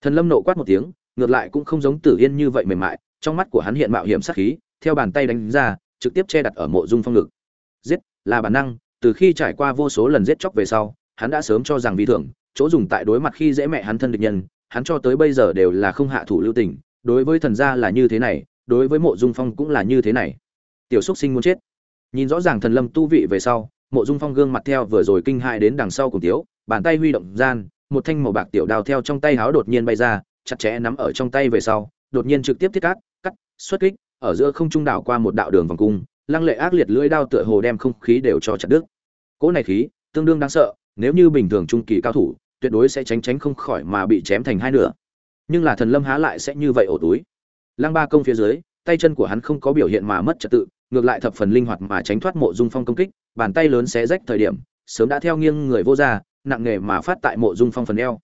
S1: Thần lâm nộ quát một tiếng, ngược lại cũng không giống tử yên như vậy mềm mại, trong mắt của hắn hiện mạo hiểm sát khí, theo bàn tay đánh ra, trực tiếp che đặt ở mộ dung phong ngực. Giết, là bản năng, từ khi trải qua vô số lần giết chóc về sau, hắn đã sớm cho rằng vi thưởng chỗ dùng tại đối mặt khi dễ mẹ hắn thân địch nhân, hắn cho tới bây giờ đều là không hạ thủ lưu tình, đối với thần gia là như thế này, đối với mộ dung phong cũng là như thế này. Tiểu xúc sinh muốn chết. Nhìn rõ ràng thần lâm tu vị về sau mộ dung phong gương mặt theo vừa rồi kinh hại đến đằng sau cùng tiếu, bàn tay huy động gian, một thanh màu bạc tiểu đao theo trong tay háo đột nhiên bay ra, chặt chẽ nắm ở trong tay về sau, đột nhiên trực tiếp thiết cát, cắt, xuất kích, ở giữa không trung đảo qua một đạo đường vòng cung, lăng lệ ác liệt lưỡi đao tựa hồ đem không khí đều cho chặt đứt. Cỗ này khí, tương đương đáng sợ, nếu như bình thường trung kỳ cao thủ, tuyệt đối sẽ tránh tránh không khỏi mà bị chém thành hai nửa. Nhưng là thần lâm há lại sẽ như vậy ổ túi. Lăng ba công phía dưới, tay chân của hắn không có biểu hiện mà mất trật tự, ngược lại thập phần linh hoạt mà tránh thoát mộ dung phong công kích bàn tay lớn xé rách thời điểm, sớm đã theo nghiêng người vô ra nặng nghề mà phát tại mộ dung phong phần eo.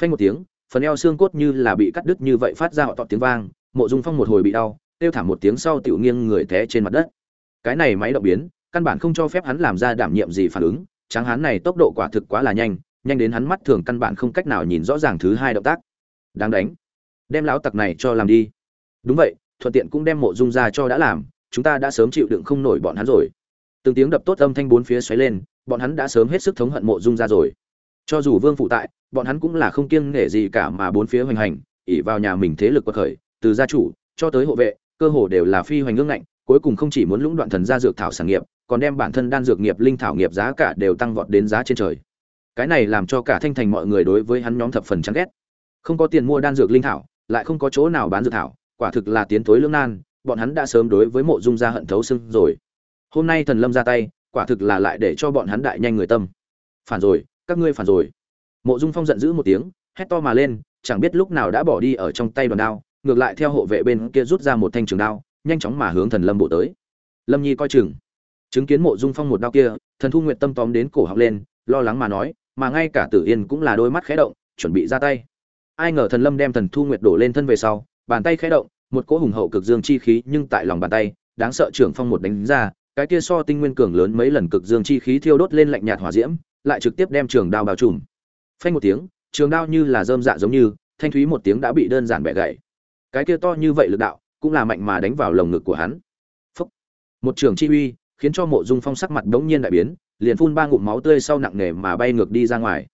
S1: Phanh một tiếng, phần eo xương cốt như là bị cắt đứt như vậy phát ra họ tọt tiếng vang, mộ dung phong một hồi bị đau kêu thảm một tiếng sau tiểu nghiêng người té trên mặt đất. Cái này máy động biến, căn bản không cho phép hắn làm ra đảm nhiệm gì phản ứng, tráng hắn này tốc độ quả thực quá là nhanh nhanh đến hắn mắt thường căn bản không cách nào nhìn rõ ràng thứ hai động tác. Đáng đánh. Đem lão tặc này cho làm đi. Đúng vậy, thuận tiện cũng đem mộ dung ra cho đã làm, chúng ta đã sớm chịu đựng không nổi bọn hắn rồi từng tiếng đập tốt âm thanh bốn phía xoáy lên, bọn hắn đã sớm hết sức thống hận mộ dung ra rồi. Cho dù vương phụ tại, bọn hắn cũng là không kiêng nể gì cả mà bốn phía hoành hành ỉ vào nhà mình thế lực quật khởi, từ gia chủ cho tới hộ vệ, cơ hồ đều là phi hoành ngưỡng ngạnh, cuối cùng không chỉ muốn lũng đoạn thần gia dược thảo sản nghiệp, còn đem bản thân đan dược nghiệp, linh thảo nghiệp giá cả đều tăng vọt đến giá trên trời. Cái này làm cho cả thanh thành mọi người đối với hắn nhóm thập phần chán ghét. Không có tiền mua đan dược linh thảo, lại không có chỗ nào bán dược thảo, quả thực là tiến tối lưỡng nan, bọn hắn đã sớm đối với mộ dung gia hận thấu xưng rồi hôm nay thần lâm ra tay, quả thực là lại để cho bọn hắn đại nhanh người tâm. Phản rồi, các ngươi phản rồi. Mộ dung phong giận dữ một tiếng, hét to mà lên, chẳng biết lúc nào đã bỏ đi ở trong tay đoàn đao, ngược lại theo hộ vệ bên kia rút ra một thanh trường đao, nhanh chóng mà hướng thần lâm bộ tới. Lâm nhi coi chừng. Chứng kiến mộ dung phong một đao kia, thần thu nguyện tâm tóm đến cổ học lên, lo lắng mà nói, mà ngay cả tử yên cũng là đôi mắt khẽ động, chuẩn bị ra tay. Ai ngờ thần lâm đem thần thu nguyệt đổ lên thân về sau, bàn tay khẽ động, một cỗ hùng hậu cực dương chi khí nhưng tại lòng bàn tay, đáng sợ trưởng phong một đánh ra cái kia so tinh nguyên cường lớn mấy lần cực dương chi khí thiêu đốt lên lạnh nhạt hỏa diễm, lại trực tiếp đem trường đao bao trùm. Phanh một tiếng, trường đao như là dơm dạ giống như, thanh thúy một tiếng đã bị đơn giản bẻ gãy. Cái kia to như vậy lực đạo, cũng là mạnh mà đánh vào lồng ngực của hắn. Phúc. một trường chi uy, khiến cho mộ dung phong sắc mặt đống nhiên đại biến, liền phun ba ngụm máu tươi sau nặng nề mà bay ngược đi ra ngoài.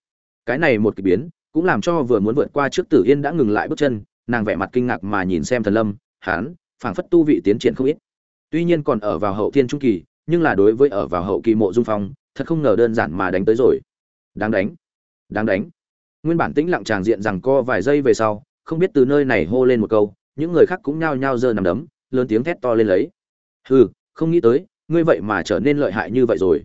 S1: Cái này một kỳ biến, cũng làm cho vừa muốn vượt qua trước tử yên đã ngừng lại bước chân, nàng vẻ mặt kinh ngạc mà nhìn xem thần lâm hán phảng phất tu vị tiến triển không ít tuy nhiên còn ở vào hậu thiên trung kỳ, nhưng là đối với ở vào hậu kỳ mộ dung phong, thật không ngờ đơn giản mà đánh tới rồi. Đáng đánh. Đáng đánh. Nguyên bản tĩnh lặng tràng diện rằng co vài giây về sau, không biết từ nơi này hô lên một câu, những người khác cũng nhao nhao giơ nằm đấm, lớn tiếng thét to lên lấy. Hừ, không nghĩ tới, ngươi vậy mà trở nên lợi hại như vậy rồi.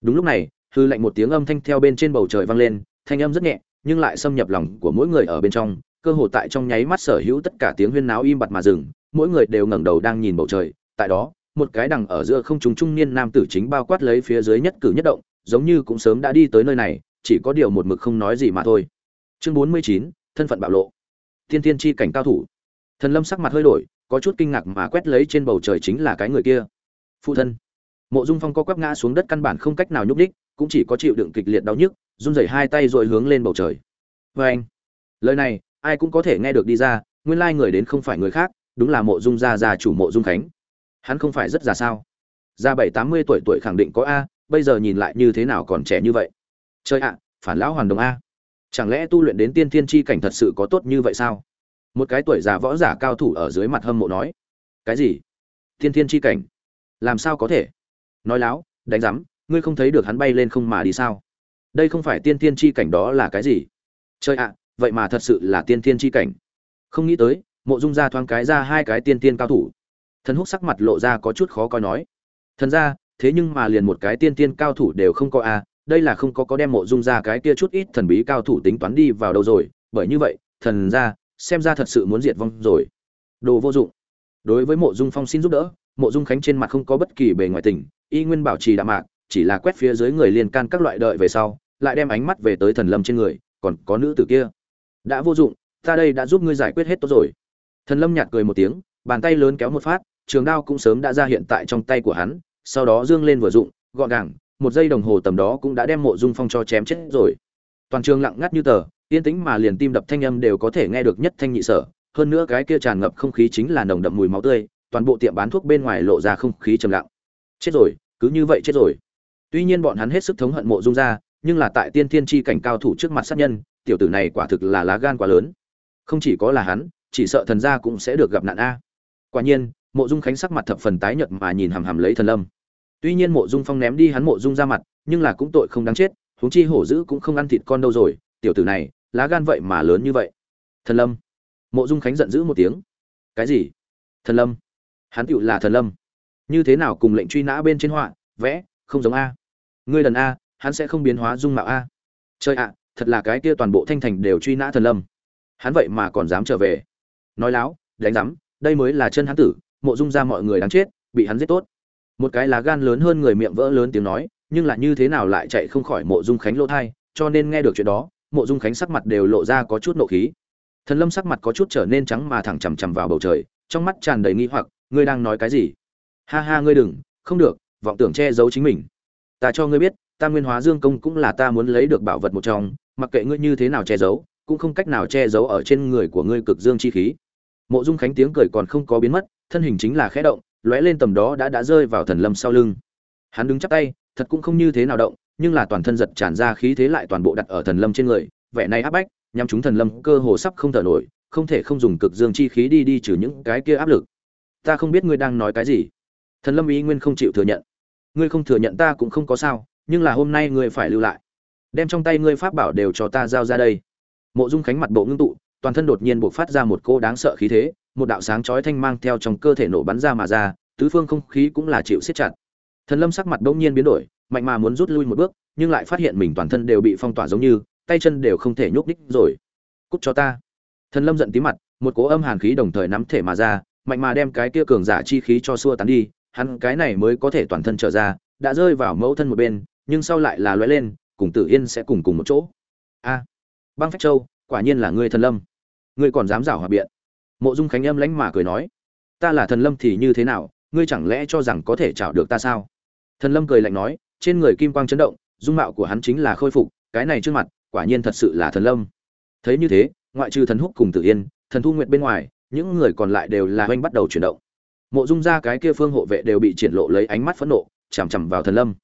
S1: Đúng lúc này, hư lạnh một tiếng âm thanh theo bên trên bầu trời vang lên, thanh âm rất nhẹ, nhưng lại xâm nhập lòng của mỗi người ở bên trong, cơ hồ tại trong nháy mắt sở hữu tất cả tiếng huyên náo im bặt mà dừng, mỗi người đều ngẩng đầu đang nhìn bầu trời tại đó, một cái đằng ở giữa không trung trung niên nam tử chính bao quát lấy phía dưới nhất cử nhất động, giống như cũng sớm đã đi tới nơi này, chỉ có điều một mực không nói gì mà thôi. Chương bốn mươi chín, thân phận bạo lộ. Tiên tiên chi cảnh cao thủ. Thần lâm sắc mặt hơi đổi, có chút kinh ngạc mà quét lấy trên bầu trời chính là cái người kia. Phụ thân. Mộ dung phong co quắp ngã xuống đất căn bản không cách nào nhúc đích cũng chỉ có chịu đựng kịch liệt đau nhức, run rẩy hai tay rồi hướng lên bầu trời. Vê anh. Lời này, ai cũng có thể nghe được đi ra, nguyên lai người đến không phải người khác, đúng là mộ dung gia gia chủ mộ dung khánh hắn không phải rất già sao? Già bảy tám mươi tuổi tuổi khẳng định có a, bây giờ nhìn lại như thế nào còn trẻ như vậy? Chơi ạ, phản lão hoàn đồng a. Chẳng lẽ tu luyện đến tiên thiên chi cảnh thật sự có tốt như vậy sao? Một cái tuổi già võ giả cao thủ ở dưới mặt hâm mộ nói. Cái gì? Tiên thiên chi cảnh? Làm sao có thể? Nói láo, đánh rắm ngươi không thấy được hắn bay lên không mà đi sao? Đây không phải tiên thiên chi cảnh đó là cái gì? Chơi ạ, vậy mà thật sự là tiên thiên chi cảnh. Không nghĩ tới, mộ dung ra thoáng cái ra hai cái tiên thiên cao thủ thần húc sắc mặt lộ ra có chút khó coi nói thần ra thế nhưng mà liền một cái tiên tiên cao thủ đều không có a à, đây là không có có đem mộ dung ra cái kia chút ít thần bí cao thủ tính toán đi vào đâu rồi bởi như vậy thần ra xem ra thật sự muốn diệt vong rồi. Đồ vô dụng. Đối với mộ dung phong xin giúp đỡ mộ dung khánh trên mặt không có bất kỳ bề ngoài tình y nguyên bảo trì đạm mạc chỉ là quét phía dưới người liên can các loại đợi về sau lại đem ánh mắt về tới thần lâm trên người còn có nữ tử kia. Đã vô dụng ta đây đã giúp ngươi giải quyết hết tốt rồi. Thần lâm nhạt cười một tiếng bàn tay lớn kéo một phát trường đao cũng sớm đã ra hiện tại trong tay của hắn, sau đó dương lên vừa dụng, gọn gàng, một giây đồng hồ tầm đó cũng đã đem mộ dung phong cho chém chết rồi. Toàn trường lặng ngắt như tờ, yên tĩnh mà liền tim đập thanh âm đều có thể nghe được nhất thanh nhị sở, hơn nữa cái kia tràn ngập không khí chính là nồng đậm mùi máu tươi, toàn bộ tiệm bán thuốc bên ngoài lộ ra không khí trầm lặng. Chết rồi, cứ như vậy chết rồi. Tuy nhiên bọn hắn hết sức thống hận mộ dung ra, nhưng là tại tiên thiên chi cảnh cao thủ trước mặt sát nhân, tiểu tử này quả thực là lá gan quá lớn. Không chỉ có là hắn, chỉ sợ thần gia cũng sẽ được gặp nạn a. Quả nhiên mộ dung khánh sắc mặt thập phần tái nhợt mà nhìn hằm hằm lấy thần lâm. Tuy nhiên mộ dung phong ném đi hắn mộ dung ra mặt, nhưng là cũng tội không đáng chết, huống chi hổ dữ cũng không ăn thịt con đâu rồi, tiểu tử này, lá gan vậy mà lớn như vậy. Thần lâm. Mộ dung khánh giận dữ một tiếng. Cái gì? Thần lâm. Hắn tựu là thần lâm. Như thế nào cùng lệnh truy nã bên trên họa, vẽ, không giống a. Ngươi đần a, hắn sẽ không biến hóa dung mạo a. Chơi ạ, thật là cái kia toàn bộ thanh thành đều truy nã thần lâm. Hắn vậy mà còn dám trở về. Nói láo, đánh rắm đây mới là chân hắn tử mộ dung ra mọi người đáng chết, bị hắn giết tốt. Một cái lá gan lớn hơn người miệng vỡ lớn tiếng nói, nhưng là như thế nào lại chạy không khỏi mộ dung khánh lỗ thai, cho nên nghe được chuyện đó, mộ dung khánh sắc mặt đều lộ ra có chút nộ khí. Thần lâm sắc mặt có chút trở nên trắng mà thẳng chằm chằm vào bầu trời, trong mắt tràn đầy nghi hoặc, ngươi đang nói cái gì? Ha ha, ngươi đừng, không được, vọng tưởng che giấu chính mình. Ta cho ngươi biết, ta nguyên hóa dương công cũng là ta muốn lấy được bảo vật một trong, mặc kệ ngươi như thế nào che giấu, cũng không cách nào che giấu ở trên người của ngươi cực dương chi khí. Mộ dung khánh tiếng cười còn không có biến mất thân hình chính là khẽ động, lóe lên tầm đó đã đã rơi vào thần lâm sau lưng. Hắn đứng chắp tay, thật cũng không như thế nào động, nhưng là toàn thân giật tràn ra khí thế lại toàn bộ đặt ở thần lâm trên người, vẻ này áp bách, nhắm chúng thần lâm cơ hồ sắp không thở nổi, không thể không dùng cực dương chi khí đi đi trừ những cái kia áp lực. Ta không biết ngươi đang nói cái gì. Thần lâm ý nguyên không chịu thừa nhận. Ngươi không thừa nhận ta cũng không có sao, nhưng là hôm nay ngươi phải lưu lại. Đem trong tay ngươi pháp bảo đều cho ta giao ra đây. Mộ dung khánh mặt bộ ngưng tụ, toàn thân đột nhiên bộc phát ra một cô đáng sợ khí thế một đạo sáng chói thanh mang theo trong cơ thể nổ bắn ra mà ra, tứ phương không khí cũng là chịu siết chặt. Thần lâm sắc mặt bỗng nhiên biến đổi, mạnh mà muốn rút lui một bước, nhưng lại phát hiện mình toàn thân đều bị phong tỏa giống như, tay chân đều không thể nhúc nhích rồi. Cút cho ta. Thần lâm giận tím mặt, một cố âm hàn khí đồng thời nắm thể mà ra, mạnh mà đem cái kia cường giả chi khí cho xua tán đi, hắn cái này mới có thể toàn thân trở ra, đã rơi vào mẫu thân một bên, nhưng sau lại là lóe lên, cùng tử yên sẽ cùng cùng một chỗ. A, băng phách châu, quả nhiên là ngươi thần lâm. Ngươi còn dám giảo hòa biện mộ dung khánh âm lãnh mà cười nói, ta là thần lâm thì như thế nào? Ngươi chẳng lẽ cho rằng có thể chảo được ta sao? Thần lâm cười lạnh nói, trên người kim quang chấn động, dung mạo của hắn chính là khôi phục, cái này trước mặt, quả nhiên thật sự là thần lâm. Thấy như thế, ngoại trừ thần húc cùng tử yên, thần thu nguyệt bên ngoài, những người còn lại đều là oanh bắt đầu chuyển động. Mộ dung ra cái kia phương hộ vệ đều bị triển lộ lấy ánh mắt phẫn nộ, chằm chằm vào thần lâm.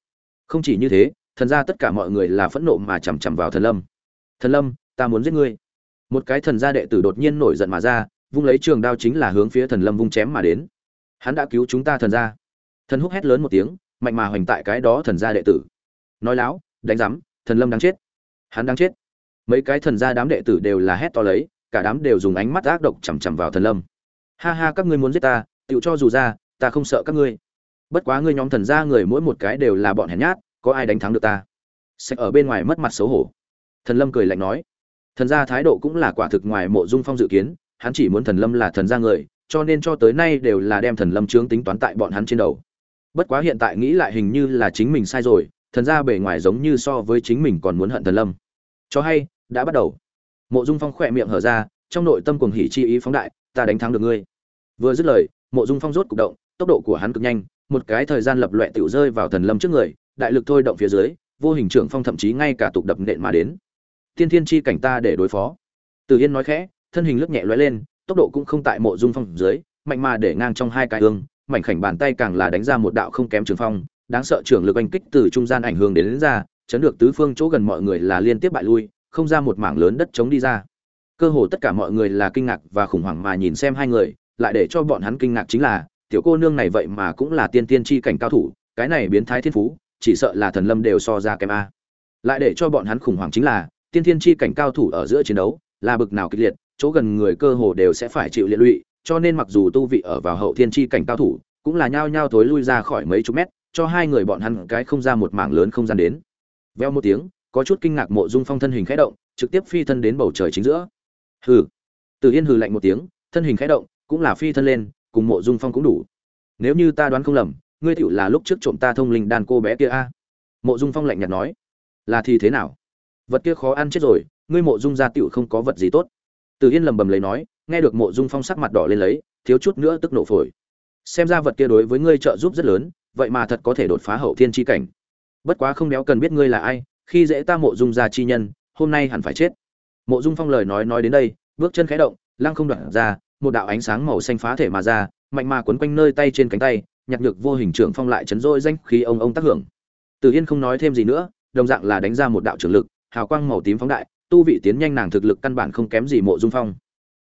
S1: Không chỉ như thế, thần ra tất cả mọi người là phẫn nộ mà chằm chằm vào thần lâm. Thần lâm, ta muốn giết ngươi. Một cái thần gia đệ tử đột nhiên nổi giận mà ra vung lấy trường đao chính là hướng phía thần lâm vung chém mà đến. Hắn đã cứu chúng ta thần gia. Thần húc hét lớn một tiếng, mạnh mà hoành tại cái đó thần gia đệ tử. Nói láo, đánh giám, thần lâm đang chết. Hắn đang chết. Mấy cái thần gia đám đệ tử đều là hét to lấy, cả đám đều dùng ánh mắt ác độc chằm chằm vào thần lâm. Ha ha, các ngươi muốn giết ta tựu cho dù ra, ta không sợ các ngươi. Bất quá ngươi nhóm thần gia người mỗi một cái đều là bọn hèn nhát, có ai đánh thắng được ta? Sẽ ở bên ngoài mất mặt xấu hổ. Thần lâm cười lạnh nói. Thần gia thái độ cũng là quả thực ngoài mộ dung phong dự kiến hắn chỉ muốn thần lâm là thần gia người, cho nên cho tới nay đều là đem thần lâm trướng tính toán tại bọn hắn trên đầu. Bất quá hiện tại nghĩ lại hình như là chính mình sai rồi, thần gia bề ngoài giống như so với chính mình còn muốn hận thần lâm. Cho hay, đã bắt đầu. Mộ dung phong khỏe miệng hở ra, trong nội tâm cuồng hỉ chi ý phóng đại, ta đánh thắng được ngươi. Vừa dứt lời, mộ dung phong rốt cục động, tốc độ của hắn cực nhanh, một cái thời gian lập loẹ tiểu rơi vào thần lâm trước người, đại lực thôi động phía dưới, vô hình trưởng phong thậm chí ngay cả tục đập nện mà đến. Tiên thiên chi cảnh ta để đối phó. Từ yên nói khẽ thân hình lướt nhẹ lóe lên tốc độ cũng không tại mộ dung phong dưới mạnh mà để ngang trong hai cái ương mảnh khảnh bàn tay càng là đánh ra một đạo không kém trường phong đáng sợ trưởng lực oanh kích từ trung gian ảnh hưởng đến, đến ra chấn được tứ phương chỗ gần mọi người là liên tiếp bại lui không ra một mảng lớn đất chống đi ra. Cơ hồ tất cả mọi người là kinh ngạc và khủng hoảng mà nhìn xem hai người lại để cho bọn hắn kinh ngạc chính là tiểu cô nương này vậy mà cũng là tiên tiên chi cảnh cao thủ cái này biến thái thiên phú chỉ sợ là thần lâm đều so ra kém a. Lại để cho bọn hắn khủng hoảng chính là tiên tiên chi cảnh cao thủ ở giữa chiến đấu là bực nào kịch liệt chỗ gần người cơ hồ đều sẽ phải chịu liệt lụy, cho nên mặc dù tu vị ở vào hậu thiên chi cảnh cao thủ, cũng là nhao nhao thối lui ra khỏi mấy chục mét, cho hai người bọn hắn cái không ra một mảng lớn không gian đến. Veo một tiếng, có chút kinh ngạc mộ dung phong thân hình khẽ động, trực tiếp phi thân đến bầu trời chính giữa. Hừ. Từ yên hừ lạnh một tiếng, thân hình khẽ động, cũng là phi thân lên, cùng mộ dung phong cũng đủ. Nếu như ta đoán không lầm, ngươi tiểu là lúc trước trộm ta thông linh đàn cô bé kia a? Mộ dung phong lạnh nhạt nói. Là thì thế nào? Vật kia khó ăn chết rồi, ngươi mộ dung gia tiểu không có vật gì tốt từ yên lầm bầm lấy nói, nghe được mộ dung phong sắc mặt đỏ lên lấy, thiếu chút nữa tức nổ phổi. Xem ra vật kia đối với ngươi trợ giúp rất lớn, vậy mà thật có thể đột phá hậu thiên chi cảnh. Bất quá không béo cần biết ngươi là ai, khi dễ ta mộ dung gia chi nhân, hôm nay hẳn phải chết. Mộ dung phong lời nói nói đến đây, bước chân khẽ động, lăng không đoạn ra, một đạo ánh sáng màu xanh phá thể mà ra, mạnh mà quấn quanh nơi tay trên cánh tay, nhặt nhược vô hình trưởng phong lại chấn rôi danh khí ông ông tác hưởng. Từ yên không nói thêm gì nữa, đồng dạng là đánh ra một đạo trưởng lực, hào quang màu tím phóng đại tu vị tiến nhanh nàng thực lực căn bản không kém gì mộ dung phong.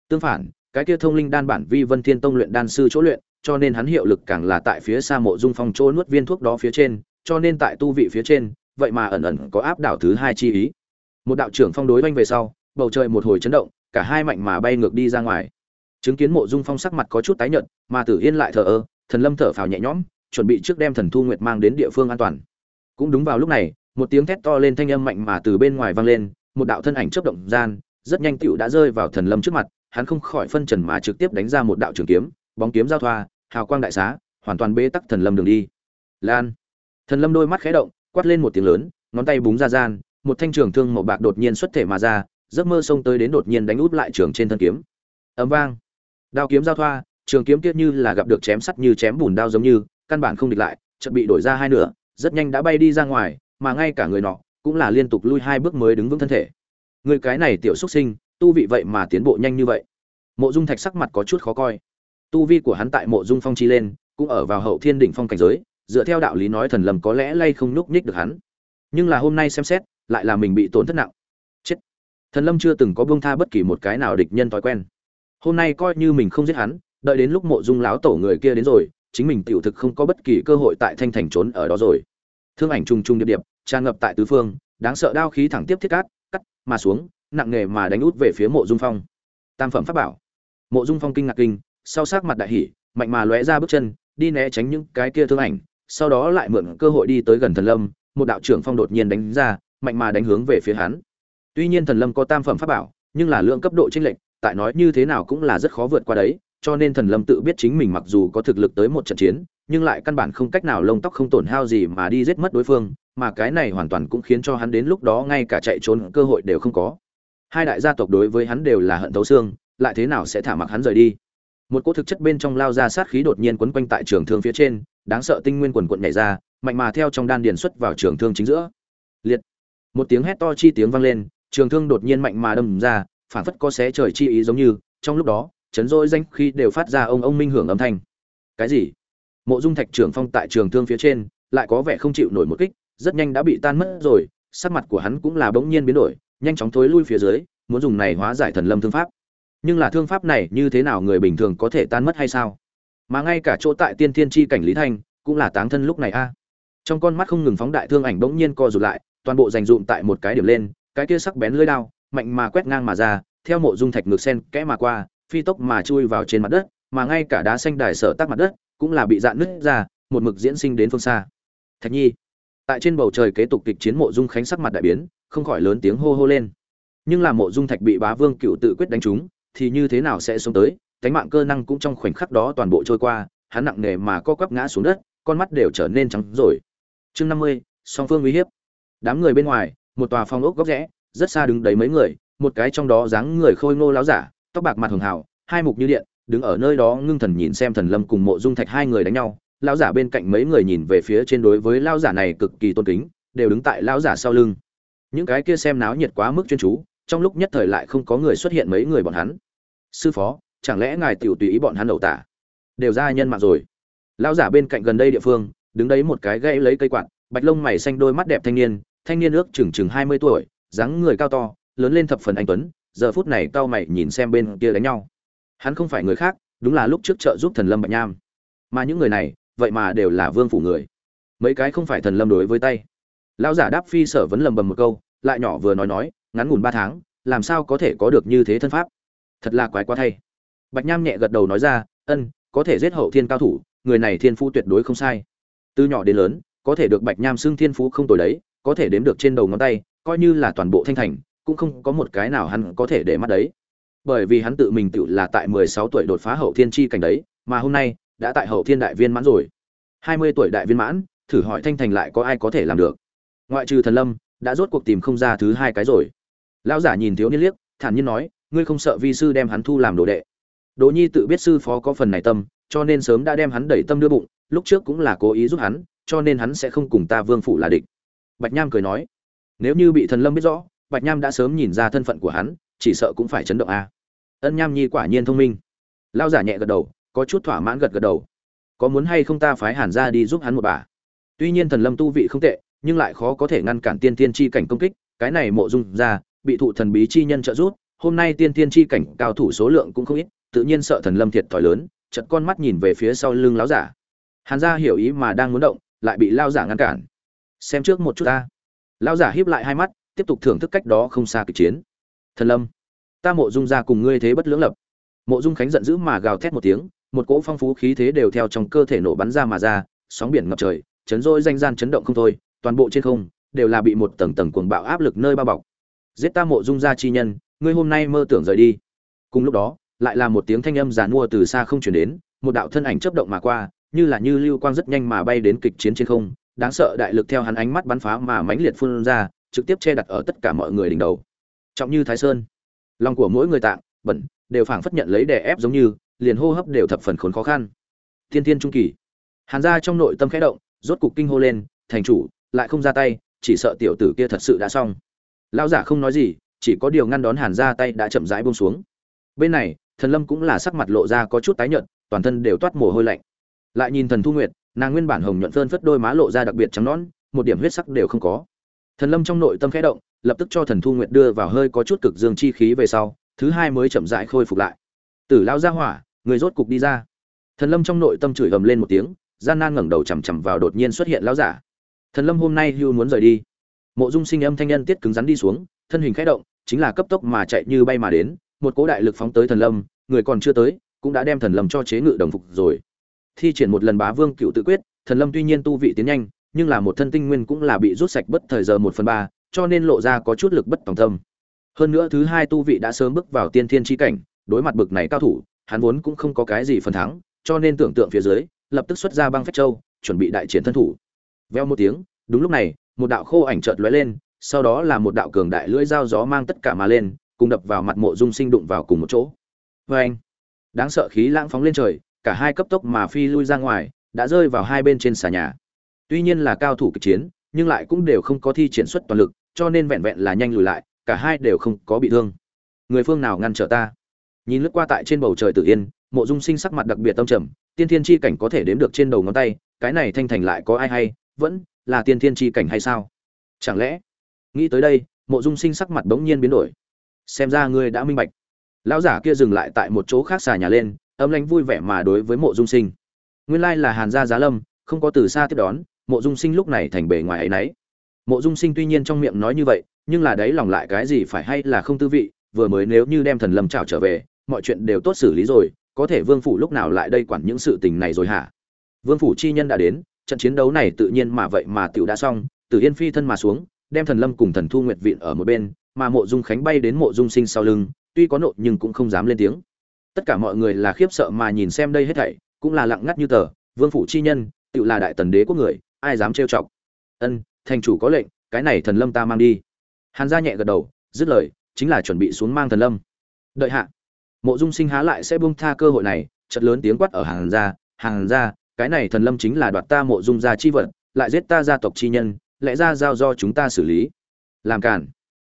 S1: Tương phản, cái kia thông linh đan bản vi vân thiên tông luyện đan sư chỗ luyện, cho nên hắn hiệu lực càng là tại phía xa mộ dung phong chỗ nuốt viên thuốc đó phía trên, cho nên tại tu vị phía trên, vậy mà ẩn ẩn có áp đảo thứ hai chi ý. Một đạo trưởng phong đối oanh về sau, bầu trời một hồi chấn động, cả hai mạnh mà bay ngược đi ra ngoài. Chứng kiến mộ dung phong sắc mặt có chút tái nhợt, mà tử yên lại thờ ơ, thần lâm thở phào nhẹ nhõm, chuẩn bị trước đem thần thu nguyệt mang đến địa phương an toàn. Cũng đúng vào lúc này, một tiếng thét to lên thanh âm mạnh mà từ bên ngoài vang lên một đạo thân ảnh chớp động gian, rất nhanh tiểu đã rơi vào thần lâm trước mặt, hắn không khỏi phân trần mà trực tiếp đánh ra một đạo trường kiếm, bóng kiếm giao thoa, hào quang đại xá, hoàn toàn bế tắc thần lâm đường đi. Lan. Thần lâm đôi mắt khẽ động, quát lên một tiếng lớn, ngón tay búng ra gian, một thanh trường thương màu bạc đột nhiên xuất thể mà ra, giấc mơ xông tới đến đột nhiên đánh úp lại trường trên thân kiếm. Ầm vang. Đao kiếm giao thoa, trường kiếm kia như là gặp được chém sắt như chém bùn đao giống như, căn bản không địch lại, chợt bị đổi ra hai nửa, rất nhanh đã bay đi ra ngoài, mà ngay cả người nọ cũng là liên tục lui hai bước mới đứng vững thân thể. Người cái này tiểu xuất sinh, tu vị vậy mà tiến bộ nhanh như vậy. Mộ dung thạch sắc mặt có chút khó coi. Tu vi của hắn tại mộ dung phong chi lên, cũng ở vào hậu thiên đỉnh phong cảnh giới, dựa theo đạo lý nói thần lầm có lẽ lay không nhúc nhích được hắn. Nhưng là hôm nay xem xét, lại là mình bị tổn thất nặng. Chết. Thần lâm chưa từng có buông tha bất kỳ một cái nào địch nhân thói quen. Hôm nay coi như mình không giết hắn, đợi đến lúc mộ dung láo tổ người kia đến rồi, chính mình tiểu thực không có bất kỳ cơ hội tại thanh thành trốn ở đó rồi thương ảnh trùng trùng điệp điệp, tràn ngập tại tứ phương, đáng sợ đao khí thẳng tiếp thiết cát, cắt mà xuống, nặng nghề mà đánh út về phía mộ dung phong. Tam phẩm pháp bảo. Mộ dung phong kinh ngạc kinh, sau sát mặt đại hỉ, mạnh mà lóe ra bước chân, đi né tránh những cái kia thương ảnh, sau đó lại mượn cơ hội đi tới gần thần lâm, một đạo trưởng phong đột nhiên đánh ra, mạnh mà đánh hướng về phía hắn. Tuy nhiên thần lâm có tam phẩm pháp bảo, nhưng là lượng cấp độ chênh lệch, tại nói như thế nào cũng là rất khó vượt qua đấy cho nên thần lâm tự biết chính mình mặc dù có thực lực tới một trận chiến, nhưng lại căn bản không cách nào lông tóc không tổn hao gì mà đi giết mất đối phương, mà cái này hoàn toàn cũng khiến cho hắn đến lúc đó ngay cả chạy trốn cơ hội đều không có. Hai đại gia tộc đối với hắn đều là hận thấu xương, lại thế nào sẽ thả mặc hắn rời đi? Một cỗ thực chất bên trong lao ra sát khí đột nhiên quấn quanh tại trường thương phía trên, đáng sợ tinh nguyên quần quận nhảy ra, mạnh mà theo trong đan điền xuất vào trường thương chính giữa. Liệt! Một tiếng hét to chi tiếng vang lên, trường thương đột nhiên mạnh mà đâm ra, phản phất có xé trời chi ý giống như, trong lúc đó chấn rỗi danh khi đều phát ra ông ông minh hưởng âm thanh. Cái gì? Mộ dung thạch trưởng phong tại trường thương phía trên, lại có vẻ không chịu nổi một kích, rất nhanh đã bị tan mất rồi, sắc mặt của hắn cũng là bỗng nhiên biến đổi, nhanh chóng thối lui phía dưới, muốn dùng này hóa giải thần lâm thương pháp. Nhưng là thương pháp này như thế nào người bình thường có thể tan mất hay sao? Mà ngay cả chỗ tại tiên thiên chi cảnh lý thanh cũng là táng thân lúc này a. Trong con mắt không ngừng phóng đại thương ảnh bỗng nhiên co rụt lại, toàn bộ dành dụm tại một cái điểm lên, cái kia sắc bén lưỡi đao, mạnh mà quét ngang mà ra, theo mộ dung thạch ngược sen kẽ mà qua phi tốc mà chui vào trên mặt đất, mà ngay cả đá xanh đài sở tác mặt đất cũng là bị dạn nứt ra, một mực diễn sinh đến phương xa. Thạch nhi, tại trên bầu trời kế tục kịch chiến mộ dung khánh sắc mặt đại biến, không khỏi lớn tiếng hô hô lên. Nhưng là mộ dung thạch bị bá vương cựu tự quyết đánh trúng, thì như thế nào sẽ xuống tới? Cánh mạng cơ năng cũng trong khoảnh khắc đó toàn bộ trôi qua, hắn nặng nề mà co quắp ngã xuống đất, con mắt đều trở nên trắng rồi. Chương năm mươi, song phương uy hiếp. Đám người bên ngoài, một tòa phòng ốc góc rẽ, rất xa đứng đấy mấy người, một cái trong đó dáng người khôi ngô láo giả tóc bạc mặt hường hào, hai mục như điện, đứng ở nơi đó ngưng thần nhìn xem thần lâm cùng mộ dung thạch hai người đánh nhau. Lão giả bên cạnh mấy người nhìn về phía trên đối với lão giả này cực kỳ tôn kính, đều đứng tại lão giả sau lưng. Những cái kia xem náo nhiệt quá mức chuyên chú, trong lúc nhất thời lại không có người xuất hiện mấy người bọn hắn. Sư phó, chẳng lẽ ngài tiểu tùy ý bọn hắn đầu tả? Đều ra nhân mạng rồi. Lão giả bên cạnh gần đây địa phương, đứng đấy một cái gãy lấy cây quạt, bạch lông mày xanh đôi mắt đẹp thanh niên thanh niên ước chừng chừng hai mươi tuổi, dáng người cao to, lớn lên thập phần anh tuấn giờ phút này cao mày nhìn xem bên kia đánh nhau. Hắn không phải người khác, đúng là lúc trước trợ giúp thần lâm bạch nham. Mà những người này, vậy mà đều là vương phủ người. Mấy cái không phải thần lâm đối với tay. Lão giả đáp phi sở vấn lầm bầm một câu, lại nhỏ vừa nói nói, ngắn ngủn ba tháng, làm sao có thể có được như thế thân pháp? Thật là quái quá thay. Bạch nham nhẹ gật đầu nói ra, ân, có thể giết hậu thiên cao thủ, người này thiên phú tuyệt đối không sai. Từ nhỏ đến lớn, có thể được bạch nham xưng thiên phú không tồi đấy, có thể đếm được trên đầu ngón tay, coi như là toàn bộ thanh thành cũng không có một cái nào hắn có thể để mắt đấy. Bởi vì hắn tự mình tự là tại mười sáu tuổi đột phá hậu thiên chi cảnh đấy, mà hôm nay đã tại hậu thiên đại viên mãn rồi. Hai mươi tuổi đại viên mãn, thử hỏi thanh thành lại có ai có thể làm được. Ngoại trừ thần lâm, đã rốt cuộc tìm không ra thứ hai cái rồi. Lão giả nhìn thiếu niên liếc, thản nhiên nói, ngươi không sợ vi sư đem hắn thu làm đồ đệ. Đỗ nhi tự biết sư phó có phần này tâm, cho nên sớm đã đem hắn đẩy tâm đưa bụng, lúc trước cũng là cố ý giúp hắn, cho nên hắn sẽ không cùng ta vương phủ là địch. Bạch nham cười nói, nếu như bị thần lâm biết rõ bạch nham đã sớm nhìn ra thân phận của hắn, chỉ sợ cũng phải chấn động a. Ân nham nhi quả nhiên thông minh. Lao giả nhẹ gật đầu, có chút thỏa mãn gật gật đầu. Có muốn hay không ta phái hàn ra đi giúp hắn một bà? Tuy nhiên thần lâm tu vị không tệ, nhưng lại khó có thể ngăn cản tiên tiên chi cảnh công kích, cái này mộ dung ra, bị thụ thần bí chi nhân trợ giúp, hôm nay tiên tiên chi cảnh cao thủ số lượng cũng không ít, tự nhiên sợ thần lâm thiệt thòi lớn chật con mắt nhìn về phía sau lưng lão giả. Hàn gia hiểu ý mà đang muốn động, lại bị lao giả ngăn cản. Xem trước một chút ta. Lão giả híp lại hai mắt tiếp tục thưởng thức cách đó không xa kịch chiến. Thần lâm, ta mộ dung ra cùng ngươi thế bất lưỡng lập. Mộ dung khánh giận dữ mà gào thét một tiếng, một cỗ phong phú khí thế đều theo trong cơ thể nổ bắn ra mà ra, sóng biển ngập trời, chấn rôi danh gian chấn động không thôi, toàn bộ trên không đều là bị một tầng tầng cuồng bạo áp lực nơi bao bọc. Giết ta mộ dung gia chi nhân, ngươi hôm nay mơ tưởng rời đi. Cùng lúc đó, lại là một tiếng thanh âm giàn mua từ xa không chuyển đến, một đạo thân ảnh chớp động mà qua, như là như lưu quang rất nhanh mà bay đến kịch chiến trên không, đáng sợ đại lực theo hắn ánh mắt bắn phá mà mãnh liệt phun ra trực tiếp che đặt ở tất cả mọi người đỉnh đầu. Trọng như thái sơn. Lòng của mỗi người tạng, bẩn, đều phảng phất nhận lấy đè ép giống như, liền hô hấp đều thập phần khốn khó khăn. Thiên thiên trung kỳ. Hàn gia trong nội tâm khẽ động, rốt cục kinh hô lên, thành chủ, lại không ra tay, chỉ sợ tiểu tử kia thật sự đã xong. Lão giả không nói gì, chỉ có điều ngăn đón hàn gia tay đã chậm rãi buông xuống. Bên này, thần lâm cũng là sắc mặt lộ ra có chút tái nhợt, toàn thân đều toát mồ hôi lạnh. Lại nhìn thần thu nguyệt, nàng nguyên bản hồng nhuận phơn phất đôi má lộ ra đặc biệt trắng nõn, một điểm huyết sắc đều không có thần lâm trong nội tâm khẽ động, lập tức cho thần thu nguyệt đưa vào hơi có chút cực dương chi khí về sau, thứ hai mới chậm rãi khôi phục lại. Tử lao ra hỏa, người rốt cục đi ra. Thần lâm trong nội tâm chửi ầm lên một tiếng, gian nan ngẩng đầu chằm chằm vào đột nhiên xuất hiện lão giả. Thần lâm hôm nay hưu muốn rời đi. Mộ dung sinh âm thanh nhân tiết cứng rắn đi xuống, thân hình khẽ động, chính là cấp tốc mà chạy như bay mà đến, một cỗ đại lực phóng tới thần lâm, người còn chưa tới, cũng đã đem thần lâm cho chế ngự đồng phục rồi. Thi triển một lần bá vương cựu tự quyết, thần lâm tuy nhiên tu vị tiến nhanh nhưng là một thân tinh nguyên cũng là bị rút sạch bất thời giờ một phần ba, cho nên lộ ra có chút lực bất tòng tâm. Hơn nữa thứ hai tu vị đã sớm bước vào tiên thiên tri cảnh, đối mặt bực này cao thủ, hắn vốn cũng không có cái gì phần thắng, cho nên tưởng tượng phía dưới, lập tức xuất ra băng phách châu, chuẩn bị đại chiến thân thủ. Veo một tiếng, đúng lúc này, một đạo khô ảnh chợt lóe lên, sau đó là một đạo cường đại lưỡi dao gió mang tất cả mà lên, cùng đập vào mặt mộ dung sinh đụng vào cùng một chỗ. Vê anh, đáng sợ khí lãng phóng lên trời, cả hai cấp tốc mà phi lui ra ngoài, đã rơi vào hai bên trên xà nhà tuy nhiên là cao thủ kịch chiến, nhưng lại cũng đều không có thi triển xuất toàn lực, cho nên vẹn vẹn là nhanh lùi lại, cả hai đều không có bị thương. Người phương nào ngăn trở ta? Nhìn lướt qua tại trên bầu trời tự yên, mộ dung sinh sắc mặt đặc biệt tâm trầm, tiên thiên chi cảnh có thể đếm được trên đầu ngón tay, cái này thanh thành lại có ai hay, vẫn là tiên thiên chi cảnh hay sao? Chẳng lẽ? Nghĩ tới đây, mộ dung sinh sắc mặt bỗng nhiên biến đổi. Xem ra ngươi đã minh bạch. Lão giả kia dừng lại tại một chỗ khác xà nhà lên, âm lãnh vui vẻ mà đối với mộ dung sinh. Nguyên lai là hàn gia giá lâm, không có từ xa tiếp đón mộ dung sinh lúc này thành bề ngoài ấy nấy. Mộ dung sinh tuy nhiên trong miệng nói như vậy, nhưng là đấy lòng lại cái gì phải hay là không tư vị, vừa mới nếu như đem thần lâm trào trở về, mọi chuyện đều tốt xử lý rồi, có thể vương phủ lúc nào lại đây quản những sự tình này rồi hả? Vương phủ chi nhân đã đến, trận chiến đấu này tự nhiên mà vậy mà tiểu đã xong, tử yên phi thân mà xuống, đem thần lâm cùng thần thu nguyệt vịn ở một bên, mà mộ dung khánh bay đến mộ dung sinh sau lưng, tuy có nộ nhưng cũng không dám lên tiếng. Tất cả mọi người là khiếp sợ mà nhìn xem đây hết thảy, cũng là lặng ngắt như tờ, vương phủ chi nhân tự là đại tần đế quốc người ai dám trêu chọc. Ân, thành chủ có lệnh, cái này thần lâm ta mang đi. Hàn gia nhẹ gật đầu, dứt lời, chính là chuẩn bị xuống mang thần lâm. Đợi hạ, mộ dung sinh há lại sẽ buông tha cơ hội này, chợt lớn tiếng quát ở hàng gia hàng gia, cái này thần lâm chính là đoạt ta mộ dung gia chi vật, lại giết ta gia tộc chi nhân, lẽ ra giao do chúng ta xử lý. Làm cản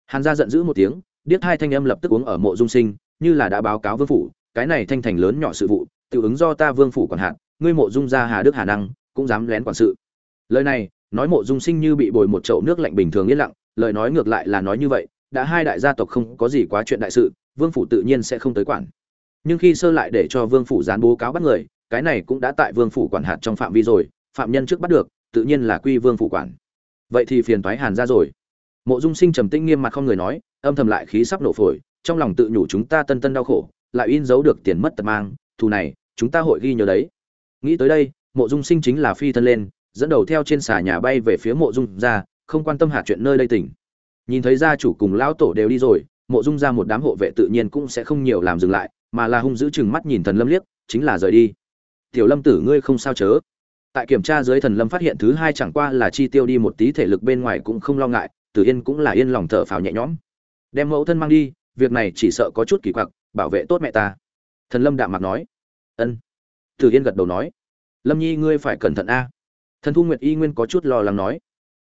S1: hàn gia giận dữ một tiếng, điếc hai thanh âm lập tức uống ở mộ dung sinh, như là đã báo cáo vương phủ, cái này thanh thành lớn nhỏ sự vụ, tự ứng do ta vương phủ quản hạn ngươi mộ dung gia hà đức hà năng, cũng dám lén quản sự lời này, nói mộ dung sinh như bị bồi một chậu nước lạnh bình thường yên lặng, lời nói ngược lại là nói như vậy, đã hai đại gia tộc không có gì quá chuyện đại sự, vương phủ tự nhiên sẽ không tới quản. Nhưng khi sơ lại để cho vương phủ gián bố cáo bắt người, cái này cũng đã tại vương phủ quản hạt trong phạm vi rồi, phạm nhân trước bắt được, tự nhiên là quy vương phủ quản. Vậy thì phiền thoái hàn ra rồi. Mộ dung sinh trầm tĩnh nghiêm mặt không người nói, âm thầm lại khí sắp nổ phổi, trong lòng tự nhủ chúng ta tân tân đau khổ, lại in dấu được tiền mất tật mang, thù này, chúng ta hội ghi nhớ đấy. Nghĩ tới đây, mộ dung sinh chính là phi thân lên dẫn đầu theo trên xà nhà bay về phía mộ dung ra, không quan tâm hạt chuyện nơi đây tỉnh. Nhìn thấy gia chủ cùng lão tổ đều đi rồi, mộ dung ra một đám hộ vệ tự nhiên cũng sẽ không nhiều làm dừng lại, mà là hung giữ chừng mắt nhìn thần lâm liếc, chính là rời đi. Tiểu lâm tử ngươi không sao chớ. Tại kiểm tra dưới thần lâm phát hiện thứ hai chẳng qua là chi tiêu đi một tí thể lực bên ngoài cũng không lo ngại, tử yên cũng là yên lòng thở phào nhẹ nhõm. Đem mẫu thân mang đi, việc này chỉ sợ có chút kỳ quặc, bảo vệ tốt mẹ ta. Thần lâm đạm mặt nói. Ân. Tử yên gật đầu nói. Lâm nhi ngươi phải cẩn thận a thần thu nguyệt y nguyên có chút lo lắng nói,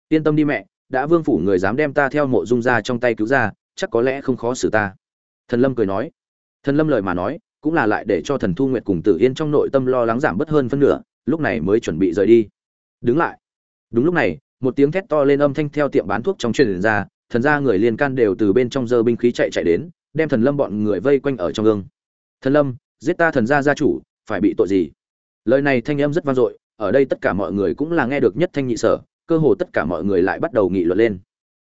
S1: yên tâm đi mẹ, đã vương phủ người dám đem ta theo mộ dung ra trong tay cứu ra, chắc có lẽ không khó xử ta. Thần lâm cười nói. Thần lâm lời mà nói, cũng là lại để cho thần thu nguyệt cùng tử yên trong nội tâm lo lắng giảm bớt hơn phân nửa, lúc này mới chuẩn bị rời đi. Đứng lại. Đúng lúc này, một tiếng thét to lên âm thanh theo tiệm bán thuốc trong truyền ra, thần gia người liên can đều từ bên trong dơ binh khí chạy chạy đến, đem thần lâm bọn người vây quanh ở trong gương. Thần lâm, giết ta thần gia gia chủ, phải bị tội gì? Lời này thanh âm rất vang dội ở đây tất cả mọi người cũng là nghe được nhất thanh nhị sở, cơ hồ tất cả mọi người lại bắt đầu nghị luận lên.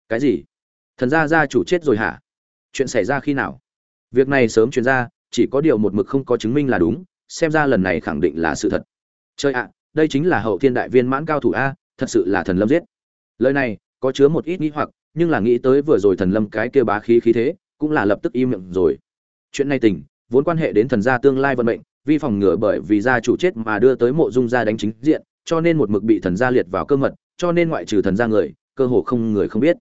S1: Cái gì? Thần gia gia chủ chết rồi hả? Chuyện xảy ra khi nào? Việc này sớm truyền ra, chỉ có điều một mực không có chứng minh là đúng, xem ra lần này khẳng định là sự thật. Chơi ạ, đây chính là hậu thiên đại viên mãn cao thủ a, thật sự là thần lâm giết. Lời này, có chứa một ít nghĩ hoặc, nhưng là nghĩ tới vừa rồi thần lâm cái kia bá khí khí thế, cũng là lập tức im miệng rồi. Chuyện này tình, vốn quan hệ đến thần gia tương lai vận mệnh vi phòng ngừa bởi vì gia chủ chết mà đưa tới mộ dung gia đánh chính diện, cho nên một mực bị thần gia liệt vào cơ mật, cho nên ngoại trừ thần gia người, cơ hồ không người không biết.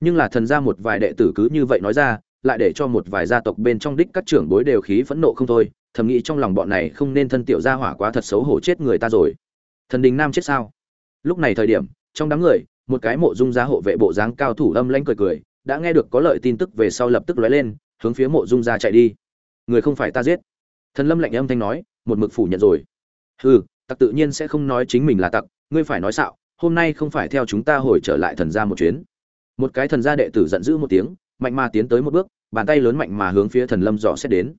S1: Nhưng là thần gia một vài đệ tử cứ như vậy nói ra, lại để cho một vài gia tộc bên trong đích các trưởng bối đều khí phẫn nộ không thôi, thầm nghĩ trong lòng bọn này không nên thân tiểu gia hỏa quá thật xấu hổ chết người ta rồi. Thần đình nam chết sao? Lúc này thời điểm, trong đám người, một cái mộ dung gia hộ vệ bộ dáng cao thủ âm lãnh cười cười, đã nghe được có lợi tin tức về sau lập tức lóe lên, hướng phía mộ dung gia chạy đi. Người không phải ta giết thần lâm lạnh âm thanh nói, một mực phủ nhận rồi. Hừ, tặc tự nhiên sẽ không nói chính mình là tặc, ngươi phải nói xạo, hôm nay không phải theo chúng ta hồi trở lại thần gia một chuyến. Một cái thần gia đệ tử giận dữ một tiếng, mạnh mà tiến tới một bước, bàn tay lớn mạnh mà hướng phía thần lâm dò xét đến.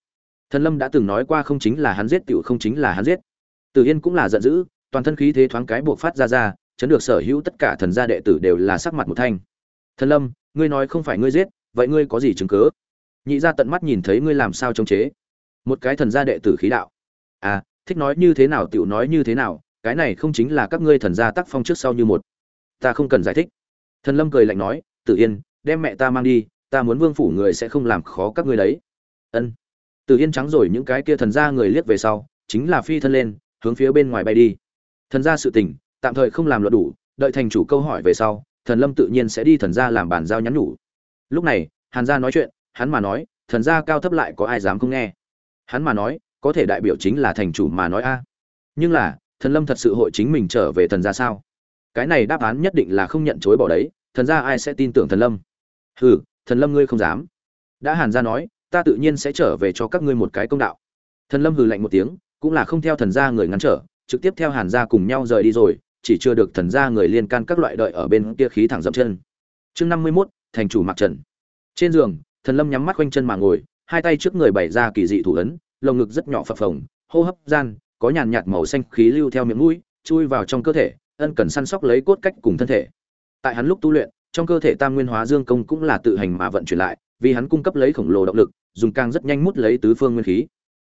S1: Thần lâm đã từng nói qua không chính là hắn giết tiểu không chính là hắn giết. Tử yên cũng là giận dữ, toàn thân khí thế thoáng cái buộc phát ra ra, chấn được sở hữu tất cả thần gia đệ tử đều là sắc mặt một thanh. Thần lâm, ngươi nói không phải ngươi giết, vậy ngươi có gì chứng cớ nhị gia tận mắt nhìn thấy ngươi làm sao chống chế một cái thần gia đệ tử khí đạo. À thích nói như thế nào tiểu nói như thế nào, cái này không chính là các ngươi thần gia tác phong trước sau như một. Ta không cần giải thích. Thần lâm cười lạnh nói, tử yên, đem mẹ ta mang đi, ta muốn vương phủ người sẽ không làm khó các ngươi đấy. Ân. Tử yên trắng rồi những cái kia thần gia người liếc về sau, chính là phi thân lên, hướng phía bên ngoài bay đi. Thần gia sự tình, tạm thời không làm luật đủ, đợi thành chủ câu hỏi về sau, thần lâm tự nhiên sẽ đi thần gia làm bàn giao nhắn nhủ. Lúc này, hàn gia nói chuyện, hắn mà nói, thần gia cao thấp lại có ai dám không nghe? Hắn mà nói có thể đại biểu chính là thành chủ mà nói a. Nhưng là thần lâm thật sự hội chính mình trở về thần gia sao? Cái này đáp án nhất định là không nhận chối bỏ đấy thần gia ai sẽ tin tưởng thần lâm? Hừ thần lâm ngươi không dám. Đã hàn gia nói ta tự nhiên sẽ trở về cho các ngươi một cái công đạo. Thần lâm hừ lạnh một tiếng cũng là không theo thần gia người ngăn trở trực tiếp theo hàn gia cùng nhau rời đi rồi chỉ chưa được thần gia người liên can các loại đợi ở bên kia khí thẳng dậm chân. Chương năm mươi 51, thành chủ mặc trần trên giường thần lâm nhắm mắt quanh chân mà ngồi hai tay trước người bày ra kỳ dị thủ ấn, lồng ngực rất nhỏ phập phồng, hô hấp gian, có nhàn nhạt màu xanh khí lưu theo miệng mũi, chui vào trong cơ thể, ân cần săn sóc lấy cốt cách cùng thân thể. Tại hắn lúc tu luyện, trong cơ thể tam nguyên hóa dương công cũng là tự hành mà vận chuyển lại, vì hắn cung cấp lấy khổng lồ động lực, dùng càng rất nhanh mút lấy tứ phương nguyên khí.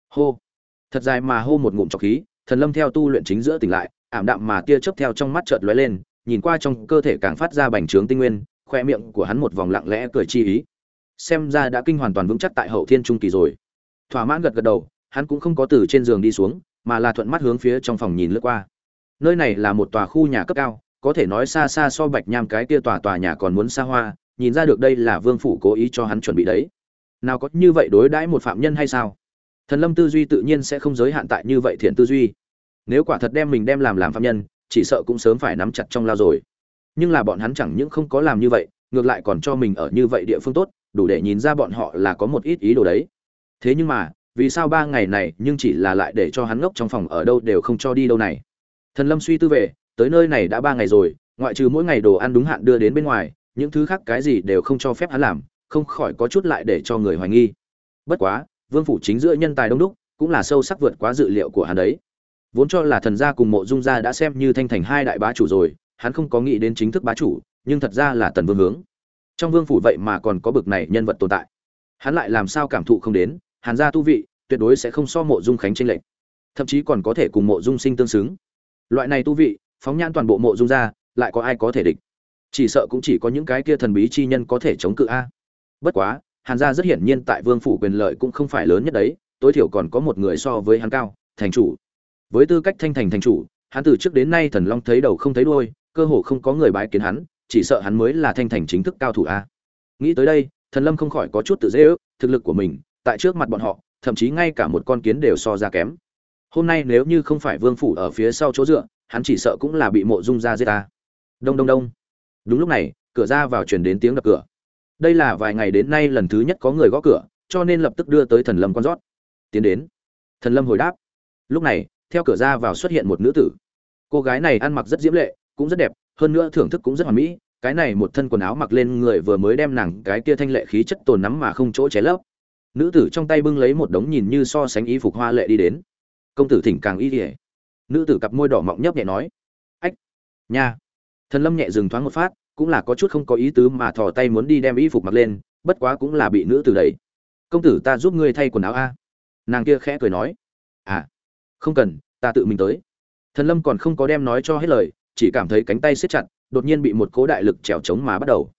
S1: Hô. Thật dài mà hô một ngụm trọc khí, thần lâm theo tu luyện chính giữa tỉnh lại, ảm đạm mà tia chớp theo trong mắt chợt lóe lên, nhìn qua trong cơ thể càng phát ra bành trướng tinh nguyên, khoe miệng của hắn một vòng lặng lẽ cười chi ý xem ra đã kinh hoàn toàn vững chắc tại hậu thiên trung kỳ rồi. Thỏa mãn gật gật đầu, hắn cũng không có từ trên giường đi xuống, mà là thuận mắt hướng phía trong phòng nhìn lướt qua. Nơi này là một tòa khu nhà cấp cao, có thể nói xa xa so bạch nham cái kia tòa tòa nhà còn muốn xa hoa, nhìn ra được đây là vương phủ cố ý cho hắn chuẩn bị đấy. Nào có như vậy đối đãi một phạm nhân hay sao? Thần lâm tư duy tự nhiên sẽ không giới hạn tại như vậy thiện tư duy. Nếu quả thật đem mình đem làm làm phạm nhân, chỉ sợ cũng sớm phải nắm chặt trong lao rồi. Nhưng là bọn hắn chẳng những không có làm như vậy, ngược lại còn cho mình ở như vậy địa phương tốt đủ để nhìn ra bọn họ là có một ít ý đồ đấy. Thế nhưng mà, vì sao ba ngày này nhưng chỉ là lại để cho hắn ngốc trong phòng ở đâu đều không cho đi đâu này? Thần lâm suy tư về, tới nơi này đã ba ngày rồi, ngoại trừ mỗi ngày đồ ăn đúng hạn đưa đến bên ngoài, những thứ khác cái gì đều không cho phép hắn làm, không khỏi có chút lại để cho người hoài nghi. Bất quá, vương phủ chính giữa nhân tài đông đúc, cũng là sâu sắc vượt quá dự liệu của hắn đấy. Vốn cho là thần gia cùng mộ dung gia đã xem như thanh thành hai đại bá chủ rồi, hắn không có nghĩ đến chính thức bá chủ, nhưng thật ra là tần vương hướng trong vương phủ vậy mà còn có bực này nhân vật tồn tại. Hắn lại làm sao cảm thụ không đến, hàn gia tu vị, tuyệt đối sẽ không so mộ dung khánh tranh lệch. Thậm chí còn có thể cùng mộ dung sinh tương xứng. Loại này tu vị, phóng nhãn toàn bộ mộ dung ra, lại có ai có thể địch? Chỉ sợ cũng chỉ có những cái kia thần bí chi nhân có thể chống cự a. Bất quá, hàn gia rất hiển nhiên tại vương phủ quyền lợi cũng không phải lớn nhất đấy, tối thiểu còn có một người so với hắn cao, thành chủ. Với tư cách thanh thành thành chủ, hắn từ trước đến nay thần long thấy đầu không thấy đuôi, cơ hồ không có người bái kiến hắn chỉ sợ hắn mới là thanh thành chính thức cao thủ a. Nghĩ tới đây, thần lâm không khỏi có chút tự dễ ước, thực lực của mình, tại trước mặt bọn họ, thậm chí ngay cả một con kiến đều so ra kém. Hôm nay nếu như không phải vương phủ ở phía sau chỗ dựa, hắn chỉ sợ cũng là bị mộ dung ra giết ta. Đông đông đông. Đúng lúc này, cửa ra vào truyền đến tiếng đập cửa. Đây là vài ngày đến nay lần thứ nhất có người gõ cửa, cho nên lập tức đưa tới thần lâm con rót tiến đến. Thần lâm hồi đáp. Lúc này, theo cửa ra vào xuất hiện một nữ tử. Cô gái này ăn mặc rất diễm lệ, cũng rất đẹp hơn nữa thưởng thức cũng rất hoàn mỹ, cái này một thân quần áo mặc lên người vừa mới đem nàng cái kia thanh lệ khí chất tồn nắm mà không chỗ ché lấp. Nữ tử trong tay bưng lấy một đống nhìn như so sánh y phục hoa lệ đi đến. Công tử thỉnh càng y ỉa nữ tử cặp môi đỏ mọng nhấp nhẹ nói. Ách, nha. Thần lâm nhẹ dừng thoáng một phát, cũng là có chút không có ý tứ mà thò tay muốn đi đem y phục mặc lên, bất quá cũng là bị nữ tử đẩy. Công tử ta giúp ngươi thay quần áo a. Nàng kia khẽ cười nói. À không cần, ta tự mình tới. Thần lâm còn không có đem nói cho hết lời chỉ cảm thấy cánh tay siết chặt, đột nhiên bị một cố đại lực trèo trống mà bắt đầu.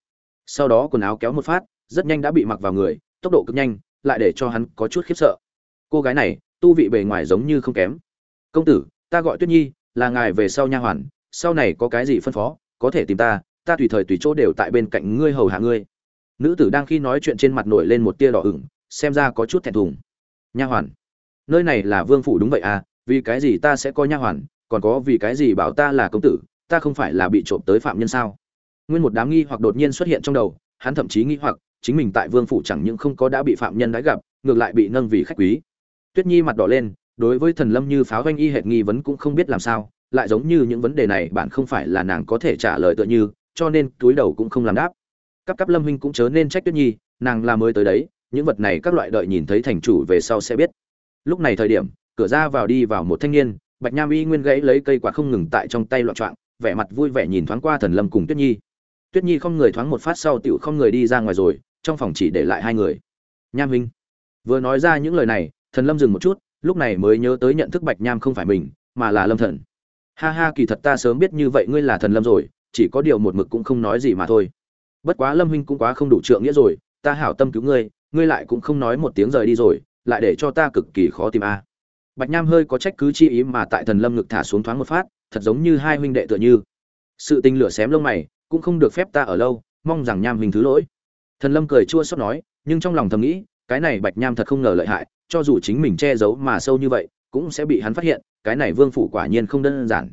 S1: Sau đó quần áo kéo một phát, rất nhanh đã bị mặc vào người, tốc độ cực nhanh, lại để cho hắn có chút khiếp sợ. Cô gái này, tu vị bề ngoài giống như không kém. Công tử, ta gọi tuyết nhi, là ngài về sau nha hoàn, sau này có cái gì phân phó, có thể tìm ta ta tùy thời tùy chỗ đều tại bên cạnh ngươi hầu hạ ngươi. Nữ tử đang khi nói chuyện trên mặt nổi lên một tia đỏ ửng, xem ra có chút thẹn thùng. Nha hoàn, nơi này là vương phủ đúng vậy à vì cái gì ta sẽ có nha hoàn còn có vì cái gì bảo ta là công tử, ta không phải là bị trộm tới phạm nhân sao? Nguyên một đám nghi hoặc đột nhiên xuất hiện trong đầu, hắn thậm chí nghi hoặc, chính mình tại vương phủ chẳng những không có đã bị phạm nhân đãi gặp, ngược lại bị nâng vì khách quý. Tuyết nhi mặt đỏ lên, đối với thần lâm như pháo doanh y hệt nghi vấn cũng không biết làm sao, lại giống như những vấn đề này bạn không phải là nàng có thể trả lời tựa như, cho nên túi đầu cũng không làm đáp. Cấp cấp lâm huynh cũng chớ nên trách tuyết nhi, nàng là mới tới đấy, những vật này các loại đợi nhìn thấy thành chủ về sau sẽ biết. Lúc này thời điểm, cửa ra vào đi vào một thanh niên bạch nham y nguyên gãy lấy cây quạt không ngừng tại trong tay loạn trọng vẻ mặt vui vẻ nhìn thoáng qua thần lâm cùng tuyết nhi. Tuyết nhi không người thoáng một phát sau tựu không người đi ra ngoài rồi, trong phòng chỉ để lại hai người. Nham huynh vừa nói ra những lời này, thần lâm dừng một chút, lúc này mới nhớ tới nhận thức bạch nham không phải mình, mà là lâm thần. Ha ha, kỳ thật ta sớm biết như vậy ngươi là thần lâm rồi, chỉ có điều một mực cũng không nói gì mà thôi. Bất quá lâm huynh cũng quá không đủ trượng nghĩa rồi, ta hảo tâm cứu ngươi ngươi lại cũng không nói một tiếng rời đi rồi, lại để cho ta cực kỳ khó tìm a bạch nham hơi có trách cứ chi ý mà tại thần lâm ngực thả xuống thoáng một phát, thật giống như hai huynh đệ tựa như. Sự tình lửa xém lông mày, cũng không được phép ta ở lâu, mong rằng nham huynh thứ lỗi. Thần lâm cười chua xót nói, nhưng trong lòng thầm nghĩ, cái này bạch nham thật không ngờ lợi hại, cho dù chính mình che giấu mà sâu như vậy, cũng sẽ bị hắn phát hiện, cái này vương phủ quả nhiên không đơn giản.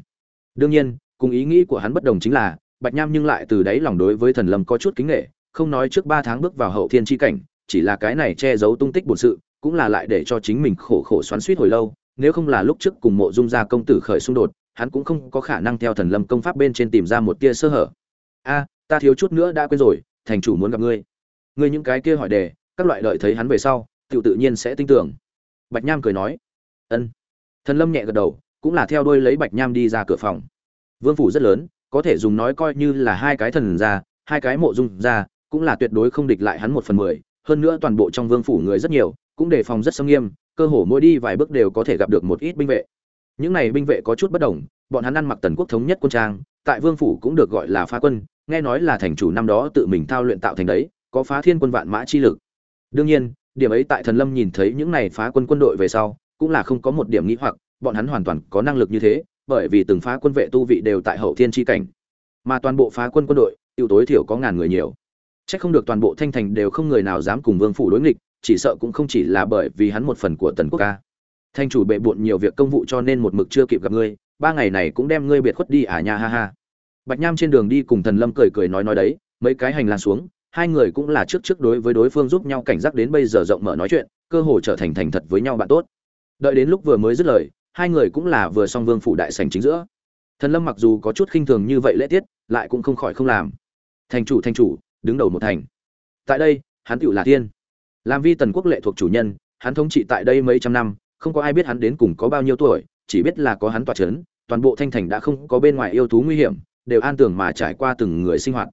S1: Đương nhiên, cùng ý nghĩ của hắn bất đồng chính là, bạch nham nhưng lại từ đấy lòng đối với thần lâm có chút kính nghệ không nói trước ba tháng bước vào hậu thiên chi cảnh, chỉ là cái này che giấu tung tích bổn sự cũng là lại để cho chính mình khổ khổ xoắn suýt hồi lâu nếu không là lúc trước cùng mộ dung gia công tử khởi xung đột hắn cũng không có khả năng theo thần lâm công pháp bên trên tìm ra một tia sơ hở. A ta thiếu chút nữa đã quên rồi thành chủ muốn gặp ngươi. Ngươi những cái kia hỏi đề các loại đợi thấy hắn về sau tự tự nhiên sẽ tin tưởng. Bạch nham cười nói. Ân. Thần lâm nhẹ gật đầu cũng là theo đuôi lấy bạch nham đi ra cửa phòng. Vương phủ rất lớn có thể dùng nói coi như là hai cái thần gia, hai cái mộ dung gia, cũng là tuyệt đối không địch lại hắn một phần mười hơn nữa toàn bộ trong vương phủ người rất nhiều cũng đề phòng rất sâm nghiêm, cơ hồ mỗi đi vài bước đều có thể gặp được một ít binh vệ. Những này binh vệ có chút bất đồng, bọn hắn ăn mặc tần quốc thống nhất quân trang, tại vương phủ cũng được gọi là phá quân, nghe nói là thành chủ năm đó tự mình thao luyện tạo thành đấy, có phá thiên quân vạn mã chi lực. Đương nhiên, điểm ấy tại thần lâm nhìn thấy những này phá quân quân đội về sau, cũng là không có một điểm nghĩ hoặc, bọn hắn hoàn toàn có năng lực như thế, bởi vì từng phá quân vệ tu vị đều tại hậu thiên chi cảnh. Mà toàn bộ phá quân quân đội, tiêu tối thiểu có ngàn người nhiều. Chắc không được toàn bộ thanh thành đều không người nào dám cùng vương phủ đối nghịch chỉ sợ cũng không chỉ là bởi vì hắn một phần của tần quốc ca. Thanh chủ bệ bộn nhiều việc công vụ cho nên một mực chưa kịp gặp ngươi, ba ngày này cũng đem ngươi biệt khuất đi à nha ha ha. Bạch nham trên đường đi cùng thần lâm cười cười nói nói đấy, mấy cái hành lang xuống, hai người cũng là trước trước đối với đối phương giúp nhau cảnh giác đến bây giờ rộng mở nói chuyện, cơ hồ trở thành thành thật với nhau bạn tốt. Đợi đến lúc vừa mới dứt lời, hai người cũng là vừa song vương phủ đại sành chính giữa. Thần lâm mặc dù có chút khinh thường như vậy lễ tiết, lại cũng không khỏi không làm. Thành chủ thành chủ, đứng đầu một thành. Tại đây, hắn tựu là tiên làm vi tần quốc lệ thuộc chủ nhân, hắn thống trị tại đây mấy trăm năm, không có ai biết hắn đến cùng có bao nhiêu tuổi, chỉ biết là có hắn tọa chấn, toàn bộ thanh thành đã không có bên ngoài yêu thú nguy hiểm, đều an tưởng mà trải qua từng người sinh hoạt.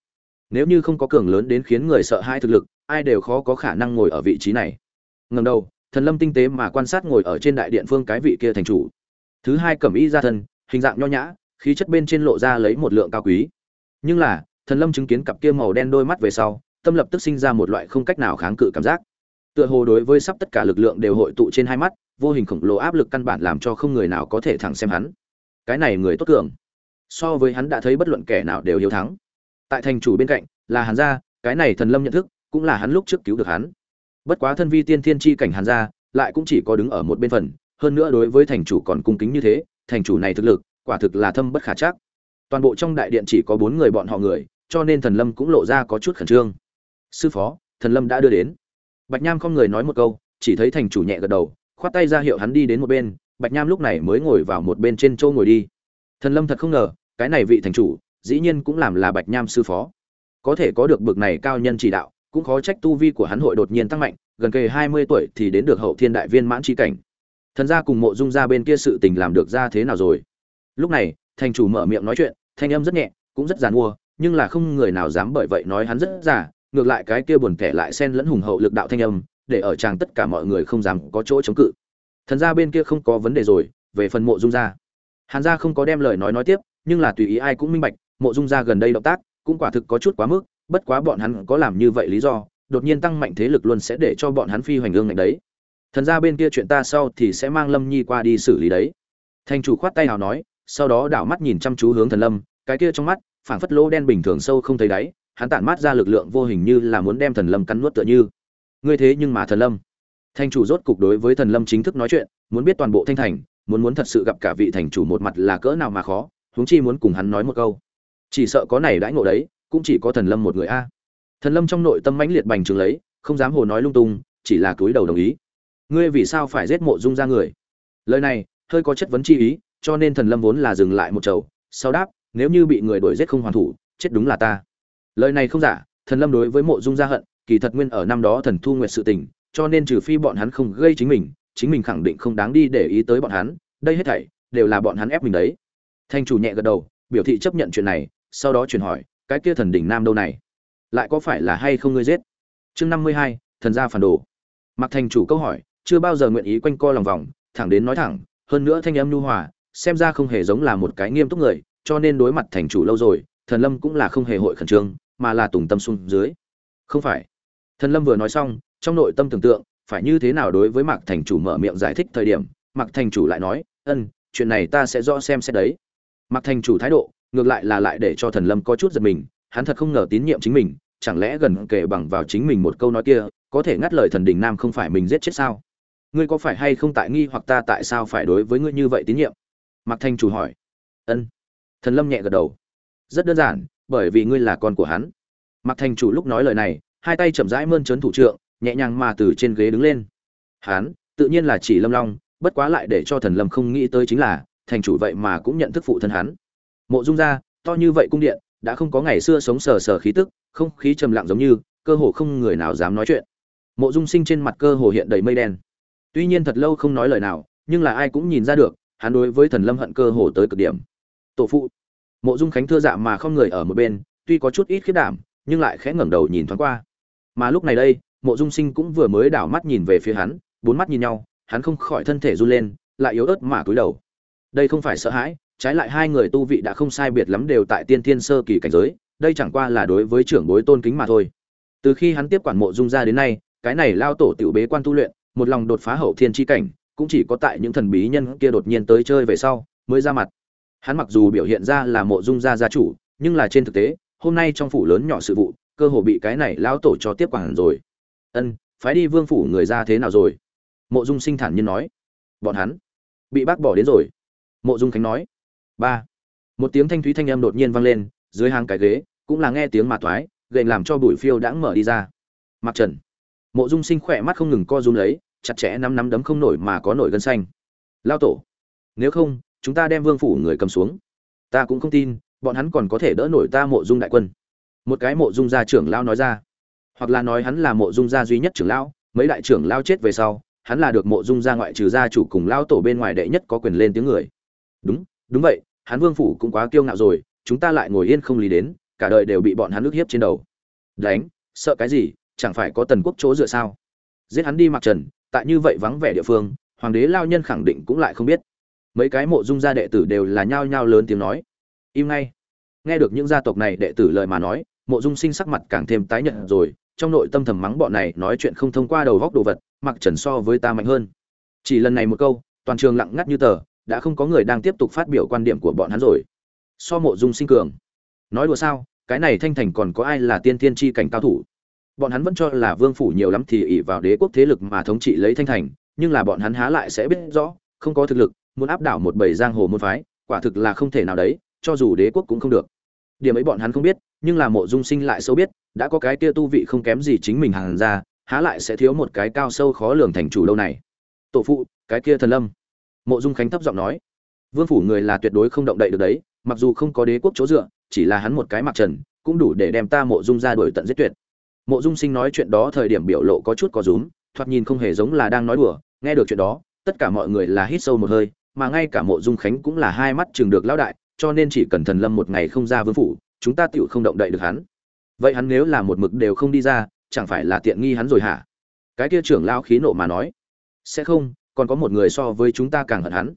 S1: Nếu như không có cường lớn đến khiến người sợ hai thực lực, ai đều khó có khả năng ngồi ở vị trí này. Ngầm đầu, thần lâm tinh tế mà quan sát ngồi ở trên đại điện phương cái vị kia thành chủ. Thứ hai cẩm y ra thân, hình dạng nho nhã, khí chất bên trên lộ ra lấy một lượng cao quý. Nhưng là, thần lâm chứng kiến cặp kia màu đen đôi mắt về sau, tâm lập tức sinh ra một loại không cách nào kháng cự cảm giác tựa hồ đối với sắp tất cả lực lượng đều hội tụ trên hai mắt, vô hình khổng lồ áp lực căn bản làm cho không người nào có thể thẳng xem hắn. Cái này người tốt cường. So với hắn đã thấy bất luận kẻ nào đều hiếu thắng. Tại thành chủ bên cạnh, là hàn gia, cái này thần lâm nhận thức, cũng là hắn lúc trước cứu được hắn. Bất quá thân vi tiên thiên chi cảnh hàn gia, lại cũng chỉ có đứng ở một bên phần, hơn nữa đối với thành chủ còn cung kính như thế, thành chủ này thực lực, quả thực là thâm bất khả chắc. Toàn bộ trong đại điện chỉ có bốn người bọn họ người, cho nên thần lâm cũng lộ ra có chút khẩn trương. Sư phó, thần lâm đã đưa đến bạch nham không người nói một câu, chỉ thấy thành chủ nhẹ gật đầu, khoát tay ra hiệu hắn đi đến một bên, bạch nham lúc này mới ngồi vào một bên trên châu ngồi đi. Thần lâm thật không ngờ, cái này vị thành chủ, dĩ nhiên cũng làm là bạch nham sư phó. Có thể có được bực này cao nhân chỉ đạo, cũng khó trách tu vi của hắn hội đột nhiên tăng mạnh, gần kề hai mươi tuổi thì đến được hậu thiên đại viên mãn chi cảnh. Thần gia cùng mộ dung ra bên kia sự tình làm được ra thế nào rồi? Lúc này, thành chủ mở miệng nói chuyện, thanh âm rất nhẹ, cũng rất giàn mua, nhưng là không người nào dám bởi vậy nói hắn rất giả ngược lại cái kia buồn kẻ lại xen lẫn hùng hậu lực đạo thanh âm, để ở chàng tất cả mọi người không dám có chỗ chống cự. Thần gia bên kia không có vấn đề rồi, về phần mộ dung gia. Hàn gia không có đem lời nói nói tiếp, nhưng là tùy ý ai cũng minh bạch, mộ dung gia gần đây động tác, cũng quả thực có chút quá mức, bất quá bọn hắn có làm như vậy lý do, đột nhiên tăng mạnh thế lực luôn sẽ để cho bọn hắn phi hoành ương ngạnh đấy. Thần gia bên kia chuyện ta sau thì sẽ mang lâm nhi qua đi xử lý đấy. Thành chủ khoát tay nào nói, sau đó đảo mắt nhìn chăm chú hướng thần lâm, cái kia trong mắt, phảng phất lỗ đen bình thường sâu không thấy đáy hắn tản mát ra lực lượng vô hình như là muốn đem thần lâm cắn nuốt tựa như. Ngươi thế nhưng mà thần lâm. Thành chủ rốt cục đối với thần lâm chính thức nói chuyện, muốn biết toàn bộ thanh thành, muốn muốn thật sự gặp cả vị thành chủ một mặt là cỡ nào mà khó, huống chi muốn cùng hắn nói một câu. Chỉ sợ có này đãi ngộ đấy, cũng chỉ có thần lâm một người a. Thần lâm trong nội tâm mãnh liệt bành trướng lấy, không dám hồ nói lung tung, chỉ là cúi đầu đồng ý. Ngươi vì sao phải giết mộ dung ra người? Lời này, hơi có chất vấn chi ý, cho nên thần lâm vốn là dừng lại một chầu, sau đáp, nếu như bị người đuổi giết không hoàn thủ, chết đúng là ta lời này không giả, thần lâm đối với mộ dung gia hận, kỳ thật nguyên ở năm đó thần thu nguyệt sự tình, cho nên trừ phi bọn hắn không gây chính mình chính mình khẳng định không đáng đi để ý tới bọn hắn, đây hết thảy đều là bọn hắn ép mình đấy. Thanh chủ nhẹ gật đầu, biểu thị chấp nhận chuyện này, sau đó chuyển hỏi, cái kia thần đỉnh nam đâu này? Lại có phải là hay không ngươi giết? Chương năm mươi hai, thần gia phản đồ. Mặc thành chủ câu hỏi, chưa bao giờ nguyện ý quanh co lòng vòng, thẳng đến nói thẳng, hơn nữa thanh âm nhu hòa, xem ra không hề giống là một cái nghiêm túc người, cho nên đối mặt thành chủ lâu rồi, thần lâm cũng là không hề hội khẩn trương mà là tùng tâm xuống dưới. Không phải. Thần lâm vừa nói xong, trong nội tâm tưởng tượng, phải như thế nào đối với mạc thành chủ mở miệng giải thích thời điểm, mạc thành chủ lại nói, ân, chuyện này ta sẽ rõ xem xét đấy. Mạc thành chủ thái độ, ngược lại là lại để cho thần lâm có chút giật mình, hắn thật không ngờ tín nhiệm chính mình, chẳng lẽ gần kể bằng vào chính mình một câu nói kia, có thể ngắt lời thần đình nam không phải mình giết chết sao? Ngươi có phải hay không tại nghi hoặc ta tại sao phải đối với ngươi như vậy tín nhiệm? Mạc thành chủ hỏi. Ân. Thần lâm nhẹ gật đầu. Rất đơn giản bởi vì ngươi là con của hắn. Mặc thành chủ lúc nói lời này, hai tay chậm rãi mơn trớn thủ trượng, nhẹ nhàng mà từ trên ghế đứng lên. Hắn, tự nhiên là chỉ lâm long, bất quá lại để cho thần lâm không nghĩ tới chính là, thành chủ vậy mà cũng nhận thức phụ thân hắn. Mộ dung ra, to như vậy cung điện, đã không có ngày xưa sống sờ sờ khí tức, không khí trầm lặng giống như, cơ hồ không người nào dám nói chuyện. Mộ dung sinh trên mặt cơ hồ hiện đầy mây đen. Tuy nhiên thật lâu không nói lời nào, nhưng là ai cũng nhìn ra được, hắn đối với thần lâm hận cơ hồ tới cực điểm. Tổ phụ mộ dung khánh thưa dạ mà không người ở một bên, tuy có chút ít khiết đảm, nhưng lại khẽ ngẩng đầu nhìn thoáng qua. Mà lúc này đây, mộ dung sinh cũng vừa mới đảo mắt nhìn về phía hắn, bốn mắt nhìn nhau, hắn không khỏi thân thể run lên, lại yếu ớt mà cúi đầu. Đây không phải sợ hãi, trái lại hai người tu vị đã không sai biệt lắm đều tại tiên thiên sơ kỳ cảnh giới, đây chẳng qua là đối với trưởng bối tôn kính mà thôi. Từ khi hắn tiếp quản mộ dung ra đến nay, cái này lao tổ tiểu bế quan tu luyện, một lòng đột phá hậu thiên chi cảnh, cũng chỉ có tại những thần bí nhân kia đột nhiên tới chơi về sau, mới ra mặt hắn mặc dù biểu hiện ra là mộ dung gia gia chủ, nhưng là trên thực tế, hôm nay trong phủ lớn nhỏ sự vụ, cơ hồ bị cái này lão tổ cho tiếp quản rồi. Ân, phái đi vương phủ người ra thế nào rồi? Mộ dung sinh thản nhiên nói. Bọn hắn bị bác bỏ đến rồi. Mộ dung khánh nói. Ba. Một tiếng thanh thúy thanh âm đột nhiên vang lên, dưới hàng cái ghế, cũng là nghe tiếng mà thoái gậy làm cho bụi phiêu đãng mở đi ra. Mặc trần. Mộ dung sinh khỏe mắt không ngừng co run lấy, chặt chẽ nắm nắm đấm không nổi mà có nổi gân xanh. Lao tổ. Nếu không chúng ta đem vương phủ người cầm xuống. Ta cũng không tin, bọn hắn còn có thể đỡ nổi ta mộ dung đại quân. Một cái mộ dung gia trưởng lao nói ra. Hoặc là nói hắn là mộ dung gia duy nhất trưởng lão, mấy đại trưởng lao chết về sau, hắn là được mộ dung gia ngoại trừ gia chủ cùng lao tổ bên ngoài đệ nhất có quyền lên tiếng người. Đúng đúng vậy, hắn vương phủ cũng quá kiêu ngạo rồi, chúng ta lại ngồi yên không lý đến, cả đời đều bị bọn hắn ức hiếp trên đầu. Đánh, sợ cái gì, chẳng phải có tần quốc chỗ dựa sao? Giết hắn đi mặc trần, tại như vậy vắng vẻ địa phương, hoàng đế lao nhân khẳng định cũng lại không biết mấy cái mộ dung gia đệ tử đều là nhao nhao lớn tiếng nói. Im ngay. Nghe được những gia tộc này đệ tử lời mà nói, mộ dung sinh sắc mặt càng thêm tái nhợt rồi, trong nội tâm thầm mắng bọn này nói chuyện không thông qua đầu góc đồ vật, mặc trần so với ta mạnh hơn. Chỉ lần này một câu, toàn trường lặng ngắt như tờ, đã không có người đang tiếp tục phát biểu quan điểm của bọn hắn rồi. So mộ dung sinh cường. Nói đùa sao, cái này thanh thành còn có ai là tiên tiên tri cảnh cao thủ? Bọn hắn vẫn cho là vương phủ nhiều lắm thì ỷ vào đế quốc thế lực mà thống trị lấy thanh thành, nhưng là bọn hắn há lại sẽ biết rõ, không có thực lực muốn áp đảo một bầy giang hồ môn phái, quả thực là không thể nào đấy, cho dù đế quốc cũng không được. Điểm ấy bọn hắn không biết, nhưng là mộ dung sinh lại sâu biết, đã có cái kia tu vị không kém gì chính mình hàng ra, há lại sẽ thiếu một cái cao sâu khó lường thành chủ đâu này. Tổ phụ, cái kia thần lâm. Mộ dung khánh thấp giọng nói. Vương phủ người là tuyệt đối không động đậy được đấy, mặc dù không có đế quốc chỗ dựa, chỉ là hắn một cái mặc trần, cũng đủ để đem ta mộ dung ra đuổi tận giết tuyệt. Mộ dung sinh nói chuyện đó thời điểm biểu lộ có chút có rúm, thoạt nhìn không hề giống là đang nói đùa, nghe được chuyện đó, tất cả mọi người là hít sâu một hơi mà ngay cả mộ dung khánh cũng là hai mắt chừng được lão đại, cho nên chỉ cần thần lâm một ngày không ra vương phủ, chúng ta tựu không động đậy được hắn. Vậy hắn nếu là một mực đều không đi ra, chẳng phải là tiện nghi hắn rồi hả? Cái kia trưởng lao khí nộ mà nói. Sẽ không, còn có một người so với chúng ta càng hận hắn.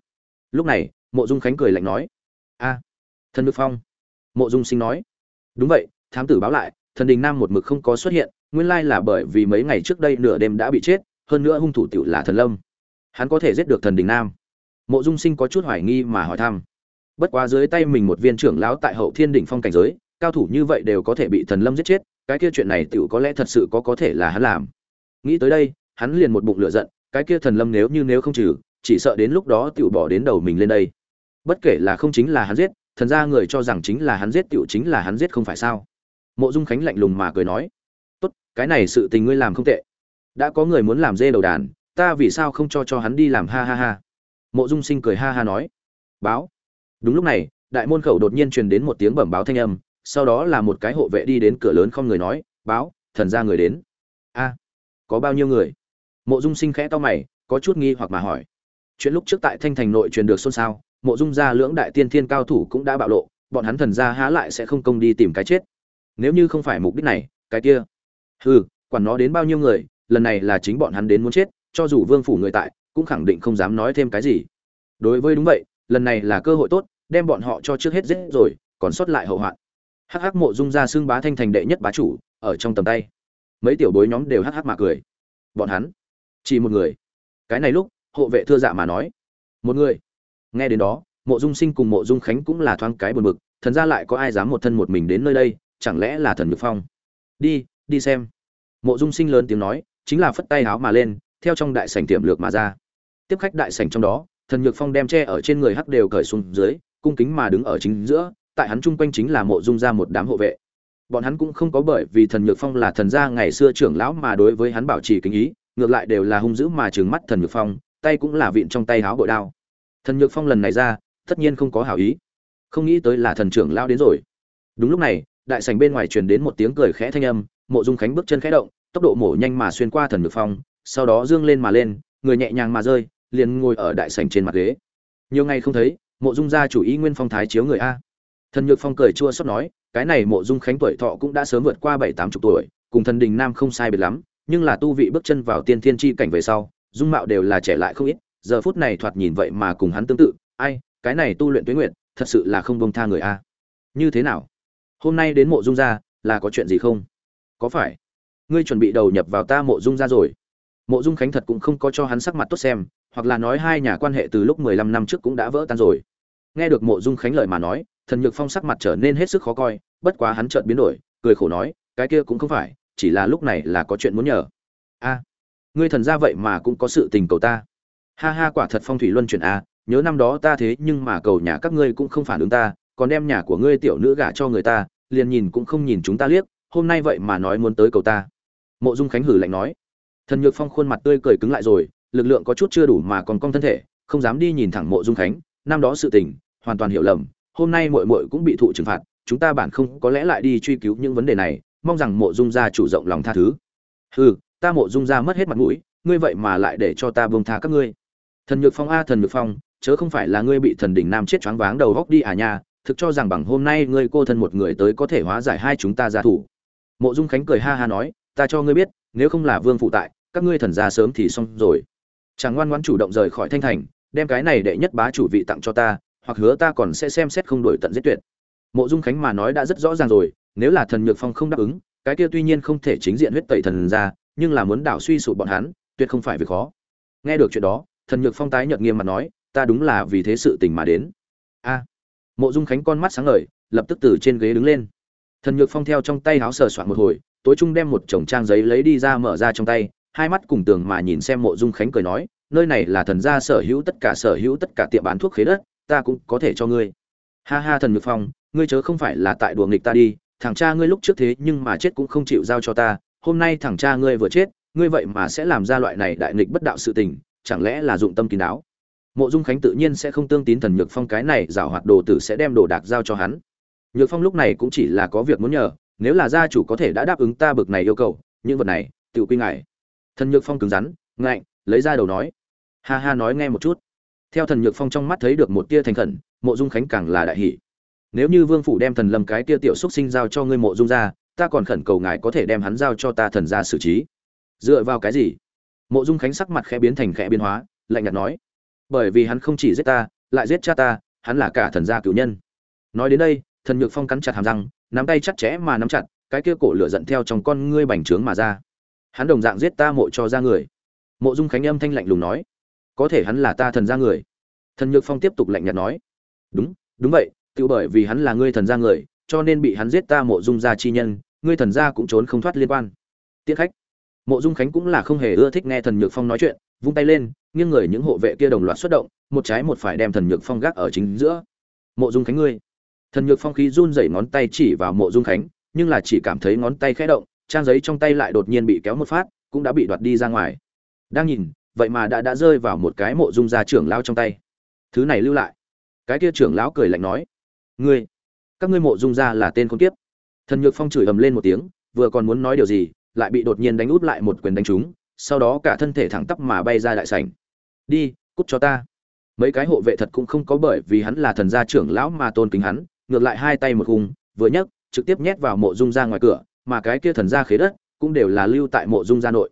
S1: Lúc này, mộ dung khánh cười lạnh nói. A, thần đức phong. Mộ dung sinh nói. Đúng vậy, thám tử báo lại, thần đình nam một mực không có xuất hiện, nguyên lai là bởi vì mấy ngày trước đây nửa đêm đã bị chết, hơn nữa hung thủ tiểu là thần lâm. Hắn có thể giết được thần đình nam mộ dung sinh có chút hoài nghi mà hỏi thăm. Bất quá dưới tay mình một viên trưởng lão tại hậu thiên đỉnh phong cảnh giới, cao thủ như vậy đều có thể bị thần lâm giết chết, cái kia chuyện này tiểu có lẽ thật sự có có thể là hắn làm. Nghĩ tới đây, hắn liền một bụng lửa giận, cái kia thần lâm nếu như nếu không trừ, chỉ sợ đến lúc đó tiểu bỏ đến đầu mình lên đây. Bất kể là không chính là hắn giết, thần ra người cho rằng chính là hắn giết tiểu chính là hắn giết không phải sao? Mộ dung khánh lạnh lùng mà cười nói, tốt, cái này sự tình ngươi làm không tệ. Đã có người muốn làm dê đầu đàn, ta vì sao không cho cho hắn đi làm ha ha ha? Mộ dung sinh cười ha ha nói, báo. Đúng lúc này, đại môn khẩu đột nhiên truyền đến một tiếng bẩm báo thanh âm, sau đó là một cái hộ vệ đi đến cửa lớn không người nói, báo, thần ra người đến. A, có bao nhiêu người? Mộ dung sinh khẽ to mày, có chút nghi hoặc mà hỏi. Chuyện lúc trước tại thanh thành nội truyền được xôn xao, mộ dung gia lưỡng đại tiên thiên cao thủ cũng đã bạo lộ, bọn hắn thần gia há lại sẽ không công đi tìm cái chết. Nếu như không phải mục đích này, cái kia, hừ, quản nó đến bao nhiêu người, lần này là chính bọn hắn đến muốn chết, cho dù vương phủ người tại cũng khẳng định không dám nói thêm cái gì. Đối với đúng vậy, lần này là cơ hội tốt, đem bọn họ cho trước hết giết rồi, còn sót lại hậu hoạn. Hắc hắc mộ dung ra xương bá thanh thành đệ nhất bá chủ, ở trong tầm tay. Mấy tiểu bối nhóm đều hắc hắc mà cười. Bọn hắn, chỉ một người. Cái này lúc, hộ vệ thưa dạ mà nói. Một người. Nghe đến đó, mộ dung sinh cùng mộ dung khánh cũng là thoáng cái buồn bực, thần ra lại có ai dám một thân một mình đến nơi đây, chẳng lẽ là thần nhược phong? Đi đi xem. Mộ dung sinh lớn tiếng nói, chính là phất tay háo mà lên, theo trong đại sảnh tiệm lược mà ra tiếp khách đại sảnh trong đó, thần nhược phong đem che ở trên người hắc đều cởi xuống dưới, cung kính mà đứng ở chính giữa, tại hắn chung quanh chính là mộ dung ra một đám hộ vệ. Bọn hắn cũng không có bởi vì thần nhược phong là thần gia ngày xưa trưởng lão mà đối với hắn bảo trì kính ý, ngược lại đều là hung dữ mà trừng mắt thần nhược phong, tay cũng là vịn trong tay háo bội đao. Thần nhược phong lần này ra, tất nhiên không có hảo ý. Không nghĩ tới là thần trưởng lão đến rồi. Đúng lúc này, đại sảnh bên ngoài truyền đến một tiếng cười khẽ thanh âm, mộ dung khánh bước chân khẽ động, tốc độ mổ nhanh mà xuyên qua thần nhược phong, sau đó dương lên mà lên, người nhẹ nhàng mà rơi liền ngồi ở đại sảnh trên mặt ghế. Nhiều ngày không thấy, mộ dung gia chủ ý nguyên phong thái chiếu người a. Thần nhược phong cười chua xót nói, cái này mộ dung khánh tuổi thọ cũng đã sớm vượt qua bảy tám chục tuổi, cùng thần đình nam không sai biệt lắm, nhưng là tu vị bước chân vào tiên thiên chi cảnh về sau, dung mạo đều là trẻ lại không ít, giờ phút này thoạt nhìn vậy mà cùng hắn tương tự, ai, cái này tu luyện tuyến nguyện thật sự là không bông tha người a. Như thế nào? Hôm nay đến mộ dung gia, là có chuyện gì không? Có phải? Ngươi chuẩn bị đầu nhập vào ta mộ dung gia rồi. Mộ dung khánh thật cũng không có cho hắn sắc mặt tốt xem hoặc là nói hai nhà quan hệ từ lúc mười lăm năm trước cũng đã vỡ tan rồi. Nghe được mộ dung khánh lời mà nói, thần nhược phong sắc mặt trở nên hết sức khó coi, bất quá hắn chợt biến đổi, cười khổ nói, cái kia cũng không phải, chỉ là lúc này là có chuyện muốn nhờ. A, ngươi thần gia vậy mà cũng có sự tình cầu ta. Ha ha, quả thật phong thủy luân chuyển a nhớ năm đó ta thế nhưng mà cầu nhà các ngươi cũng không phản ứng ta, còn đem nhà của ngươi tiểu nữ gả cho người ta, liền nhìn cũng không nhìn chúng ta liếc, hôm nay vậy mà nói muốn tới cầu ta. Mộ dung khánh hử lạnh nói. Thần nhược phong khuôn mặt tươi cười cứng lại rồi lực lượng có chút chưa đủ mà còn cong thân thể, không dám đi nhìn thẳng mộ dung khánh. Năm đó sự tình, hoàn toàn hiểu lầm. Hôm nay muội muội cũng bị thụ trừng phạt, chúng ta bản không có lẽ lại đi truy cứu những vấn đề này. Mong rằng mộ dung gia chủ rộng lòng tha thứ. Hừ, ta mộ dung gia mất hết mặt mũi, ngươi vậy mà lại để cho ta buông tha các ngươi. Thần nhược phong a, thần nhược phong, chớ không phải là ngươi bị thần đỉnh nam chết choáng váng đầu góc đi à nha, thực cho rằng bằng hôm nay ngươi cô thân một người tới có thể hóa giải hai chúng ta gia thủ. Mộ dung khánh cười ha ha nói, ta cho ngươi biết, nếu không là vương phụ tại, các ngươi thần gia sớm thì xong rồi chàng ngoan ngoãn chủ động rời khỏi thanh thành, đem cái này đệ nhất bá chủ vị tặng cho ta, hoặc hứa ta còn sẽ xem xét không đổi tận giết tuyệt. Mộ dung khánh mà nói đã rất rõ ràng rồi, nếu là thần nhược phong không đáp ứng, cái kia tuy nhiên không thể chính diện huyết tẩy thần ra, nhưng là muốn đảo suy sụp bọn hắn, tuyệt không phải việc khó. Nghe được chuyện đó, thần nhược phong tái nhợt nghiêm mặt nói, ta đúng là vì thế sự tình mà đến. A. Mộ dung khánh con mắt sáng ngời, lập tức từ trên ghế đứng lên. Thần nhược phong theo trong tay áo sờ soạn một hồi, tối trung đem một chồng trang giấy lấy đi ra mở ra trong tay hai mắt cùng tường mà nhìn xem mộ dung khánh cười nói, nơi này là thần gia sở hữu tất cả sở hữu tất cả tiệm bán thuốc khế đất, ta cũng có thể cho ngươi. Ha ha, thần nhược phong, ngươi chớ không phải là tại đùa nghịch ta đi, thằng cha ngươi lúc trước thế nhưng mà chết cũng không chịu giao cho ta, hôm nay thằng cha ngươi vừa chết, ngươi vậy mà sẽ làm ra loại này đại nghịch bất đạo sự tình, chẳng lẽ là dụng tâm kín đáo? Mộ dung khánh tự nhiên sẽ không tương tín thần nhược phong cái này giảo hoạt đồ tử sẽ đem đồ đạc giao cho hắn. Nhược phong lúc này cũng chỉ là có việc muốn nhờ, nếu là gia chủ có thể đã đáp ứng ta bực này yêu cầu, những vật này tự quy ngại thần nhược phong cứng rắn, ngạnh, lấy ra đầu nói. Ha ha nói nghe một chút. Theo thần nhược phong trong mắt thấy được một tia thành khẩn, mộ dung khánh càng là đại hỷ nếu như vương phủ đem thần lâm cái tia tiểu xúc sinh giao cho ngươi mộ dung ra, ta còn khẩn cầu ngài có thể đem hắn giao cho ta thần ra xử trí. Dựa vào cái gì? Mộ dung khánh sắc mặt khẽ biến thành khẽ biến hóa, lạnh nhạt nói. Bởi vì hắn không chỉ giết ta, lại giết cha ta, hắn là cả thần gia cựu nhân. Nói đến đây, thần nhược phong cắn chặt hàm răng, nắm tay chặt chẽ mà nắm chặt, cái kia cổ lửa giận theo trong con ngươi bành trướng mà ra hắn đồng dạng giết ta mộ cho ra người. Mộ dung khánh âm thanh lạnh lùng nói, có thể hắn là ta thần ra người. Thần nhược phong tiếp tục lạnh nhạt nói, đúng đúng vậy tự bởi vì hắn là ngươi thần ra người, cho nên bị hắn giết ta mộ dung gia chi nhân, ngươi thần gia cũng trốn không thoát liên quan. Tiết khách. Mộ dung khánh cũng là không hề ưa thích nghe thần nhược phong nói chuyện, vung tay lên, nghiêng người những hộ vệ kia đồng loạt xuất động, một trái một phải đem thần nhược phong gác ở chính giữa. Mộ dung khánh ngươi. Thần nhược phong khí run rẩy ngón tay chỉ vào mộ dung khánh, nhưng là chỉ cảm thấy ngón tay khẽ động trang giấy trong tay lại đột nhiên bị kéo một phát, cũng đã bị đoạt đi ra ngoài. Đang nhìn, vậy mà đã đã rơi vào một cái mộ dung gia trưởng lão trong tay. Thứ này lưu lại. Cái kia trưởng lão cười lạnh nói, ngươi, các ngươi mộ dung gia là tên con kiếp. Thần nhược phong chửi ầm lên một tiếng, vừa còn muốn nói điều gì, lại bị đột nhiên đánh út lại một quyền đánh trúng, sau đó cả thân thể thẳng tắp mà bay ra đại sảnh. Đi, cút cho ta. Mấy cái hộ vệ thật cũng không có bởi vì hắn là thần gia trưởng lão mà tôn kính hắn, ngược lại hai tay một hùng vừa nhấc, trực tiếp nhét vào mộ dung ra ngoài cửa mà cái kia thần gia khế đất cũng đều là lưu tại mộ dung gia nội.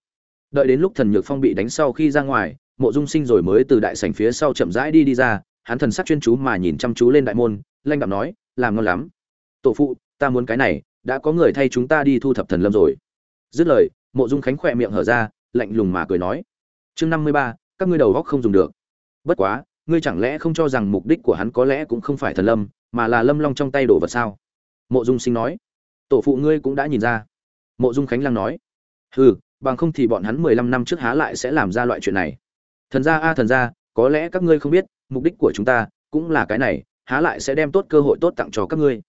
S1: Đợi đến lúc thần nhược phong bị đánh sau khi ra ngoài, mộ dung sinh rồi mới từ đại sảnh phía sau chậm rãi đi đi ra, hắn thần sắc chuyên chú mà nhìn chăm chú lên đại môn, lanh đạm nói, làm ngon lắm. Tổ phụ, ta muốn cái này, đã có người thay chúng ta đi thu thập thần lâm rồi. Dứt lời, mộ dung khánh khỏe miệng hở ra, lạnh lùng mà cười nói, chương năm mươi ba, các ngươi đầu góc không dùng được. Bất quá, ngươi chẳng lẽ không cho rằng mục đích của hắn có lẽ cũng không phải thần lâm, mà là lâm long trong tay đổ vật sao? Mộ dung sinh nói tổ phụ ngươi cũng đã nhìn ra. Mộ dung khánh lăng nói, hừ, bằng không thì bọn hắn mười lăm năm trước há lại sẽ làm ra loại chuyện này. Thần gia a, thần gia, có lẽ các ngươi không biết, mục đích của chúng ta cũng là cái này, há lại sẽ đem tốt cơ hội tốt tặng cho các ngươi.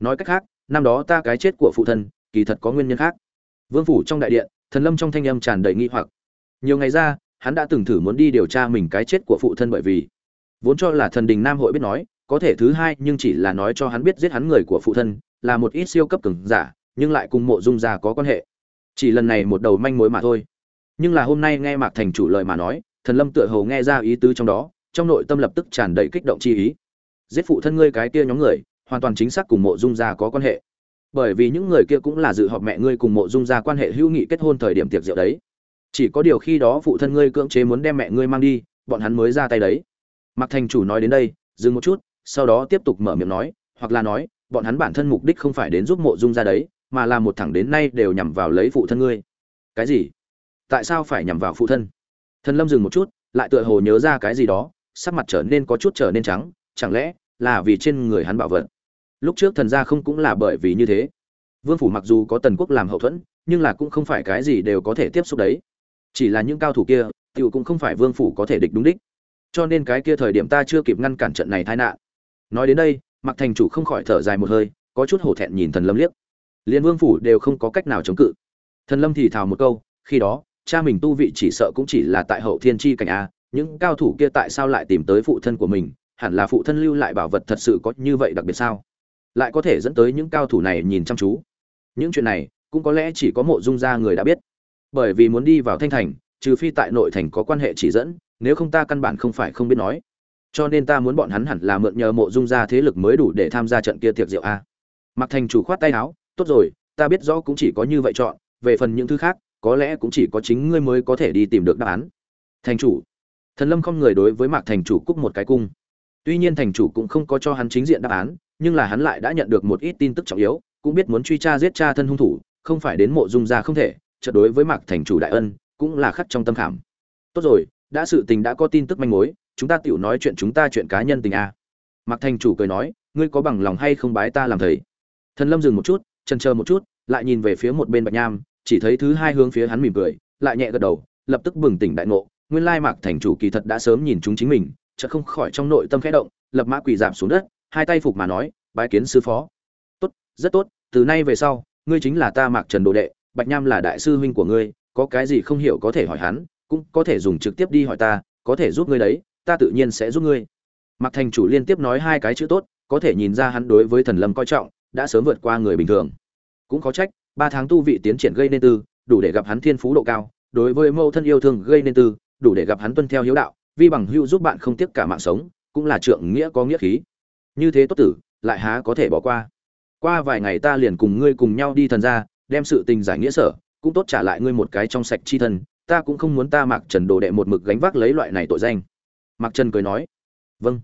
S1: Nói cách khác, năm đó ta cái chết của phụ thân kỳ thật có nguyên nhân khác. Vương phủ trong đại điện, thần lâm trong thanh âm tràn đầy nghi hoặc. Nhiều ngày ra, hắn đã từng thử muốn đi điều tra mình cái chết của phụ thân bởi vì, vốn cho là thần đình nam hội biết nói, có thể thứ hai nhưng chỉ là nói cho hắn biết giết hắn người của phụ thân là một ít siêu cấp cường giả, nhưng lại cùng mộ dung gia có quan hệ. Chỉ lần này một đầu manh mối mà thôi. Nhưng là hôm nay nghe mạc thành chủ lời mà nói, thần lâm tựa hồ nghe ra ý tứ trong đó, trong nội tâm lập tức tràn đầy kích động chi ý. Giết phụ thân ngươi cái kia nhóm người, hoàn toàn chính xác cùng mộ dung gia có quan hệ. Bởi vì những người kia cũng là dự họp mẹ ngươi cùng mộ dung gia quan hệ hữu nghị kết hôn thời điểm tiệc rượu đấy. Chỉ có điều khi đó phụ thân ngươi cưỡng chế muốn đem mẹ ngươi mang đi, bọn hắn mới ra tay đấy. Mạc thành chủ nói đến đây, dừng một chút, sau đó tiếp tục mở miệng nói, hoặc là nói bọn hắn bản thân mục đích không phải đến giúp mộ dung ra đấy, mà là một thẳng đến nay đều nhằm vào lấy phụ thân ngươi. Cái gì? Tại sao phải nhằm vào phụ thân? Thần lâm dừng một chút, lại tựa hồ nhớ ra cái gì đó, sắc mặt trở nên có chút trở nên trắng, chẳng lẽ là vì trên người hắn bảo vật? Lúc trước thần gia không cũng là bởi vì như thế. Vương phủ mặc dù có tần quốc làm hậu thuẫn, nhưng là cũng không phải cái gì đều có thể tiếp xúc đấy. Chỉ là những cao thủ kia, tiểu cũng không phải vương phủ có thể địch đúng đích. Cho nên cái kia thời điểm ta chưa kịp ngăn cản trận này tai nạn. Nói đến đây mặc thành chủ không khỏi thở dài một hơi, có chút hổ thẹn nhìn thần lâm liếc. Liên vương phủ đều không có cách nào chống cự. Thần lâm thì thào một câu, khi đó, cha mình tu vị chỉ sợ cũng chỉ là tại hậu thiên chi cảnh a, những cao thủ kia tại sao lại tìm tới phụ thân của mình, hẳn là phụ thân lưu lại bảo vật thật sự có như vậy đặc biệt sao? Lại có thể dẫn tới những cao thủ này nhìn chăm chú. Những chuyện này, cũng có lẽ chỉ có mộ dung gia người đã biết. Bởi vì muốn đi vào thanh thành, trừ phi tại nội thành có quan hệ chỉ dẫn, nếu không ta căn bản không phải không biết nói cho nên ta muốn bọn hắn hẳn là mượn nhờ mộ dung gia thế lực mới đủ để tham gia trận kia tiệc rượu a. Mặc thành chủ khoát tay áo, tốt rồi, ta biết rõ cũng chỉ có như vậy chọn, về phần những thứ khác, có lẽ cũng chỉ có chính ngươi mới có thể đi tìm được đáp án. Thành chủ. Thần lâm không người đối với mạc thành chủ cúc một cái cung. Tuy nhiên thành chủ cũng không có cho hắn chính diện đáp án, nhưng là hắn lại đã nhận được một ít tin tức trọng yếu, cũng biết muốn truy tra giết cha thân hung thủ, không phải đến mộ dung gia không thể, chợt đối với mạc thành chủ đại ân, cũng là khắc trong tâm khảm. Tốt rồi, đã sự tình đã có tin tức manh mối chúng ta tiểu nói chuyện chúng ta chuyện cá nhân tình a. Mạc thành chủ cười nói, ngươi có bằng lòng hay không bái ta làm thầy? Thần lâm dừng một chút, chần chờ một chút, lại nhìn về phía một bên bạch nham, chỉ thấy thứ hai hướng phía hắn mỉm cười, lại nhẹ gật đầu, lập tức bừng tỉnh đại ngộ. Nguyên lai mạc thành chủ kỳ thật đã sớm nhìn chúng chính mình, chợt không khỏi trong nội tâm khẽ động, lập mã quỳ giảm xuống đất, hai tay phục mà nói, bái kiến sư phó. Tốt, rất tốt, từ nay về sau, ngươi chính là ta mạc trần đồ đệ, bạch nham là đại sư huynh của ngươi, có cái gì không hiểu có thể hỏi hắn, cũng có thể dùng trực tiếp đi hỏi ta, có thể giúp ngươi đấy ta tự nhiên sẽ giúp ngươi. Mạc thành chủ liên tiếp nói hai cái chữ tốt, có thể nhìn ra hắn đối với thần lâm coi trọng, đã sớm vượt qua người bình thường. Cũng có trách, ba tháng tu vị tiến triển gây nên tư, đủ để gặp hắn thiên phú độ cao, đối với mâu thân yêu thương gây nên tư, đủ để gặp hắn tuân theo hiếu đạo, vi bằng hữu giúp bạn không tiếc cả mạng sống, cũng là trượng nghĩa có nghĩa khí. Như thế tốt tử, lại há có thể bỏ qua. Qua vài ngày ta liền cùng ngươi cùng nhau đi thần ra đem sự tình giải nghĩa sở, cũng tốt trả lại ngươi một cái trong sạch chi thân, ta cũng không muốn ta mặc trần đồ đệ một mực gánh vác lấy loại này tội danh mặc trần cười nói vâng.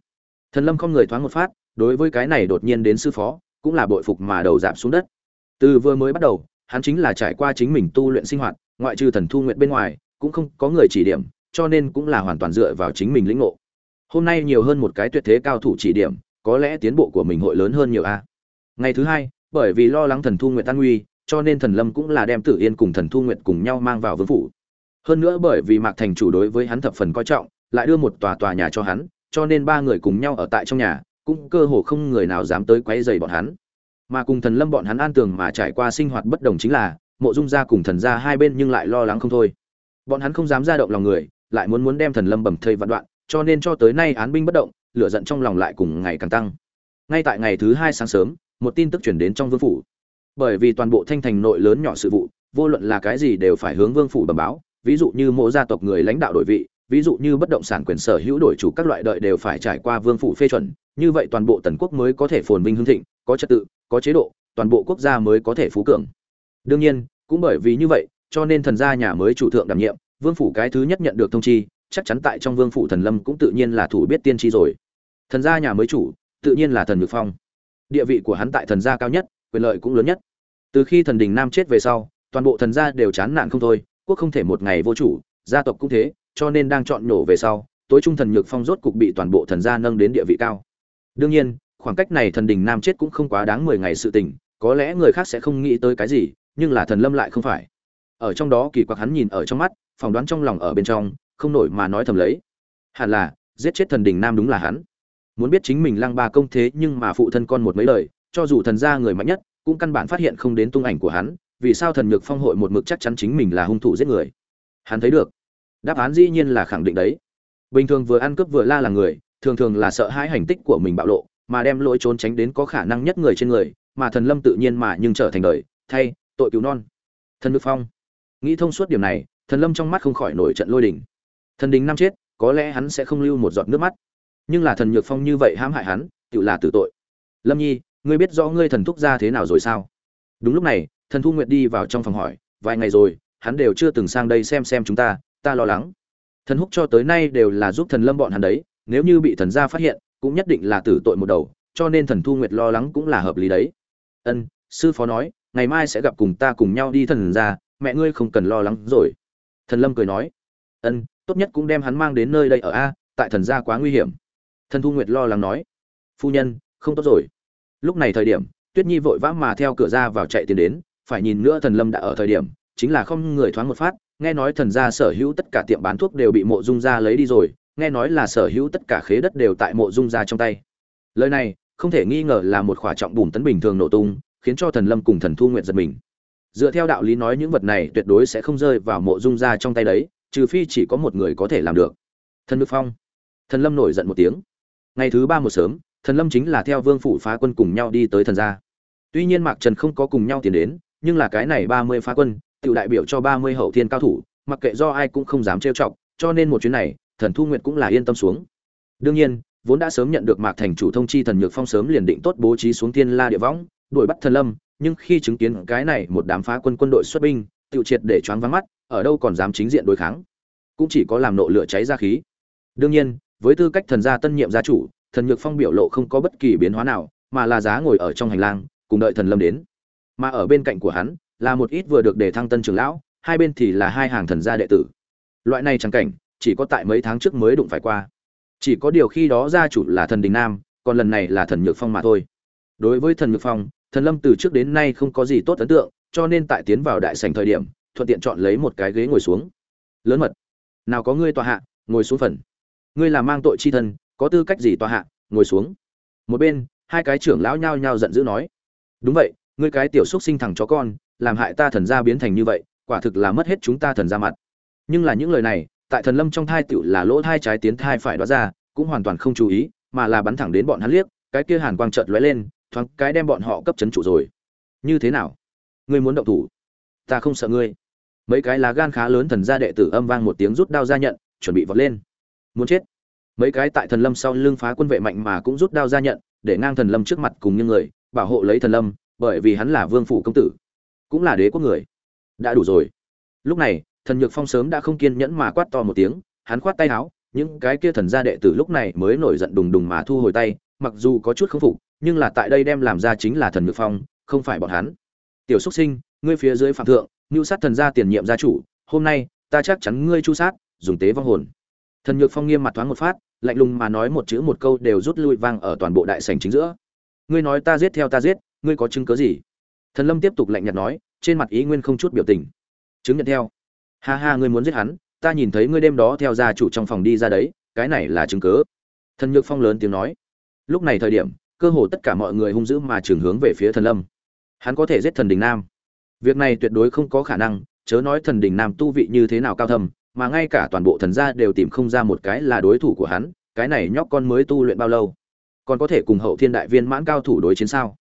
S1: Thần lâm không người thoáng một phát, đối với cái này đột nhiên đến sư phó, cũng là bội phục mà đầu giảm xuống đất. Từ vừa mới bắt đầu, hắn chính là trải qua chính mình tu luyện sinh hoạt, ngoại trừ thần thu nguyện bên ngoài, cũng không có người chỉ điểm, cho nên cũng là hoàn toàn dựa vào chính mình lĩnh ngộ. Hôm nay nhiều hơn một cái tuyệt thế cao thủ chỉ điểm, có lẽ tiến bộ của mình hội lớn hơn nhiều a. Ngày thứ hai, bởi vì lo lắng thần thu nguyện tan nguy, cho nên thần lâm cũng là đem tử yên cùng thần thu nguyện cùng nhau mang vào vương phủ. Hơn nữa bởi vì mạc thành chủ đối với hắn thập phần coi trọng lại đưa một tòa tòa nhà cho hắn, cho nên ba người cùng nhau ở tại trong nhà, cũng cơ hồ không người nào dám tới quấy rầy bọn hắn. Mà cùng thần lâm bọn hắn an tường mà trải qua sinh hoạt bất đồng chính là, mộ dung gia cùng thần gia hai bên nhưng lại lo lắng không thôi. Bọn hắn không dám ra động lòng người, lại muốn muốn đem thần lâm bầm thây vạn đoạn, cho nên cho tới nay án binh bất động, lửa giận trong lòng lại cùng ngày càng tăng. Ngay tại ngày thứ hai sáng sớm, một tin tức truyền đến trong vương phủ. Bởi vì toàn bộ thanh thành nội lớn nhỏ sự vụ, vô luận là cái gì đều phải hướng vương phủ bẩm báo, ví dụ như mộ gia tộc người lãnh đạo đổi vị ví dụ như bất động sản quyền sở hữu đổi chủ các loại đợi đều phải trải qua vương phủ phê chuẩn, như vậy toàn bộ tần quốc mới có thể phồn vinh hưng thịnh, có trật tự, có chế độ, toàn bộ quốc gia mới có thể phú cường. Đương nhiên, cũng bởi vì như vậy, cho nên thần gia nhà mới chủ thượng đảm nhiệm, vương phủ cái thứ nhất nhận được thông chi, chắc chắn tại trong vương phủ thần lâm cũng tự nhiên là thủ biết tiên tri rồi. Thần gia nhà mới chủ, tự nhiên là thần nhược phong. Địa vị của hắn tại thần gia cao nhất, quyền lợi cũng lớn nhất. Từ khi thần đình nam chết về sau, toàn bộ thần gia đều chán nản không thôi, quốc không thể một ngày vô chủ, gia tộc cũng thế cho nên đang chọn nổ về sau, tối trung thần nhược phong rốt cục bị toàn bộ thần gia nâng đến địa vị cao. Đương nhiên, khoảng cách này thần đình nam chết cũng không quá đáng mười ngày sự tình, có lẽ người khác sẽ không nghĩ tới cái gì, nhưng là thần lâm lại không phải. Ở trong đó kỳ quặc hắn nhìn ở trong mắt, phỏng đoán trong lòng ở bên trong, không nổi mà nói thầm lấy. Hẳn là, giết chết thần đình nam đúng là hắn. Muốn biết chính mình lăng ba công thế nhưng mà phụ thân con một mấy lời, cho dù thần gia người mạnh nhất, cũng căn bản phát hiện không đến tung ảnh của hắn, vì sao thần nhược phong hội một mực chắc chắn chính mình là hung thủ giết người. Hắn thấy được đáp án dĩ nhiên là khẳng định đấy. Bình thường vừa ăn cướp vừa la là người, thường thường là sợ hãi hành tích của mình bạo lộ, mà đem lỗi trốn tránh đến có khả năng nhất người trên người, mà thần lâm tự nhiên mà nhưng trở thành đời, thay, tội cứu non. Thần nhược phong. Nghĩ thông suốt điểm này, thần lâm trong mắt không khỏi nổi trận lôi đỉnh thần đình năm chết, có lẽ hắn sẽ không lưu một giọt nước mắt. Nhưng là thần nhược phong như vậy hãm hại hắn, tự là tử tội. Lâm nhi, ngươi biết rõ ngươi thần thúc ra thế nào rồi sao? Đúng lúc này, thần thu nguyệt đi vào trong phòng hỏi, vài ngày rồi, hắn đều chưa từng sang đây xem xem chúng ta ta lo lắng. Thần húc cho tới nay đều là giúp thần lâm bọn hắn đấy, nếu như bị thần gia phát hiện, cũng nhất định là tử tội một đầu, cho nên thần thu nguyệt lo lắng cũng là hợp lý đấy. Ân, sư phó nói, ngày mai sẽ gặp cùng ta cùng nhau đi thần gia, mẹ ngươi không cần lo lắng rồi. Thần lâm cười nói, ân, tốt nhất cũng đem hắn mang đến nơi đây ở a, tại thần gia quá nguy hiểm. Thần thu nguyệt lo lắng nói, phu nhân, không tốt rồi. Lúc này thời điểm, tuyết nhi vội vã mà theo cửa ra vào chạy tiến đến, phải nhìn nữa thần lâm đã ở thời điểm, chính là không người thoáng một phát nghe nói thần gia sở hữu tất cả tiệm bán thuốc đều bị mộ dung gia lấy đi rồi, nghe nói là sở hữu tất cả khế đất đều tại mộ dung gia trong tay. Lời này, không thể nghi ngờ là một khỏa trọng bùn tấn bình thường nổ tung, khiến cho thần lâm cùng thần thu nguyện giật mình. Dựa theo đạo lý nói những vật này tuyệt đối sẽ không rơi vào mộ dung gia trong tay đấy, trừ phi chỉ có một người có thể làm được. Thần nước phong. Thần lâm nổi giận một tiếng. Ngày thứ ba một sớm, thần lâm chính là theo vương phủ phá quân cùng nhau đi tới thần gia. Tuy nhiên mạc trần không có cùng nhau tiến đến, nhưng là cái này ba mươi phá quân tự đại biểu cho ba mươi hậu thiên cao thủ, mặc kệ do ai cũng không dám trêu chọc, cho nên một chuyến này, thần thu nguyệt cũng là yên tâm xuống. Đương nhiên, vốn đã sớm nhận được mạc thành chủ thông chi thần nhược phong sớm liền định tốt bố trí xuống tiên la địa võng, đuổi bắt thần lâm, nhưng khi chứng kiến cái này một đám phá quân quân đội xuất binh, tiểu triệt để choáng váng mắt, ở đâu còn dám chính diện đối kháng. Cũng chỉ có làm nộ lửa cháy ra khí. Đương nhiên, với tư cách thần gia tân nhiệm gia chủ, thần nhược phong biểu lộ không có bất kỳ biến hóa nào, mà là giá ngồi ở trong hành lang, cùng đợi thần lâm đến. Mà ở bên cạnh của hắn là một ít vừa được đề thăng tân trưởng lão, hai bên thì là hai hàng thần gia đệ tử. Loại này chẳng cảnh, chỉ có tại mấy tháng trước mới đụng phải qua. Chỉ có điều khi đó gia chủ là thần đình nam, còn lần này là thần nhược phong mà thôi. Đối với thần nhược phong, thần lâm từ trước đến nay không có gì tốt ấn tượng, cho nên tại tiến vào đại sảnh thời điểm, thuận tiện chọn lấy một cái ghế ngồi xuống. Lớn mật, nào có ngươi tòa hạ, ngồi xuống phần. Ngươi là mang tội chi thân, có tư cách gì tòa hạ, ngồi xuống. Một bên, hai cái trưởng lão nhao nhao giận dữ nói. Đúng vậy, ngươi cái tiểu xúc sinh thằng chó con làm hại ta thần gia biến thành như vậy, quả thực là mất hết chúng ta thần gia mặt. Nhưng là những lời này, tại thần lâm trong thai tiểu là lỗ thai trái tiến thai phải đoá ra, cũng hoàn toàn không chú ý, mà là bắn thẳng đến bọn hắn liếc, cái kia hàn quang chợt lóe lên, thoáng cái đem bọn họ cấp chấn trụ rồi. Như thế nào? Ngươi muốn động thủ? Ta không sợ ngươi. Mấy cái lá gan khá lớn thần gia đệ tử âm vang một tiếng rút đao ra nhận, chuẩn bị vọt lên. Muốn chết. Mấy cái tại thần lâm sau lưng phá quân vệ mạnh mà cũng rút đao ra nhận, để ngang thần lâm trước mặt cùng những người, bảo hộ lấy thần lâm, bởi vì hắn là vương phủ công tử cũng là đế quốc người. Đã đủ rồi. Lúc này, thần nhược phong sớm đã không kiên nhẫn mà quát to một tiếng, hắn khoát tay áo, những cái kia thần gia đệ tử lúc này mới nổi giận đùng đùng mà thu hồi tay, mặc dù có chút không phục, nhưng là tại đây đem làm ra chính là thần nhược phong, không phải bọn hắn. Tiểu xúc sinh, ngươi phía dưới phạm thượng ngưu sát thần gia tiền nhiệm gia chủ, hôm nay, ta chắc chắn ngươi chu sát, dùng tế vong hồn. Thần nhược phong nghiêm mặt thoáng một phát, lạnh lùng mà nói một chữ một câu đều rút lui vang ở toàn bộ đại sảnh chính giữa. Ngươi nói ta giết theo ta giết, ngươi có chứng cứ gì? Thần lâm tiếp tục lạnh nhạt nói, trên mặt ý nguyên không chút biểu tình. Chứng nhận theo. Ha ha, ngươi muốn giết hắn, ta nhìn thấy ngươi đêm đó theo gia chủ trong phòng đi ra đấy, cái này là chứng cứ. Thần nhược phong lớn tiếng nói. Lúc này thời điểm, cơ hồ tất cả mọi người hung dữ mà trường hướng về phía thần lâm. Hắn có thể giết thần đình nam. Việc này tuyệt đối không có khả năng, chớ nói thần đình nam tu vị như thế nào cao thâm, mà ngay cả toàn bộ thần gia đều tìm không ra một cái là đối thủ của hắn, cái này nhóc con mới tu luyện bao lâu? Còn có thể cùng hậu thiên đại viên mãn cao thủ đối chiến sao?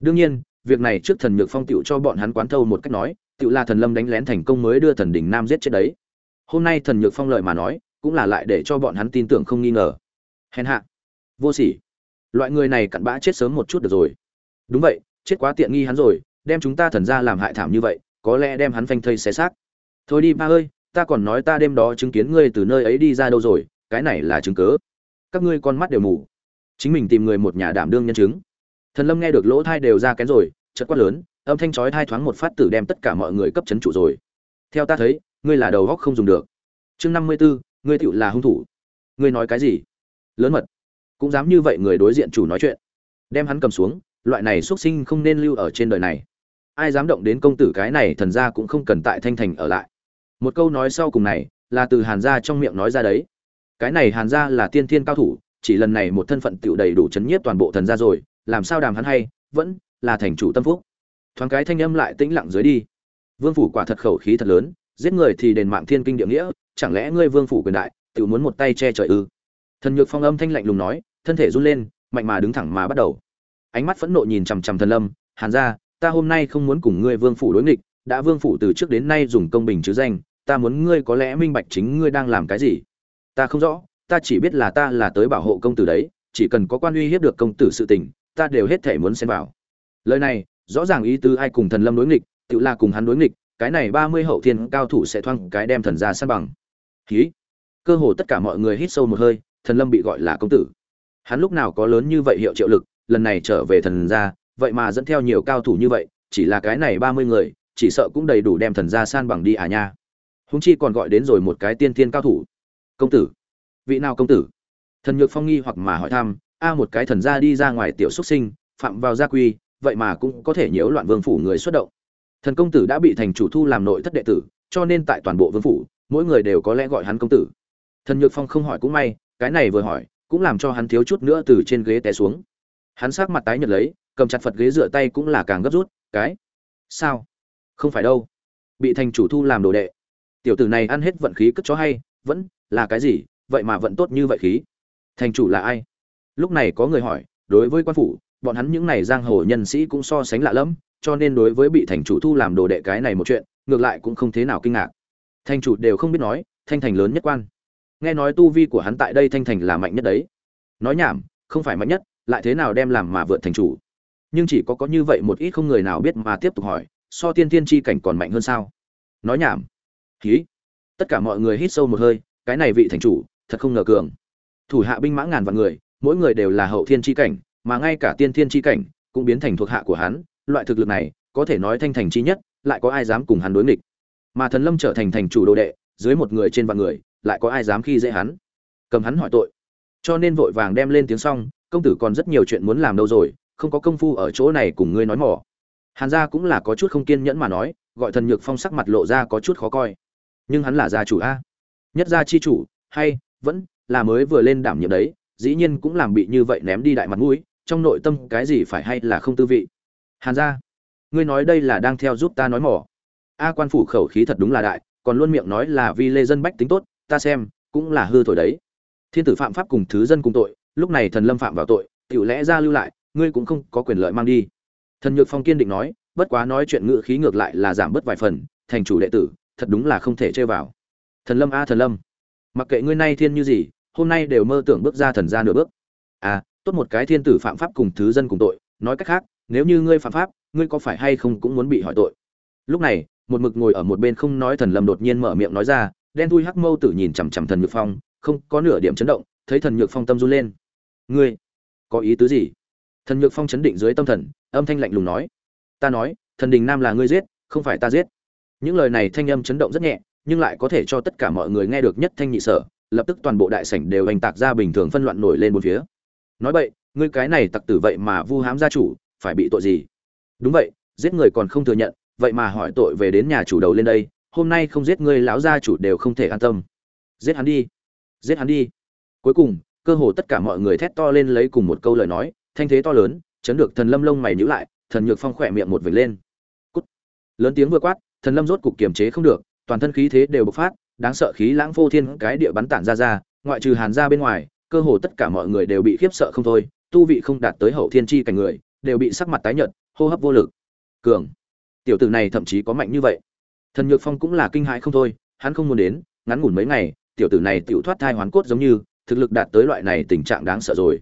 S1: Đương nhiên việc này trước thần nhược phong tựu cho bọn hắn quán thâu một cách nói tựu là thần lâm đánh lén thành công mới đưa thần đỉnh nam giết chết đấy. Hôm nay thần nhược phong lợi mà nói, cũng là lại để cho bọn hắn tin tưởng không nghi ngờ. Hèn hạ. Vô sỉ. Loại người này cặn bã chết sớm một chút được rồi. Đúng vậy, chết quá tiện nghi hắn rồi, đem chúng ta thần ra làm hại thảm như vậy, có lẽ đem hắn phanh thây xé xác. Thôi đi, ba ơi, ta còn nói ta đêm đó chứng kiến ngươi từ nơi ấy đi ra đâu rồi, cái này là chứng cớ. Các ngươi con mắt đều mù. Chính mình tìm người một nhà đảm đương nhân chứng thần lâm nghe được lỗ thai đều ra kén rồi chật quát lớn, âm thanh chói thai thoáng một phát tử đem tất cả mọi người cấp chấn trụ rồi. Theo ta thấy, ngươi là đầu góc không dùng được. Chương năm mươi b ố ngươi tựu là hung thủ. Ngươi nói cái gì? Lớn mật. Cũng dám như vậy người đối diện chủ nói chuyện. Đem hắn cầm xuống, loại này xuất sinh không nên lưu ở trên đời này. Ai dám động đến công tử cái này, thần ra cũng không cần tại thanh thành ở lại. Một câu nói sau cùng này, là từ hàn gia trong miệng nói ra đấy. Cái này hàn gia là tiên thiên cao thủ, chỉ lần này một thân phận tựu đầy đủ chấn nhiếp toàn bộ thần gia rồi làm sao đàm hắn hay, vẫn là thành chủ tâm phúc. Thoáng cái thanh âm lại tĩnh lặng dưới đi. Vương phủ quả thật khẩu khí thật lớn, giết người thì đền mạng thiên kinh địa nghĩa, chẳng lẽ ngươi vương phủ quyền đại, tự muốn một tay che trời ư? Thần nhược phong âm thanh lạnh lùng nói, thân thể run lên, mạnh mà đứng thẳng mà bắt đầu. Ánh mắt phẫn nộ nhìn chằm chằm thần lâm, hàn ra ta hôm nay không muốn cùng ngươi vương phủ đối nghịch, đã vương phủ từ trước đến nay dùng công bình chứ danh, ta muốn ngươi có lẽ minh bạch chính ngươi đang làm cái gì. Ta không rõ, ta chỉ biết là ta là tới bảo hộ công tử đấy, chỉ cần có quan uy hiếp được công tử sự tình ta đều hết thể muốn xem vào. Lời này, rõ ràng ý tứ ai cùng thần lâm đối nghịch tự là cùng hắn đối nghịch, cái này ba mươi hậu thiên cao thủ sẽ thoang cái đem thần ra sát bằng. Khí cơ hồ tất cả mọi người hít sâu một hơi, thần lâm bị gọi là công tử. Hắn lúc nào có lớn như vậy hiệu triệu lực, lần này trở về thần ra, vậy mà dẫn theo nhiều cao thủ như vậy, chỉ là cái này ba mươi người, chỉ sợ cũng đầy đủ đem thần ra san bằng đi à nha. Húng chi còn gọi đến rồi một cái tiên thiên cao thủ. Công tử. Vị nào công tử? Thần nhược phong nghi hoặc mà hỏi thăm a một cái thần gia đi ra ngoài tiểu xuất sinh, phạm vào gia quy, vậy mà cũng có thể nhiễu loạn vương phủ người xuất động. Thần công tử đã bị thành chủ thu làm nội thất đệ tử, cho nên tại toàn bộ vương phủ, mỗi người đều có lẽ gọi hắn công tử. Thần nhược phong không hỏi cũng may, cái này vừa hỏi, cũng làm cho hắn thiếu chút nữa từ trên ghế té xuống. Hắn sắc mặt tái nhợt lấy, cầm chặt phật ghế dựa tay cũng là càng gấp rút, cái? Sao? Không phải đâu. Bị thành chủ thu làm đồ đệ. Tiểu tử này ăn hết vận khí cất chó hay, vẫn là cái gì, vậy mà vận tốt như vậy khí. Thành chủ là ai? Lúc này có người hỏi, đối với quan phủ, bọn hắn những này giang hồ nhân sĩ cũng so sánh lạ lẫm, cho nên đối với bị thành chủ thu làm đồ đệ cái này một chuyện, ngược lại cũng không thế nào kinh ngạc. Thành chủ đều không biết nói, thanh thành lớn nhất quan. Nghe nói tu vi của hắn tại đây thanh thành là mạnh nhất đấy. Nói nhảm, không phải mạnh nhất, lại thế nào đem làm mà vượt thành chủ? Nhưng chỉ có có như vậy một ít không người nào biết mà tiếp tục hỏi, so tiên tiên chi cảnh còn mạnh hơn sao? Nói nhảm. Khí tất cả mọi người hít sâu một hơi, cái này vị thành chủ, thật không ngờ cường. Thủ hạ binh mã ngàn vạn người mỗi người đều là hậu thiên chi cảnh, mà ngay cả tiên thiên chi cảnh cũng biến thành thuộc hạ của hắn. Loại thực lực này, có thể nói thanh thành chi nhất, lại có ai dám cùng hắn đối nghịch? Mà thần lâm trở thành thành chủ đồ đệ, dưới một người trên vạn người, lại có ai dám khi dễ hắn? Cầm hắn hỏi tội. Cho nên vội vàng đem lên tiếng xong, công tử còn rất nhiều chuyện muốn làm đâu rồi, không có công phu ở chỗ này cùng ngươi nói mỏ. Hàn gia cũng là có chút không kiên nhẫn mà nói, gọi thần nhược phong sắc mặt lộ ra có chút khó coi. Nhưng hắn là gia chủ a. Nhất gia chi chủ, hay, vẫn là mới vừa lên đảm nhiệm đấy dĩ nhiên cũng làm bị như vậy ném đi đại mặt mũi, trong nội tâm cái gì phải hay là không tư vị. Hàn gia, ngươi nói đây là đang theo giúp ta nói mỏ. A quan phủ khẩu khí thật đúng là đại, còn luôn miệng nói là vì lê dân bách tính tốt, ta xem, cũng là hư thổi đấy. Thiên tử phạm pháp cùng thứ dân cùng tội, lúc này thần lâm phạm vào tội, tiểu lẽ ra lưu lại, ngươi cũng không có quyền lợi mang đi. Thần nhược phong kiên định nói, bất quá nói chuyện ngự khí ngược lại là giảm bớt vài phần, thành chủ đệ tử, thật đúng là không thể chơi vào. Thần lâm a thần lâm, mặc kệ ngươi nay thiên như gì hôm nay đều mơ tưởng bước ra thần ra nửa bước. À tốt một cái thiên tử phạm pháp cùng thứ dân cùng tội, nói cách khác, nếu như ngươi phạm pháp, ngươi có phải hay không cũng muốn bị hỏi tội. Lúc này, một mực ngồi ở một bên không nói thần lâm đột nhiên mở miệng nói ra, đen thui hắc mâu tử nhìn chằm chằm thần nhược phong, không, có nửa điểm chấn động, thấy thần nhược phong tâm run lên. Ngươi, có ý tứ gì? Thần nhược phong chấn định dưới tâm thần, âm thanh lạnh lùng nói. Ta nói, thần đình nam là ngươi giết, không phải ta giết. Những lời này thanh âm chấn động rất nhẹ, nhưng lại có thể cho tất cả mọi người nghe được nhất thanh nhị sở lập tức toàn bộ đại sảnh đều hành tạc ra bình thường phân loạn nổi lên bốn phía. Nói vậy, ngươi cái này tặc tử vậy mà vu hám gia chủ, phải bị tội gì? Đúng vậy, giết người còn không thừa nhận, vậy mà hỏi tội về đến nhà chủ đầu lên đây, hôm nay không giết ngươi lão gia chủ đều không thể an tâm. Giết hắn đi, giết hắn đi. Cuối cùng, cơ hồ tất cả mọi người thét to lên lấy cùng một câu lời nói, thanh thế to lớn, chấn được thần lâm lông mày nhíu lại, thần nhược phong khỏe miệng một vệt lên. Cút. lớn tiếng vừa quát, thần lâm rốt cục kiềm chế không được, toàn thân khí thế đều bộc phát đáng sợ khí lãng vô thiên cái địa bắn tản ra ra, ngoại trừ hàn ra bên ngoài, cơ hồ tất cả mọi người đều bị khiếp sợ không thôi, tu vị không đạt tới hậu thiên chi cảnh người, đều bị sắc mặt tái nhợt, hô hấp vô lực. Cường, tiểu tử này thậm chí có mạnh như vậy. Thần nhược phong cũng là kinh hãi không thôi, hắn không muốn đến, ngắn ngủn mấy ngày, tiểu tử này tiểu thoát thai hoán cốt giống như, thực lực đạt tới loại này tình trạng đáng sợ rồi.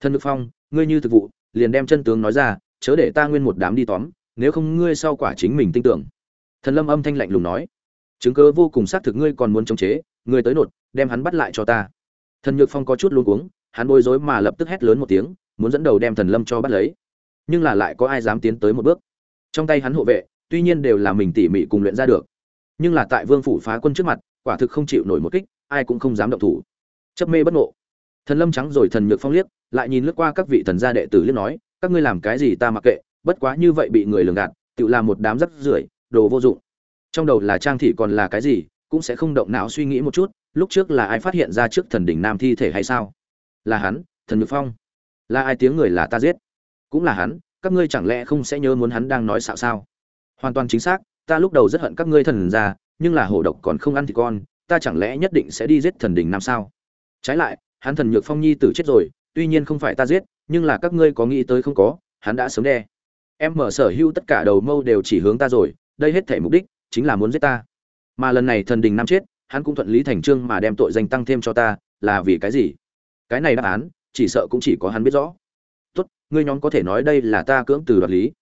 S1: Thần nhược phong, ngươi như thực vụ, liền đem chân tướng nói ra, chớ để ta nguyên một đám đi tóm, nếu không ngươi sau quả chính mình tin tưởng. Thần lâm âm thanh lạnh lùng nói chứng cớ vô cùng xác thực ngươi còn muốn chống chế, ngươi tới nột, đem hắn bắt lại cho ta. Thần nhược phong có chút luống cuống, hắn bối rối mà lập tức hét lớn một tiếng, muốn dẫn đầu đem thần lâm cho bắt lấy. Nhưng là lại có ai dám tiến tới một bước? Trong tay hắn hộ vệ, tuy nhiên đều là mình tỉ mỉ cùng luyện ra được. Nhưng là tại vương phủ phá quân trước mặt, quả thực không chịu nổi một kích, ai cũng không dám động thủ. Chấp mê bất ngộ. Thần lâm trắng rồi thần nhược phong liếc, lại nhìn lướt qua các vị thần gia đệ tử liếc nói, các ngươi làm cái gì ta mặc kệ, bất quá như vậy bị người lường gạt, tự làm một đám rắc rưởi, đồ vô dụng trong đầu là trang thị còn là cái gì, cũng sẽ không động não suy nghĩ một chút, lúc trước là ai phát hiện ra trước thần đỉnh nam thi thể hay sao? Là hắn, thần nhược phong. Là ai tiếng người là ta giết? Cũng là hắn, các ngươi chẳng lẽ không sẽ nhớ muốn hắn đang nói xạo sao? Hoàn toàn chính xác, ta lúc đầu rất hận các ngươi thần ra nhưng là hổ độc còn không ăn thì con, ta chẳng lẽ nhất định sẽ đi giết thần đỉnh nam sao? Trái lại, hắn thần nhược phong nhi tử chết rồi, tuy nhiên không phải ta giết, nhưng là các ngươi có nghĩ tới không có, hắn đã sớm đe. Em mở sở hữu tất cả đầu mâu đều chỉ hướng ta rồi, đây hết thể mục đích chính là muốn giết ta. Mà lần này thần đình nam chết, hắn cũng thuận lý thành trương mà đem tội danh tăng thêm cho ta, là vì cái gì? Cái này đáp án, chỉ sợ cũng chỉ có hắn biết rõ. Tốt, ngươi nhóm có thể nói đây là ta cưỡng từ đoạt lý.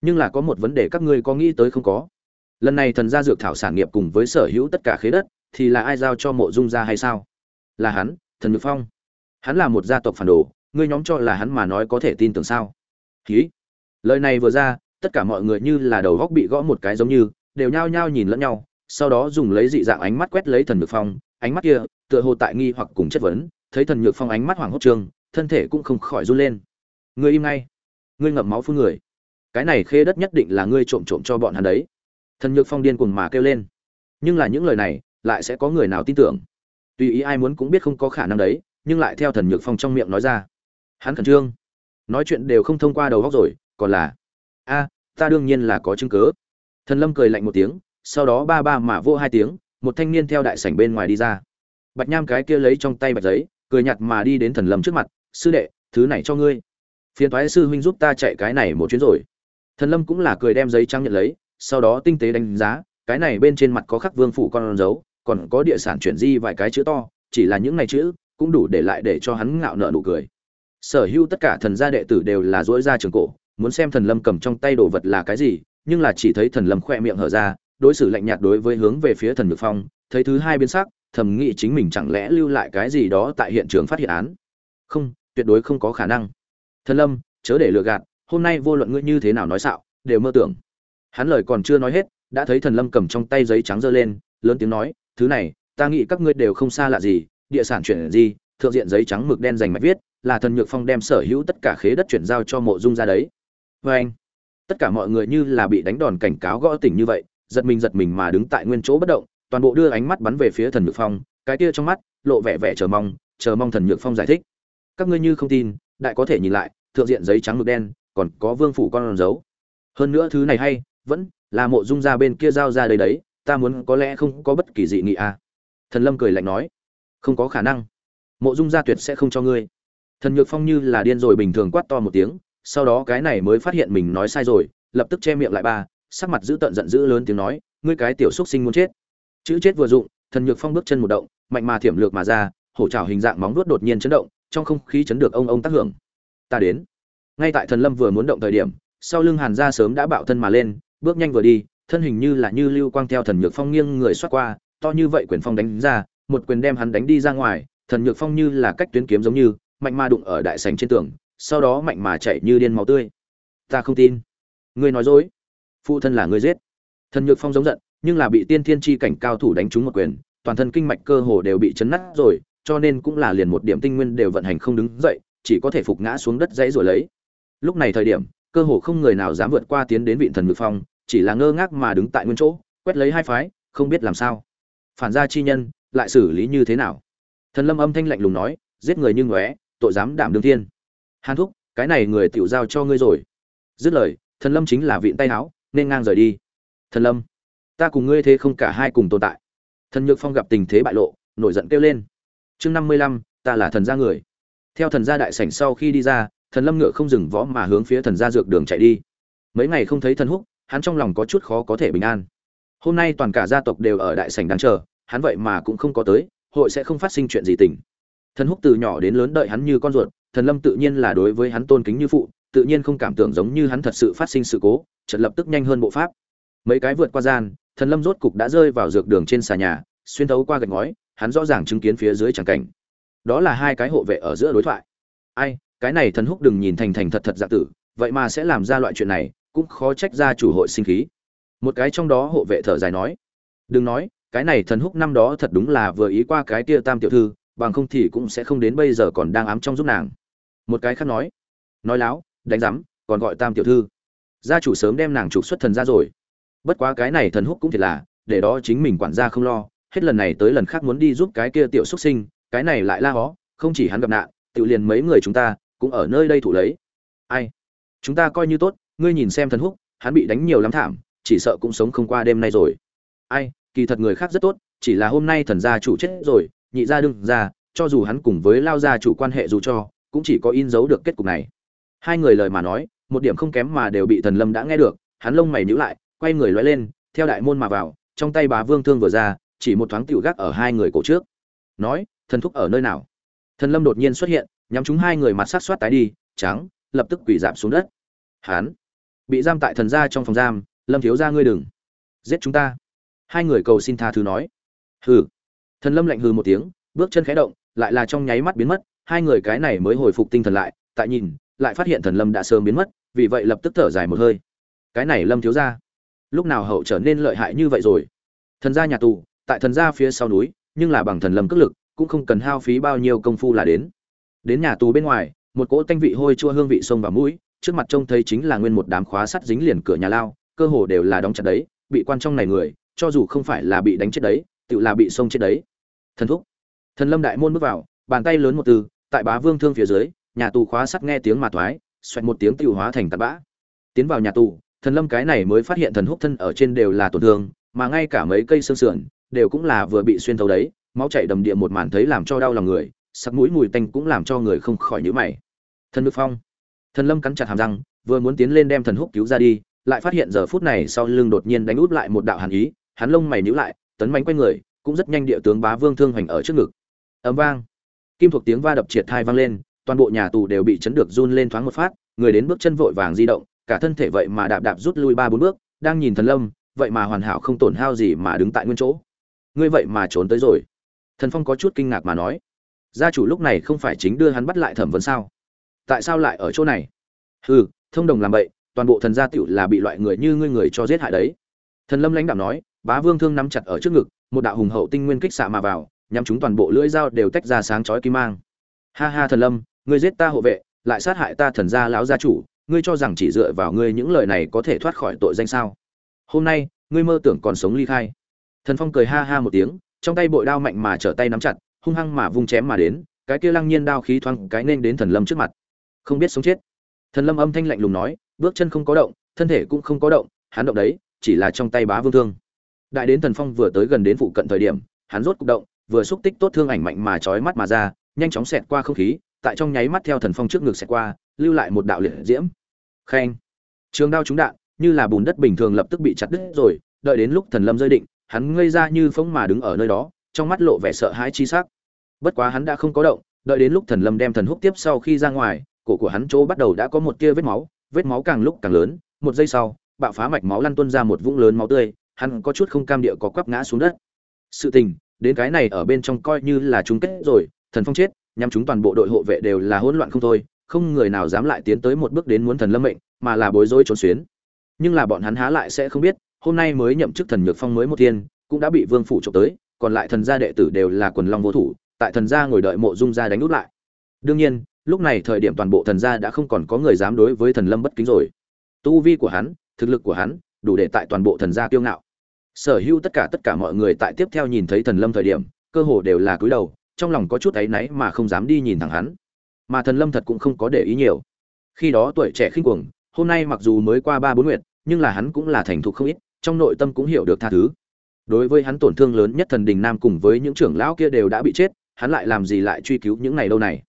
S1: Nhưng là có một vấn đề các ngươi có nghĩ tới không có? Lần này thần gia dược thảo sản nghiệp cùng với sở hữu tất cả khế đất, thì là ai giao cho mộ dung gia hay sao? Là hắn, thần nhược phong. Hắn là một gia tộc phản đồ, ngươi nhóm cho là hắn mà nói có thể tin tưởng sao? Ký lời này vừa ra, tất cả mọi người như là đầu góc bị gõ một cái giống như đều nhao nhao nhìn lẫn nhau, sau đó dùng lấy dị dạng ánh mắt quét lấy thần nhược phong, ánh mắt kia, tựa hồ tại nghi hoặc cùng chất vấn, thấy thần nhược phong ánh mắt hoảng hốt trường thân thể cũng không khỏi run lên. Ngươi im ngay. Ngươi ngậm máu phun người. Cái này khê đất nhất định là ngươi trộm trộm cho bọn hắn đấy. Thần nhược phong điên cuồng mà kêu lên. Nhưng là những lời này, lại sẽ có người nào tin tưởng? Tùy ý ai muốn cũng biết không có khả năng đấy, nhưng lại theo thần nhược phong trong miệng nói ra. Hắn khẩn trương. Nói chuyện đều không thông qua đầu góc rồi, còn là, a, ta đương nhiên là có chứng cớ thần lâm cười lạnh một tiếng, sau đó ba ba mà vô hai tiếng, một thanh niên theo đại sảnh bên ngoài đi ra. Bạch nham cái kia lấy trong tay bạch giấy, cười nhặt mà đi đến thần lâm trước mặt, sư đệ, thứ này cho ngươi. Phiền thoái sư huynh giúp ta chạy cái này một chuyến rồi. Thần lâm cũng là cười đem giấy trắng nhận lấy, sau đó tinh tế đánh giá, cái này bên trên mặt có khắc vương phủ con dấu, còn có địa sản chuyển di vài cái chữ to, chỉ là những này chữ cũng đủ để lại để cho hắn ngạo nợ nụ cười. Sở hữu tất cả thần gia đệ tử đều là dỗi ra trường cổ, muốn xem thần lâm cầm trong tay đồ vật là cái gì nhưng là chỉ thấy thần lâm khoe miệng hở ra, đối xử lạnh nhạt đối với hướng về phía thần nhược phong, thấy thứ hai biến sắc, thầm nghĩ chính mình chẳng lẽ lưu lại cái gì đó tại hiện trường phát hiện án. Không, tuyệt đối không có khả năng. Thần lâm, chớ để lừa gạt, hôm nay vô luận ngươi như thế nào nói xạo, đều mơ tưởng. Hắn lời còn chưa nói hết, đã thấy thần lâm cầm trong tay giấy trắng giơ lên, lớn tiếng nói, thứ này, ta nghĩ các ngươi đều không xa lạ gì, địa sản chuyển gì, thượng diện giấy trắng mực đen dành mạch viết, là thần nhược phong đem sở hữu tất cả khế đất chuyển giao cho mộ dung ra đấy. Vê anh tất cả mọi người như là bị đánh đòn cảnh cáo gõ tỉnh như vậy, giật mình giật mình mà đứng tại nguyên chỗ bất động, toàn bộ đưa ánh mắt bắn về phía thần nhược phong, cái kia trong mắt lộ vẻ vẻ chờ mong chờ mong thần nhược phong giải thích. Các ngươi như không tin, đại có thể nhìn lại, thượng diện giấy trắng mực đen, còn có vương phủ con dấu. Hơn nữa thứ này hay, vẫn là mộ dung ra bên kia giao ra đây đấy, ta muốn có lẽ không có bất kỳ dị nghị à. Thần lâm cười lạnh nói, không có khả năng. Mộ dung gia tuyệt sẽ không cho ngươi. Thần nhược phong như là điên rồi bình thường quát to một tiếng sau đó cái này mới phát hiện mình nói sai rồi, lập tức che miệng lại ba, sắc mặt giữ tận giận dữ lớn tiếng nói, ngươi cái tiểu xúc sinh muốn chết. Chữ chết vừa dụng, thần nhược phong bước chân một động, mạnh mà thiểm lược mà ra, hổ trào hình dạng móng vuốt đột nhiên chấn động, trong không khí chấn được ông ông tác hưởng. Ta đến. Ngay tại thần lâm vừa muốn động thời điểm, sau lưng hàn gia sớm đã bạo thân mà lên, bước nhanh vừa đi, thân hình như là như lưu quang theo thần nhược phong nghiêng người xoát qua, to như vậy quyền phong đánh ra, một quyền đem hắn đánh đi ra ngoài, thần nhược phong như là cách tuyến kiếm giống như, mạnh mà đụng ở đại sành trên tường sau đó mạnh mà chạy như điên máu tươi. Ta không tin. Ngươi nói dối. Phụ thân là ngươi giết. Thần nhược phong giống giận, nhưng là bị tiên thiên chi cảnh cao thủ đánh trúng một quyền, toàn thân kinh mạch cơ hồ đều bị chấn nát rồi, cho nên cũng là liền một điểm tinh nguyên đều vận hành không đứng dậy, chỉ có thể phục ngã xuống đất dãy rồi lấy. Lúc này thời điểm, cơ hồ không người nào dám vượt qua tiến đến vị thần nhược phong, chỉ là ngơ ngác mà đứng tại nguyên chỗ, quét lấy hai phái, không biết làm sao. Phản gia chi nhân, lại xử lý như thế nào? Thần lâm âm thanh lạnh lùng nói, giết người như ngóe, tội dám đảm đương thiên hàn thúc, cái này người tiểu giao cho ngươi rồi. Dứt lời, thần lâm chính là vịn tay áo nên ngang rời đi. Thần lâm, ta cùng ngươi thế không cả hai cùng tồn tại. Thần nhược phong gặp tình thế bại lộ, nổi giận kêu lên. Chương năm mươi lăm, ta là thần gia người. Theo thần gia đại sảnh sau khi đi ra, thần lâm ngựa không dừng võ mà hướng phía thần gia dược đường chạy đi. Mấy ngày không thấy thần húc, hắn trong lòng có chút khó có thể bình an. Hôm nay toàn cả gia tộc đều ở đại sảnh đang chờ, hắn vậy mà cũng không có tới, hội sẽ không phát sinh chuyện gì tình. Thần húc từ nhỏ đến lớn đợi hắn như con ruột thần lâm tự nhiên là đối với hắn tôn kính như phụ, tự nhiên không cảm tưởng giống như hắn thật sự phát sinh sự cố, chợt lập tức nhanh hơn bộ pháp. Mấy cái vượt qua gian, thần lâm rốt cục đã rơi vào dược đường trên xà nhà, xuyên thấu qua gạch ngói, hắn rõ ràng chứng kiến phía dưới tràng cảnh. Đó là hai cái hộ vệ ở giữa đối thoại. Ai, cái này thần húc đừng nhìn thành thành thật thật dạ tử, vậy mà sẽ làm ra loại chuyện này, cũng khó trách ra chủ hội sinh khí. Một cái trong đó hộ vệ thở dài nói, đừng nói, cái này thần húc năm đó thật đúng là vừa ý qua cái kia tam tiểu thư, bằng không thì cũng sẽ không đến bây giờ còn đang ám trong giúp nàng một cái khác nói nói láo, đánh rắm còn gọi tam tiểu thư. Gia chủ sớm đem nàng trục xuất thần ra rồi. Bất quá cái này thần húc cũng thiệt là, để đó chính mình quản gia không lo, hết lần này tới lần khác muốn đi giúp cái kia tiểu xuất sinh, cái này lại la hó, không chỉ hắn gặp nạn tự liền mấy người chúng ta cũng ở nơi đây thủ lấy. Ai? Chúng ta coi như tốt, ngươi nhìn xem thần húc, hắn bị đánh nhiều lắm thảm, chỉ sợ cũng sống không qua đêm nay rồi. Ai? Kỳ thật người khác rất tốt, chỉ là hôm nay thần gia chủ chết rồi, nhị gia đương ra cho dù hắn cùng với lao gia chủ quan hệ dù cho cũng chỉ có in dấu được kết cục này. Hai người lời mà nói, một điểm không kém mà đều bị thần lâm đã nghe được, hắn lông mày nhíu lại, quay người lóe lên, theo đại môn mà vào, trong tay bá vương thương vừa ra, chỉ một thoáng tiểu gác ở hai người cổ trước. Nói, thần thúc ở nơi nào? Thần lâm đột nhiên xuất hiện, nhắm chúng hai người mặt sát soát tái đi, trắng, lập tức quỳ dạp xuống đất. Hắn bị giam tại thần gia trong phòng giam, lâm thiếu gia ngươi đừng giết chúng ta. Hai người cầu xin tha thứ nói. Hừ. Thần lâm lạnh hừ một tiếng, bước chân khẽ động, lại là trong nháy mắt biến mất hai người cái này mới hồi phục tinh thần lại, tại nhìn, lại phát hiện thần lâm đã sớm biến mất, vì vậy lập tức thở dài một hơi. Cái này lâm thiếu gia, lúc nào hậu trở nên lợi hại như vậy rồi? Thần gia nhà tù, tại thần gia phía sau núi, nhưng là bằng thần lâm cước lực, cũng không cần hao phí bao nhiêu công phu là đến. Đến nhà tù bên ngoài, một cỗ tanh vị hôi chua hương vị sông vào mũi, trước mặt trông thấy chính là nguyên một đám khóa sắt dính liền cửa nhà lao, cơ hồ đều là đóng chặt đấy, bị quan trong này người, cho dù không phải là bị đánh chết đấy, tự là bị xông chết đấy. Thần thúc, thần lâm đại môn bước vào, bàn tay lớn một từ tại bá vương thương phía dưới, nhà tù khóa sắt nghe tiếng mà thoái, xoẹt một tiếng tiêu hóa thành tạt bã. Tiến vào nhà tù, thần lâm cái này mới phát hiện thần húc thân ở trên đều là tổn thương, mà ngay cả mấy cây xương sườn đều cũng là vừa bị xuyên thấu đấy, máu chảy đầm địa một màn thấy làm cho đau lòng người sắc mũi mùi tanh cũng làm cho người không khỏi nhíu mày. Thần nước phong. Thần lâm cắn chặt hàm răng, vừa muốn tiến lên đem thần húc cứu ra đi, lại phát hiện giờ phút này sau lưng đột nhiên đánh út lại một đạo hàn ý, hắn lông mày nhíu lại, tấn mánh quay người, cũng rất nhanh địa tướng bá vương thương hoành ở trước ngực. Ấm vang kim thuộc tiếng va đập triệt thai vang lên, toàn bộ nhà tù đều bị chấn được run lên thoáng một phát, người đến bước chân vội vàng di động, cả thân thể vậy mà đạp đạp rút lui ba bốn bước, đang nhìn thần lâm, vậy mà hoàn hảo không tổn hao gì mà đứng tại nguyên chỗ. Ngươi vậy mà trốn tới rồi. Thần phong có chút kinh ngạc mà nói. Gia chủ lúc này không phải chính đưa hắn bắt lại thẩm vấn sao? Tại sao lại ở chỗ này? Hừ, thông đồng làm vậy toàn bộ thần gia tựu là bị loại người như ngươi người cho giết hại đấy. Thần lâm lãnh đạo nói, bá vương thương nắm chặt ở trước ngực, một đạo hùng hậu tinh nguyên kích xạ mà vào nhắm chúng toàn bộ lưỡi dao đều tách ra sáng chói kim mang. Ha ha thần lâm, ngươi giết ta hộ vệ, lại sát hại ta thần gia lão gia chủ, ngươi cho rằng chỉ dựa vào ngươi những lời này có thể thoát khỏi tội danh sao? Hôm nay, ngươi mơ tưởng còn sống ly khai. Thần phong cười ha ha một tiếng, trong tay bội đao mạnh mà trở tay nắm chặt, hung hăng mà vung chém mà đến, cái kia lăng nhiên đao khí thoáng cái nên đến thần lâm trước mặt. Không biết sống chết. Thần lâm âm thanh lạnh lùng nói, bước chân không có động, thân thể cũng không có động, hắn động đấy, chỉ là trong tay bá vương thương. Đại đến thần phong vừa tới gần đến phụ cận thời điểm, hắn rốt cục động vừa xúc tích tốt thương ảnh mạnh mà chói mắt mà ra, nhanh chóng xẹt qua không khí, tại trong nháy mắt theo thần phong trước ngực xẹt qua, lưu lại một đạo liệt diễm. Khen. Trường đao trúng đạn, như là bùn đất bình thường lập tức bị chặt đứt rồi, đợi đến lúc thần lâm rơi định, hắn ngây ra như phỗng mà đứng ở nơi đó, trong mắt lộ vẻ sợ hãi chi sắc. Bất quá hắn đã không có động, đợi đến lúc thần lâm đem thần húc tiếp sau khi ra ngoài, cổ của hắn chỗ bắt đầu đã có một tia vết máu vết máu càng lúc càng lớn, một giây sau, bạo phá mạch máu lăn tuôn ra một vũng lớn máu tươi, hắn có chút không cam địa có quắp ngã xuống đất. Sự tình đến cái này ở bên trong coi như là chung kết rồi, thần phong chết nhằm chúng toàn bộ đội hộ vệ đều là hỗn loạn không thôi, không người nào dám lại tiến tới một bước đến muốn thần lâm mệnh, mà là bối rối trốn xuyến. Nhưng là bọn hắn há lại sẽ không biết, hôm nay mới nhậm chức thần nhược phong mới một thiên, cũng đã bị vương phủ trộm tới, còn lại thần gia đệ tử đều là quần long vô thủ, tại thần gia ngồi đợi mộ dung gia đánh nút lại. Đương nhiên, lúc này thời điểm toàn bộ thần gia đã không còn có người dám đối với thần lâm bất kính rồi. Tu vi của hắn, thực lực của hắn, đủ để tại toàn bộ thần gia kiêu ngạo sở hữu tất cả tất cả mọi người tại tiếp theo nhìn thấy thần lâm thời điểm, cơ hồ đều là cúi đầu, trong lòng có chút áy náy mà không dám đi nhìn thẳng hắn. Mà thần lâm thật cũng không có để ý nhiều. Khi đó tuổi trẻ khinh cuồng, hôm nay mặc dù mới qua ba bốn nguyệt, nhưng là hắn cũng là thành thục không ít, trong nội tâm cũng hiểu được tha thứ. Đối với hắn tổn thương lớn nhất thần đình nam cùng với những trưởng lão kia đều đã bị chết, hắn lại làm gì lại truy cứu những này đâu này?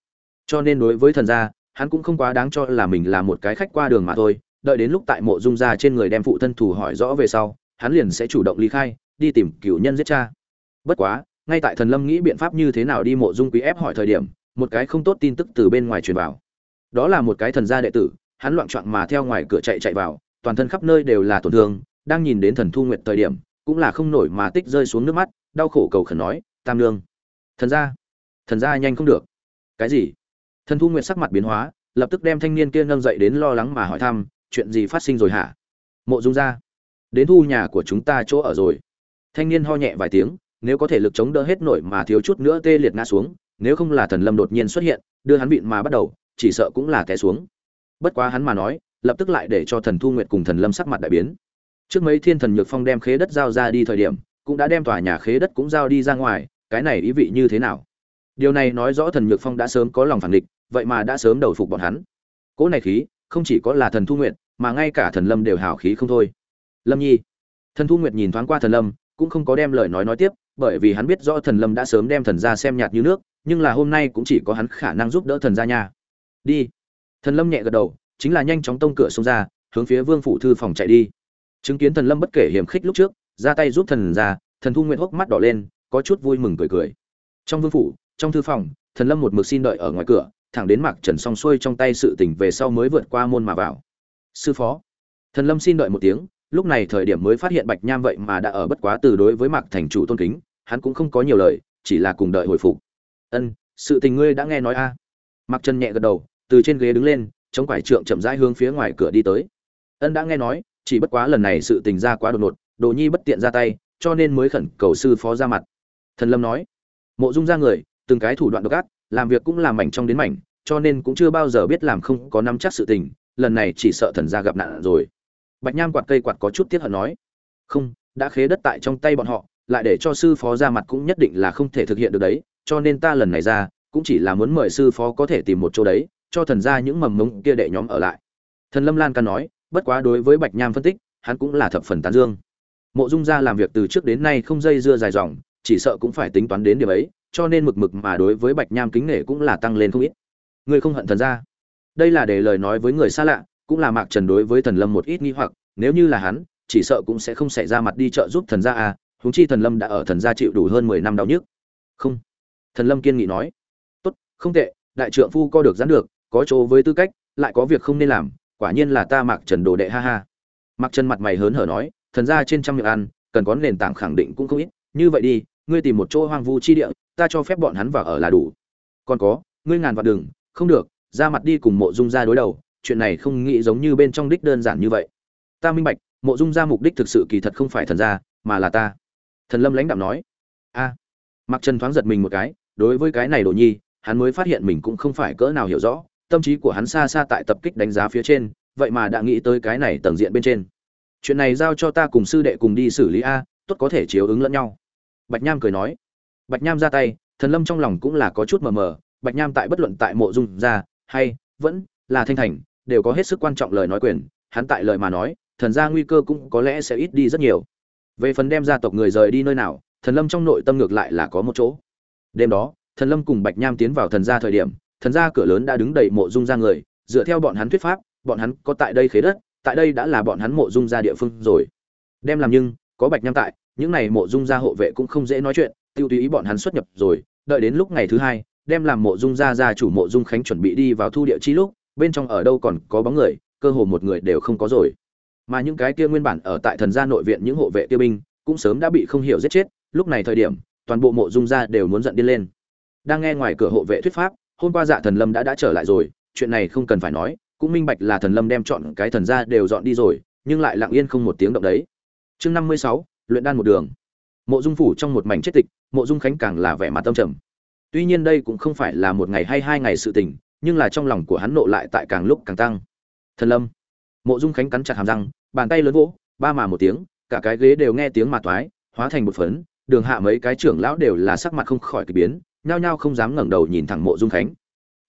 S1: Cho nên đối với thần gia, hắn cũng không quá đáng cho là mình là một cái khách qua đường mà thôi, đợi đến lúc tại mộ dung gia trên người đem phụ thân thủ hỏi rõ về sau hắn liền sẽ chủ động ly khai, đi tìm cựu nhân giết cha. Bất quá, ngay tại thần lâm nghĩ biện pháp như thế nào đi mộ dung quý ép hỏi thời điểm, một cái không tốt tin tức từ bên ngoài truyền vào. Đó là một cái thần gia đệ tử, hắn loạn trọn mà theo ngoài cửa chạy chạy vào, toàn thân khắp nơi đều là tổn thương, đang nhìn đến thần thu nguyệt thời điểm, cũng là không nổi mà tích rơi xuống nước mắt, đau khổ cầu khẩn nói, tam lương, thần gia thần gia nhanh không được. Cái gì? Thần thu nguyệt sắc mặt biến hóa, lập tức đem thanh niên kia nâng dậy đến lo lắng mà hỏi thăm, chuyện gì phát sinh rồi hả? Mộ dung gia đến thu nhà của chúng ta chỗ ở rồi. Thanh niên ho nhẹ vài tiếng, nếu có thể lực chống đỡ hết nổi mà thiếu chút nữa tê liệt ngã xuống, nếu không là thần lâm đột nhiên xuất hiện, đưa hắn bịn mà bắt đầu, chỉ sợ cũng là té xuống. Bất quá hắn mà nói, lập tức lại để cho thần thu nguyệt cùng thần lâm sắc mặt đại biến. Trước mấy thiên thần nhược phong đem khế đất giao ra đi thời điểm, cũng đã đem tòa nhà khế đất cũng giao đi ra ngoài, cái này ý vị như thế nào? Điều này nói rõ thần nhược phong đã sớm có lòng phản địch vậy mà đã sớm đầu phục bọn hắn. Cỗ này khí, không chỉ có là thần thu nguyệt, mà ngay cả thần lâm đều hào khí không thôi lâm nhi. Thần thu nguyệt nhìn thoáng qua thần lâm cũng không có đem lời nói nói tiếp bởi vì hắn biết rõ thần lâm đã sớm đem thần gia xem nhạt như nước nhưng là hôm nay cũng chỉ có hắn khả năng giúp đỡ thần gia nha. Đi. Thần lâm nhẹ gật đầu chính là nhanh chóng tông cửa xông ra hướng phía vương phủ thư phòng chạy đi. Chứng kiến thần lâm bất kể hiểm khích lúc trước ra tay giúp thần gia, thần thu nguyện hốc mắt đỏ lên có chút vui mừng cười cười. Trong vương phủ trong thư phòng thần lâm một mực xin đợi ở ngoài cửa thẳng đến mạc trần xong xuôi trong tay sự tỉnh về sau mới vượt qua môn mà vào. Sư phó. Thần lâm xin đợi một tiếng lúc này thời điểm mới phát hiện bạch nham vậy mà đã ở bất quá từ đối với mạc thành chủ tôn kính, hắn cũng không có nhiều lời, chỉ là cùng đợi hồi phục. Ân, sự tình ngươi đã nghe nói a. À. chân nhẹ gật đầu, từ trên ghế đứng lên, chống quải trượng chậm rãi hướng phía ngoài cửa đi tới. Ân đã nghe nói, chỉ bất quá lần này sự tình ra quá đột ngột, đồ nhi bất tiện ra tay, cho nên mới khẩn cầu sư phó ra mặt. Thần lâm nói. Mộ dung ra người, từng cái thủ đoạn độc ác, làm việc cũng làm mảnh trong đến mảnh, cho nên cũng chưa bao giờ biết làm không có nắm chắc sự tình, lần này chỉ sợ thần gia gặp nạn rồi bạch nham quạt cây quạt có chút tiếc hận nói, không, đã khế đất tại trong tay bọn họ, lại để cho sư phó ra mặt cũng nhất định là không thể thực hiện được đấy, cho nên ta lần này ra, cũng chỉ là muốn mời sư phó có thể tìm một chỗ đấy, cho thần ra những mầm mống kia đệ nhóm ở lại. Thần lâm lan ca nói, bất quá đối với bạch nham phân tích, hắn cũng là thập phần tán dương. Mộ dung gia làm việc từ trước đến nay không dây dưa dài dòng, chỉ sợ cũng phải tính toán đến điểm ấy, cho nên mực mực mà đối với bạch nham kính nể cũng là tăng lên không ít. Ngươi không hận thần gia đây là để lời nói với người xa lạ cũng là mạc trần đối với thần lâm một ít nghi hoặc, nếu như là hắn, chỉ sợ cũng sẽ không xảy ra mặt đi trợ giúp thần gia à huống chi thần lâm đã ở thần gia chịu đủ hơn mười năm đau nhức. Không. Thần lâm kiên nghị nói. Tốt, không tệ, đại trượng phu co được gián được, có chỗ với tư cách, lại có việc không nên làm, quả nhiên là ta mạc trần đồ đệ, ha ha. Mạc trần mặt mày hớn hở nói, thần gia trên trăm miệng ăn, cần có nền tảng khẳng định cũng không ít, như vậy đi, ngươi tìm một chỗ hoang vu chi địa, ta cho phép bọn hắn vào ở là đủ. Còn có, ngươi ngàn vạn đừng, không được, ra mặt đi cùng mộ dung ra đối đầu chuyện này không nghĩ giống như bên trong đích đơn giản như vậy. Ta minh bạch mộ dung ra mục đích thực sự kỳ thật không phải thần gia mà là ta. Thần lâm lãnh đạm nói. A. À, mặc trần thoáng giật mình một cái đối với cái này đồ nhi hắn mới phát hiện mình cũng không phải cỡ nào hiểu rõ tâm trí của hắn xa xa tại tập kích đánh giá phía trên vậy mà đã nghĩ tới cái này tầng diện bên trên. Chuyện này giao cho ta cùng sư đệ cùng đi xử lý a tốt có thể chiếu ứng lẫn nhau. Bạch nham cười nói. Bạch nham ra tay thần lâm trong lòng cũng là có chút mờ mờ bạch nham tại bất luận tại mộ dung ra hay vẫn là thanh thành đều có hết sức quan trọng lời nói quyền, hắn tại lời mà nói, thần gia nguy cơ cũng có lẽ sẽ ít đi rất nhiều. Về phần đem gia tộc người rời đi nơi nào, thần lâm trong nội tâm ngược lại là có một chỗ. Đêm đó, thần lâm cùng bạch nham tiến vào thần gia thời điểm, thần gia cửa lớn đã đứng đầy mộ dung ra người, dựa theo bọn hắn thuyết pháp, bọn hắn có tại đây khế đất, tại đây đã là bọn hắn mộ dung ra địa phương rồi. Đem làm nhưng, có bạch nham tại, những này mộ dung gia hộ vệ cũng không dễ nói chuyện, tiêu tùy ý bọn hắn xuất nhập rồi, đợi đến lúc ngày thứ hai, đem làm mộ dung gia gia chủ mộ dung khánh chuẩn bị đi vào thu địa chi lúc bên trong ở đâu còn có bóng người, cơ hồ một người đều không có rồi. Mà những cái kia nguyên bản ở tại thần gia nội viện những hộ vệ tiêu binh, cũng sớm đã bị không hiểu giết chết, lúc này thời điểm, toàn bộ mộ dung gia đều muốn giận điên lên. Đang nghe ngoài cửa hộ vệ thuyết pháp, hôm qua dạ thần lâm đã đã trở lại rồi, chuyện này không cần phải nói, cũng minh bạch là thần lâm đem chọn cái thần gia đều dọn đi rồi, nhưng lại lặng yên không một tiếng động đấy. Chương năm mươi sáu, luyện đan một đường. Mộ dung phủ trong một mảnh chết tịch, mộ dung khánh càng là vẻ mặt tâm trầm. Tuy nhiên đây cũng không phải là một ngày hay hai ngày sự tình nhưng là trong lòng của hắn nộ lại tại càng lúc càng tăng. Thần lâm. Mộ dung khánh cắn chặt hàm răng, bàn tay lớn vỗ, ba mà một tiếng, cả cái ghế đều nghe tiếng mà toái hóa thành một phấn, đường hạ mấy cái trưởng lão đều là sắc mặt không khỏi kỳ biến, nhao nhao không dám ngẩng đầu nhìn thẳng mộ dung khánh.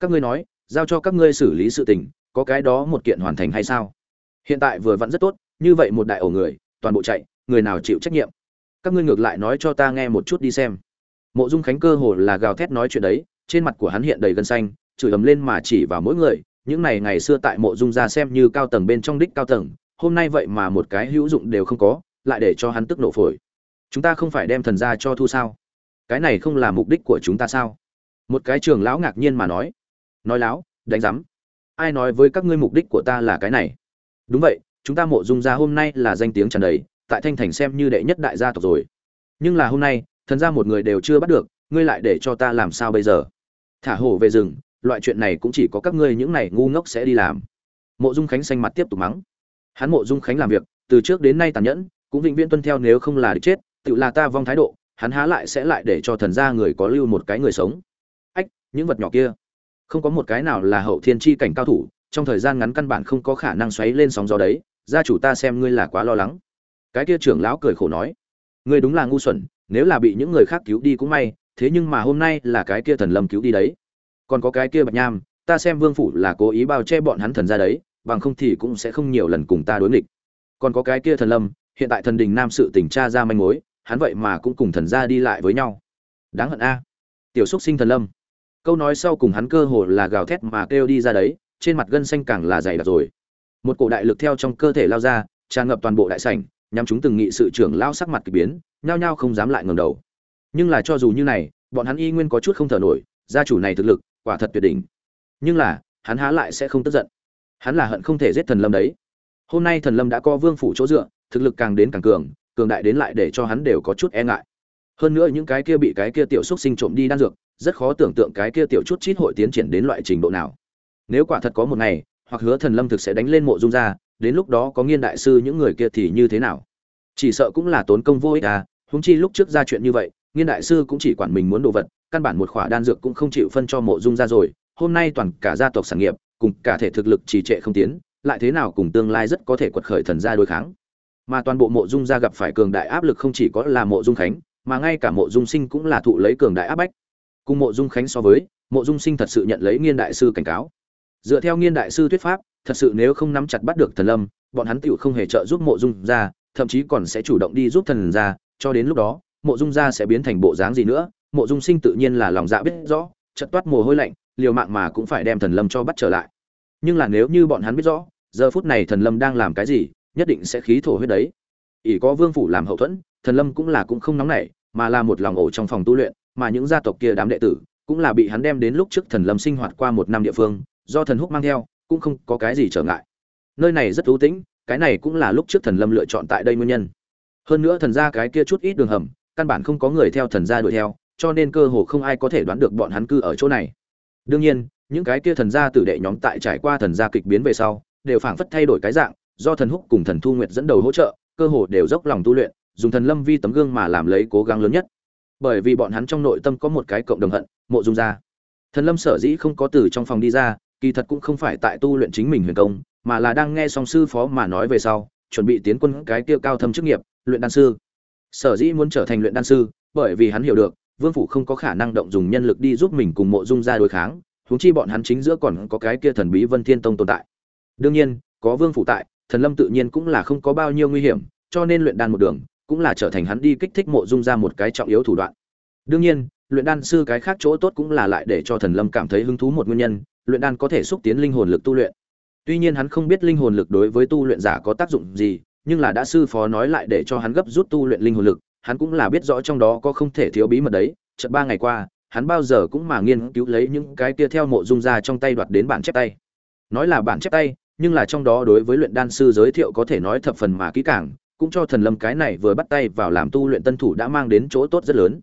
S1: Các ngươi nói, giao cho các ngươi xử lý sự tình, có cái đó một kiện hoàn thành hay sao? Hiện tại vừa vẫn rất tốt, như vậy một đại ổ người, toàn bộ chạy, người nào chịu trách nhiệm? Các ngươi ngược lại nói cho ta nghe một chút đi xem. Mộ dung khánh cơ hồ là gào thét nói chuyện đấy, trên mặt của hắn hiện đầy gân xanh chửi ầm lên mà chỉ vào mỗi người, những này ngày xưa tại mộ dung ra xem như cao tầng bên trong đích cao tầng, hôm nay vậy mà một cái hữu dụng đều không có, lại để cho hắn tức nổ phổi. Chúng ta không phải đem thần ra cho thu sao? Cái này không là mục đích của chúng ta sao? Một cái trường lão ngạc nhiên mà nói. Nói láo, đánh rắm ai nói với các ngươi mục đích của ta là cái này? Đúng vậy, chúng ta mộ dung ra hôm nay là danh tiếng tràn đầy, tại thanh thành xem như đệ nhất đại gia tộc rồi. Nhưng là hôm nay, thần ra một người đều chưa bắt được, ngươi lại để cho ta làm sao bây giờ? Thả hổ về rừng loại chuyện này cũng chỉ có các ngươi những này ngu ngốc sẽ đi làm. Mộ dung khánh xanh mặt tiếp tục mắng. Hắn mộ dung khánh làm việc, từ trước đến nay tàn nhẫn, cũng vĩnh viễn tuân theo nếu không là địch chết, tự là ta vong thái độ, hắn há lại sẽ lại để cho thần gia người có lưu một cái người sống. Ách, những vật nhỏ kia. Không có một cái nào là hậu thiên chi cảnh cao thủ, trong thời gian ngắn căn bản không có khả năng xoáy lên sóng gió đấy, gia chủ ta xem ngươi là quá lo lắng. Cái kia trưởng lão cười khổ nói. Ngươi đúng là ngu xuẩn, nếu là bị những người khác cứu đi cũng may, thế nhưng mà hôm nay là cái kia thần lâm cứu đi đấy còn có cái kia bạch nham, ta xem vương phủ là cố ý bao che bọn hắn thần ra đấy, bằng không thì cũng sẽ không nhiều lần cùng ta đối nghịch. Còn có cái kia thần lâm, hiện tại thần đình nam sự tỉnh tra ra manh mối, hắn vậy mà cũng cùng thần gia đi lại với nhau. Đáng hận a. Tiểu xúc sinh thần lâm. Câu nói sau cùng hắn cơ hồ là gào thét mà kêu đi ra đấy, trên mặt gân xanh càng là dày đặc rồi. Một cổ đại lực theo trong cơ thể lao ra, tràn ngập toàn bộ đại sảnh nhằm chúng từng nghị sự trưởng lao sắc mặt kỳ biến, nhao nhao không dám lại ngẩng đầu. Nhưng là cho dù như này, bọn hắn y nguyên có chút không thở nổi, gia chủ này thực lực quả thật tuyệt đỉnh. Nhưng là, hắn há lại sẽ không tức giận. Hắn là hận không thể giết thần lâm đấy. Hôm nay thần lâm đã có vương phủ chỗ dựa, thực lực càng đến càng cường cường đại đến lại để cho hắn đều có chút e ngại. Hơn nữa những cái kia bị cái kia tiểu xúc sinh trộm đi đan dược, rất khó tưởng tượng cái kia tiểu chút chít hội tiến triển đến loại trình độ nào. Nếu quả thật có một ngày, hoặc hứa thần lâm thực sẽ đánh lên mộ dung ra, đến lúc đó có nghiên đại sư những người kia thì như thế nào? Chỉ sợ cũng là tốn công vô ích à húng chi lúc trước ra chuyện như vậy nghiên đại sư cũng chỉ quản mình muốn đồ vật, căn bản một khỏa đan dược cũng không chịu phân cho mộ dung ra rồi. Hôm nay toàn cả gia tộc sản nghiệp, cùng cả thể thực lực trì trệ không tiến, lại thế nào cùng tương lai rất có thể quật khởi thần gia đối kháng. Mà toàn bộ mộ dung gia gặp phải cường đại áp lực không chỉ có là mộ dung khánh, mà ngay cả mộ dung sinh cũng là thụ lấy cường đại áp bách. Cùng mộ dung khánh so với, mộ dung sinh thật sự nhận lấy nghiên đại sư cảnh cáo. Dựa theo nghiên đại sư thuyết pháp, thật sự nếu không nắm chặt bắt được thần lâm, bọn hắn tựu không hề trợ giúp mộ dung gia, thậm chí còn sẽ chủ động đi giúp thần gia, cho đến lúc đó mộ dung gia sẽ biến thành bộ dáng gì nữa, mộ dung sinh tự nhiên là lòng dạ biết rõ chật toát mồ hôi lạnh, liều mạng mà cũng phải đem thần lâm cho bắt trở lại. Nhưng là nếu như bọn hắn biết rõ, giờ phút này thần lâm đang làm cái gì, nhất định sẽ khí thổ huyết đấy. Ỷ có vương phủ làm hậu thuẫn, thần lâm cũng là cũng không nóng nảy, mà là một lòng ổ trong phòng tu luyện, mà những gia tộc kia đám đệ tử cũng là bị hắn đem đến lúc trước thần lâm sinh hoạt qua một năm địa phương, do thần húc mang theo, cũng không có cái gì trở ngại. Nơi này rất thú tĩnh, cái này cũng là lúc trước thần lâm lựa chọn tại đây nguyên nhân. Hơn nữa thần gia cái kia chút ít đường hầm căn bản không có người theo thần gia đuổi theo, cho nên cơ hồ không ai có thể đoán được bọn hắn cư ở chỗ này. Đương nhiên, những cái kia thần gia tử đệ nhóm tại trải qua thần gia kịch biến về sau, đều phảng phất thay đổi cái dạng, do thần húc cùng thần thu nguyệt dẫn đầu hỗ trợ, cơ hồ đều dốc lòng tu luyện, dùng thần lâm vi tấm gương mà làm lấy cố gắng lớn nhất. Bởi vì bọn hắn trong nội tâm có một cái cộng đồng hận, mộ dung gia thần lâm sở dĩ không có từ trong phòng đi ra, kỳ thật cũng không phải tại tu luyện chính mình huyền công, mà là đang nghe song sư phó mà nói về sau, chuẩn bị tiến quân cái kia cao thâm chức nghiệp, luyện đan sư sở dĩ muốn trở thành luyện đan sư, bởi vì hắn hiểu được, vương phủ không có khả năng động dùng nhân lực đi giúp mình cùng mộ dung gia đối kháng, huống chi bọn hắn chính giữa còn có cái kia thần bí vân thiên tông tồn tại. Đương nhiên, có vương phủ tại, thần lâm tự nhiên cũng là không có bao nhiêu nguy hiểm, cho nên luyện đan một đường, cũng là trở thành hắn đi kích thích mộ dung ra một cái trọng yếu thủ đoạn. Đương nhiên, luyện đan sư cái khác chỗ tốt cũng là lại để cho thần lâm cảm thấy hứng thú một nguyên nhân, luyện đan có thể xúc tiến linh hồn lực tu luyện. Tuy nhiên hắn không biết linh hồn lực đối với tu luyện giả có tác dụng gì nhưng là đã sư phó nói lại để cho hắn gấp rút tu luyện linh hồn lực, hắn cũng là biết rõ trong đó có không thể thiếu bí mật đấy, chợt ba ngày qua, hắn bao giờ cũng mà nghiên cứu lấy những cái kia theo mộ dung ra trong tay đoạt đến bản chép tay. Nói là bản chép tay, nhưng là trong đó đối với luyện đan sư giới thiệu có thể nói thập phần mà kỹ càng, cũng cho thần lâm cái này vừa bắt tay vào làm tu luyện tân thủ đã mang đến chỗ tốt rất lớn.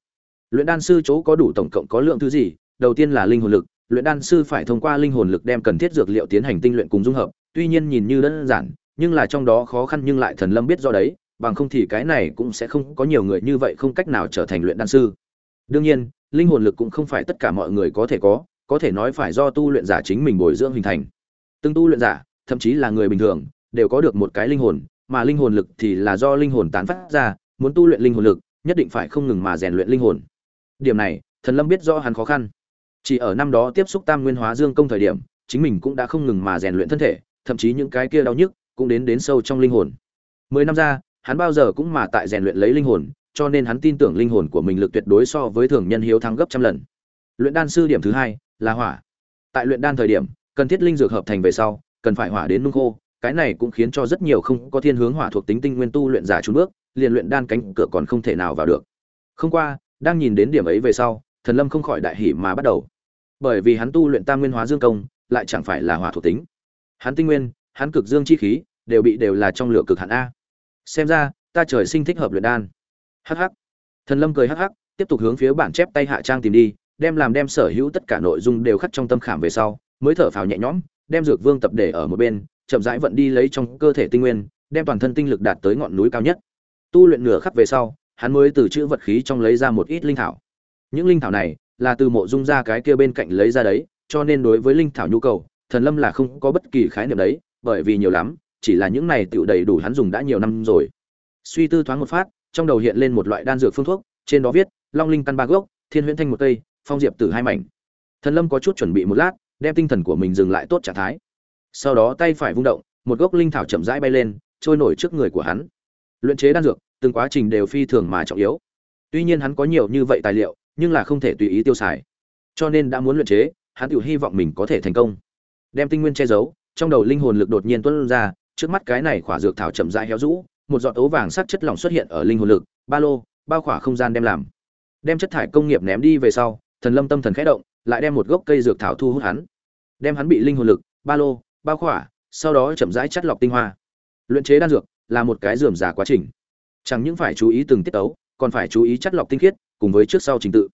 S1: Luyện đan sư chỗ có đủ tổng cộng có lượng thứ gì? Đầu tiên là linh hồn lực, luyện đan sư phải thông qua linh hồn lực đem cần thiết dược liệu tiến hành tinh luyện cùng dung hợp, tuy nhiên nhìn như đơn giản nhưng là trong đó khó khăn nhưng lại thần lâm biết do đấy, bằng không thì cái này cũng sẽ không có nhiều người như vậy không cách nào trở thành luyện đan sư. Đương nhiên, linh hồn lực cũng không phải tất cả mọi người có thể có có thể nói phải do tu luyện giả chính mình bồi dưỡng hình thành. Từng tu luyện giả, thậm chí là người bình thường, đều có được một cái linh hồn, mà linh hồn lực thì là do linh hồn tán phát ra, muốn tu luyện linh hồn lực, nhất định phải không ngừng mà rèn luyện linh hồn. Điểm này, thần lâm biết rõ hắn khó khăn. Chỉ ở năm đó tiếp xúc tam nguyên hóa dương công thời điểm, chính mình cũng đã không ngừng mà rèn luyện thân thể, thậm chí những cái kia đau nhức cũng đến đến sâu trong linh hồn. Mười năm ra, hắn bao giờ cũng mà tại rèn luyện lấy linh hồn, cho nên hắn tin tưởng linh hồn của mình lực tuyệt đối so với thường nhân hiếu thắng gấp trăm lần. Luyện đan sư điểm thứ hai là hỏa. Tại luyện đan thời điểm, cần thiết linh dược hợp thành về sau, cần phải hỏa đến nung khô, cái này cũng khiến cho rất nhiều không có thiên hướng hỏa thuộc tính tinh nguyên tu luyện giả chùn bước, liền luyện đan cánh cửa còn không thể nào vào được. Không qua, đang nhìn đến điểm ấy về sau, thần lâm không khỏi đại hỉ mà bắt đầu. Bởi vì hắn tu luyện tam nguyên hóa dương công, lại chẳng phải là hỏa thuộc tính. Hắn tinh nguyên hắn cực dương chi khí, đều bị đều là trong lửa cực hạn a. Xem ra, ta trời sinh thích hợp luyện đan. Hắc hắc. Thần lâm cười hắc hắc, tiếp tục hướng phía bản chép tay hạ trang tìm đi, đem làm đem sở hữu tất cả nội dung đều khắc trong tâm khảm về sau, mới thở phào nhẹ nhõm, đem dược vương tập để ở một bên, chậm rãi vận đi lấy trong cơ thể tinh nguyên, đem toàn thân tinh lực đạt tới ngọn núi cao nhất. Tu luyện nửa khắc về sau, hắn mới từ chữ vật khí trong lấy ra một ít linh thảo. Những linh thảo này là từ mộ dung ra cái kia bên cạnh lấy ra đấy, cho nên đối với linh thảo nhu cầu, thần lâm là không có bất kỳ khái niệm đấy bởi vì nhiều lắm, chỉ là những này tựu đầy đủ hắn dùng đã nhiều năm rồi. Suy tư thoáng một phát, trong đầu hiện lên một loại đan dược phương thuốc, trên đó viết, long linh căn ba gốc, thiên huyễn thanh một cây, phong diệp tử hai mảnh. Thần lâm có chút chuẩn bị một lát, đem tinh thần của mình dừng lại tốt trạng thái. Sau đó tay phải vung động, một gốc linh thảo chậm rãi bay lên, trôi nổi trước người của hắn. Luyện chế đan dược, từng quá trình đều phi thường mà trọng yếu. Tuy nhiên hắn có nhiều như vậy tài liệu, nhưng là không thể tùy ý tiêu xài. Cho nên đã muốn luyện chế, hắn tự hy vọng mình có thể thành công. Đem tinh nguyên che giấu trong đầu linh hồn lực đột nhiên tuôn ra, trước mắt cái này khỏa dược thảo chậm rãi héo rũ, một giọt ấu vàng sắc chất lỏng xuất hiện ở linh hồn lực, ba lô, bao khỏa không gian đem làm. Đem chất thải công nghiệp ném đi về sau, thần lâm tâm thần khẽ động, lại đem một gốc cây dược thảo thu hút hắn. Đem hắn bị linh hồn lực, ba lô, bao khỏa, sau đó chậm rãi chất lọc tinh hoa. Luyện chế đan dược là một cái rườm rà quá trình. Chẳng những phải chú ý từng tiết tấu, còn phải chú ý chất lọc tinh khiết, cùng với trước sau trình tự.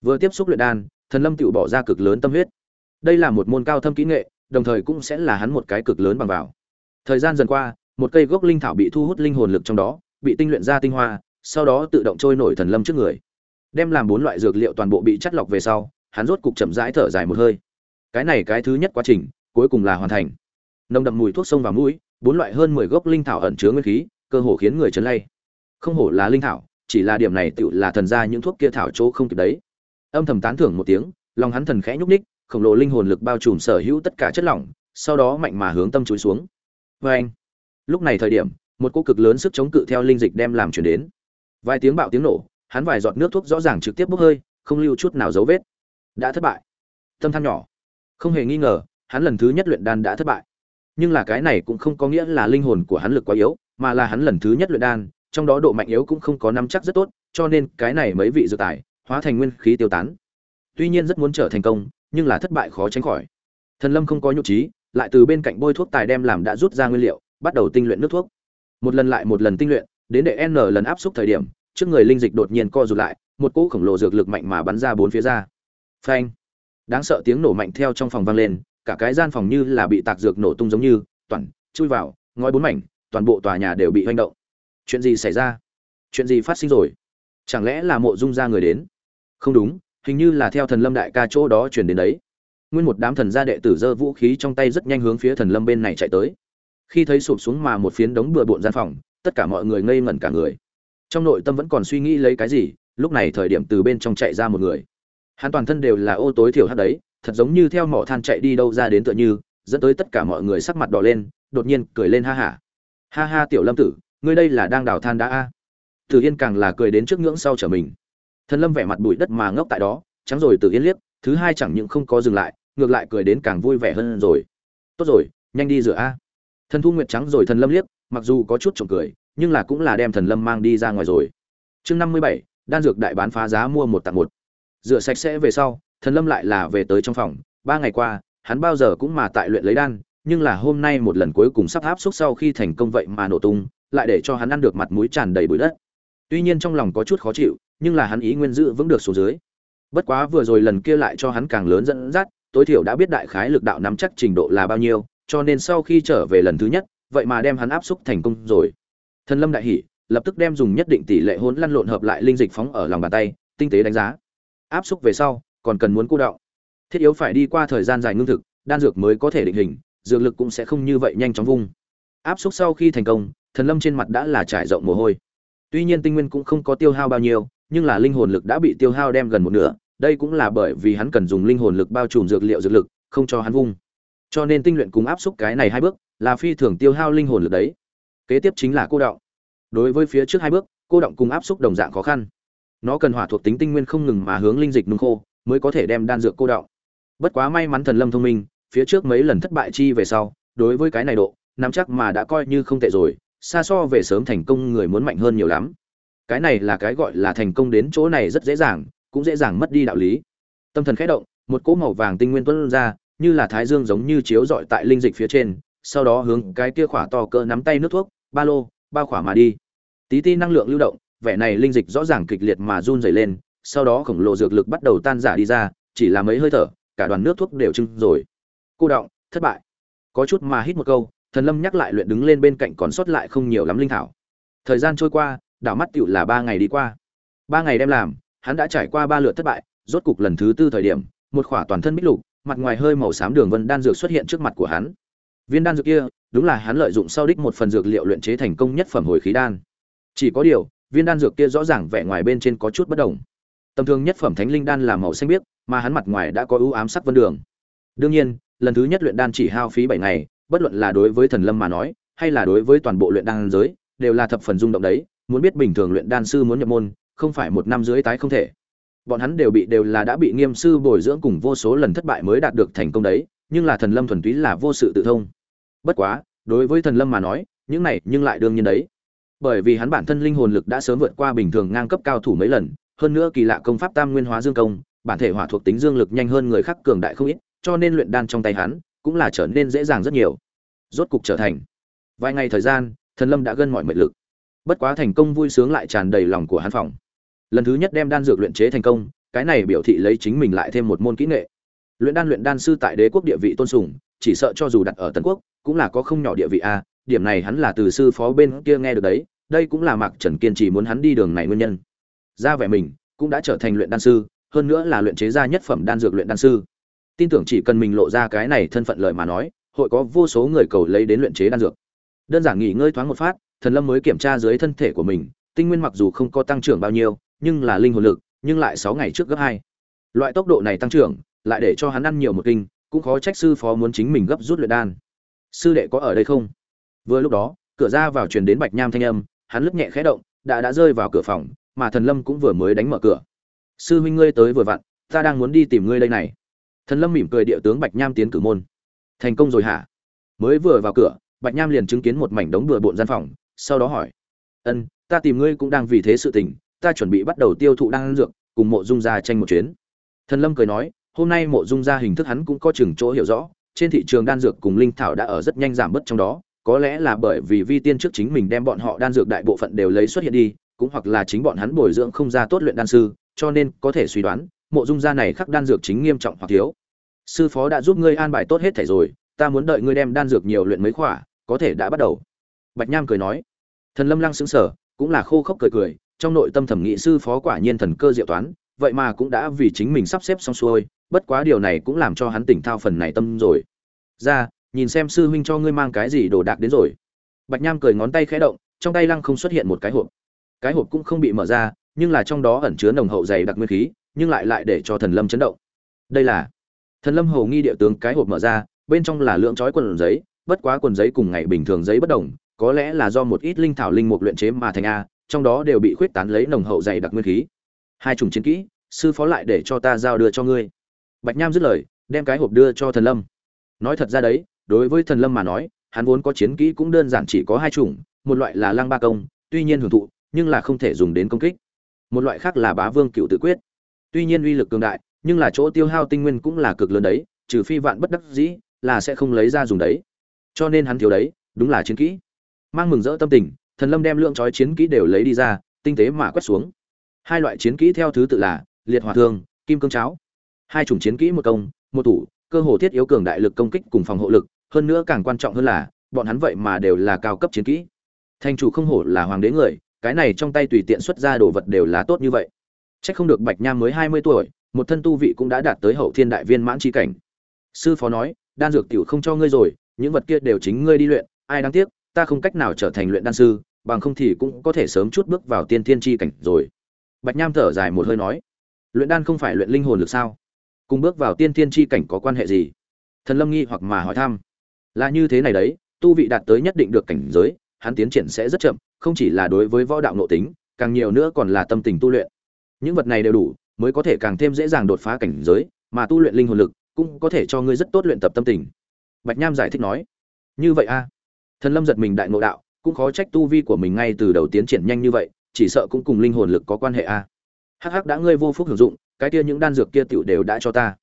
S1: Vừa tiếp xúc luyện đan, thần lâm tựu bỏ ra cực lớn tâm huyết. Đây là một môn cao thâm kỹ nghệ đồng thời cũng sẽ là hắn một cái cực lớn bằng vào. Thời gian dần qua, một cây gốc linh thảo bị thu hút linh hồn lực trong đó, bị tinh luyện ra tinh hoa, sau đó tự động trôi nổi thần lâm trước người. Đem làm bốn loại dược liệu toàn bộ bị chất lọc về sau, hắn rốt cục chậm rãi thở dài một hơi. Cái này cái thứ nhất quá trình, cuối cùng là hoàn thành. Nồng đậm mùi thuốc sông vào mũi, bốn loại hơn mười gốc linh thảo ẩn chứa nguyên khí, cơ hồ khiến người chấn lay. Không hổ là linh thảo, chỉ là điểm này tựu là thần gia những thuốc kia thảo chỗ không kịp đấy. Âm thầm tán thưởng một tiếng, lòng hắn thần khẽ nhúc nhích khổng lồ linh hồn lực bao trùm sở hữu tất cả chất lỏng, sau đó mạnh mà hướng tâm chúi xuống. Vê anh, lúc này thời điểm, một cô cực lớn sức chống cự theo linh dịch đem làm chuyển đến. Vài tiếng bạo tiếng nổ, hắn vài giọt nước thuốc rõ ràng trực tiếp bốc hơi, không lưu chút nào dấu vết. Đã thất bại. Tâm than nhỏ. Không hề nghi ngờ, hắn lần thứ nhất luyện đan đã thất bại. Nhưng là cái này cũng không có nghĩa là linh hồn của hắn lực quá yếu, mà là hắn lần thứ nhất luyện đan, trong đó độ mạnh yếu cũng không có nắm chắc rất tốt, cho nên cái này mấy vị dự tài, hóa thành nguyên khí tiêu tán. Tuy nhiên rất muốn trở thành công nhưng là thất bại khó tránh khỏi. Thần lâm không có nhục trí, lại từ bên cạnh bôi thuốc tài đem làm đã rút ra nguyên liệu, bắt đầu tinh luyện nước thuốc. Một lần lại một lần tinh luyện, đến để n lần áp xúc thời điểm, trước người linh dịch đột nhiên co rụt lại, một cỗ khổng lồ dược lực mạnh mà bắn ra bốn phía ra. Phanh! Đáng sợ tiếng nổ mạnh theo trong phòng vang lên, cả cái gian phòng như là bị tạc dược nổ tung giống như, toàn chui vào, ngói bốn mảnh, toàn bộ tòa nhà đều bị hoành động. Chuyện gì xảy ra? Chuyện gì phát sinh rồi? Chẳng lẽ là mộ dung ra người đến? Không đúng hình như là theo thần lâm đại ca chỗ đó chuyển đến đấy. Nguyên một đám thần gia đệ tử giơ vũ khí trong tay rất nhanh hướng phía thần lâm bên này chạy tới. Khi thấy sụp xuống mà một phiến đống bừa bộn gian phòng, tất cả mọi người ngây ngẩn cả người. Trong nội tâm vẫn còn suy nghĩ lấy cái gì, lúc này thời điểm từ bên trong chạy ra một người. Hắn toàn thân đều là ô tối thiểu hắt đấy, thật giống như theo mỏ than chạy đi đâu ra đến tựa như, dẫn tới tất cả mọi người sắc mặt đỏ lên, đột nhiên cười lên ha hả ha. ha ha tiểu lâm tử, ngươi đây là đang đào than đã a. Tử yên càng là cười đến trước ngưỡng sau trở mình thần lâm vẻ mặt bụi đất mà ngốc tại đó, trắng rồi từ yên liếc, thứ hai chẳng những không có dừng lại, ngược lại cười đến càng vui vẻ hơn rồi. Tốt rồi, nhanh đi rửa a. Thần thu nguyệt trắng rồi thần lâm liếc, mặc dù có chút trộm cười, nhưng là cũng là đem thần lâm mang đi ra ngoài rồi. Chương năm mươi bảy, đan dược đại bán phá giá mua một tặng một. Rửa sạch sẽ về sau, thần lâm lại là về tới trong phòng. Ba ngày qua, hắn bao giờ cũng mà tại luyện lấy đan, nhưng là hôm nay một lần cuối cùng sắp áp xúc sau khi thành công vậy mà nổ tung, lại để cho hắn ăn được mặt mũi tràn đầy bụi đất. Tuy nhiên trong lòng có chút khó chịu nhưng là hắn ý nguyên giữ vững được xuống dưới. Bất quá vừa rồi lần kia lại cho hắn càng lớn dẫn dắt, tối thiểu đã biết đại khái lực đạo nắm chắc trình độ là bao nhiêu, cho nên sau khi trở về lần thứ nhất, vậy mà đem hắn áp xúc thành công rồi. Thần lâm đại hỉ, lập tức đem dùng nhất định tỷ lệ hỗn lăn lộn hợp lại linh dịch phóng ở lòng bàn tay, tinh tế đánh giá. Áp xúc về sau, còn cần muốn cô đọng. Thiết yếu phải đi qua thời gian dài ngưng thực, đan dược mới có thể định hình, dược lực cũng sẽ không như vậy nhanh chóng vung. Áp xúc sau khi thành công, thần lâm trên mặt đã là trải rộng mồ hôi. Tuy nhiên tinh nguyên cũng không có tiêu hao bao nhiêu nhưng là linh hồn lực đã bị tiêu hao đem gần một nửa, đây cũng là bởi vì hắn cần dùng linh hồn lực bao trùm dược liệu dược lực, không cho hắn vung. Cho nên tinh luyện cùng áp xúc cái này hai bước, là phi thường tiêu hao linh hồn lực đấy. Kế tiếp chính là cô động. Đối với phía trước hai bước, cô động cùng áp xúc đồng dạng khó khăn. Nó cần hỏa thuộc tính tinh nguyên không ngừng mà hướng linh dịch nung khô, mới có thể đem đan dược cô động. Bất quá may mắn thần lâm thông minh, phía trước mấy lần thất bại chi về sau, đối với cái này độ, nắm chắc mà đã coi như không tệ rồi, xa so về sớm thành công người muốn mạnh hơn nhiều lắm cái này là cái gọi là thành công đến chỗ này rất dễ dàng, cũng dễ dàng mất đi đạo lý. Tâm thần khẽ động, một cỗ màu vàng tinh nguyên tuôn ra, như là thái dương giống như chiếu rọi tại linh dịch phía trên, sau đó hướng cái kia khỏa to cỡ nắm tay nước thuốc, ba lô bao khỏa mà đi. Tí ti năng lượng lưu động, vẻ này linh dịch rõ ràng kịch liệt mà run rẩy lên, sau đó khổng lồ dược lực bắt đầu tan rã đi ra, chỉ là mấy hơi thở, cả đoàn nước thuốc đều trưng rồi. Cô động, thất bại. Có chút mà hít một câu, thần lâm nhắc lại luyện đứng lên bên cạnh còn sót lại không nhiều lắm linh thảo. Thời gian trôi qua đảo mắt tựu là ba ngày đi qua. Ba ngày đem làm, hắn đã trải qua ba lượt thất bại, rốt cục lần thứ tư thời điểm, một khỏa toàn thân bích lục, mặt ngoài hơi màu xám đường vân đan dược xuất hiện trước mặt của hắn. Viên đan dược kia, đúng là hắn lợi dụng sau đích một phần dược liệu luyện chế thành công nhất phẩm hồi khí đan. Chỉ có điều, viên đan dược kia rõ ràng vẻ ngoài bên trên có chút bất đồng. Tầm thường nhất phẩm thánh linh đan là màu xanh biếc, mà hắn mặt ngoài đã có ưu ám sắc vân đường. Đương nhiên, lần thứ nhất luyện đan chỉ hao phí bảy ngày, bất luận là đối với thần lâm mà nói, hay là đối với toàn bộ luyện đan giới, đều là thập phần rung động đấy muốn biết bình thường luyện đan sư muốn nhập môn, không phải một năm dưới tái không thể. Bọn hắn đều bị, đều là đã bị nghiêm sư bồi dưỡng cùng vô số lần thất bại mới đạt được thành công đấy, nhưng là thần lâm thuần túy là vô sự tự thông. Bất quá, đối với thần lâm mà nói, những này nhưng lại đương nhiên đấy. Bởi vì hắn bản thân linh hồn lực đã sớm vượt qua bình thường ngang cấp cao thủ mấy lần, hơn nữa kỳ lạ công pháp tam nguyên hóa dương công, bản thể hỏa thuộc tính dương lực nhanh hơn người khác cường đại không ít, cho nên luyện đan trong tay hắn cũng là trở nên dễ dàng rất nhiều. Rốt cục trở thành. Vài ngày thời gian, thần lâm đã gân mọi mệt lực bất quá thành công vui sướng lại tràn đầy lòng của hắn phòng. Lần thứ nhất đem đan dược luyện chế thành công, cái này biểu thị lấy chính mình lại thêm một môn kỹ nghệ. Luyện đan luyện đan sư tại đế quốc địa vị tôn sùng, chỉ sợ cho dù đặt ở tân quốc, cũng là có không nhỏ địa vị a, điểm này hắn là từ sư phó bên kia nghe được đấy, đây cũng là mạc trần kiên trì muốn hắn đi đường này nguyên nhân. Ra vẻ mình, cũng đã trở thành luyện đan sư, hơn nữa là luyện chế ra nhất phẩm đan dược luyện đan sư. Tin tưởng chỉ cần mình lộ ra cái này thân phận lời mà nói, hội có vô số người cầu lấy đến luyện chế đan dược. Đơn giản nghỉ ngơi thoáng một phát thần lâm mới kiểm tra dưới thân thể của mình, tinh nguyên mặc dù không có tăng trưởng bao nhiêu, nhưng là linh hồn lực, nhưng lại sáu ngày trước gấp hai. Loại tốc độ này tăng trưởng, lại để cho hắn ăn nhiều một kinh, cũng khó trách sư phó muốn chính mình gấp rút luyện đan. Sư đệ có ở đây không? Vừa lúc đó, cửa ra vào truyền đến bạch nham thanh âm, hắn lướt nhẹ khẽ động, đã đã rơi vào cửa phòng, mà thần lâm cũng vừa mới đánh mở cửa. Sư huynh ngươi tới vừa vặn, ta đang muốn đi tìm ngươi đây này. Thần lâm mỉm cười địa tướng bạch nham tiến cử môn. Thành công rồi hả? Mới vừa vào cửa, bạch nham liền chứng kiến một mảnh đống bừa bộn gian phòng sau đó hỏi, ân, ta tìm ngươi cũng đang vì thế sự tình, ta chuẩn bị bắt đầu tiêu thụ đan dược, cùng mộ dung gia tranh một chuyến. Thần lâm cười nói, hôm nay mộ dung gia hình thức hắn cũng có chừng chỗ hiểu rõ, trên thị trường đan dược cùng linh thảo đã ở rất nhanh giảm bớt trong đó, có lẽ là bởi vì vi tiên trước chính mình đem bọn họ đan dược đại bộ phận đều lấy xuất hiện đi, cũng hoặc là chính bọn hắn bồi dưỡng không ra tốt luyện đan sư, cho nên có thể suy đoán, mộ dung gia này khắc đan dược chính nghiêm trọng hoặc thiếu. Sư phó đã giúp ngươi an bài tốt hết thể rồi, ta muốn đợi ngươi đem đan dược nhiều luyện mấy khỏa, có thể đã bắt đầu. Bạch nham cười nói thần lâm lăng sững sờ, cũng là khô khốc cười cười, trong nội tâm thẩm nghị sư phó quả nhiên thần cơ diệu toán, vậy mà cũng đã vì chính mình sắp xếp xong xuôi, bất quá điều này cũng làm cho hắn tỉnh thao phần này tâm rồi. Ra, nhìn xem sư huynh cho ngươi mang cái gì đồ đạc đến rồi. Bạch nham cười ngón tay khẽ động, trong tay lăng không xuất hiện một cái hộp. Cái hộp cũng không bị mở ra, nhưng là trong đó ẩn chứa nồng hậu dày đặc nguyên khí, nhưng lại lại để cho thần lâm chấn động. Đây là, thần lâm hầu nghi địa tướng cái hộp mở ra, bên trong là lượng chói quần giấy, bất quá quần giấy cùng ngày bình thường giấy bất đồng có lẽ là do một ít linh thảo linh mục luyện chế mà thành a, trong đó đều bị khuyết tán lấy nồng hậu dày đặc nguyên khí. Hai chủng chiến kỹ, sư phó lại để cho ta giao đưa cho ngươi. Bạch nham dứt lời, đem cái hộp đưa cho thần lâm. Nói thật ra đấy, đối với thần lâm mà nói, hắn vốn có chiến kỹ cũng đơn giản chỉ có hai chủng, một loại là lăng ba công, tuy nhiên hưởng thụ, nhưng là không thể dùng đến công kích. Một loại khác là bá vương cựu tự quyết. Tuy nhiên uy lực cường đại, nhưng là chỗ tiêu hao tinh nguyên cũng là cực lớn đấy, trừ phi vạn bất đắc dĩ là sẽ không lấy ra dùng đấy. Cho nên hắn thiếu đấy, đúng là chiến kỹ mang mừng rỡ tâm tình thần lâm đem lượng chói chiến kỹ đều lấy đi ra tinh tế mà quét xuống. Hai loại chiến kỹ theo thứ tự là liệt hỏa thương kim cương cháo. Hai chủng chiến kỹ một công một thủ cơ hồ thiết yếu cường đại lực công kích cùng phòng hộ lực hơn nữa càng quan trọng hơn là bọn hắn vậy mà đều là cao cấp chiến kỹ. Thành chủ không hổ là hoàng đế người cái này trong tay tùy tiện xuất ra đồ vật đều là tốt như vậy. Trách không được Bạch Nham mới hai mươi tuổi, một thân tu vị cũng đã đạt tới hậu thiên đại viên mãn chi cảnh. Sư phó nói, đan dược tiểu không cho ngươi rồi, những vật kia đều chính ngươi đi luyện, ai đáng tiếc, ta không cách nào trở thành luyện đan sư, bằng không thì cũng có thể sớm chút bước vào tiên thiên chi cảnh rồi. Bạch Nham thở dài một hơi nói, luyện đan không phải luyện linh hồn lực sao? Cùng bước vào tiên thiên chi cảnh có quan hệ gì? Thần Lâm nghi hoặc mà hỏi thăm. Là như thế này đấy, tu vị đạt tới nhất định được cảnh giới, hắn tiến triển sẽ rất chậm, không chỉ là đối với võ đạo nội tính, càng nhiều nữa còn là tâm tình tu luyện những vật này đều đủ mới có thể càng thêm dễ dàng đột phá cảnh giới mà tu luyện linh hồn lực cũng có thể cho ngươi rất tốt luyện tập tâm tình bạch nham giải thích nói như vậy a thần lâm giật mình đại ngộ đạo, cũng khó trách tu vi của mình ngay từ đầu tiến triển nhanh như vậy, chỉ sợ cũng cùng linh hồn lực có quan hệ a. Hắc hắc đã ngươi vô phúc hưởng dụng, cái kia những đan dược kia tiểu đều đã cho ta.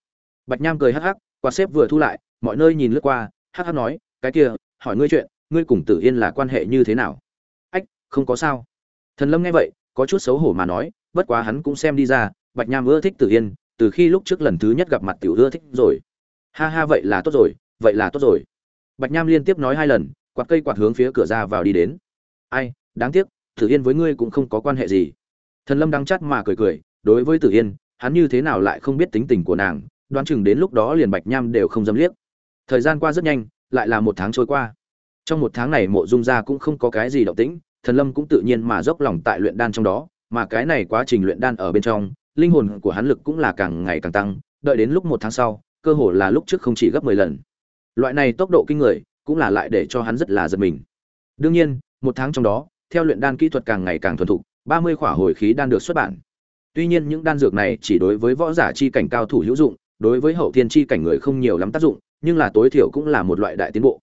S1: Bạch nham cười hắc hắc, quạt xếp vừa thu lại, mọi nơi nhìn lướt qua, hắc hắc nói, cái kia, hỏi ngươi chuyện, ngươi cùng tử yên là quan hệ như thế nào? Ách, không có sao. Thần lâm nghe vậy, có chút xấu hổ mà nói, bất quá hắn cũng xem đi ra, bạch nham ưa thích tử yên, từ khi lúc trước lần thứ nhất gặp mặt tiểu ưa thích rồi. Ha ha, vậy là tốt rồi, vậy là tốt rồi. Bạch nham liên tiếp nói hai lần quạt cây quạt hướng phía cửa ra vào đi đến. Ai đáng tiếc tử yên với ngươi cũng không có quan hệ gì. Thần lâm đắng chát mà cười cười đối với tử yên hắn như thế nào lại không biết tính tình của nàng đoán chừng đến lúc đó liền bạch nham đều không dám liếc. Thời gian qua rất nhanh lại là một tháng trôi qua. Trong một tháng này mộ dung gia cũng không có cái gì động tĩnh thần lâm cũng tự nhiên mà dốc lòng tại luyện đan trong đó mà cái này quá trình luyện đan ở bên trong, linh hồn của hắn lực cũng là càng ngày càng tăng, đợi đến lúc một tháng sau, cơ hồ là lúc trước không chỉ gấp 10 lần. Loại này tốc độ kinh người, cũng là lại để cho hắn rất là giật mình. Đương nhiên, một tháng trong đó, theo luyện đan kỹ thuật càng ngày càng thuần thục, 30 khỏa hồi khí đan được xuất bản. Tuy nhiên những đan dược này chỉ đối với võ giả chi cảnh cao thủ hữu dụng, đối với hậu thiên chi cảnh người không nhiều lắm tác dụng, nhưng là tối thiểu cũng là một loại đại tiến bộ.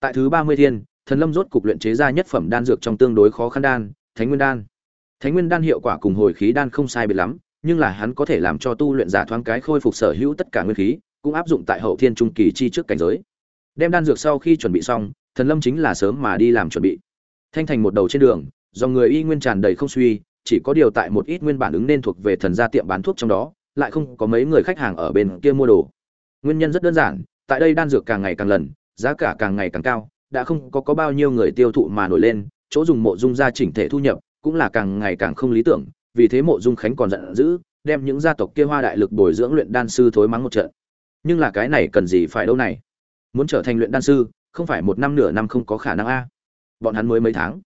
S1: Tại thứ 30 thiên, Thần Lâm rốt cục luyện chế ra nhất phẩm đan dược trong tương đối khó khăn đan, Thánh Nguyên đan. Thánh Nguyên đan hiệu quả cùng hồi khí đan không sai biệt lắm, nhưng là hắn có thể làm cho tu luyện giả thoáng cái khôi phục sở hữu tất cả nguyên khí, cũng áp dụng tại hậu thiên trung kỳ chi trước cảnh giới. Đem đan dược sau khi chuẩn bị xong, Thần Lâm chính là sớm mà đi làm chuẩn bị. Thanh thành một đầu trên đường, do người y nguyên tràn đầy không suy, chỉ có điều tại một ít nguyên bản ứng nên thuộc về thần gia tiệm bán thuốc trong đó, lại không có mấy người khách hàng ở bên kia mua đồ. Nguyên nhân rất đơn giản, tại đây đan dược càng ngày càng lần, giá cả càng ngày càng cao, đã không có có bao nhiêu người tiêu thụ mà nổi lên, chỗ dùng mộ dung gia chỉnh thể thu nhập, cũng là càng ngày càng không lý tưởng, vì thế Mộ Dung Khánh còn giận dữ, đem những gia tộc kia hoa đại lực bồi dưỡng luyện đan sư thối mắng một trận. Nhưng là cái này cần gì phải đâu này? Muốn trở thành luyện đan sư, không phải một năm nửa năm không có khả năng a. Bọn hắn mới mấy tháng.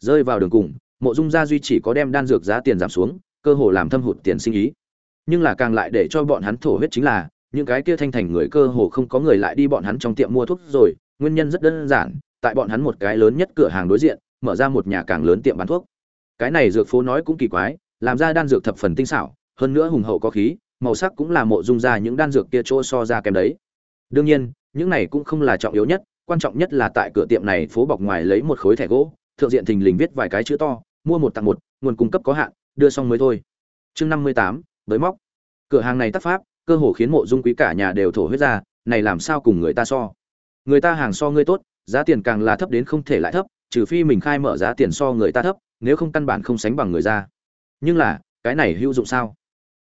S1: rơi vào đường cùng mộ dung gia duy chỉ có đem đan dược giá tiền giảm xuống cơ hồ làm thâm hụt tiền sinh ý nhưng là càng lại để cho bọn hắn thổ huyết chính là những cái kia thanh thành người cơ hồ không có người lại đi bọn hắn trong tiệm mua thuốc rồi nguyên nhân rất đơn giản tại bọn hắn một cái lớn nhất cửa hàng đối diện mở ra một nhà càng lớn tiệm bán thuốc cái này dược phố nói cũng kỳ quái làm ra đan dược thập phần tinh xảo hơn nữa hùng hậu có khí màu sắc cũng là mộ dung ra những đan dược kia chỗ so ra kèm đấy đương nhiên những này cũng không là trọng yếu nhất, quan trọng nhất là tại cửa tiệm này phố bọc ngoài lấy một khối thẻ gỗ, thượng diện thình lình viết vài cái chữ to, mua một tặng một, nguồn cung cấp có hạn, đưa xong mới thôi. Chương năm mươi tám với móc. Cửa hàng này tác pháp, cơ hồ khiến mộ dung quý cả nhà đều thổ huyết ra, này làm sao cùng người ta so? Người ta hàng so ngươi tốt, giá tiền càng là thấp đến không thể lại thấp, trừ phi mình khai mở giá tiền so người ta thấp, nếu không căn bản không sánh bằng người ra. Nhưng là, cái này hữu dụng sao?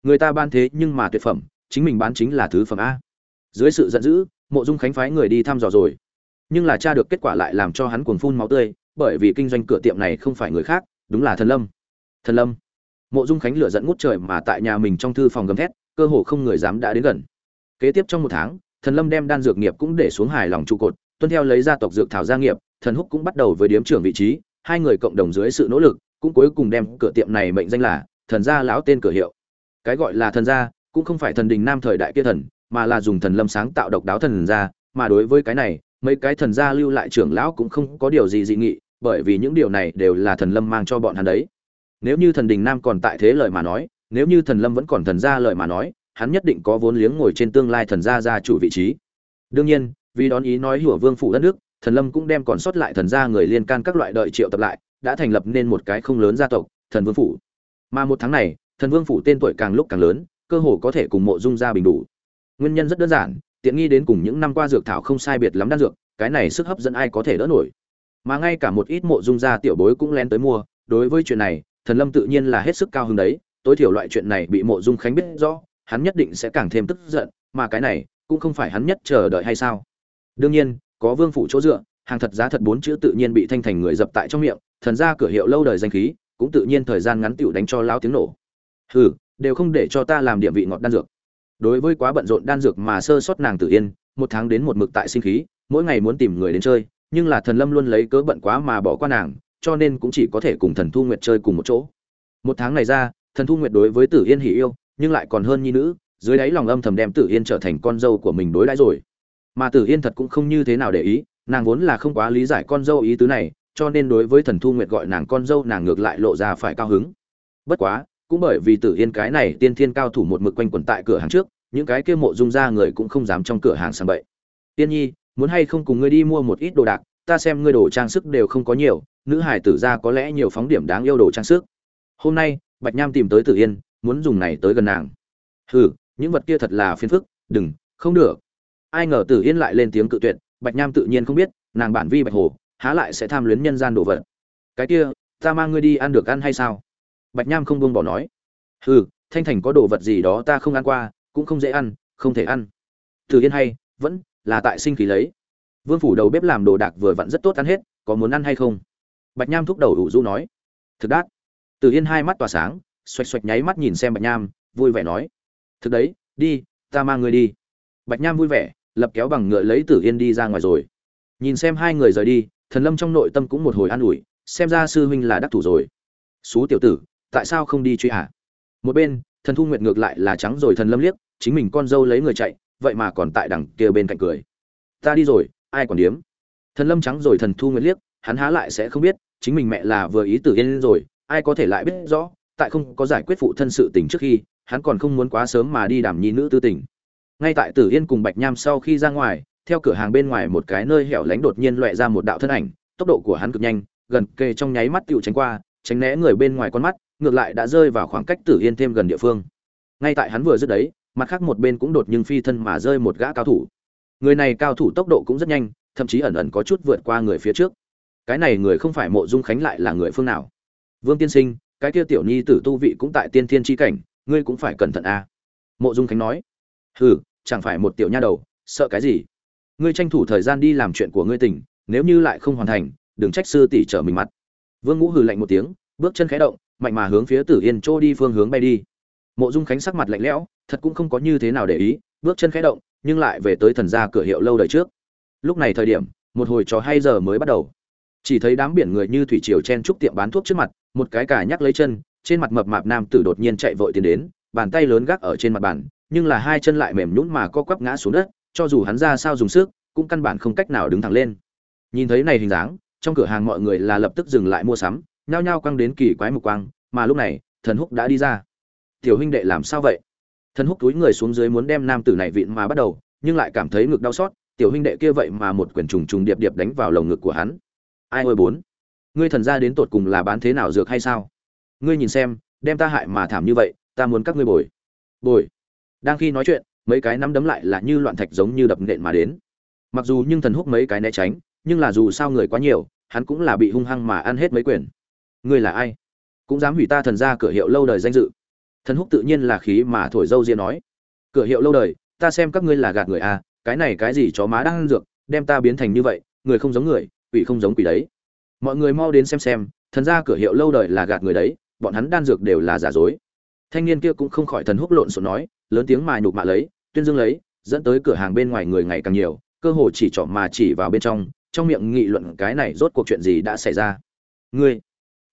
S1: Người ta ban thế nhưng mà tuyệt phẩm, chính mình bán chính là thứ phẩm a. Dưới sự giận dữ mộ dung khánh phái người đi thăm dò rồi. Nhưng là tra được kết quả lại làm cho hắn cuồng phun máu tươi, bởi vì kinh doanh cửa tiệm này không phải người khác, đúng là thần lâm. Thần lâm. Mộ dung khánh lửa dẫn ngút trời mà tại nhà mình trong thư phòng gầm thét, cơ hồ không người dám đã đến gần. Kế tiếp trong một tháng, thần lâm đem đan dược nghiệp cũng để xuống hài lòng trụ cột, tuân theo lấy gia tộc dược thảo gia nghiệp, thần húc cũng bắt đầu với điếm trưởng vị trí, hai người cộng đồng dưới sự nỗ lực, cũng cuối cùng đem cửa tiệm này mệnh danh là thần gia lão tên cửa hiệu. Cái gọi là thần gia, cũng không phải thần đình nam thời đại kia thần mà là dùng thần lâm sáng tạo độc đáo thần gia mà đối với cái này, mấy cái thần gia lưu lại trưởng lão cũng không có điều gì dị nghị, bởi vì những điều này đều là thần lâm mang cho bọn hắn đấy. Nếu như thần đình nam còn tại thế lời mà nói, nếu như thần lâm vẫn còn thần gia lời mà nói, hắn nhất định có vốn liếng ngồi trên tương lai thần gia gia chủ vị trí. Đương nhiên, vì đón ý nói hủa vương phủ đất nước, thần lâm cũng đem còn sót lại thần gia người liên can các loại đợi triệu tập lại, đã thành lập nên một cái không lớn gia tộc, thần vương phủ. Mà một tháng này, thần vương phủ tên tuổi càng lúc càng lớn, cơ hồ có thể cùng mộ dung gia bình đủ nguyên nhân rất đơn giản, tiện nghi đến cùng những năm qua dược thảo không sai biệt lắm đan dược, cái này sức hấp dẫn ai có thể đỡ nổi. Mà ngay cả một ít mộ dung gia tiểu bối cũng lén tới mua, đối với chuyện này, thần lâm tự nhiên là hết sức cao hứng đấy, tối thiểu loại chuyện này bị mộ dung khánh biết rõ, hắn nhất định sẽ càng thêm tức giận, mà cái này cũng không phải hắn nhất chờ đợi hay sao. Đương nhiên, có vương phủ chỗ dựa, hàng thật giá thật bốn chữ tự nhiên bị thanh thành người dập tại trong miệng, thần ra cửa hiệu lâu đời danh khí, cũng tự nhiên thời gian ngắn tựu đánh cho lão tiếng nổ. Hừ, đều không để cho ta làm địa vị ngọt đan dược đối với quá bận rộn đan dược mà sơ sót nàng tử yên, một tháng đến một mực tại sinh khí, mỗi ngày muốn tìm người đến chơi, nhưng là thần lâm luôn lấy cớ bận quá mà bỏ qua nàng, cho nên cũng chỉ có thể cùng thần thu nguyệt chơi cùng một chỗ. Một tháng này ra, thần thu nguyệt đối với tử yên hỉ yêu, nhưng lại còn hơn nhi nữ, dưới đáy lòng âm thầm đem tử yên trở thành con dâu của mình đối đãi rồi. Mà tử yên thật cũng không như thế nào để ý, nàng vốn là không quá lý giải con dâu ý tứ này, cho nên đối với thần thu nguyệt gọi nàng con dâu nàng ngược lại lộ ra phải cao hứng. Bất quá cũng bởi vì tử yên cái này tiên thiên cao thủ một mực quanh quẩn tại cửa hàng trước, những cái kia mộ dung ra người cũng không dám trong cửa hàng sang bậy. Tiên nhi, muốn hay không cùng ngươi đi mua một ít đồ đạc, ta xem ngươi đồ trang sức đều không có nhiều, nữ hải tử ra có lẽ nhiều phóng điểm đáng yêu đồ trang sức. Hôm nay, bạch nham tìm tới tử yên, muốn dùng này tới gần nàng. Hừ, những vật kia thật là phiền phức, đừng, không được. Ai ngờ tử yên lại lên tiếng cự tuyệt, bạch nham tự nhiên không biết, nàng bản vi bạch hồ, há lại sẽ tham luyến nhân gian đồ vật. Cái kia, ta mang ngươi đi ăn được ăn hay sao? Bạch nham không buông bỏ nói, hừ, thanh thành có đồ vật gì đó ta không ăn qua, cũng không dễ ăn, không thể ăn. Từ yên hay, vẫn là tại sinh khí lấy. Vương phủ đầu bếp làm đồ đạc vừa vặn rất tốt ăn hết, có muốn ăn hay không? Bạch nham thúc đầu đủ du nói, thực đát. Từ yên hai mắt tỏa sáng, xoạch xoạch nháy mắt nhìn xem bạch nham, vui vẻ nói, thực đấy, đi, ta mang người đi. Bạch nham vui vẻ, lập kéo bằng ngựa lấy tử yên đi ra ngoài rồi. Nhìn xem hai người rời đi, thần lâm trong nội tâm cũng một hồi an ủi, xem ra sư huynh là đắc thủ rồi. Xú tiểu tử tại sao không đi truy hả? Một bên, thần thu nguyệt ngược lại là trắng rồi thần lâm liếc, chính mình con dâu lấy người chạy, vậy mà còn tại đằng kia bên cạnh cười. Ta đi rồi, ai còn điếm? Thần lâm trắng rồi thần thu nguyệt liếc, hắn há lại sẽ không biết, chính mình mẹ là vừa ý tử yên rồi, ai có thể lại biết rõ, tại không có giải quyết phụ thân sự tình trước khi, hắn còn không muốn quá sớm mà đi đảm nhi nữ tư tình. Ngay tại tử yên cùng bạch nham sau khi ra ngoài, theo cửa hàng bên ngoài một cái nơi hẻo lánh đột nhiên loẹ ra một đạo thân ảnh, tốc độ của hắn cực nhanh, gần kề trong nháy mắt tựu tránh qua, tránh né người bên ngoài con mắt ngược lại đã rơi vào khoảng cách tử yên thêm gần địa phương. Ngay tại hắn vừa dứt đấy, mặt khác một bên cũng đột nhưng phi thân mà rơi một gã cao thủ. Người này cao thủ tốc độ cũng rất nhanh, thậm chí ẩn ẩn có chút vượt qua người phía trước. Cái này người không phải mộ dung khánh lại là người phương nào? Vương tiên sinh, cái kia tiểu nhi tử tu vị cũng tại tiên thiên chi cảnh, ngươi cũng phải cẩn thận a. Mộ dung khánh nói. Hừ, chẳng phải một tiểu nha đầu, sợ cái gì? Ngươi tranh thủ thời gian đi làm chuyện của ngươi tỉnh, nếu như lại không hoàn thành, đừng trách sư tỷ trở mình mặt. Vương ngũ hừ lạnh một tiếng, bước chân khẽ động mạnh mà hướng phía tử yên chỗ đi phương hướng bay đi. Mộ dung khánh sắc mặt lạnh lẽo, thật cũng không có như thế nào để ý, bước chân khẽ động, nhưng lại về tới thần gia cửa hiệu lâu đời trước. Lúc này thời điểm, một hồi trò hay giờ mới bắt đầu. Chỉ thấy đám biển người như thủy triều chen trúc tiệm bán thuốc trước mặt, một cái cả nhắc lấy chân, trên mặt mập mạp nam tử đột nhiên chạy vội tiến đến, bàn tay lớn gác ở trên mặt bàn, nhưng là hai chân lại mềm nhũn mà co quắp ngã xuống đất, cho dù hắn ra sao dùng sức, cũng căn bản không cách nào đứng thẳng lên. Nhìn thấy này hình dáng, trong cửa hàng mọi người là lập tức dừng lại mua sắm nhao nhao quăng đến kỳ quái mục quang, mà lúc này, thần húc đã đi ra. Tiểu huynh đệ làm sao vậy? Thần húc túi người xuống dưới muốn đem nam tử này vịn mà bắt đầu, nhưng lại cảm thấy ngực đau xót, tiểu huynh đệ kia vậy mà một quyền trùng trùng điệp điệp đánh vào lồng ngực của hắn. Ai ôi bốn, ngươi thần gia đến tột cùng là bán thế nào dược hay sao? Ngươi nhìn xem, đem ta hại mà thảm như vậy, ta muốn các ngươi bồi. Bồi. Đang khi nói chuyện, mấy cái nắm đấm lại là như loạn thạch giống như đập nện mà đến. Mặc dù nhưng thần húc mấy cái né tránh, nhưng là dù sao người quá nhiều, hắn cũng là bị hung hăng mà ăn hết mấy quyền ngươi là ai? Cũng dám hủy ta thần gia cửa hiệu lâu đời danh dự. Thần húc tự nhiên là khí mà thổi dâu ria nói. Cửa hiệu lâu đời, ta xem các ngươi là gạt người à cái này cái gì chó má đang ăn dược, đem ta biến thành như vậy, người không giống người, quỷ không giống quỷ đấy. Mọi người mau đến xem xem, thần gia cửa hiệu lâu đời là gạt người đấy, bọn hắn đan dược đều là giả dối. Thanh niên kia cũng không khỏi thần húc lộn xộn nói, lớn tiếng mà nhục mạ lấy, tuyên dương lấy, dẫn tới cửa hàng bên ngoài người ngày càng nhiều, cơ hồ chỉ trỏ mà chỉ vào bên trong trong miệng nghị luận cái này rốt cuộc chuyện gì đã xảy ra. Ngươi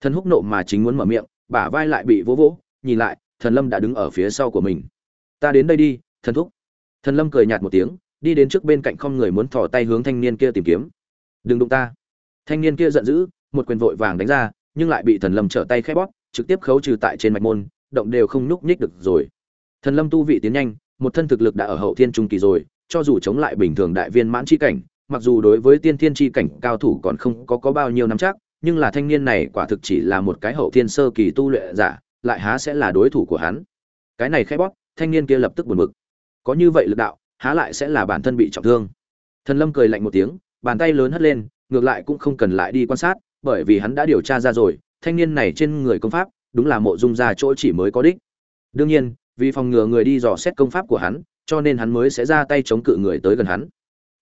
S1: thần húc nộ mà chính muốn mở miệng, bả vai lại bị vỗ vỗ, nhìn lại, thần lâm đã đứng ở phía sau của mình. Ta đến đây đi, thần thúc. Thần lâm cười nhạt một tiếng, đi đến trước bên cạnh không người muốn thò tay hướng thanh niên kia tìm kiếm. Đừng đụng ta. Thanh niên kia giận dữ, một quyền vội vàng đánh ra, nhưng lại bị thần lâm trở tay khép bóp, trực tiếp khấu trừ tại trên mạch môn, động đều không nhúc nhích được rồi. Thần lâm tu vị tiến nhanh, một thân thực lực đã ở hậu thiên trung kỳ rồi, cho dù chống lại bình thường đại viên mãn chi cảnh, mặc dù đối với tiên thiên chi cảnh cao thủ còn không có có bao nhiêu năm chắc nhưng là thanh niên này quả thực chỉ là một cái hậu thiên sơ kỳ tu luyện giả, lại há sẽ là đối thủ của hắn. Cái này khép bóp, thanh niên kia lập tức buồn bực. Có như vậy lực đạo, há lại sẽ là bản thân bị trọng thương. Thần lâm cười lạnh một tiếng, bàn tay lớn hất lên, ngược lại cũng không cần lại đi quan sát, bởi vì hắn đã điều tra ra rồi, thanh niên này trên người công pháp, đúng là mộ dung ra chỗ chỉ mới có đích. Đương nhiên, vì phòng ngừa người đi dò xét công pháp của hắn, cho nên hắn mới sẽ ra tay chống cự người tới gần hắn.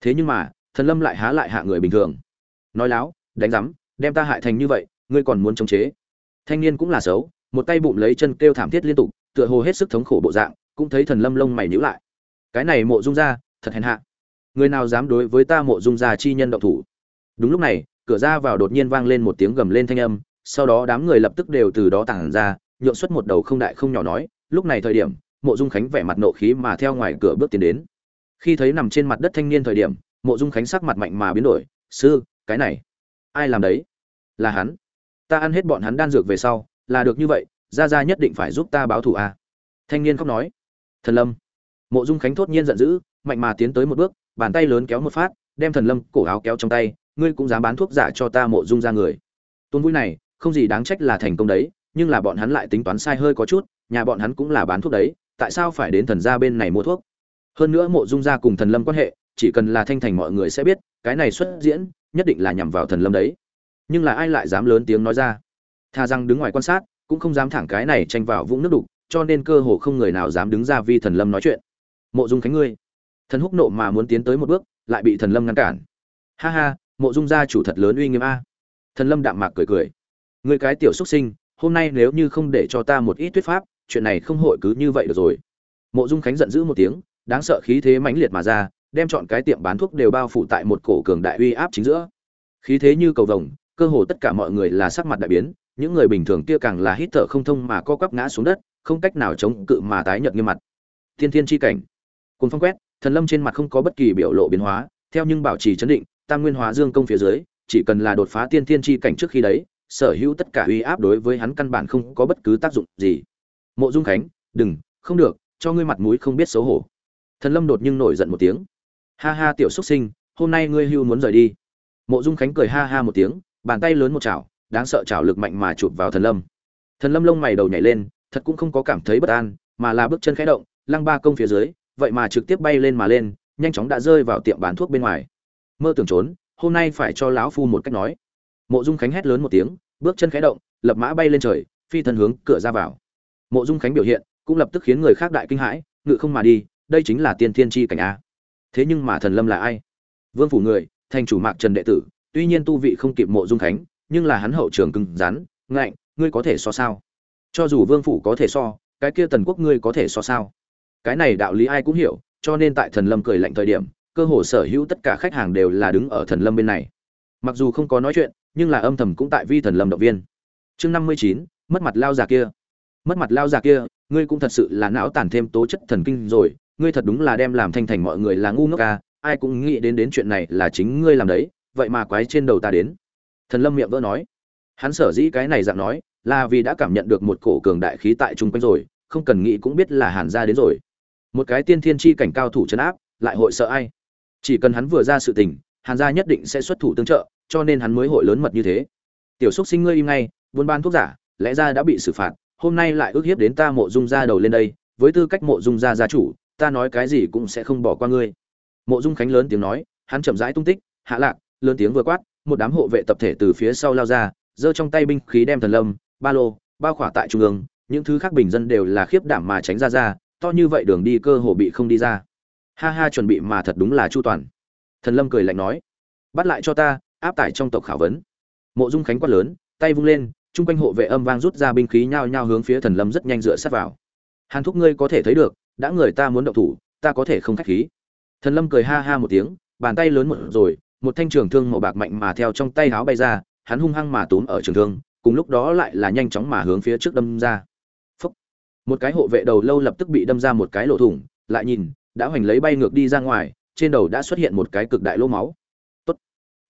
S1: Thế nhưng mà, thần lâm lại há lại hạ người bình thường. Nói láo, đánh rắm đem ta hại thành như vậy, ngươi còn muốn chống chế. Thanh niên cũng là xấu, một tay bụng lấy chân kêu thảm thiết liên tục, tựa hồ hết sức thống khổ bộ dạng, cũng thấy thần lâm lông mày nhíu lại. Cái này mộ dung ra thật hèn hạ. Người nào dám đối với ta mộ dung gia chi nhân động thủ? Đúng lúc này, cửa ra vào đột nhiên vang lên một tiếng gầm lên thanh âm, sau đó đám người lập tức đều từ đó tản ra, nhượng xuất một đầu không đại không nhỏ nói, lúc này thời điểm, mộ dung khánh vẻ mặt nộ khí mà theo ngoài cửa bước tiến đến. Khi thấy nằm trên mặt đất thanh niên thời điểm, mộ dung khánh sắc mặt mạnh mà biến đổi, sư, cái này ai làm đấy? Là hắn. Ta ăn hết bọn hắn đan dược về sau, là được như vậy ra ra nhất định phải giúp ta báo thù à? thanh niên khóc nói. Thần lâm. Mộ dung khánh thốt nhiên giận dữ, mạnh mà tiến tới một bước, bàn tay lớn kéo một phát, đem thần lâm cổ áo kéo trong tay, ngươi cũng dám bán thuốc giả cho ta mộ dung ra người. Tôn vui này, không gì đáng trách là thành công đấy, nhưng là bọn hắn lại tính toán sai hơi có chút, nhà bọn hắn cũng là bán thuốc đấy, tại sao phải đến thần gia bên này mua thuốc? Hơn nữa mộ dung gia cùng thần lâm quan hệ, chỉ cần là thanh thành mọi người sẽ biết, cái này xuất diễn nhất định là nhằm vào thần lâm đấy. Nhưng là ai lại dám lớn tiếng nói ra? Tha rằng đứng ngoài quan sát, cũng không dám thẳng cái này tranh vào vũng nước đục, cho nên cơ hồ không người nào dám đứng ra vi thần lâm nói chuyện. Mộ dung khánh ngươi, thần húc nộ mà muốn tiến tới một bước, lại bị thần lâm ngăn cản. Ha ha, mộ dung gia chủ thật lớn uy nghiêm a. Thần lâm đạm mạc cười cười. Người cái tiểu xuất sinh, hôm nay nếu như không để cho ta một ít thuyết pháp, chuyện này không hội cứ như vậy được rồi. Mộ dung khánh giận dữ một tiếng, đáng sợ khí thế mãnh liệt mà ra đem chọn cái tiệm bán thuốc đều bao phủ tại một cổ cường đại uy áp chính giữa. Khí thế như cầu vồng, cơ hồ tất cả mọi người là sắc mặt đại biến, những người bình thường kia càng là hít thở không thông mà co quắp ngã xuống đất, không cách nào chống cự mà tái nhợt như mặt. Thiên thiên chi cảnh. Cùng phong quét, thần lâm trên mặt không có bất kỳ biểu lộ biến hóa, theo nhưng bảo trì chấn định, tam nguyên hóa dương công phía dưới, chỉ cần là đột phá tiên thiên chi cảnh trước khi đấy, sở hữu tất cả uy áp đối với hắn căn bản không có bất cứ tác dụng gì. Mộ dung khánh, đừng, không được, cho ngươi mặt mũi không biết xấu hổ. Thần lâm đột nhiên nổi giận một tiếng ha ha tiểu xuất sinh, hôm nay ngươi hưu muốn rời đi. Mộ dung khánh cười ha ha một tiếng, bàn tay lớn một chảo, đáng sợ chảo lực mạnh mà chụp vào thần lâm. Thần lâm lông mày đầu nhảy lên, thật cũng không có cảm thấy bất an, mà là bước chân khẽ động, lăng ba công phía dưới, vậy mà trực tiếp bay lên mà lên, nhanh chóng đã rơi vào tiệm bán thuốc bên ngoài. Mơ tưởng trốn, hôm nay phải cho lão phu một cách nói. Mộ dung khánh hét lớn một tiếng, bước chân khẽ động, lập mã bay lên trời, phi thân hướng cửa ra vào. Mộ dung khánh biểu hiện, cũng lập tức khiến người khác đại kinh hãi, ngự không mà đi, đây chính là tiên thiên chi cảnh a thế nhưng mà thần lâm là ai? Vương phủ người, thành chủ mạc trần đệ tử, tuy nhiên tu vị không kịp mộ dung khánh, nhưng là hắn hậu trường cứng rắn, ngạnh, ngươi có thể so sao? Cho dù vương phủ có thể so, cái kia tần quốc ngươi có thể so sao? Cái này đạo lý ai cũng hiểu, cho nên tại thần lâm cười lạnh thời điểm, cơ hồ sở hữu tất cả khách hàng đều là đứng ở thần lâm bên này. Mặc dù không có nói chuyện, nhưng là âm thầm cũng tại vi thần lâm động viên. Chương năm mươi chín, mất mặt lao già kia. Mất mặt lao già kia, ngươi cũng thật sự là não tàn thêm tố chất thần kinh rồi ngươi thật đúng là đem làm thanh thành mọi người là ngu ngốc à ai cũng nghĩ đến đến chuyện này là chính ngươi làm đấy, vậy mà quái trên đầu ta đến. Thần lâm miệng vỡ nói. Hắn sở dĩ cái này dạng nói, là vì đã cảm nhận được một cổ cường đại khí tại trung quanh rồi, không cần nghĩ cũng biết là hàn gia đến rồi. Một cái tiên thiên chi cảnh cao thủ chấn áp, lại hội sợ ai? Chỉ cần hắn vừa ra sự tình, hàn gia nhất định sẽ xuất thủ tương trợ, cho nên hắn mới hội lớn mật như thế. Tiểu xúc sinh ngươi im ngay, buôn bán thuốc giả, lẽ ra đã bị xử phạt, hôm nay lại ước hiếp đến ta mộ dung gia đầu lên đây, với tư cách mộ dung gia gia chủ ta nói cái gì cũng sẽ không bỏ qua ngươi. Mộ dung khánh lớn tiếng nói, hắn chậm rãi tung tích, hạ lạc, lớn tiếng vừa quát, một đám hộ vệ tập thể từ phía sau lao ra, giơ trong tay binh khí đem thần lâm, ba lô, bao khỏa tại trung ương, những thứ khác bình dân đều là khiếp đảm mà tránh ra ra, to như vậy đường đi cơ hồ bị không đi ra. Ha ha chuẩn bị mà thật đúng là chu toàn. Thần lâm cười lạnh nói, bắt lại cho ta, áp tải trong tộc khảo vấn. Mộ dung khánh quát lớn, tay vung lên, chung quanh hộ vệ âm vang rút ra binh khí nhao nhao hướng phía thần lâm rất nhanh dựa sát vào. Hàn thúc ngươi có thể thấy được đã người ta muốn động thủ, ta có thể không khách khí thần lâm cười ha ha một tiếng, bàn tay lớn một rồi, một thanh trường thương màu bạc mạnh mà theo trong tay háo bay ra, hắn hung hăng mà túm ở trường thương, cùng lúc đó lại là nhanh chóng mà hướng phía trước đâm ra Phúc. một cái hộ vệ đầu lâu lập tức bị đâm ra một cái lỗ thủng, lại nhìn, đã hoành lấy bay ngược đi ra ngoài, trên đầu đã xuất hiện một cái cực đại lỗ máu Tốt.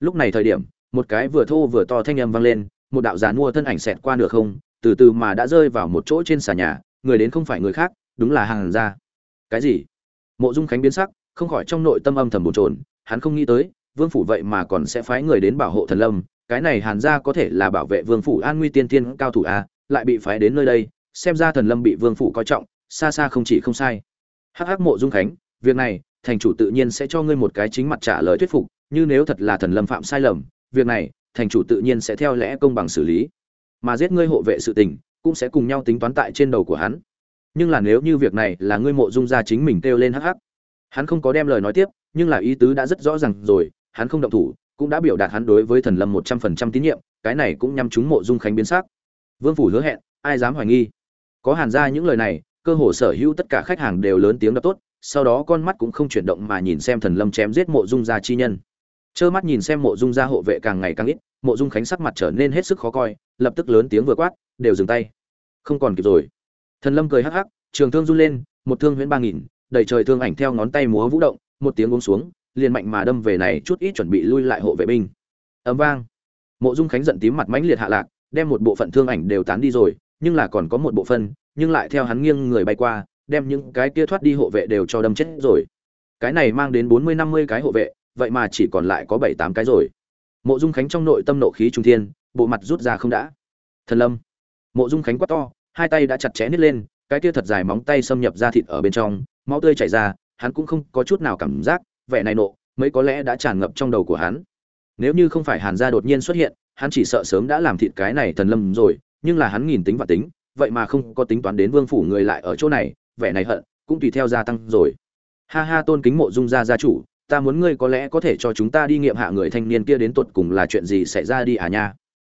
S1: lúc này thời điểm, một cái vừa thô vừa to thanh âm vang lên, một đạo giàn mua thân ảnh xẹt qua nửa không, từ từ mà đã rơi vào một chỗ trên xà nhà, người đến không phải người khác đúng là hàng gia cái gì? Mộ dung khánh biến sắc không khỏi trong nội tâm âm thầm bồn trồn, hắn không nghĩ tới vương phủ vậy mà còn sẽ phái người đến bảo hộ thần lâm cái này hàn gia có thể là bảo vệ vương phủ an nguy tiên tiên cao thủ a lại bị phái đến nơi đây xem ra thần lâm bị vương phủ coi trọng xa xa không chỉ không sai. Hắc hắc mộ dung khánh việc này thành chủ tự nhiên sẽ cho ngươi một cái chính mặt trả lời thuyết phục như nếu thật là thần lâm phạm sai lầm việc này thành chủ tự nhiên sẽ theo lẽ công bằng xử lý. Mà giết ngươi hộ vệ sự tình cũng sẽ cùng nhau tính toán tại trên đầu của hắn nhưng là nếu như việc này là ngươi mộ dung gia chính mình kêu lên hắc hắc, hắn không có đem lời nói tiếp, nhưng là ý tứ đã rất rõ ràng rồi, hắn không động thủ, cũng đã biểu đạt hắn đối với thần lâm một trăm phần trăm tín nhiệm, cái này cũng nhằm chúng mộ dung khánh biến sắc. Vương phủ hứa hẹn, ai dám hoài nghi? Có hàn ra những lời này, cơ hồ sở hữu tất cả khách hàng đều lớn tiếng đập tốt, sau đó con mắt cũng không chuyển động mà nhìn xem thần lâm chém giết mộ dung gia chi nhân. Trơ mắt nhìn xem mộ dung gia hộ vệ càng ngày càng ít, mộ dung khánh sắc mặt trở nên hết sức khó coi, lập tức lớn tiếng vừa quát, đều dừng tay. Không còn kịp rồi thần lâm cười hắc hắc, trường thương run lên, một thương huyễn ba nghìn, đầy trời thương ảnh theo ngón tay múa vũ động, một tiếng uống xuống, liền mạnh mà đâm về này chút ít chuẩn bị lui lại hộ vệ binh. Ấm vang. Mộ dung khánh giận tím mặt mãnh liệt hạ lạc, đem một bộ phận thương ảnh đều tán đi rồi, nhưng là còn có một bộ phân nhưng lại theo hắn nghiêng người bay qua, đem những cái kia thoát đi hộ vệ đều cho đâm chết rồi. Cái này mang đến bốn mươi năm mươi cái hộ vệ, vậy mà chỉ còn lại có bảy tám cái rồi. Mộ dung khánh trong nội tâm nộ khí trung thiên, bộ mặt rút ra không đã. Thần lâm. Mộ dung khánh quát to hai tay đã chặt chẽ nít lên, cái kia thật dài móng tay xâm nhập ra thịt ở bên trong, máu tươi chảy ra, hắn cũng không có chút nào cảm giác, vẻ này nộ, mấy có lẽ đã tràn ngập trong đầu của hắn. Nếu như không phải hàn gia đột nhiên xuất hiện, hắn chỉ sợ sớm đã làm thịt cái này thần lâm rồi, nhưng là hắn nghìn tính và tính, vậy mà không có tính toán đến vương phủ người lại ở chỗ này, vẻ này hận cũng tùy theo gia tăng rồi. Ha ha, tôn kính mộ dung gia gia chủ, ta muốn ngươi có lẽ có thể cho chúng ta đi nghiệm hạ người thanh niên kia đến tuột cùng là chuyện gì xảy ra đi à nha.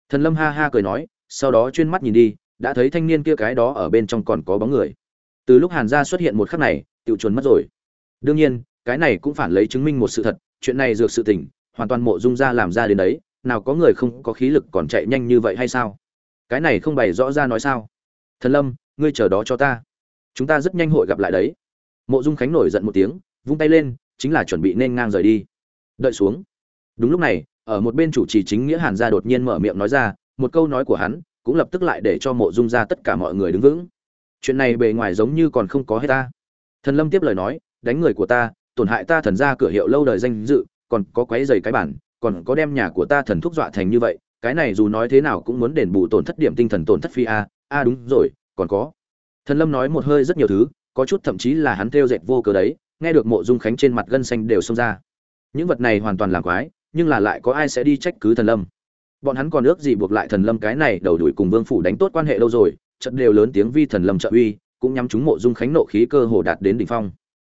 S1: Thần lâm ha ha cười nói, sau đó chuyên mắt nhìn đi đã thấy thanh niên kia cái đó ở bên trong còn có bóng người. Từ lúc hàn gia xuất hiện một khắc này tự chuẩn mất rồi. Đương nhiên, cái này cũng phản lấy chứng minh một sự thật, chuyện này dược sự tình, hoàn toàn mộ dung gia làm ra đến đấy, nào có người không có khí lực còn chạy nhanh như vậy hay sao? Cái này không bày rõ ra nói sao? Thần lâm, ngươi chờ đó cho ta. Chúng ta rất nhanh hội gặp lại đấy. Mộ dung khánh nổi giận một tiếng, vung tay lên, chính là chuẩn bị nên ngang rời đi. Đợi xuống. Đúng lúc này, ở một bên chủ trì chính nghĩa hàn gia đột nhiên mở miệng nói ra, một câu nói của hắn cũng lập tức lại để cho mộ dung ra tất cả mọi người đứng vững. Chuyện này bề ngoài giống như còn không có hết ta. Thần lâm tiếp lời nói, đánh người của ta, tổn hại ta thần ra cửa hiệu lâu đời danh dự, còn có quấy giày cái bản, còn có đem nhà của ta thần thúc dọa thành như vậy, cái này dù nói thế nào cũng muốn đền bù tổn thất điểm tinh thần tổn thất phi a a đúng rồi, còn có. Thần lâm nói một hơi rất nhiều thứ, có chút thậm chí là hắn theo dệt vô cớ đấy, nghe được mộ dung khánh trên mặt gân xanh đều xông ra. Những vật này hoàn toàn là quái, nhưng là lại có ai sẽ đi trách cứ thần lâm? Bọn hắn còn ước gì buộc lại thần lâm cái này đầu đuổi cùng vương phủ đánh tốt quan hệ lâu rồi trận đều lớn tiếng vi thần lâm trợ uy, cũng nhắm chúng mộ dung khánh nộ khí cơ hồ đạt đến đỉnh phong.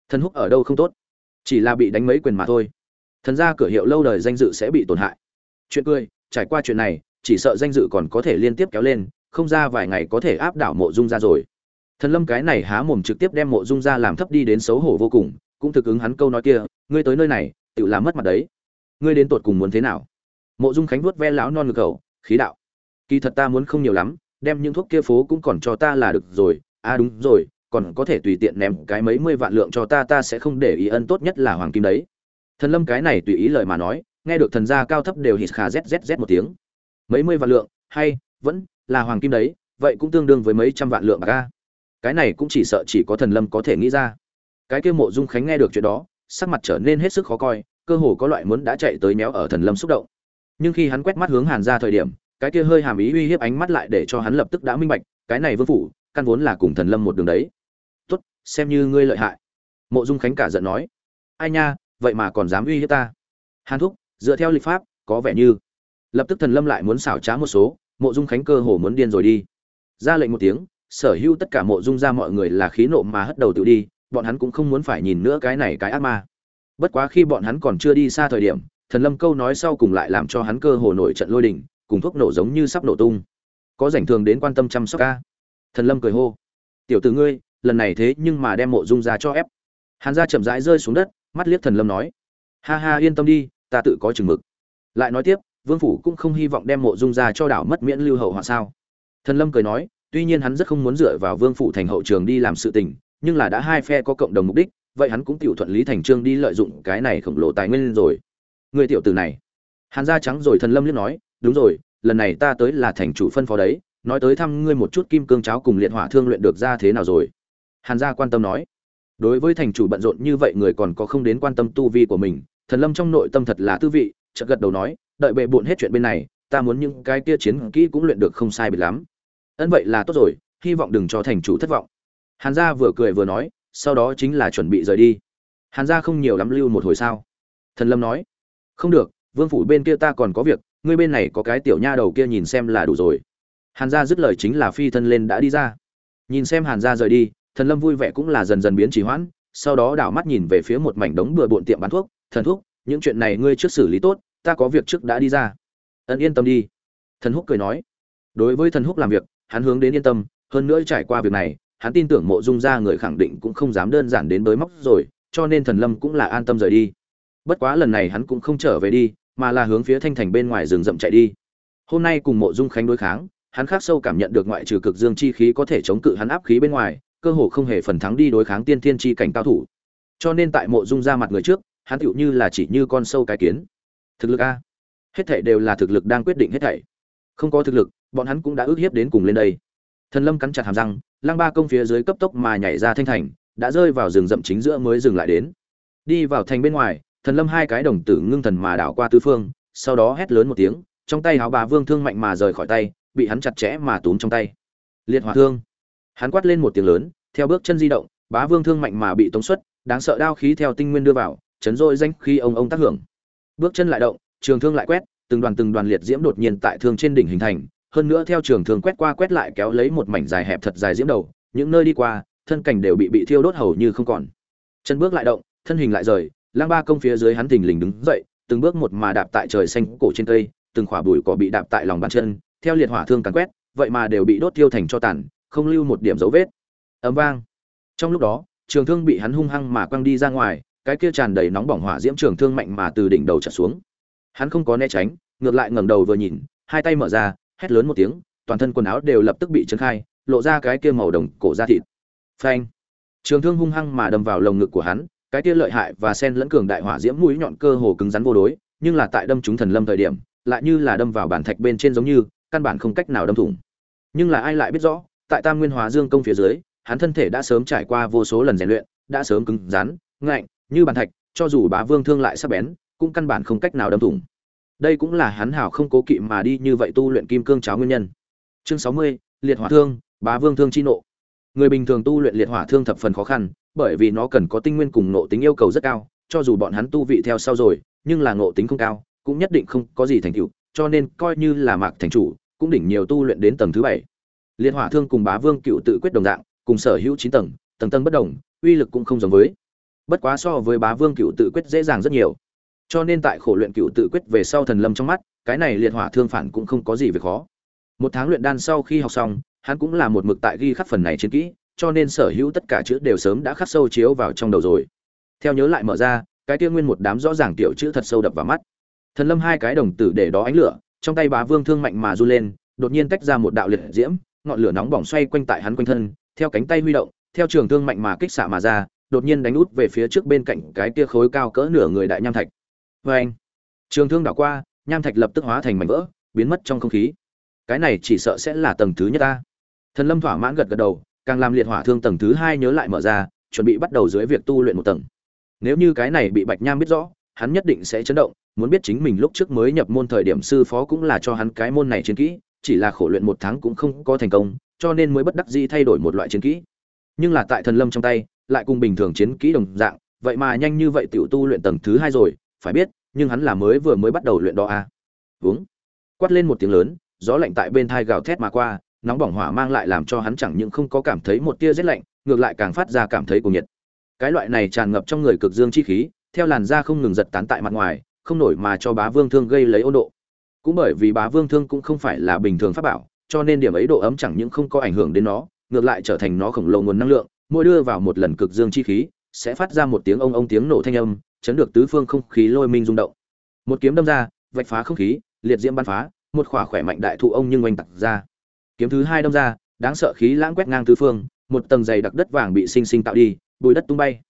S1: Thần húc ở đâu không tốt? Chỉ là bị đánh mấy quyền mà thôi. Thần ra cửa hiệu lâu đời danh dự sẽ bị tổn hại. Chuyện cười, trải qua chuyện này, chỉ sợ danh dự còn có thể liên tiếp kéo lên, không ra vài ngày có thể áp đảo mộ dung ra rồi. Thần lâm cái này há mồm trực tiếp đem mộ dung ra làm thấp đi đến xấu hổ vô cùng, cũng thực ứng hắn câu nói kia, ngươi tới nơi này, tự làm mất mặt đấy. Ngươi đến tột cùng muốn thế nào? Mộ dung khánh vuốt ve lão non ngực cầu khí đạo. Kỳ thật ta muốn không nhiều lắm, đem những thuốc kia phố cũng còn cho ta là được rồi. À đúng rồi, còn có thể tùy tiện ném cái mấy mươi vạn lượng cho ta ta sẽ không để ý ân tốt nhất là hoàng kim đấy. Thần lâm cái này tùy ý lời mà nói, nghe được thần gia cao thấp đều hít khà zzz một tiếng. Mấy mươi vạn lượng, hay, vẫn là hoàng kim đấy, vậy cũng tương đương với mấy trăm vạn lượng bạc ca cái này cũng chỉ sợ chỉ có thần lâm có thể nghĩ ra. Cái kia mộ dung khánh nghe được chuyện đó, sắc mặt trở nên hết sức khó coi, cơ hồ có loại muốn đã chạy tới méo ở thần lâm xúc động nhưng khi hắn quét mắt hướng hàn ra thời điểm, cái kia hơi hàm ý uy hiếp ánh mắt lại để cho hắn lập tức đã minh bạch, cái này vương phủ, căn vốn là cùng thần lâm một đường đấy. Tốt, xem như ngươi lợi hại. Mộ dung khánh cả giận nói. Ai nha, vậy mà còn dám uy hiếp ta? Hàn thúc, dựa theo lịch pháp, có vẻ như lập tức thần lâm lại muốn xảo trá một số, mộ dung khánh cơ hồ muốn điên rồi đi. Ra lệnh một tiếng, sở hữu tất cả mộ dung ra mọi người là khí nộ mà hất đầu tự đi, bọn hắn cũng không muốn phải nhìn nữa cái này cái ác ma. Bất quá khi bọn hắn còn chưa đi xa thời điểm thần lâm câu nói sau cùng lại làm cho hắn cơ hồ nổi trận lôi đình, cùng thuốc nổ giống như sắp nổ tung. Có rảnh thường đến quan tâm chăm sóc ca. Thần lâm cười hô. Tiểu tử ngươi, lần này thế nhưng mà đem mộ dung ra cho ép. Hắn ra chậm rãi rơi xuống đất, mắt liếc thần lâm nói. Ha ha, yên tâm đi, ta tự có chừng mực. Lại nói tiếp, vương phủ cũng không hy vọng đem mộ dung ra cho đảo mất miễn lưu hậu họa sao. Thần lâm cười nói, tuy nhiên hắn rất không muốn dựa vào vương phủ thành hậu trường đi làm sự tình, nhưng là đã hai phe có cộng đồng mục đích, vậy hắn cũng tiểu thuận lý thành trương đi lợi dụng cái này khổng lồ tài nguyên rồi người tiểu tử này. Hàn gia trắng rồi thần lâm liếc nói, đúng rồi, lần này ta tới là thành chủ phân phó đấy, nói tới thăm ngươi một chút kim cương cháo cùng liệt hỏa thương luyện được ra thế nào rồi? Hàn gia quan tâm nói, đối với thành chủ bận rộn như vậy người còn có không đến quan tâm tu vi của mình, thần lâm trong nội tâm thật là tư vị, chợt gật đầu nói, đợi bệ bộn hết chuyện bên này, ta muốn những cái kia chiến kỹ cũng luyện được không sai biệt lắm. Ân vậy là tốt rồi, hy vọng đừng cho thành chủ thất vọng. Hàn gia vừa cười vừa nói, sau đó chính là chuẩn bị rời đi. Hàn gia không nhiều lắm lưu một hồi sao thần lâm nói không được, vương phủ bên kia ta còn có việc, ngươi bên này có cái tiểu nha đầu kia nhìn xem là đủ rồi. Hàn gia dứt lời chính là phi thân lên đã đi ra. Nhìn xem hàn gia rời đi, thần lâm vui vẻ cũng là dần dần biến trì hoãn, sau đó đảo mắt nhìn về phía một mảnh đống bừa bộn tiệm bán thuốc. Thần thuốc những chuyện này ngươi trước xử lý tốt, ta có việc trước đã đi ra. Ân yên tâm đi. Thần húc cười nói. Đối với thần húc làm việc, hắn hướng đến yên tâm, hơn nữa trải qua việc này, hắn tin tưởng mộ dung ra người khẳng định cũng không dám đơn giản đến bới móc rồi, cho nên thần lâm cũng là an tâm rời đi bất quá lần này hắn cũng không trở về đi, mà là hướng phía thanh thành bên ngoài rừng rậm chạy đi. Hôm nay cùng mộ dung khánh đối kháng, hắn khác sâu cảm nhận được ngoại trừ cực dương chi khí có thể chống cự hắn áp khí bên ngoài, cơ hồ không hề phần thắng đi đối kháng tiên thiên chi cảnh cao thủ. Cho nên tại mộ dung ra mặt người trước, hắn tựu như là chỉ như con sâu cái kiến. Thực lực a. Hết thảy đều là thực lực đang quyết định hết thảy. Không có thực lực, bọn hắn cũng đã ước hiếp đến cùng lên đây. Thần lâm cắn chặt hàm răng lăng ba công phía dưới cấp tốc mà nhảy ra thanh thành, đã rơi vào rừng rậm chính giữa mới dừng lại đến. Đi vào thành bên ngoài thần lâm hai cái đồng tử ngưng thần mà đảo qua tứ phương, sau đó hét lớn một tiếng, trong tay áo bà vương thương mạnh mà rời khỏi tay, bị hắn chặt chẽ mà túm trong tay. Liệt hỏa thương. Hắn quát lên một tiếng lớn, theo bước chân di động, bá vương thương mạnh mà bị tống xuất, đáng sợ đao khí theo tinh nguyên đưa vào, chấn rỗi danh khi ông ông tác hưởng. Bước chân lại động, trường thương lại quét, từng đoàn từng đoàn liệt diễm đột nhiên tại thương trên đỉnh hình thành, hơn nữa theo trường thương quét qua quét lại kéo lấy một mảnh dài hẹp thật dài diễm đầu, những nơi đi qua, thân cảnh đều bị bị thiêu đốt hầu như không còn. Chân bước lại động, thân hình lại rời lang ba công phía dưới hắn thình lình đứng dậy, từng bước một mà đạp tại trời xanh cổ trên cây, từng khỏa bụi cỏ bị đạp tại lòng bàn chân, theo liệt hỏa thương càn quét, vậy mà đều bị đốt tiêu thành cho tàn, không lưu một điểm dấu vết. Ấm vang. Trong lúc đó, trường thương bị hắn hung hăng mà quăng đi ra ngoài, cái kia tràn đầy nóng bỏng hỏa diễm trường thương mạnh mà từ đỉnh đầu trở xuống. Hắn không có né tránh, ngược lại ngẩng đầu vừa nhìn, hai tay mở ra, hét lớn một tiếng, toàn thân quần áo đều lập tức bị trấn khai, lộ ra cái kia màu đồng cổ da thịt. Phanh. Trường thương hung hăng mà đâm vào lồng ngực của hắn cái kia lợi hại và sen lẫn cường đại hỏa diễm mũi nhọn cơ hồ cứng rắn vô đối, nhưng là tại đâm chúng thần lâm thời điểm, lại như là đâm vào bản thạch bên trên giống như, căn bản không cách nào đâm thủng. Nhưng là ai lại biết rõ, tại tam nguyên hóa dương công phía dưới, hắn thân thể đã sớm trải qua vô số lần rèn luyện, đã sớm cứng rắn, ngạnh, như bản thạch, cho dù bá vương thương lại sắc bén, cũng căn bản không cách nào đâm thủng. Đây cũng là hắn hảo không cố kỵ mà đi như vậy tu luyện kim cương cháo nguyên nhân. Chương sáu mươi, liệt hỏa thương, bá vương thương chi nộ. Người bình thường tu luyện liệt hỏa thương thập phần khó khăn bởi vì nó cần có tinh nguyên cùng nộ tính yêu cầu rất cao, cho dù bọn hắn tu vị theo sau rồi, nhưng là ngộ tính không cao, cũng nhất định không có gì thành tựu, cho nên coi như là mạc thành chủ, cũng đỉnh nhiều tu luyện đến tầng thứ bảy. Liệt hỏa thương cùng bá vương cựu tự quyết đồng dạng, cùng sở hữu chín tầng tầng tầng bất đồng, uy lực cũng không giống với. Bất quá so với bá vương cựu tự quyết dễ dàng rất nhiều. Cho nên tại khổ luyện cựu tự quyết về sau thần lâm trong mắt, cái này liệt hỏa thương phản cũng không có gì về khó. Một tháng luyện đan sau khi học xong, hắn cũng là một mực tại ghi khắc phần này chiến kỹ cho nên sở hữu tất cả chữ đều sớm đã khắc sâu chiếu vào trong đầu rồi. Theo nhớ lại mở ra, cái kia nguyên một đám rõ ràng tiểu chữ thật sâu đập vào mắt. Thần lâm hai cái đồng tử để đó ánh lửa, trong tay bá vương thương mạnh mà du lên, đột nhiên tách ra một đạo liệt diễm, ngọn lửa nóng bỏng xoay quanh tại hắn quanh thân, theo cánh tay huy động, theo trường thương mạnh mà kích xạ mà ra, đột nhiên đánh út về phía trước bên cạnh cái kia khối cao cỡ nửa người đại nham thạch. Vê anh trường thương đảo qua, nham thạch lập tức hóa thành mảnh vỡ, biến mất trong không khí. Cái này chỉ sợ sẽ là tầng thứ nhất ta. Thần lâm thỏa mãn gật gật đầu càng làm liệt hỏa thương tầng thứ hai nhớ lại mở ra, chuẩn bị bắt đầu dưới việc tu luyện một tầng. Nếu như cái này bị bạch nham biết rõ, hắn nhất định sẽ chấn động, muốn biết chính mình lúc trước mới nhập môn thời điểm sư phó cũng là cho hắn cái môn này chiến kỹ, chỉ là khổ luyện một tháng cũng không có thành công, cho nên mới bất đắc dĩ thay đổi một loại chiến kỹ. Nhưng là tại thần lâm trong tay, lại cùng bình thường chiến kỹ đồng dạng, vậy mà nhanh như vậy tiểu tu luyện tầng thứ hai rồi, phải biết, nhưng hắn là mới vừa mới bắt đầu luyện đó à. uống. Quát lên một tiếng lớn, gió lạnh tại bên thai gào thét mà qua nóng bỏng hỏa mang lại làm cho hắn chẳng những không có cảm thấy một tia rét lạnh, ngược lại càng phát ra cảm thấy cuồng nhiệt. Cái loại này tràn ngập trong người cực dương chi khí, theo làn da không ngừng giật tán tại mặt ngoài, không nổi mà cho bá vương thương gây lấy ôn độ. Cũng bởi vì bá vương thương cũng không phải là bình thường pháp bảo, cho nên điểm ấy độ ấm chẳng những không có ảnh hưởng đến nó, ngược lại trở thành nó khổng lồ nguồn năng lượng, mỗi đưa vào một lần cực dương chi khí, sẽ phát ra một tiếng ông ông tiếng nổ thanh âm, chấn được tứ phương không khí lôi minh rung động. Một kiếm đâm ra, vạch phá không khí, liệt diễm bắn phá, một khỏa khỏe mạnh đại thụ ông nhưng oanh tặc ra kiếm thứ hai đâm ra, đáng sợ khí lãng quét ngang tứ phương, một tầng dày đặc đất vàng bị sinh sinh tạo đi bụi đất tung bay.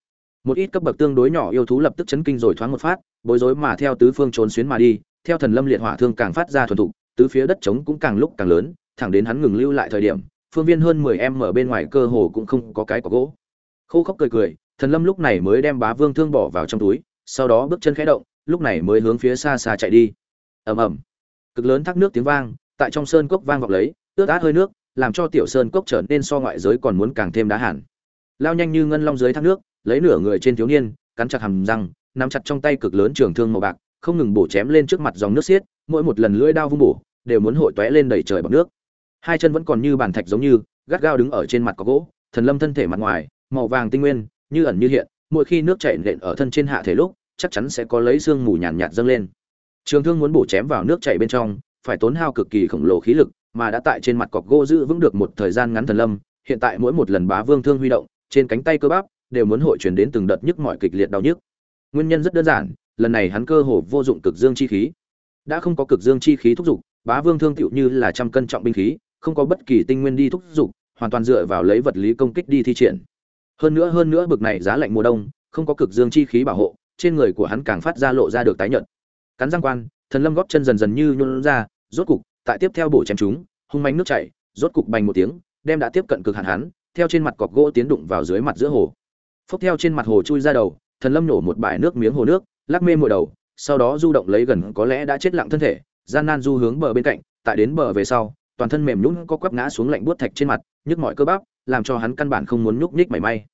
S1: Một ít cấp bậc tương đối nhỏ yêu thú lập tức chấn kinh rồi thoáng một phát, bối rối mà theo tứ phương trốn xuyến mà đi, theo thần lâm liệt hỏa thương càng phát ra thuần thục, tứ phía đất trống cũng càng lúc càng lớn, thẳng đến hắn ngừng lưu lại thời điểm, phương viên hơn mười em ở bên ngoài cơ hồ cũng không có cái quả gỗ. Khô khốc cười cười, thần lâm lúc này mới đem bá vương thương bỏ vào trong túi, sau đó bước chân khẽ động, lúc này mới hướng phía xa xa chạy đi. Ầm ầm. Cực lớn thác nước tiếng vang, tại trong sơn cốc vang vọng lấy ướt át hơi nước làm cho tiểu sơn cốc trở nên so ngoại giới còn muốn càng thêm đá hẳn. Lao nhanh như ngân long dưới thác nước lấy nửa người trên thiếu niên cắn chặt hàm răng nắm chặt trong tay cực lớn trường thương màu bạc không ngừng bổ chém lên trước mặt dòng nước xiết mỗi một lần lưỡi đao vung bổ đều muốn hội tóe lên đầy trời bằng nước. Hai chân vẫn còn như bàn thạch giống như gắt gao đứng ở trên mặt có gỗ thần lâm thân thể mặt ngoài màu vàng tinh nguyên như ẩn như hiện mỗi khi nước chảy nện ở thân trên hạ thể lúc chắc chắn sẽ có lấy xương mù nhàn nhạt, nhạt dâng lên. Trường thương muốn bổ chém vào nước chảy bên trong phải tốn hao cực kỳ khổng lồ khí lực mà đã tại trên mặt cọc gỗ giữ vững được một thời gian ngắn thần lâm, hiện tại mỗi một lần bá vương thương huy động, trên cánh tay cơ bắp đều muốn hội truyền đến từng đợt nhức mọi kịch liệt đau nhức. Nguyên nhân rất đơn giản, lần này hắn cơ hồ vô dụng cực dương chi khí. Đã không có cực dương chi khí thúc giục, bá vương thương tựu như là trăm cân trọng binh khí, không có bất kỳ tinh nguyên đi thúc giục, hoàn toàn dựa vào lấy vật lý công kích đi thi triển. Hơn nữa hơn nữa bực này giá lạnh mùa đông, không có cực dương chi khí bảo hộ, trên người của hắn càng phát ra lộ ra được tái nhợt. Cắn răng quan, thần lâm góp chân dần dần như nhún ra, rốt cục tại tiếp theo bổ chém chúng, hung manh nước chảy, rốt cục bành một tiếng, đem đã tiếp cận cực hạn hắn, theo trên mặt cọc gỗ tiến đụng vào dưới mặt giữa hồ. Phốc theo trên mặt hồ chui ra đầu, thần lâm nổ một bãi nước miếng hồ nước, lắc mê mồi đầu, sau đó du động lấy gần có lẽ đã chết lặng thân thể, gian nan du hướng bờ bên cạnh, tại đến bờ về sau, toàn thân mềm nhũn có quắp ngã xuống lạnh buốt thạch trên mặt, nhức mọi cơ bắp, làm cho hắn căn bản không muốn nhúc nhích mảy may.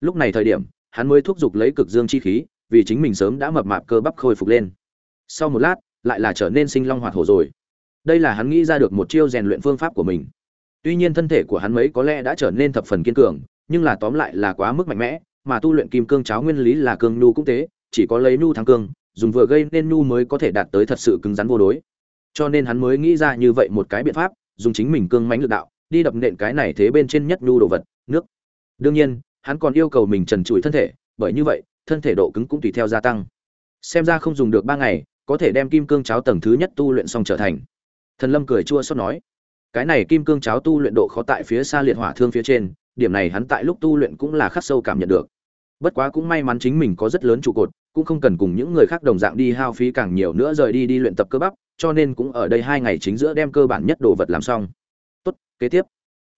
S1: Lúc này thời điểm, hắn mới thúc giục lấy cực dương chi khí, vì chính mình sớm đã mập mạp cơ bắp khôi phục lên. Sau một lát, lại là trở nên sinh long hoạt hổ rồi đây là hắn nghĩ ra được một chiêu rèn luyện phương pháp của mình. Tuy nhiên thân thể của hắn mấy có lẽ đã trở nên thập phần kiên cường, nhưng là tóm lại là quá mức mạnh mẽ, mà tu luyện kim cương cháo nguyên lý là cương nhu cũng thế, chỉ có lấy nhu thắng cương, dùng vừa gây nên nhu mới có thể đạt tới thật sự cứng rắn vô đối. Cho nên hắn mới nghĩ ra như vậy một cái biện pháp, dùng chính mình cương mãnh lực đạo, đi đập nện cái này thế bên trên nhất nhu đồ vật, nước. Đương nhiên, hắn còn yêu cầu mình trần trụi thân thể, bởi như vậy, thân thể độ cứng cũng tùy theo gia tăng. Xem ra không dùng được ba ngày, có thể đem kim cương cháo tầng thứ nhất tu luyện xong trở thành thần lâm cười chua xót nói, cái này kim cương cháo tu luyện độ khó tại phía xa liệt hỏa thương phía trên, điểm này hắn tại lúc tu luyện cũng là khắc sâu cảm nhận được. Bất quá cũng may mắn chính mình có rất lớn trụ cột, cũng không cần cùng những người khác đồng dạng đi hao phí càng nhiều nữa rời đi đi luyện tập cơ bắp, cho nên cũng ở đây hai ngày chính giữa đem cơ bản nhất đồ vật làm xong. Tốt, kế tiếp.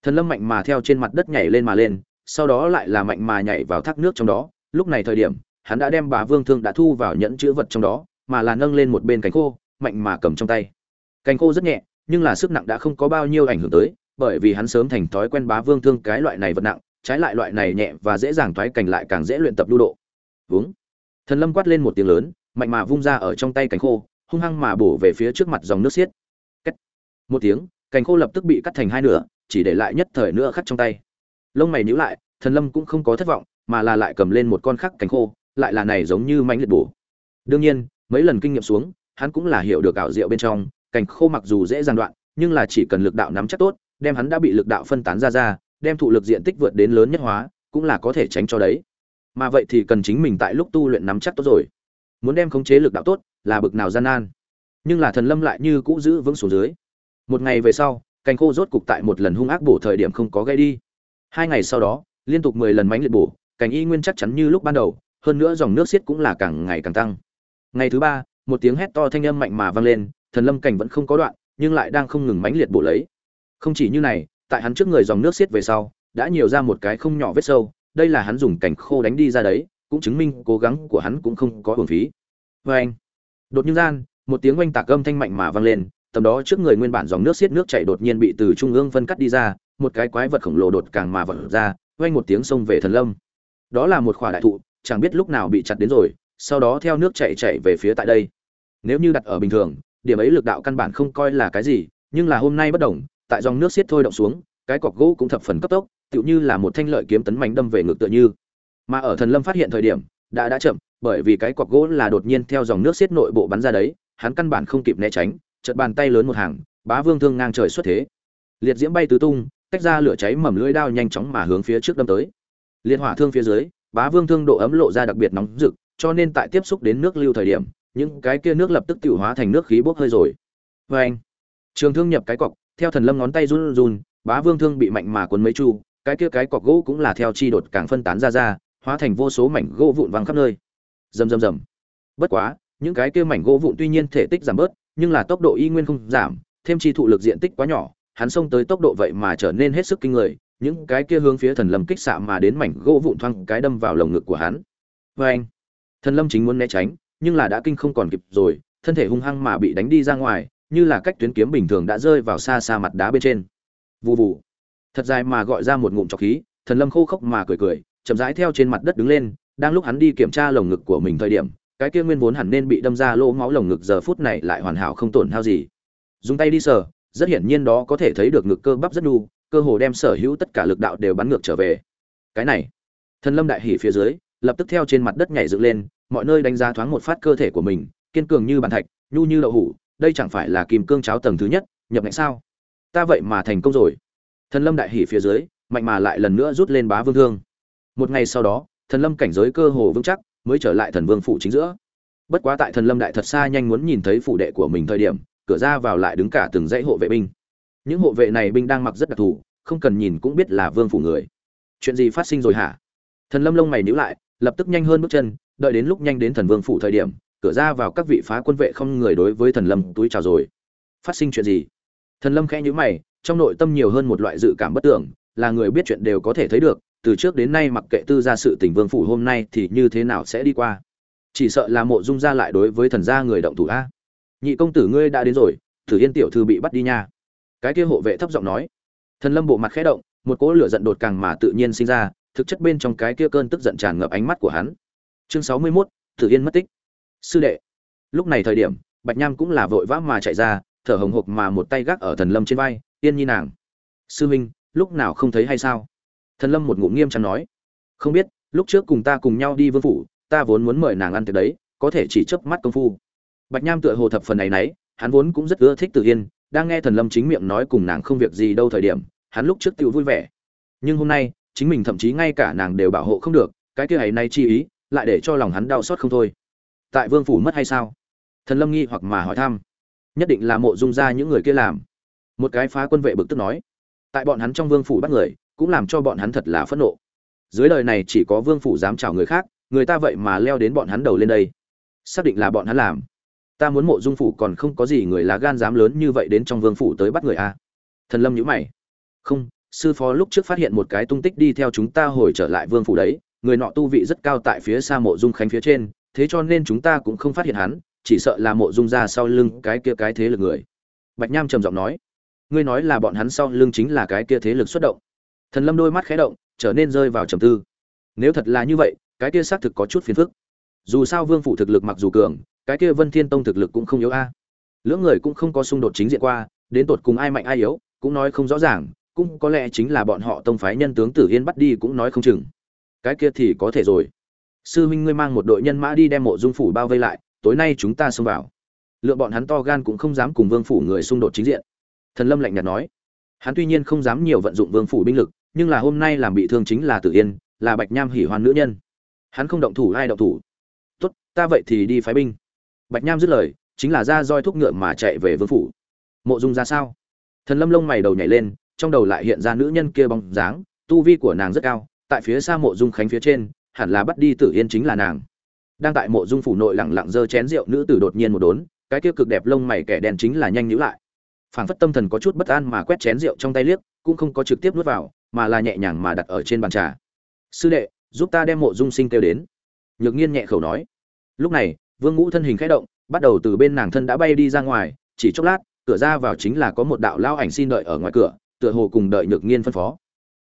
S1: Thần lâm mạnh mà theo trên mặt đất nhảy lên mà lên, sau đó lại là mạnh mà nhảy vào thác nước trong đó. Lúc này thời điểm, hắn đã đem bà vương thương đã thu vào nhẫn chữ vật trong đó, mà là nâng lên một bên cánh khô, mạnh mà cầm trong tay. Cành khô rất nhẹ, nhưng là sức nặng đã không có bao nhiêu ảnh hưởng tới, bởi vì hắn sớm thành thói quen bá vương thương cái loại này vật nặng, trái lại loại này nhẹ và dễ dàng thoái cành lại càng dễ luyện tập lưu độ. Uống thần lâm quát lên một tiếng lớn, mạnh mà vung ra ở trong tay cành khô, hung hăng mà bổ về phía trước mặt dòng nước xiết. Cách. một tiếng, cành khô lập tức bị cắt thành hai nửa, chỉ để lại nhất thời nữa khắc trong tay. Lông mày nhíu lại, thần lâm cũng không có thất vọng, mà là lại cầm lên một con khắc cành khô, lại là này giống như mãnh liệt bổ. Đương nhiên, mấy lần kinh nghiệm xuống, hắn cũng là hiểu được ảo diệu bên trong Cảnh khô mặc dù dễ dàng đoạn, nhưng là chỉ cần lực đạo nắm chắc tốt, đem hắn đã bị lực đạo phân tán ra ra, đem thụ lực diện tích vượt đến lớn nhất hóa, cũng là có thể tránh cho đấy. Mà vậy thì cần chính mình tại lúc tu luyện nắm chắc tốt rồi. Muốn đem khống chế lực đạo tốt, là bực nào gian nan. Nhưng là thần lâm lại như cũ giữ vững xuống dưới. Một ngày về sau cành khô rốt cục tại một lần hung ác bổ thời điểm không có gây đi. Hai ngày sau đó, liên tục mười lần mánh liệt bổ cành y nguyên chắc chắn như lúc ban đầu, hơn nữa dòng nước xiết cũng là càng ngày càng tăng. Ngày thứ ba, một tiếng hét to thanh âm mạnh mà vang lên thần lâm cảnh vẫn không có đoạn, nhưng lại đang không ngừng mãnh liệt bổ lấy. Không chỉ như này, tại hắn trước người dòng nước xiết về sau, đã nhiều ra một cái không nhỏ vết sâu, đây là hắn dùng cảnh khô đánh đi ra đấy, cũng chứng minh cố gắng của hắn cũng không có hưởng phí. Vê anh, đột nhiên gian, một tiếng oanh tạc âm thanh mạnh mà vang lên, tầm đó trước người nguyên bản dòng nước xiết nước chảy đột nhiên bị từ trung ương phân cắt đi ra, một cái quái vật khổng lồ đột càng mà vật ra, oanh một tiếng xông về thần lâm. Đó là một khỏa đại thụ, chẳng biết lúc nào bị chặt đến rồi, sau đó theo nước chảy chảy về phía tại đây. Nếu như đặt ở bình thường điểm ấy lực đạo căn bản không coi là cái gì, nhưng là hôm nay bất đồng, tại dòng nước xiết thôi động xuống, cái cọc gỗ cũng thập phần cấp tốc, tựu như là một thanh lợi kiếm tấn mạnh đâm về ngực tựa như. Mà ở thần lâm phát hiện thời điểm, đã đã chậm, bởi vì cái cọc gỗ là đột nhiên theo dòng nước xiết nội bộ bắn ra đấy, hắn căn bản không kịp né tránh, chợt bàn tay lớn một hàng, bá vương thương ngang trời xuất thế. Liệt diễm bay tứ tung, tách ra lửa cháy mầm lưỡi đao nhanh chóng mà hướng phía trước đâm tới. Liệt hỏa thương phía dưới, bá vương thương độ ấm lộ ra đặc biệt nóng rực, cho nên tại tiếp xúc đến nước lưu thời điểm những cái kia nước lập tức tiêu hóa thành nước khí bốc hơi rồi. Và anh, trường thương nhập cái cọc, theo thần lâm ngón tay run run, bá vương thương bị mạnh mà cuốn mấy chu, cái kia cái cọc gỗ cũng là theo chi đột càng phân tán ra ra, hóa thành vô số mảnh gỗ vụn văng khắp nơi. Rầm rầm rầm. Bất quá, những cái kia mảnh gỗ vụn tuy nhiên thể tích giảm bớt, nhưng là tốc độ y nguyên không giảm, thêm chi thụ lực diện tích quá nhỏ, hắn xông tới tốc độ vậy mà trở nên hết sức kinh người, những cái kia hướng phía thần lâm kích xạ mà đến mảnh gỗ vụn thoang cái đâm vào lồng ngực của hắn. Và anh, thần lâm chính muốn né tránh nhưng là đã kinh không còn kịp rồi thân thể hung hăng mà bị đánh đi ra ngoài như là cách tuyến kiếm bình thường đã rơi vào xa xa mặt đá bên trên. Vù vù. Thật dài mà gọi ra một ngụm trọc khí thần lâm khô khốc mà cười cười chậm rãi theo trên mặt đất đứng lên đang lúc hắn đi kiểm tra lồng ngực của mình thời điểm cái kia nguyên vốn hẳn nên bị đâm ra lỗ máu lồng ngực giờ phút này lại hoàn hảo không tổn hao gì. Dùng tay đi sờ rất hiển nhiên đó có thể thấy được ngực cơ bắp rất nhu, cơ hồ đem sở hữu tất cả lực đạo đều bắn ngược trở về. Cái này thần lâm đại hỉ phía dưới lập tức theo trên mặt đất nhảy dựng lên mọi nơi đánh giá thoáng một phát cơ thể của mình, kiên cường như bàn thạch, nhu như đậu hủ, đây chẳng phải là kim cương cháo tầng thứ nhất, nhập ngạch sao? Ta vậy mà thành công rồi. Thần lâm đại hỉ phía dưới, mạnh mà lại lần nữa rút lên bá vương thương. Một ngày sau đó, thần lâm cảnh giới cơ hồ vững chắc, mới trở lại thần vương phủ chính giữa. Bất quá tại thần lâm đại thật xa nhanh muốn nhìn thấy phủ đệ của mình thời điểm, cửa ra vào lại đứng cả từng dãy hộ vệ binh. Những hộ vệ này binh đang mặc rất đặc thù, không cần nhìn cũng biết là vương phủ người. Chuyện gì phát sinh rồi hả? Thần lâm lông mày nhíu lại, lập tức nhanh hơn bước chân đợi đến lúc nhanh đến thần vương phủ thời điểm, cửa ra vào các vị phá quân vệ không người đối với thần lâm túi chào rồi. Phát sinh chuyện gì? Thần lâm khẽ nhíu mày, trong nội tâm nhiều hơn một loại dự cảm bất tưởng, là người biết chuyện đều có thể thấy được, từ trước đến nay mặc kệ tư gia sự tình vương phủ hôm nay thì như thế nào sẽ đi qua. Chỉ sợ là mộ dung gia lại đối với thần gia người động thủ a. Nhị công tử ngươi đã đến rồi, thử yên tiểu thư bị bắt đi nha. Cái kia hộ vệ thấp giọng nói. Thần lâm bộ mặt khẽ động, một cỗ lửa giận đột càng mà tự nhiên sinh ra, thực chất bên trong cái kia cơn tức giận tràn ngập ánh mắt của hắn chương sáu mươi 61, tử yên mất tích. Sư đệ. Lúc này thời điểm bạch nham cũng là vội vã mà chạy ra thở hồng hộc mà một tay gác ở thần lâm trên vai yên nhi nàng. Sư minh lúc nào không thấy hay sao? Thần lâm một ngụm nghiêm trang nói. Không biết lúc trước cùng ta cùng nhau đi vương phủ ta vốn muốn mời nàng ăn tiệc đấy có thể chỉ chớp mắt công phu. Bạch nham tựa hồ thập phần này nấy hắn vốn cũng rất ưa thích tử yên đang nghe thần lâm chính miệng nói cùng nàng không việc gì đâu thời điểm hắn lúc trước tự vui vẻ. Nhưng hôm nay chính mình thậm chí ngay cả nàng đều bảo hộ không được cái kia ấy nay chi ý lại để cho lòng hắn đau xót không thôi. Tại vương phủ mất hay sao? Thần lâm nghi hoặc mà hỏi thăm. Nhất định là mộ dung ra những người kia làm. Một cái phá quân vệ bực tức nói. Tại bọn hắn trong vương phủ bắt người, cũng làm cho bọn hắn thật là phẫn nộ. Dưới lời này chỉ có vương phủ dám chào người khác, người ta vậy mà leo đến bọn hắn đầu lên đây. Xác định là bọn hắn làm. Ta muốn mộ dung phủ còn không có gì người lá gan dám lớn như vậy đến trong vương phủ tới bắt người a à. thần lâm nhữ mày. Không, sư phó lúc trước phát hiện một cái tung tích đi theo chúng ta hồi trở lại vương phủ đấy người nọ tu vị rất cao tại phía xa mộ dung khánh phía trên, thế cho nên chúng ta cũng không phát hiện hắn, chỉ sợ là mộ dung ra sau lưng cái kia cái thế lực người. Bạch nham trầm giọng nói, ngươi nói là bọn hắn sau lưng chính là cái kia thế lực xuất động. Thần lâm đôi mắt khẽ động, trở nên rơi vào trầm tư. Nếu thật là như vậy, cái kia xác thực có chút phiền phức. Dù sao vương phủ thực lực mặc dù cường, cái kia vân thiên tông thực lực cũng không yếu a. Lưỡng người cũng không có xung đột chính diện qua, đến tột cùng ai mạnh ai yếu, cũng nói không rõ ràng, cũng có lẽ chính là bọn họ tông phái nhân tướng tử yên bắt đi cũng nói không chừng cái kia thì có thể rồi. Sư huynh ngươi mang một đội nhân mã đi đem mộ dung phủ bao vây lại, tối nay chúng ta xông vào. Lượng bọn hắn to gan cũng không dám cùng vương phủ người xung đột chính diện. Thần lâm lạnh nhạt nói. Hắn tuy nhiên không dám nhiều vận dụng vương phủ binh lực, nhưng là hôm nay làm bị thương chính là tử yên, là bạch nham hỉ hoan nữ nhân. Hắn không động thủ, ai động thủ? Tốt, ta vậy thì đi phái binh. Bạch nham dứt lời, chính là ra roi thúc ngựa mà chạy về vương phủ. Mộ dung ra sao? Thần lâm lông mày đầu nhảy lên, trong đầu lại hiện ra nữ nhân kia bóng dáng, tu vi của nàng rất cao tại phía xa mộ dung khánh phía trên, hẳn là bắt đi tử yên chính là nàng. Đang tại mộ dung phủ nội lẳng lặng giơ chén rượu, nữ tử đột nhiên một đốn, cái kia cực đẹp lông mày kẻ đen chính là nhanh nhữ lại. Phảng phất tâm thần có chút bất an mà quét chén rượu trong tay liếc, cũng không có trực tiếp nuốt vào, mà là nhẹ nhàng mà đặt ở trên bàn trà. Sư đệ, giúp ta đem mộ dung sinh kêu đến. Nhược nhiên nhẹ khẩu nói. Lúc này, vương ngũ thân hình khẽ động, bắt đầu từ bên nàng thân đã bay đi ra ngoài, chỉ chốc lát, cửa ra vào chính là có một đạo lao ảnh xin đợi ở ngoài cửa, tựa hồ cùng đợi nhược nhiên phân phó.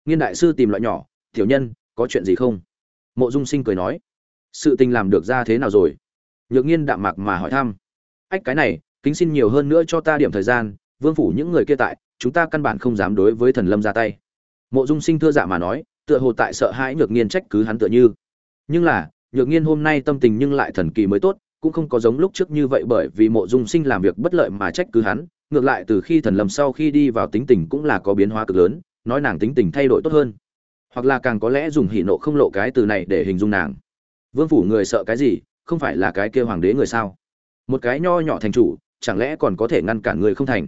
S1: Nghiên đại sư tìm loại nhỏ tiểu nhân, có chuyện gì không? Mộ dung sinh cười nói, sự tình làm được ra thế nào rồi? Nhược nhiên đạm mạc mà hỏi thăm, ách, cái này, kính xin nhiều hơn nữa cho ta điểm thời gian, vương phủ những người kia tại, chúng ta căn bản không dám đối với thần lâm ra tay. Mộ dung sinh thưa dạ mà nói, tựa hồ tại sợ hãi nhược nhiên trách cứ hắn tựa như. Nhưng là, nhược nhiên hôm nay tâm tình nhưng lại thần kỳ mới tốt, cũng không có giống lúc trước như vậy bởi vì mộ dung sinh làm việc bất lợi mà trách cứ hắn, ngược lại từ khi thần lâm sau khi đi vào tính tình cũng là có biến hóa cực lớn, nói nàng tính tình thay đổi tốt hơn hoặc là càng có lẽ dùng hỉ nộ không lộ cái từ này để hình dung nàng. Vương phủ người sợ cái gì, không phải là cái kia hoàng đế người sao? Một cái nho nhỏ thành chủ, chẳng lẽ còn có thể ngăn cản người không thành?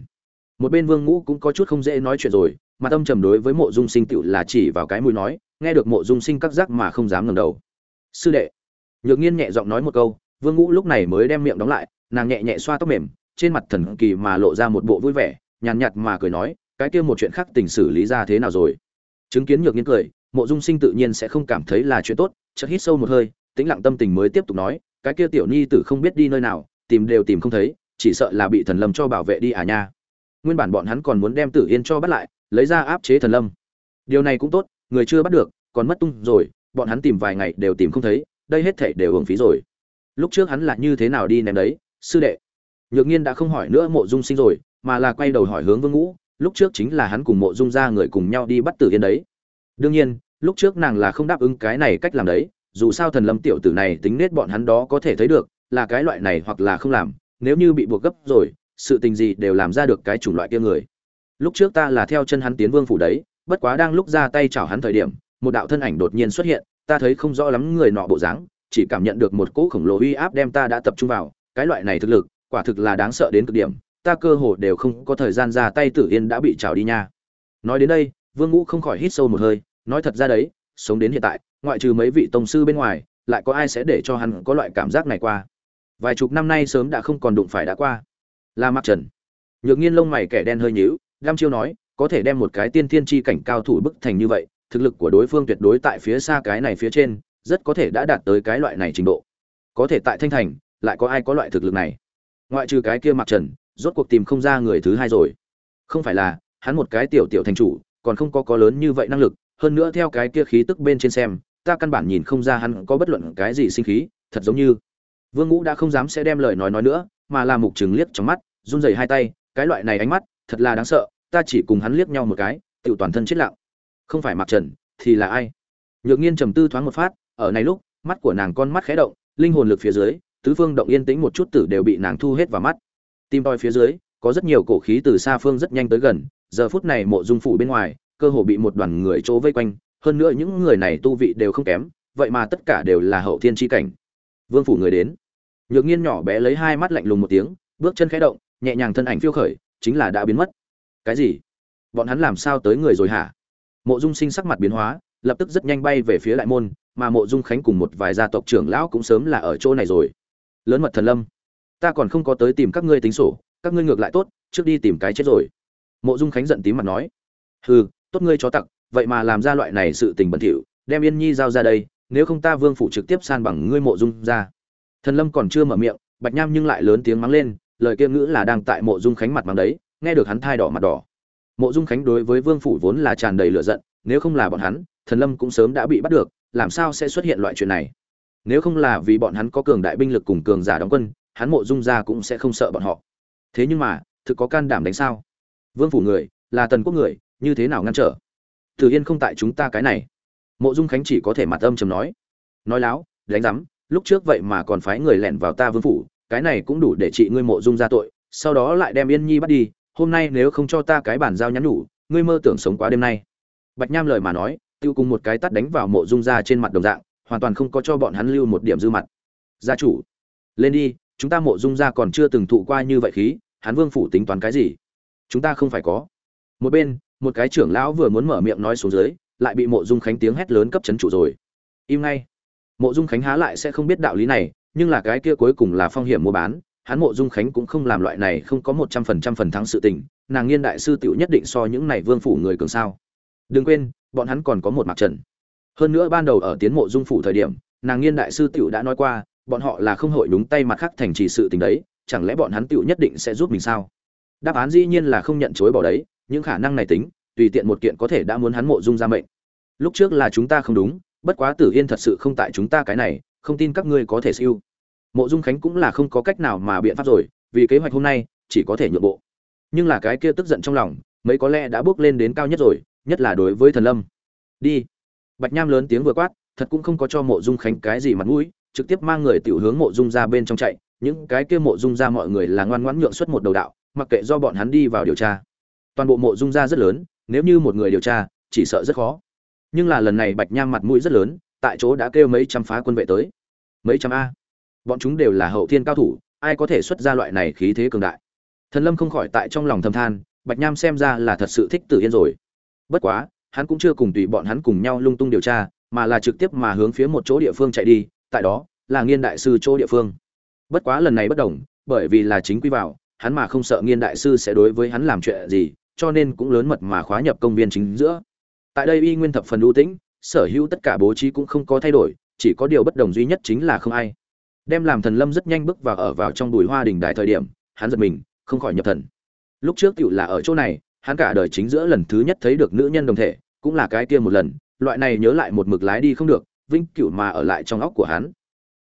S1: Một bên vương ngũ cũng có chút không dễ nói chuyện rồi, mà tâm trầm đối với mộ dung sinh tựu là chỉ vào cái mũi nói, nghe được mộ dung sinh cắt giác mà không dám ngẩng đầu. Sư đệ. Nhược nhiên nhẹ giọng nói một câu, vương ngũ lúc này mới đem miệng đóng lại, nàng nhẹ nhẹ xoa tóc mềm, trên mặt thần kỳ mà lộ ra một bộ vui vẻ, nhàn nhạt mà cười nói, cái kia một chuyện khác tình xử lý ra thế nào rồi? Chứng kiến nhược nhiên cười, mộ dung sinh tự nhiên sẽ không cảm thấy là chuyện tốt, chợt hít sâu một hơi, tĩnh lặng tâm tình mới tiếp tục nói, cái kia tiểu nhi tử không biết đi nơi nào, tìm đều tìm không thấy, chỉ sợ là bị thần lâm cho bảo vệ đi à nha. Nguyên bản bọn hắn còn muốn đem tử yên cho bắt lại, lấy ra áp chế thần lâm. Điều này cũng tốt, người chưa bắt được, còn mất tung rồi, bọn hắn tìm vài ngày đều tìm không thấy, đây hết thể đều hưởng phí rồi. Lúc trước hắn là như thế nào đi ném đấy, sư đệ? Nhược nhiên đã không hỏi nữa mộ dung sinh rồi, mà là quay đầu hỏi hướng vương ngũ lúc trước chính là hắn cùng mộ dung ra người cùng nhau đi bắt tử yên đấy. Đương nhiên, lúc trước nàng là không đáp ứng cái này cách làm đấy, dù sao thần lâm tiểu tử này tính nết bọn hắn đó có thể thấy được, là cái loại này hoặc là không làm, nếu như bị buộc gấp rồi, sự tình gì đều làm ra được cái chủng loại kia người. Lúc trước ta là theo chân hắn tiến vương phủ đấy, bất quá đang lúc ra tay chảo hắn thời điểm, một đạo thân ảnh đột nhiên xuất hiện, ta thấy không rõ lắm người nọ bộ dáng, chỉ cảm nhận được một cỗ khổng lồ uy áp đem ta đã tập trung vào, cái loại này thực lực, quả thực là đáng sợ đến cực điểm ta cơ hồ đều không có thời gian ra tay tử yên đã bị trào đi nha. Nói đến đây, vương ngũ không khỏi hít sâu một hơi, nói thật ra đấy, sống đến hiện tại, ngoại trừ mấy vị tông sư bên ngoài, lại có ai sẽ để cho hắn có loại cảm giác này qua? Vài chục năm nay sớm đã không còn đụng phải đã qua. Là mặc trần. Nhược nhiên lông mày kẻ đen hơi nhíu gam chiêu nói, có thể đem một cái tiên thiên chi cảnh cao thủ bức thành như vậy, thực lực của đối phương tuyệt đối tại phía xa cái này phía trên, rất có thể đã đạt tới cái loại này trình độ. Có thể tại thanh thành, lại có ai có loại thực lực này? Ngoại trừ cái kia mặc trần rốt cuộc tìm không ra người thứ hai rồi. Không phải là, hắn một cái tiểu tiểu thành chủ, còn không có có lớn như vậy năng lực, hơn nữa theo cái kia khí tức bên trên xem, ta căn bản nhìn không ra hắn có bất luận cái gì sinh khí, thật giống như. Vương ngũ đã không dám sẽ đem lời nói nói nữa, mà là mục trừng liếc trong mắt, run rẩy hai tay, cái loại này ánh mắt, thật là đáng sợ, ta chỉ cùng hắn liếc nhau một cái tự toàn thân chết lặng. Không phải mặc trần, thì là ai? Nhược nhiên trầm tư thoáng một phát, ở này lúc, mắt của nàng con mắt khẽ động, linh hồn lực phía dưới, tứ phương động yên tĩnh một chút tử đều bị nàng thu hết vào mắt tim toi phía dưới, có rất nhiều cổ khí từ xa phương rất nhanh tới gần, giờ phút này mộ dung phủ bên ngoài, cơ hồ bị một đoàn người chỗ vây quanh, hơn nữa những người này tu vị đều không kém, vậy mà tất cả đều là hậu thiên chi cảnh. Vương phủ người đến. Nhược nhiên nhỏ bé lấy hai mắt lạnh lùng một tiếng, bước chân khẽ động, nhẹ nhàng thân ảnh phiêu khởi, chính là đã biến mất. Cái gì? Bọn hắn làm sao tới người rồi hả? Mộ dung sinh sắc mặt biến hóa, lập tức rất nhanh bay về phía đại môn, mà mộ dung khánh cùng một vài gia tộc trưởng lão cũng sớm là ở chỗ này rồi. Lớn mật thần lâm ta còn không có tới tìm các ngươi tính sổ, các ngươi ngược lại tốt, trước đi tìm cái chết rồi. Mộ dung khánh giận tím mặt nói. Hừ, tốt ngươi chó tặc, vậy mà làm ra loại này sự tình bẩn thỉu, đem yên nhi giao ra đây, nếu không ta vương phủ trực tiếp san bằng ngươi mộ dung ra. Thần lâm còn chưa mở miệng, bạch nham nhưng lại lớn tiếng mắng lên, lời kia ngữ là đang tại mộ dung khánh mặt mắng đấy, nghe được hắn thai đỏ mặt đỏ. Mộ dung khánh đối với vương phủ vốn là tràn đầy lửa giận, nếu không là bọn hắn, thần lâm cũng sớm đã bị bắt được, làm sao sẽ xuất hiện loại chuyện này? Nếu không là vì bọn hắn có cường đại binh lực cùng cường giả đóng quân hắn mộ dung Gia cũng sẽ không sợ bọn họ thế nhưng mà thực có can đảm đánh sao vương phủ người là tần quốc người như thế nào ngăn trở Từ Yên không tại chúng ta cái này. Mộ Dung Khánh chỉ có thể mặt âm trầm nói. Nói láo, đánh rắm, lúc trước vậy mà còn phái người lẻn vào ta vương phủ, cái này cũng đủ để trị ngươi Mộ Dung ra tội, sau đó lại đem Yên Nhi bắt đi, hôm nay nếu không cho ta cái bản giao nhắn nhủ, ngươi mơ tưởng sống quá đêm nay. Bạch Nham lời mà nói, tiêu cùng một cái tát đánh vào Mộ Dung ra trên mặt đồng dạng, hoàn toàn không có cho bọn hắn lưu một điểm dư mặt. Gia chủ, lên đi, chúng ta mộ dung gia còn chưa từng thụ qua như vậy khí, hán vương phủ tính toán cái gì? Chúng ta không phải có. Một bên, một cái trưởng lão vừa muốn mở miệng nói xuống dưới, lại bị mộ dung khánh tiếng hét lớn cấp chấn trụ rồi. Im ngay. Mộ dung khánh há lại sẽ không biết đạo lý này, nhưng là cái kia cuối cùng là phong hiểm mua bán, hắn mộ dung khánh cũng không làm loại này, không có một trăm phần trăm phần thắng sự tình, nàng nghiên đại sư tiểu nhất định so những này vương phủ người cường sao. Đừng quên, bọn hắn còn có một mặt trận. Hơn nữa ban đầu ở tiến mộ dung phủ thời điểm, nàng nghiên đại sư tiểu đã nói qua bọn họ là không hội đúng tay mặt khác thành trì sự tình đấy, chẳng lẽ bọn hắn tựu nhất định sẽ giúp mình sao? Đáp án dĩ nhiên là không nhận chối bỏ đấy, những khả năng này tính, tùy tiện một kiện có thể đã muốn hắn mộ dung ra mệnh. Lúc trước là chúng ta không đúng, bất quá tử yên thật sự không tại chúng ta cái này, không tin các ngươi có thể siêu. Mộ dung khánh cũng là không có cách nào mà biện pháp rồi, vì kế hoạch hôm nay, chỉ có thể nhượng bộ. Nhưng là cái kia tức giận trong lòng, mấy có lẽ đã bước lên đến cao nhất rồi, nhất là đối với thần lâm. Đi. Bạch nham lớn tiếng vừa quát, thật cũng không có cho mộ dung khánh cái gì mặt mũi trực tiếp mang người tiểu hướng mộ dung ra bên trong chạy, những cái kia mộ dung ra mọi người là ngoan ngoãn nhượng xuất một đầu đạo, mặc kệ do bọn hắn đi vào điều tra. Toàn bộ mộ dung ra rất lớn, nếu như một người điều tra, chỉ sợ rất khó. Nhưng là lần này bạch nham mặt mũi rất lớn, tại chỗ đã kêu mấy trăm phá quân vệ tới. Mấy trăm a. Bọn chúng đều là hậu thiên cao thủ, ai có thể xuất ra loại này khí thế cường đại? Thần lâm không khỏi tại trong lòng thầm than, bạch nham xem ra là thật sự thích tử yên rồi. Bất quá, hắn cũng chưa cùng tùy bọn hắn cùng nhau lung tung điều tra, mà là trực tiếp mà hướng phía một chỗ địa phương chạy đi tại đó, là nghiên đại sư chỗ địa phương. Bất quá lần này bất đồng, bởi vì là chính quy vào, hắn mà không sợ nghiên đại sư sẽ đối với hắn làm chuyện gì, cho nên cũng lớn mật mà khóa nhập công viên chính giữa. Tại đây y nguyên thập phần ưu tĩnh, sở hữu tất cả bố trí cũng không có thay đổi, chỉ có điều bất đồng duy nhất chính là không ai. Đem làm thần lâm rất nhanh bước vào ở vào trong bùi hoa đình đài thời điểm, hắn giật mình, không khỏi nhập thần. Lúc trước tựu là ở chỗ này, hắn cả đời chính giữa lần thứ nhất thấy được nữ nhân đồng thể, cũng là cái kia một lần, loại này nhớ lại một mực lái đi không được vĩnh cửu mà ở lại trong óc của hắn.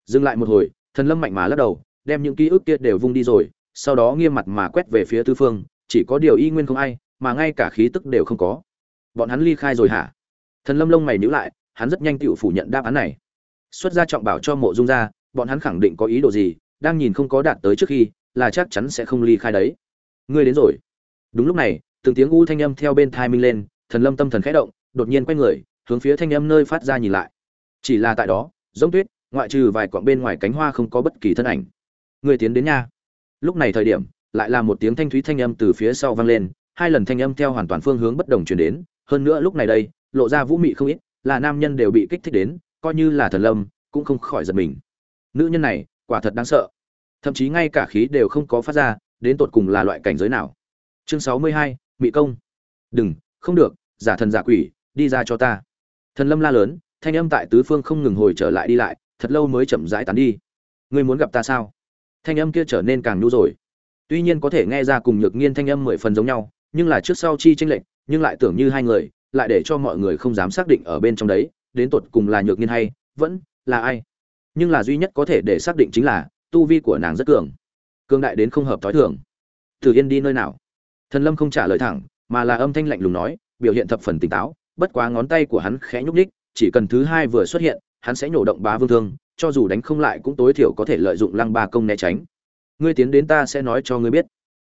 S1: Dừng lại một hồi, thần lâm mạnh mà lắc đầu, đem những ký ức kia đều vung đi rồi, sau đó nghiêm mặt mà quét về phía tứ phương, chỉ có điều y nguyên không ai, mà ngay cả khí tức đều không có. Bọn hắn ly khai rồi hả? Thần lâm lông mày nhíu lại, hắn rất nhanh tựu phủ nhận đáp án này. Xuất ra trọng bảo cho mộ dung ra bọn hắn khẳng định có ý đồ gì, đang nhìn không có đạt tới trước khi, là chắc chắn sẽ không ly khai đấy. Ngươi đến rồi. Đúng lúc này, từng tiếng u thanh âm theo bên tai minh lên, thần lâm tâm thần khẽ động, đột nhiên quay người, hướng phía thanh âm nơi phát ra nhìn lại chỉ là tại đó, giống tuyết, ngoại trừ vài quặng bên ngoài cánh hoa không có bất kỳ thân ảnh. Người tiến đến nha. Lúc này thời điểm, lại là một tiếng thanh thúy thanh âm từ phía sau vang lên, hai lần thanh âm theo hoàn toàn phương hướng bất đồng truyền đến. Hơn nữa lúc này đây, lộ ra vũ mị không ít, là nam nhân đều bị kích thích đến, coi như là thần lâm, cũng không khỏi giật mình. Nữ nhân này, quả thật đáng sợ. Thậm chí ngay cả khí đều không có phát ra, đến tột cùng là loại cảnh giới nào? Chương sáu mươi hai, mị công. Đừng, không được, giả thần giả quỷ, đi ra cho ta. Thần lâm la lớn thanh âm tại tứ phương không ngừng hồi trở lại đi lại thật lâu mới chậm rãi tán đi. Ngươi muốn gặp ta sao? Thanh âm kia trở nên càng nhu rồi. Tuy nhiên có thể nghe ra cùng nhược nghiên thanh âm mười phần giống nhau nhưng là trước sau chi tranh lệch nhưng lại tưởng như hai người lại để cho mọi người không dám xác định ở bên trong đấy đến tột cùng là nhược nghiên hay vẫn là ai. Nhưng là duy nhất có thể để xác định chính là tu vi của nàng rất cường. Cường đại đến không hợp thói thường. Thử Yên đi nơi nào? Thần Lâm không trả lời thẳng, mà là âm thanh lạnh lùng nói, biểu hiện thập phần tỉnh táo, bất quá ngón tay của hắn khẽ nhúc ních chỉ cần thứ hai vừa xuất hiện, hắn sẽ nhổ động bá vương thương, cho dù đánh không lại cũng tối thiểu có thể lợi dụng lăng ba công né tránh. Ngươi tiến đến ta sẽ nói cho ngươi biết.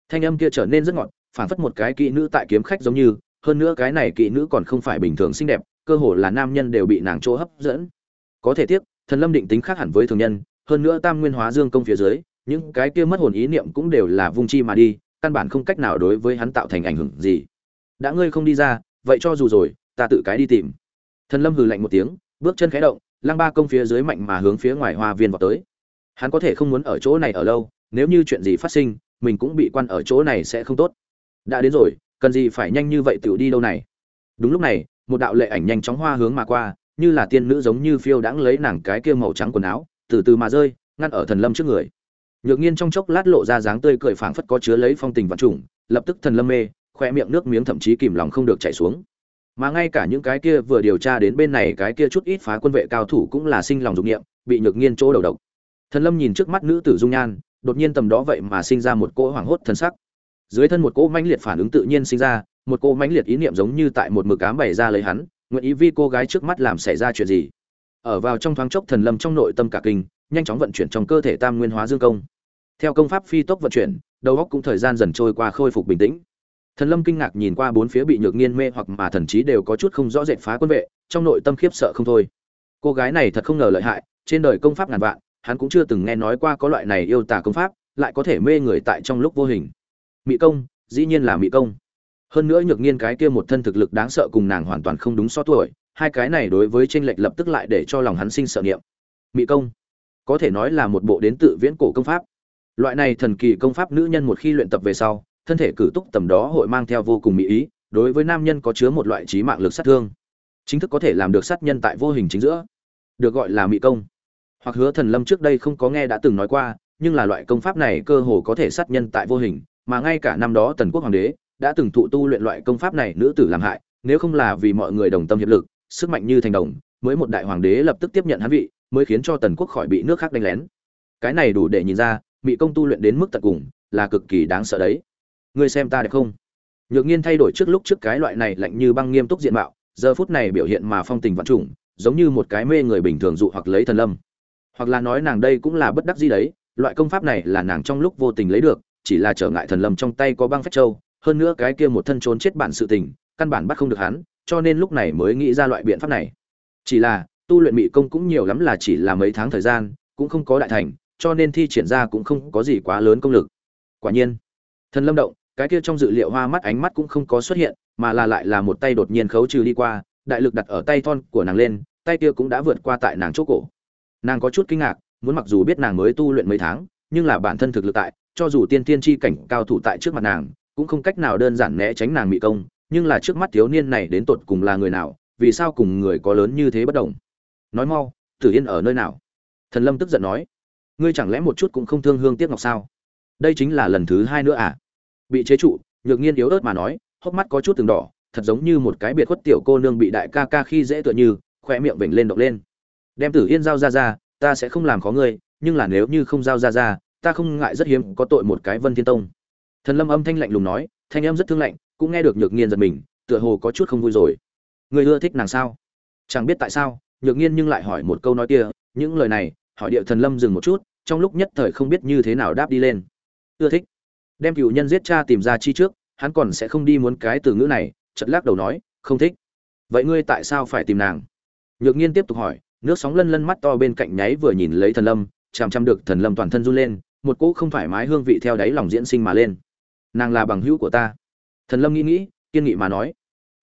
S1: Thanh âm kia trở nên rất ngọt, phản phất một cái kỵ nữ tại kiếm khách giống như, hơn nữa cái này kỵ nữ còn không phải bình thường xinh đẹp, cơ hồ là nam nhân đều bị nàng chỗ hấp dẫn. Có thể tiếc, Thần Lâm định tính khác hẳn với thường nhân, hơn nữa Tam Nguyên Hóa Dương công phía dưới, những cái kia mất hồn ý niệm cũng đều là vung chi mà đi căn bản không cách nào đối với hắn tạo thành ảnh hưởng gì đã ngươi không đi ra vậy cho dù rồi ta tự cái đi tìm thần lâm hừ lạnh một tiếng, bước chân khẽ động lăng ba công phía dưới mạnh mà hướng phía ngoài hoa viên vào tới. Hắn có thể không muốn ở chỗ này ở lâu, nếu như chuyện gì phát sinh, mình cũng bị quan ở chỗ này sẽ không tốt. Đã đến rồi, cần gì phải nhanh như vậy tự đi đâu này? Đúng lúc này, một đạo lệ ảnh nhanh chóng hoa hướng mà qua, như là tiên nữ giống như phiêu đãng lấy nàng cái kia màu trắng quần áo, từ từ mà rơi, ngăn ở thần lâm trước người. Nhược nhiên trong chốc lát lộ ra dáng tươi cười phảng phất có chứa lấy phong tình vật trùng, lập tức thần lâm mê, khoe miệng nước miếng thậm chí kìm lòng không được chảy xuống mà ngay cả những cái kia vừa điều tra đến bên này cái kia chút ít phá quân vệ cao thủ cũng là sinh lòng dục niệm, bị nhược nhiên chỗ đầu độc. Thần lâm nhìn trước mắt nữ tử dung nhan, đột nhiên tầm đó vậy mà sinh ra một cỗ hoảng hốt thần sắc. Dưới thân một cỗ mãnh liệt phản ứng tự nhiên sinh ra, một cỗ mãnh liệt ý niệm giống như tại một mực ám bày ra lấy hắn, nguyện ý vi cô gái trước mắt làm xảy ra chuyện gì. Ở vào trong thoáng chốc thần lâm trong nội tâm cả kinh, nhanh chóng vận chuyển trong cơ thể tam nguyên hóa dương công. Theo công pháp phi tốc vận chuyển, đầu óc cũng thời gian dần trôi qua khôi phục bình tĩnh thần lâm kinh ngạc nhìn qua bốn phía bị nhược nghiên mê hoặc mà thần trí đều có chút không rõ rệt phá quân vệ, trong nội tâm khiếp sợ không thôi. Cô gái này thật không ngờ lợi hại, trên đời công pháp ngàn vạn, hắn cũng chưa từng nghe nói qua có loại này yêu tả công pháp, lại có thể mê người tại trong lúc vô hình. Mỹ công, dĩ nhiên là mỹ công. Hơn nữa nhược nghiên cái kia một thân thực lực đáng sợ cùng nàng hoàn toàn không đúng so tuổi, hai cái này đối với tranh lệch lập tức lại để cho lòng hắn sinh sợ niệm. Mỹ công, có thể nói là một bộ đến tự viễn cổ công pháp. Loại này thần kỳ công pháp nữ nhân một khi luyện tập về sau thân thể cử túc tầm đó hội mang theo vô cùng mỹ ý, đối với nam nhân có chứa một loại trí mạng lực sát thương. Chính thức có thể làm được sát nhân tại vô hình chính giữa. Được gọi là mỹ công. Hoặc hứa thần lâm trước đây không có nghe đã từng nói qua, nhưng là loại công pháp này cơ hồ có thể sát nhân tại vô hình, mà ngay cả năm đó tần quốc hoàng đế đã từng thụ tu luyện loại công pháp này nữ tử làm hại, nếu không là vì mọi người đồng tâm hiệp lực, sức mạnh như thành đồng, mới một đại hoàng đế lập tức tiếp nhận hắn vị, mới khiến cho tần quốc khỏi bị nước khác đánh lén. Cái này đủ để nhìn ra, mỹ công tu luyện đến mức tận cùng là cực kỳ đáng sợ đấy ngươi xem ta đẹp không? Nhược nhiên thay đổi trước lúc trước cái loại này lạnh như băng nghiêm túc diện mạo, giờ phút này biểu hiện mà phong tình vạn trùng, giống như một cái mê người bình thường dụ hoặc lấy thần lâm. Hoặc là nói nàng đây cũng là bất đắc gì đấy, loại công pháp này là nàng trong lúc vô tình lấy được, chỉ là trở ngại thần lâm trong tay có băng phách châu, hơn nữa cái kia một thân trốn chết bản sự tình, căn bản bắt không được hắn, cho nên lúc này mới nghĩ ra loại biện pháp này. Chỉ là, tu luyện mỹ công cũng nhiều lắm là chỉ là mấy tháng thời gian, cũng không có đại thành, cho nên thi triển ra cũng không có gì quá lớn công lực. Quả nhiên, thần lâm động cái kia trong dự liệu hoa mắt ánh mắt cũng không có xuất hiện, mà là lại là một tay đột nhiên khấu trừ đi qua, đại lực đặt ở tay thon của nàng lên, tay kia cũng đã vượt qua tại nàng chỗ cổ. Nàng có chút kinh ngạc, muốn mặc dù biết nàng mới tu luyện mấy tháng, nhưng là bản thân thực lực tại, cho dù tiên tiên chi cảnh cao thủ tại trước mặt nàng, cũng không cách nào đơn giản né tránh nàng mỹ công, nhưng là trước mắt thiếu niên này đến tột cùng là người nào, vì sao cùng người có lớn như thế bất đồng? Nói mau, tử yên ở nơi nào? Thần lâm tức giận nói. Ngươi chẳng lẽ một chút cũng không thương hương tiếc ngọc sao? Đây chính là lần thứ hai nữa à? Bị chế trụ, nhược nhiên yếu ớt mà nói, hốc mắt có chút từng đỏ, thật giống như một cái biệt khuất tiểu cô nương bị đại ca ca khi dễ tựa như khoe miệng vểnh lên động lên. Đem tử yên giao ra ra, ta sẽ không làm khó ngươi, nhưng là nếu như không giao ra ra, ta không ngại rất hiếm có tội một cái vân thiên tông. Thần lâm âm thanh lạnh lùng nói, thanh âm rất thương lạnh, cũng nghe được nhược nghiên giật mình, tựa hồ có chút không vui rồi. Người ưa thích nàng sao? Chẳng biết tại sao, nhược nghiên nhưng lại hỏi một câu nói kia, những lời này, hỏi địa thần lâm dừng một chút, trong lúc nhất thời không biết như thế nào đáp đi lên. Ưa thích đem cựu nhân giết cha tìm ra chi trước, hắn còn sẽ không đi muốn cái từ ngữ này chật lắc đầu nói, không thích. Vậy ngươi tại sao phải tìm nàng? Nhược nhiên tiếp tục hỏi, nước sóng lân lân mắt to bên cạnh nháy vừa nhìn lấy thần lâm, chằm chằm được thần lâm toàn thân run lên, một cỗ không thoải mái hương vị theo đáy lòng diễn sinh mà lên. Nàng là bằng hữu của ta. Thần lâm nghĩ nghĩ, kiên nghị mà nói,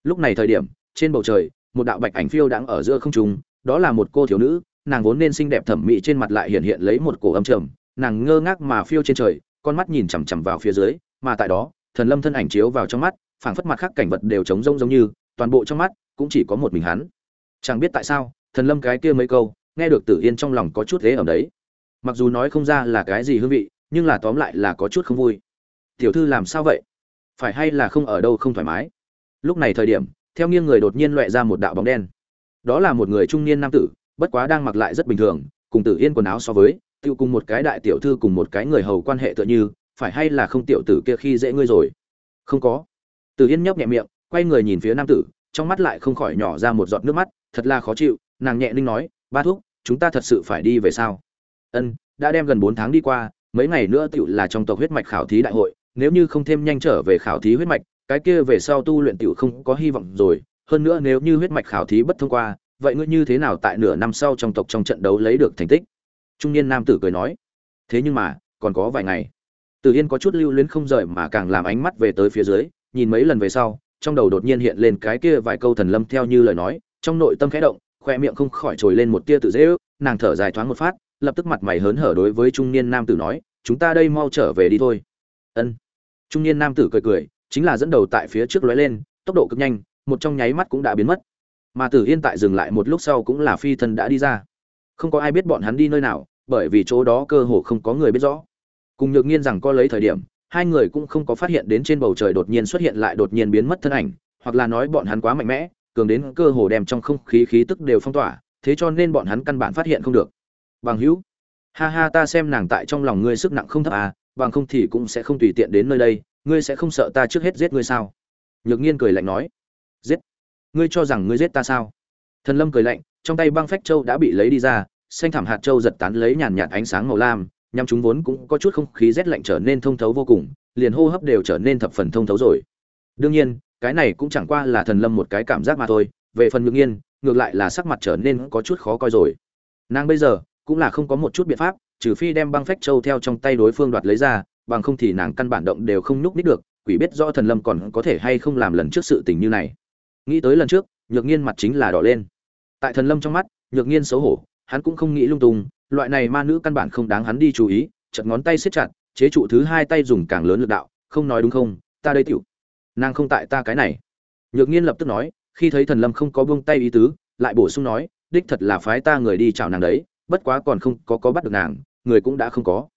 S1: lúc này thời điểm, trên bầu trời, một đạo bạch ảnh phiêu đang ở giữa không trung, đó là một cô thiếu nữ, nàng vốn nên xinh đẹp thẩm mỹ trên mặt lại hiện hiện lấy một cổ âm trầm, nàng ngơ ngác mà phiêu trên trời con mắt nhìn chằm chằm vào phía dưới, mà tại đó, thần lâm thân ảnh chiếu vào trong mắt, phảng phất mặt khác cảnh vật đều trống rỗng giống như, toàn bộ trong mắt cũng chỉ có một mình hắn. Chẳng biết tại sao, thần lâm cái kia mấy câu, nghe được tử yên trong lòng có chút thế ở đấy. Mặc dù nói không ra là cái gì hương vị, nhưng là tóm lại là có chút không vui. Tiểu thư làm sao vậy? Phải hay là không ở đâu không thoải mái? Lúc này thời điểm, theo nghiêng người đột nhiên loẹ ra một đạo bóng đen. Đó là một người trung niên nam tử, bất quá đang mặc lại rất bình thường, cùng tử yên quần áo so với tiêu cùng một cái đại tiểu thư cùng một cái người hầu quan hệ tựa như, phải hay là không tiểu tử kia khi dễ ngươi rồi? Không có. Từ yên nhấp nhẹ miệng, quay người nhìn phía nam tử, trong mắt lại không khỏi nhỏ ra một giọt nước mắt, thật là khó chịu, nàng nhẹ ninh nói, ba thuốc chúng ta thật sự phải đi về sao? Ân, đã đem gần bốn tháng đi qua, mấy ngày nữa tựu là trong tộc huyết mạch khảo thí đại hội, nếu như không thêm nhanh trở về khảo thí huyết mạch, cái kia về sau tu luyện tựu không có hy vọng rồi. Hơn nữa nếu như huyết mạch khảo thí bất thông qua, vậy ngươi như thế nào tại nửa năm sau trong tộc trong trận đấu lấy được thành tích? Trung niên nam tử cười nói thế nhưng mà còn có vài ngày Tử Yên có chút lưu luyến không rời mà càng làm ánh mắt về tới phía dưới, nhìn mấy lần về sau, trong đầu đột nhiên hiện lên cái kia vài câu thần lâm theo như lời nói, trong nội tâm khẽ động, khoe miệng không khỏi trồi lên một tia tự dễ ước, nàng thở dài thoáng một phát, lập tức mặt mày hớn hở đối với trung niên nam tử nói, chúng ta đây mau trở về đi thôi. Ân. Trung niên nam tử cười cười, chính là dẫn đầu tại phía trước lóe lên, tốc độ cực nhanh, một trong nháy mắt cũng đã biến mất. Mà Tử Yên tại dừng lại một lúc sau cũng là phi thân đã đi ra. Không có ai biết bọn hắn đi nơi nào, bởi vì chỗ đó cơ hồ không có người biết rõ. Cùng Nhược Nghiên rằng có lấy thời điểm, hai người cũng không có phát hiện đến trên bầu trời đột nhiên xuất hiện lại đột nhiên biến mất thân ảnh, hoặc là nói bọn hắn quá mạnh mẽ, cường đến cơ hồ đem trong không khí khí tức đều phong tỏa, thế cho nên bọn hắn căn bản phát hiện không được. Bằng hữu, ha ha ta xem nàng tại trong lòng ngươi sức nặng không thấp à, bằng không thì cũng sẽ không tùy tiện đến nơi đây, ngươi sẽ không sợ ta trước hết giết ngươi sao? Nhược Nghiên cười lạnh nói, giết? Ngươi cho rằng ngươi giết ta sao? Thần Lâm cười lạnh, trong tay băng phách châu đã bị lấy đi ra, xanh thảm hạt châu giật tán lấy nhàn nhạt ánh sáng màu lam, nhằm chúng vốn cũng có chút không khí rét lạnh trở nên thông thấu vô cùng, liền hô hấp đều trở nên thập phần thông thấu rồi. Đương nhiên, cái này cũng chẳng qua là thần lâm một cái cảm giác mà thôi, về phần Nhược Nghiên, ngược lại là sắc mặt trở nên có chút khó coi rồi. Nàng bây giờ cũng là không có một chút biện pháp trừ phi đem băng phách châu theo trong tay đối phương đoạt lấy ra bằng không thì nàng căn bản động đều không nhúc nít được quỷ biết rõ thần lâm còn có thể hay không làm lần trước sự tình như này nghĩ tới lần trước nhược nhiên mặt chính là đỏ lên tại thần lâm trong mắt nhược nhiên xấu hổ hắn cũng không nghĩ lung tung loại này ma nữ căn bản không đáng hắn đi chú ý chật ngón tay siết chặt chế trụ thứ hai tay dùng càng lớn lực đạo không nói đúng không ta đây tiểu nàng không tại ta cái này. Nhược nhiên lập tức nói khi thấy thần lâm không có buông tay ý tứ lại bổ sung nói đích thật là phái ta người đi chào nàng đấy bất quá còn không có có bắt được nàng người cũng đã không có.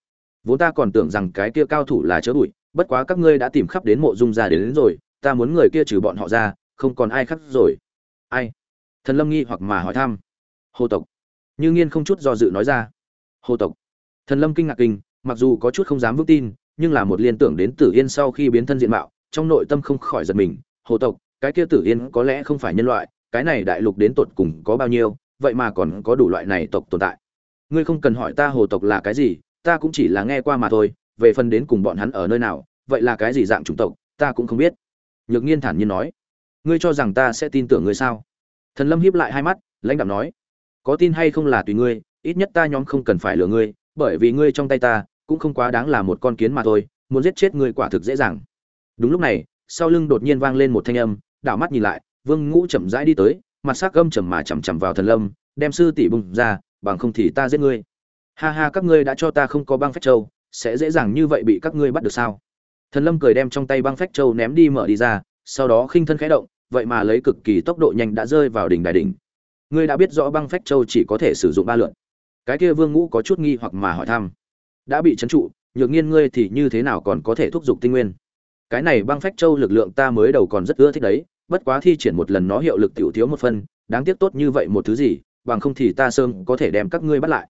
S1: Vốn ta còn tưởng rằng cái kia cao thủ là chớ bụi bất quá các ngươi đã tìm khắp đến mộ dung ra đến, đến rồi ta muốn người kia trừ bọn họ ra không còn ai khác rồi. Ai? Thần lâm nghi hoặc mà hỏi thăm. Hồ tộc. Như nghiên không chút do dự nói ra. Hồ tộc. Thần lâm kinh ngạc kinh, mặc dù có chút không dám vững tin, nhưng là một liên tưởng đến tử yên sau khi biến thân diện mạo, trong nội tâm không khỏi giật mình. Hồ tộc, cái kia tử yên có lẽ không phải nhân loại, cái này đại lục đến tột cùng có bao nhiêu, vậy mà còn có đủ loại này tộc tồn tại. Ngươi không cần hỏi ta hồ tộc là cái gì, ta cũng chỉ là nghe qua mà thôi, về phần đến cùng bọn hắn ở nơi nào, vậy là cái gì dạng chủng tộc, ta cũng không biết. Nhược nhiên thản nhiên nói. Ngươi cho rằng ta sẽ tin tưởng ngươi sao? Thần lâm hiếp lại hai mắt, lãnh đạo nói, có tin hay không là tùy ngươi, ít nhất ta nhóm không cần phải lừa ngươi, bởi vì ngươi trong tay ta cũng không quá đáng là một con kiến mà thôi, muốn giết chết ngươi quả thực dễ dàng. Đúng lúc này, sau lưng đột nhiên vang lên một thanh âm, đảo mắt nhìn lại, vương ngũ chậm rãi đi tới, mặt sắc gâm chầm mà chằm chằm vào thần lâm, đem sư tỷ bùng ra, bằng không thì ta giết ngươi. Ha ha, các ngươi đã cho ta không có băng phách châu, sẽ dễ dàng như vậy bị các ngươi bắt được sao? Thần lâm cười đem trong tay băng phách châu ném đi mở đi ra, sau đó khinh thân khẽ động vậy mà lấy cực kỳ tốc độ nhanh đã rơi vào đỉnh đài đỉnh. Ngươi đã biết rõ băng phách châu chỉ có thể sử dụng ba lượn cái kia vương ngũ có chút nghi hoặc mà hỏi thăm. Đã bị trấn trụ, nhược nhiên ngươi thì như thế nào còn có thể thúc giục tinh nguyên? Cái này băng phách châu lực lượng ta mới đầu còn rất ưa thích đấy, bất quá thi triển một lần nó hiệu lực tiểu thiếu một phân đáng tiếc tốt như vậy một thứ gì, bằng không thì ta sơn có thể đem các ngươi bắt lại.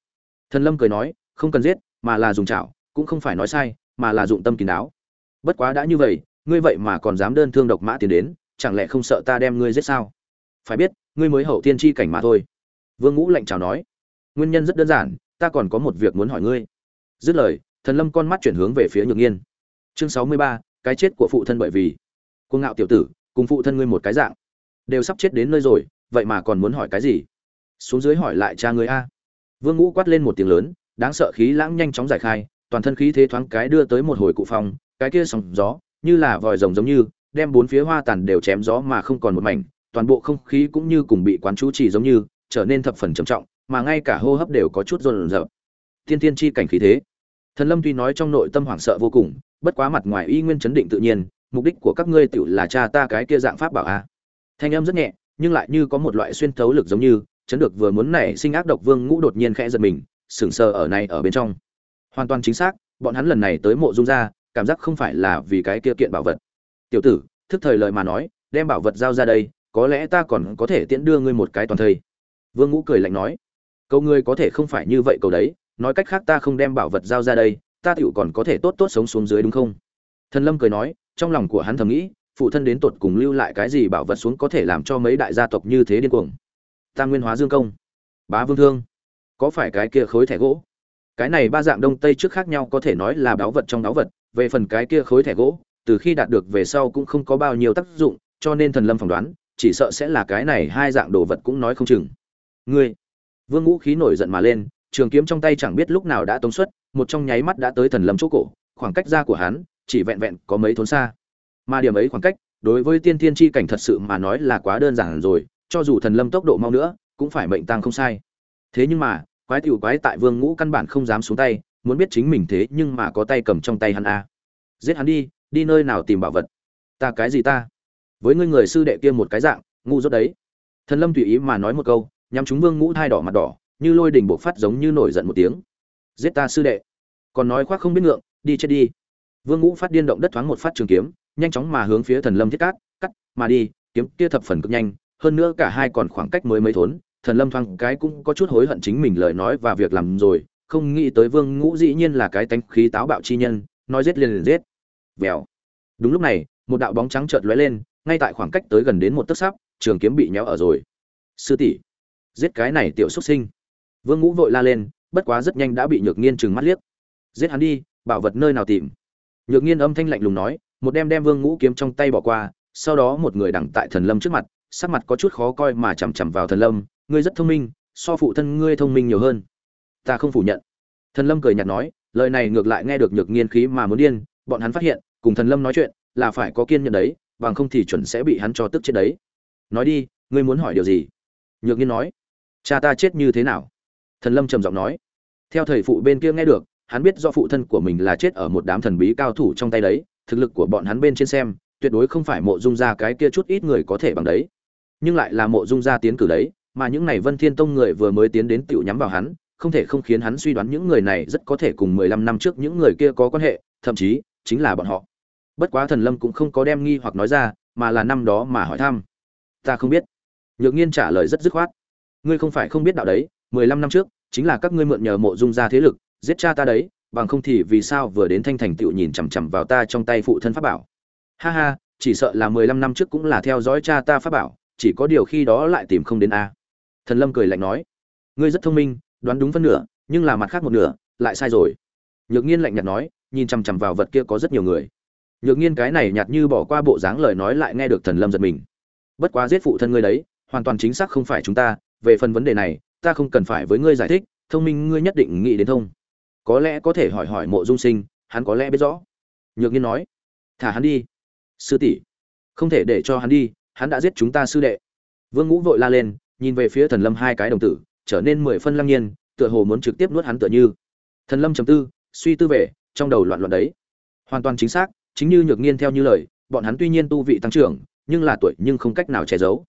S1: Thần lâm cười nói, không cần giết, mà là dùng chảo, cũng không phải nói sai, mà là dụng tâm kín đáo. Bất quá đã như vậy, ngươi vậy mà còn dám đơn thương độc mã tiến đến chẳng lẽ không sợ ta đem ngươi giết sao? Phải biết, ngươi mới hậu tiên tri cảnh mà thôi. Vương ngũ lạnh chào nói. Nguyên nhân rất đơn giản, ta còn có một việc muốn hỏi ngươi. Dứt lời, thần lâm con mắt chuyển hướng về phía nhược nghiên. Chương sáu mươi ba, cái chết của phụ thân bởi vì. Cuồng ngạo tiểu tử, cùng phụ thân ngươi một cái dạng. Đều sắp chết đến nơi rồi, vậy mà còn muốn hỏi cái gì? Xuống dưới hỏi lại cha ngươi a. Vương ngũ quát lên một tiếng lớn, đáng sợ khí lãng nhanh chóng giải khai, toàn thân khí thế thoáng cái đưa tới một hồi cụ phong, cái kia sóng gió, như là vòi rồng giống như đem bốn phía hoa tàn đều chém gió mà không còn một mảnh, toàn bộ không khí cũng như cùng bị quán chú chỉ giống như, trở nên thập phần trầm trọng, mà ngay cả hô hấp đều có chút run rợn. Tiên tiên chi cảnh khí thế. Thần lâm tuy nói trong nội tâm hoảng sợ vô cùng, bất quá mặt ngoài y nguyên chấn định tự nhiên, mục đích của các ngươi tiểu là cha ta cái kia dạng pháp bảo a. Thanh âm rất nhẹ, nhưng lại như có một loại xuyên thấu lực giống như, chấn được vừa muốn nảy sinh ác độc vương ngũ đột nhiên khẽ giật mình, sững sờ ở này ở bên trong. Hoàn toàn chính xác, bọn hắn lần này tới mộ dung ra cảm giác không phải là vì cái kia kiện bảo vật tiểu tử, thức thời lời mà nói, đem bảo vật giao ra đây, có lẽ ta còn có thể tiễn đưa ngươi một cái toàn thây. Vương ngũ cười lạnh nói. Câu ngươi có thể không phải như vậy cầu đấy, nói cách khác ta không đem bảo vật giao ra đây, ta tựu còn có thể tốt tốt sống xuống dưới đúng không? Thần lâm cười nói, trong lòng của hắn thầm nghĩ, phụ thân đến tột cùng lưu lại cái gì bảo vật xuống có thể làm cho mấy đại gia tộc như thế điên cuồng. Ta nguyên hóa dương công, bá vương thương, có phải cái kia khối thẻ gỗ? Cái này ba dạng đông tây trước khác nhau có thể nói là báu vật trong báu vật, về phần cái kia khối thẻ gỗ từ khi đạt được về sau cũng không có bao nhiêu tác dụng, cho nên thần lâm phỏng đoán, chỉ sợ sẽ là cái này hai dạng đồ vật cũng nói không chừng. Ngươi, vương ngũ khí nổi giận mà lên, trường kiếm trong tay chẳng biết lúc nào đã tống xuất, một trong nháy mắt đã tới thần lâm chỗ cổ, khoảng cách ra của hắn, chỉ vẹn vẹn có mấy thốn xa. Mà điểm ấy khoảng cách, đối với tiên thiên chi cảnh thật sự mà nói là quá đơn giản rồi, cho dù thần lâm tốc độ mau nữa, cũng phải mệnh tăng không sai. Thế nhưng mà, quái tiểu quái tại vương ngũ căn bản không dám xuống tay, muốn biết chính mình thế nhưng mà có tay cầm trong tay hắn a giết hắn đi đi nơi nào tìm bảo vật? Ta cái gì ta? Với ngươi người sư đệ kia một cái dạng, ngu dốt đấy. Thần lâm tùy ý mà nói một câu nhằm chúng vương ngũ thai đỏ mặt đỏ, như lôi đình buộc phát giống như nổi giận một tiếng. Giết ta sư đệ. Còn nói khoác không biết ngượng, đi chết đi. Vương ngũ phát điên động đất thoáng một phát trường kiếm, nhanh chóng mà hướng phía thần lâm thiết cát, cắt, mà đi, kiếm kia thập phần cực nhanh, hơn nữa cả hai còn khoảng cách mới mấy thốn. Thần lâm thoáng cái cũng có chút hối hận chính mình lời nói và việc làm rồi, không nghĩ tới vương ngũ dĩ nhiên là cái tánh khí táo bạo chi nhân, nói giết liền liền giết vèo. Đúng lúc này, một đạo bóng trắng chợt lóe lên, ngay tại khoảng cách tới gần đến một tấc sắp trường kiếm bị nhéo ở rồi. Sư tỷ, giết cái này tiểu xuất sinh. Vương ngũ vội la lên, bất quá rất nhanh đã bị nhược nghiên trừng mắt liếc. Giết hắn đi, bảo vật nơi nào tìm? Nhược nghiên âm thanh lạnh lùng nói, một đem đem vương ngũ kiếm trong tay bỏ qua, sau đó một người đằng tại thần lâm trước mặt, sắc mặt có chút khó coi mà chằm chằm vào thần lâm. Ngươi rất thông minh, so phụ thân ngươi thông minh nhiều hơn. Ta không phủ nhận. Thần lâm cười nhạt nói, lời này ngược lại nghe được nhược nghiên khí mà muốn điên, bọn hắn phát hiện cùng thần lâm nói chuyện, là phải có kiên nhẫn đấy, bằng không thì chuẩn sẽ bị hắn cho tức chết đấy. Nói đi, ngươi muốn hỏi điều gì? Nhược nhiên nói. Cha ta chết như thế nào? Thần lâm trầm giọng nói. Theo thầy phụ bên kia nghe được, hắn biết do phụ thân của mình là chết ở một đám thần bí cao thủ trong tay đấy, thực lực của bọn hắn bên trên xem, tuyệt đối không phải mộ dung gia cái kia chút ít người có thể bằng đấy. Nhưng lại là mộ dung gia tiến cử đấy, mà những này vân thiên tông người vừa mới tiến đến tiểu nhắm vào hắn, không thể không khiến hắn suy đoán những người này rất có thể cùng mười lăm năm trước những người kia có quan hệ, thậm chí chính là bọn họ bất quá thần lâm cũng không có đem nghi hoặc nói ra, mà là năm đó mà hỏi thăm. Ta không biết. Nhược nhiên trả lời rất dứt khoát. Ngươi không phải không biết đạo đấy, mười lăm năm trước, chính là các ngươi mượn nhờ mộ dung gia thế lực, giết cha ta đấy, bằng không thì vì sao vừa đến thanh thành tựu nhìn chằm chằm vào ta trong tay phụ thân pháp bảo? Ha ha, chỉ sợ là mười lăm năm trước cũng là theo dõi cha ta pháp bảo, chỉ có điều khi đó lại tìm không đến a. Thần lâm cười lạnh nói. Ngươi rất thông minh, đoán đúng phân nửa, nhưng là mặt khác một nửa, lại sai rồi. Nhược nhiên lạnh nhạt nói, nhìn chằm chằm vào vật kia có rất nhiều người nhược nhiên cái này nhạt như bỏ qua bộ dáng lời nói lại nghe được thần lâm giật mình. Bất quá giết phụ thân ngươi đấy, hoàn toàn chính xác không phải chúng ta, về phần vấn đề này, ta không cần phải với ngươi giải thích, thông minh ngươi nhất định nghĩ đến thông. Có lẽ có thể hỏi hỏi mộ dung sinh, hắn có lẽ biết rõ. Nhược nhiên nói, thả hắn đi. Sư tỷ. Không thể để cho hắn đi, hắn đã giết chúng ta sư đệ. Vương ngũ vội la lên, nhìn về phía thần lâm hai cái đồng tử, trở nên mười phân lăng nhiên, tựa hồ muốn trực tiếp nuốt hắn tựa như. Thần lâm trầm tư, suy tư về, trong đầu loạn loạn đấy. Hoàn toàn chính xác chính như nhược nghiên theo như lời bọn hắn tuy nhiên tu vị tăng trưởng nhưng là tuổi nhưng không cách nào che giấu.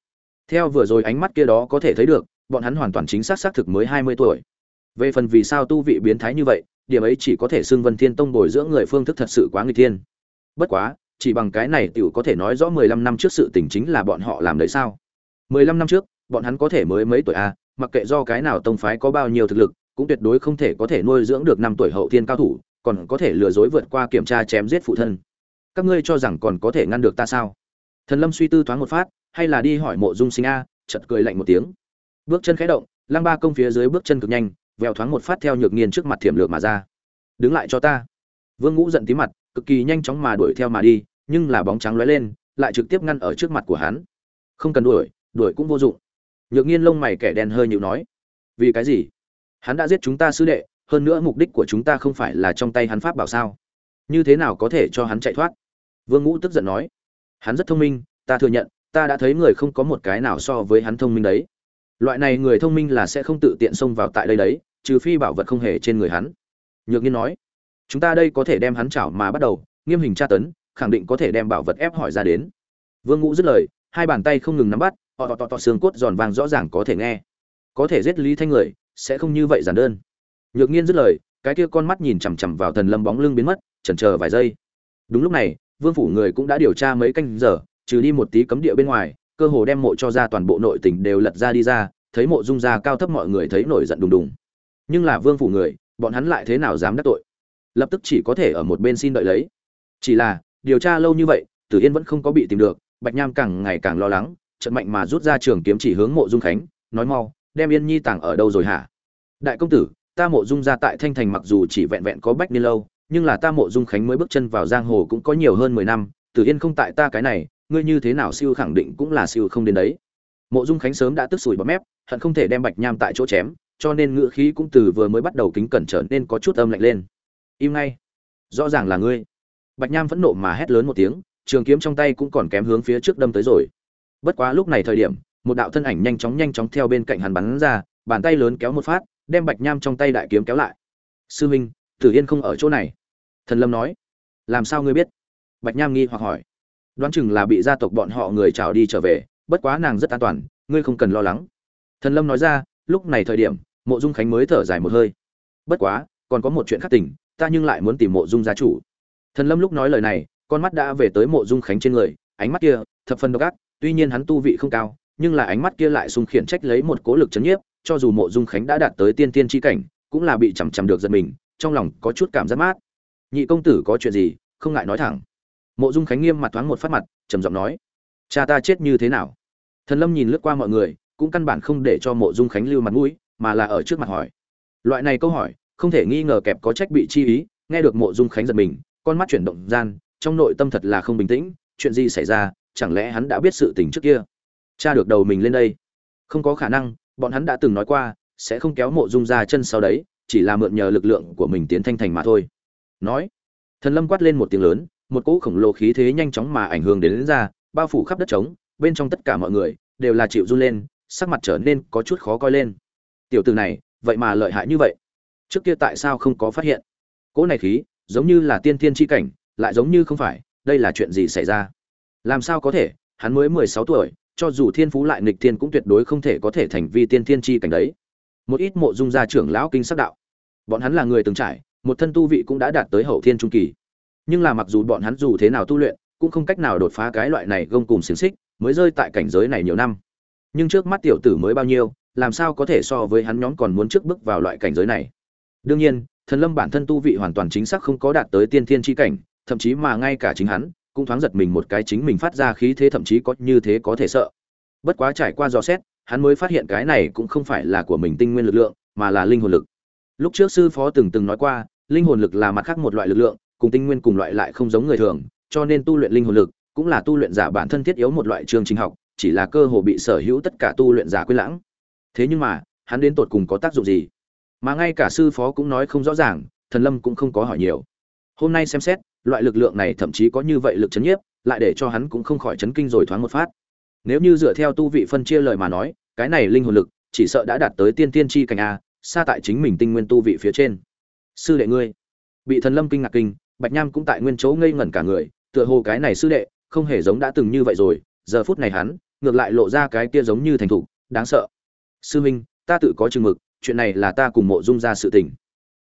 S1: Theo vừa rồi ánh mắt kia đó có thể thấy được bọn hắn hoàn toàn chính xác xác thực mới hai mươi tuổi. Về phần vì sao tu vị biến thái như vậy điểm ấy chỉ có thể xưng vân thiên tông bồi dưỡng người phương thức thật sự quá nguy thiên. Bất quá chỉ bằng cái này tiểu có thể nói rõ mười lăm năm trước sự tình chính là bọn họ làm đấy sao? mười lăm năm trước bọn hắn có thể mới mấy tuổi a à, mặc kệ do cái nào tông phái có bao nhiêu thực lực cũng tuyệt đối không thể có thể nuôi dưỡng được năm tuổi hậu thiên cao thủ còn có thể lừa dối vượt qua kiểm tra chém giết phụ thân các ngươi cho rằng còn có thể ngăn được ta sao? Thần lâm suy tư thoáng một phát, hay là đi hỏi mộ dung sinh a, chợt cười lạnh một tiếng. Bước chân khẽ động, lăng ba công phía dưới bước chân cực nhanh, vèo thoáng một phát theo nhược nghiên trước mặt thiểm lược mà ra. Đứng lại cho ta. Vương ngũ giận tí mặt, cực kỳ nhanh chóng mà đuổi theo mà đi, nhưng là bóng trắng lóe lên, lại trực tiếp ngăn ở trước mặt của hắn. Không cần đuổi đuổi cũng vô dụng. Nhược nghiên lông mày kẻ đen hơi nhịu nói. Vì cái gì? Hắn đã giết chúng ta sứ đệ, hơn nữa mục đích của chúng ta không phải là trong tay hắn pháp bảo sao? Như thế nào có thể cho hắn chạy thoát? Vương ngũ tức giận nói, hắn rất thông minh, ta thừa nhận, ta đã thấy người không có một cái nào so với hắn thông minh đấy. Loại này người thông minh là sẽ không tự tiện xông vào tại đây đấy, trừ phi bảo vật không hề trên người hắn. Nhược nhiên nói, chúng ta đây có thể đem hắn chảo mà bắt đầu, nghiêm hình tra tấn, khẳng định có thể đem bảo vật ép hỏi ra đến. Vương ngũ dứt lời, hai bàn tay không ngừng nắm bắt họ tọ tọ tọ xương cốt giòn vàng rõ ràng có thể nghe. Có thể giết lý thanh người, sẽ không như vậy giản đơn. Nhược nhiên dứt lời, cái kia con mắt nhìn chằm chằm vào thần lâm bóng lưng biến mất chần chờ vài giây. Đúng lúc này, vương phủ người cũng đã điều tra mấy canh giờ, trừ đi một tí cấm địa bên ngoài, cơ hồ đem mộ cho ra toàn bộ nội tỉnh đều lật ra đi ra, thấy mộ dung ra cao thấp mọi người thấy nổi giận đùng đùng. Nhưng là vương phủ người, bọn hắn lại thế nào dám đắc tội? Lập tức chỉ có thể ở một bên xin đợi lấy. Chỉ là, điều tra lâu như vậy, tử yên vẫn không có bị tìm được, bạch nham càng ngày càng lo lắng, trận mạnh mà rút ra trường kiếm chỉ hướng mộ dung khánh, nói mau, đem yên nhi tàng ở đâu rồi hả? Đại công tử, ta mộ dung ra tại thanh thành mặc dù chỉ vẹn vẹn có bách niên lâu nhưng là ta mộ dung khánh mới bước chân vào giang hồ cũng có nhiều hơn mười năm, tử yên không tại ta cái này, ngươi như thế nào siêu khẳng định cũng là siêu không đến đấy. Mộ dung khánh sớm đã tức sủi bọt mép, hận không thể đem bạch nham tại chỗ chém, cho nên ngựa khí cũng từ vừa mới bắt đầu kính cẩn trở nên có chút âm lạnh lên. Im ngay. Rõ ràng là ngươi. Bạch nham phẫn nộ mà hét lớn một tiếng, trường kiếm trong tay cũng còn kém hướng phía trước đâm tới rồi. Bất quá lúc này thời điểm, một đạo thân ảnh nhanh chóng nhanh chóng theo bên cạnh hắn bắn ra, bàn tay lớn kéo một phát, đem bạch nham trong tay đại kiếm kéo lại. Sư minh, tử yên không ở chỗ này thần lâm nói, làm sao ngươi biết? Bạch nham nghi hoặc hỏi, đoán chừng là bị gia tộc bọn họ người trào đi trở về, bất quá nàng rất an toàn, ngươi không cần lo lắng. Thần lâm nói ra, lúc này thời điểm, mộ dung khánh mới thở dài một hơi. Bất quá, còn có một chuyện khác tình, ta nhưng lại muốn tìm mộ dung gia chủ. Thần lâm lúc nói lời này, con mắt đã về tới mộ dung khánh trên người, ánh mắt kia thập phần độc ác, tuy nhiên hắn tu vị không cao, nhưng là ánh mắt kia lại sung khiển trách lấy một cố lực chấn nhiếp, cho dù mộ dung khánh đã đạt tới tiên tiên chi cảnh, cũng là bị chằm chằm được giật mình, trong lòng có chút cảm giác mát nhị công tử có chuyện gì, không ngại nói thẳng. Mộ dung khánh nghiêm mặt thoáng một phát mặt, trầm giọng nói, cha ta chết như thế nào? Thần lâm nhìn lướt qua mọi người, cũng căn bản không để cho mộ dung khánh lưu mặt mũi, mà là ở trước mặt hỏi. Loại này câu hỏi, không thể nghi ngờ kẹp có trách bị chi ý, nghe được mộ dung khánh giật mình, con mắt chuyển động gian, trong nội tâm thật là không bình tĩnh, chuyện gì xảy ra, chẳng lẽ hắn đã biết sự tình trước kia? Cha được đầu mình lên đây. Không có khả năng, bọn hắn đã từng nói qua, sẽ không kéo mộ dung ra chân sau đấy, chỉ là mượn nhờ lực lượng của mình tiến thanh thành mà thôi nói. Thần lâm quát lên một tiếng lớn một cỗ khổng lồ khí thế nhanh chóng mà ảnh hưởng đến, đến ra bao phủ khắp đất trống bên trong tất cả mọi người đều là chịu run lên sắc mặt trở nên có chút khó coi lên. Tiểu tử này vậy mà lợi hại như vậy? Trước kia tại sao không có phát hiện? Cỗ này khí giống như là tiên thiên chi cảnh lại giống như không phải đây là chuyện gì xảy ra? Làm sao có thể? Hắn mới mười sáu tuổi cho dù thiên phú lại nghịch thiên cũng tuyệt đối không thể có thể thành vi tiên thiên chi cảnh đấy. Một ít mộ dung gia trưởng lão kinh sắc đạo. Bọn hắn là người từng trải một thân tu vị cũng đã đạt tới hậu thiên trung kỳ. Nhưng là mặc dù bọn hắn dù thế nào tu luyện, cũng không cách nào đột phá cái loại này gông cùng xiềng xích, mới rơi tại cảnh giới này nhiều năm. Nhưng trước mắt tiểu tử mới bao nhiêu, làm sao có thể so với hắn nhóm còn muốn trước bước vào loại cảnh giới này? Đương nhiên, thần lâm bản thân tu vị hoàn toàn chính xác không có đạt tới tiên thiên chi cảnh, thậm chí mà ngay cả chính hắn, cũng thoáng giật mình một cái chính mình phát ra khí thế thậm chí có như thế có thể sợ. Bất quá trải qua dò xét, hắn mới phát hiện cái này cũng không phải là của mình tinh nguyên lực lượng, mà là linh hồn lực lúc trước sư phó từng từng nói qua, linh hồn lực là mặt khác một loại lực lượng, cùng tinh nguyên cùng loại lại không giống người thường, cho nên tu luyện linh hồn lực cũng là tu luyện giả bản thân thiết yếu một loại chương trình học, chỉ là cơ hồ bị sở hữu tất cả tu luyện giả quên lãng. Thế nhưng mà, hắn đến tột cùng có tác dụng gì? Mà ngay cả sư phó cũng nói không rõ ràng, thần lâm cũng không có hỏi nhiều. Hôm nay xem xét, loại lực lượng này thậm chí có như vậy lực chấn nhiếp, lại để cho hắn cũng không khỏi chấn kinh rồi thoáng một phát. Nếu như dựa theo tu vị phân chia lời mà nói, cái này linh hồn lực chỉ sợ đã đạt tới tiên tiên chi cảnh a xa tại chính mình tinh nguyên tu vị phía trên. Sư đệ ngươi, bị thần lâm kinh ngạc kinh, bạch nham cũng tại nguyên chỗ ngây ngẩn cả người, tựa hồ cái này sư đệ, không hề giống đã từng như vậy rồi, giờ phút này hắn, ngược lại lộ ra cái kia giống như thành thục, đáng sợ. Sư minh ta tự có chừng mực, chuyện này là ta cùng mộ dung ra sự tình.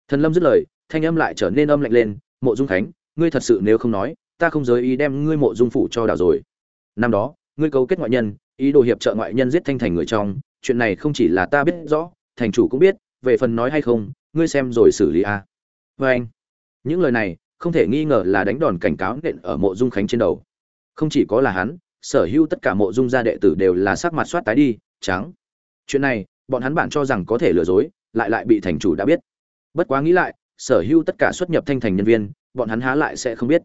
S1: Thần lâm dứt lời, thanh âm lại trở nên âm lạnh lên, mộ dung khánh, ngươi thật sự nếu không nói, ta không giới ý đem ngươi mộ dung phủ cho đảo rồi. Năm đó, ngươi cấu kết ngoại nhân, ý đồ hiệp trợ ngoại nhân giết thanh thành người trong, chuyện này không chỉ là ta biết rõ, thành chủ cũng biết về phần nói hay không, ngươi xem rồi xử lý a à. vê anh, những lời này không thể nghi ngờ là đánh đòn cảnh cáo nện ở mộ dung khánh trên đầu. Không chỉ có là hắn, sở hữu tất cả mộ dung gia đệ tử đều là sắc mặt soát tái đi, trắng. Chuyện này, bọn hắn bản cho rằng có thể lừa dối, lại lại bị thành chủ đã biết. Bất quá nghĩ lại, sở hữu tất cả xuất nhập thanh thành nhân viên, bọn hắn há lại sẽ không biết.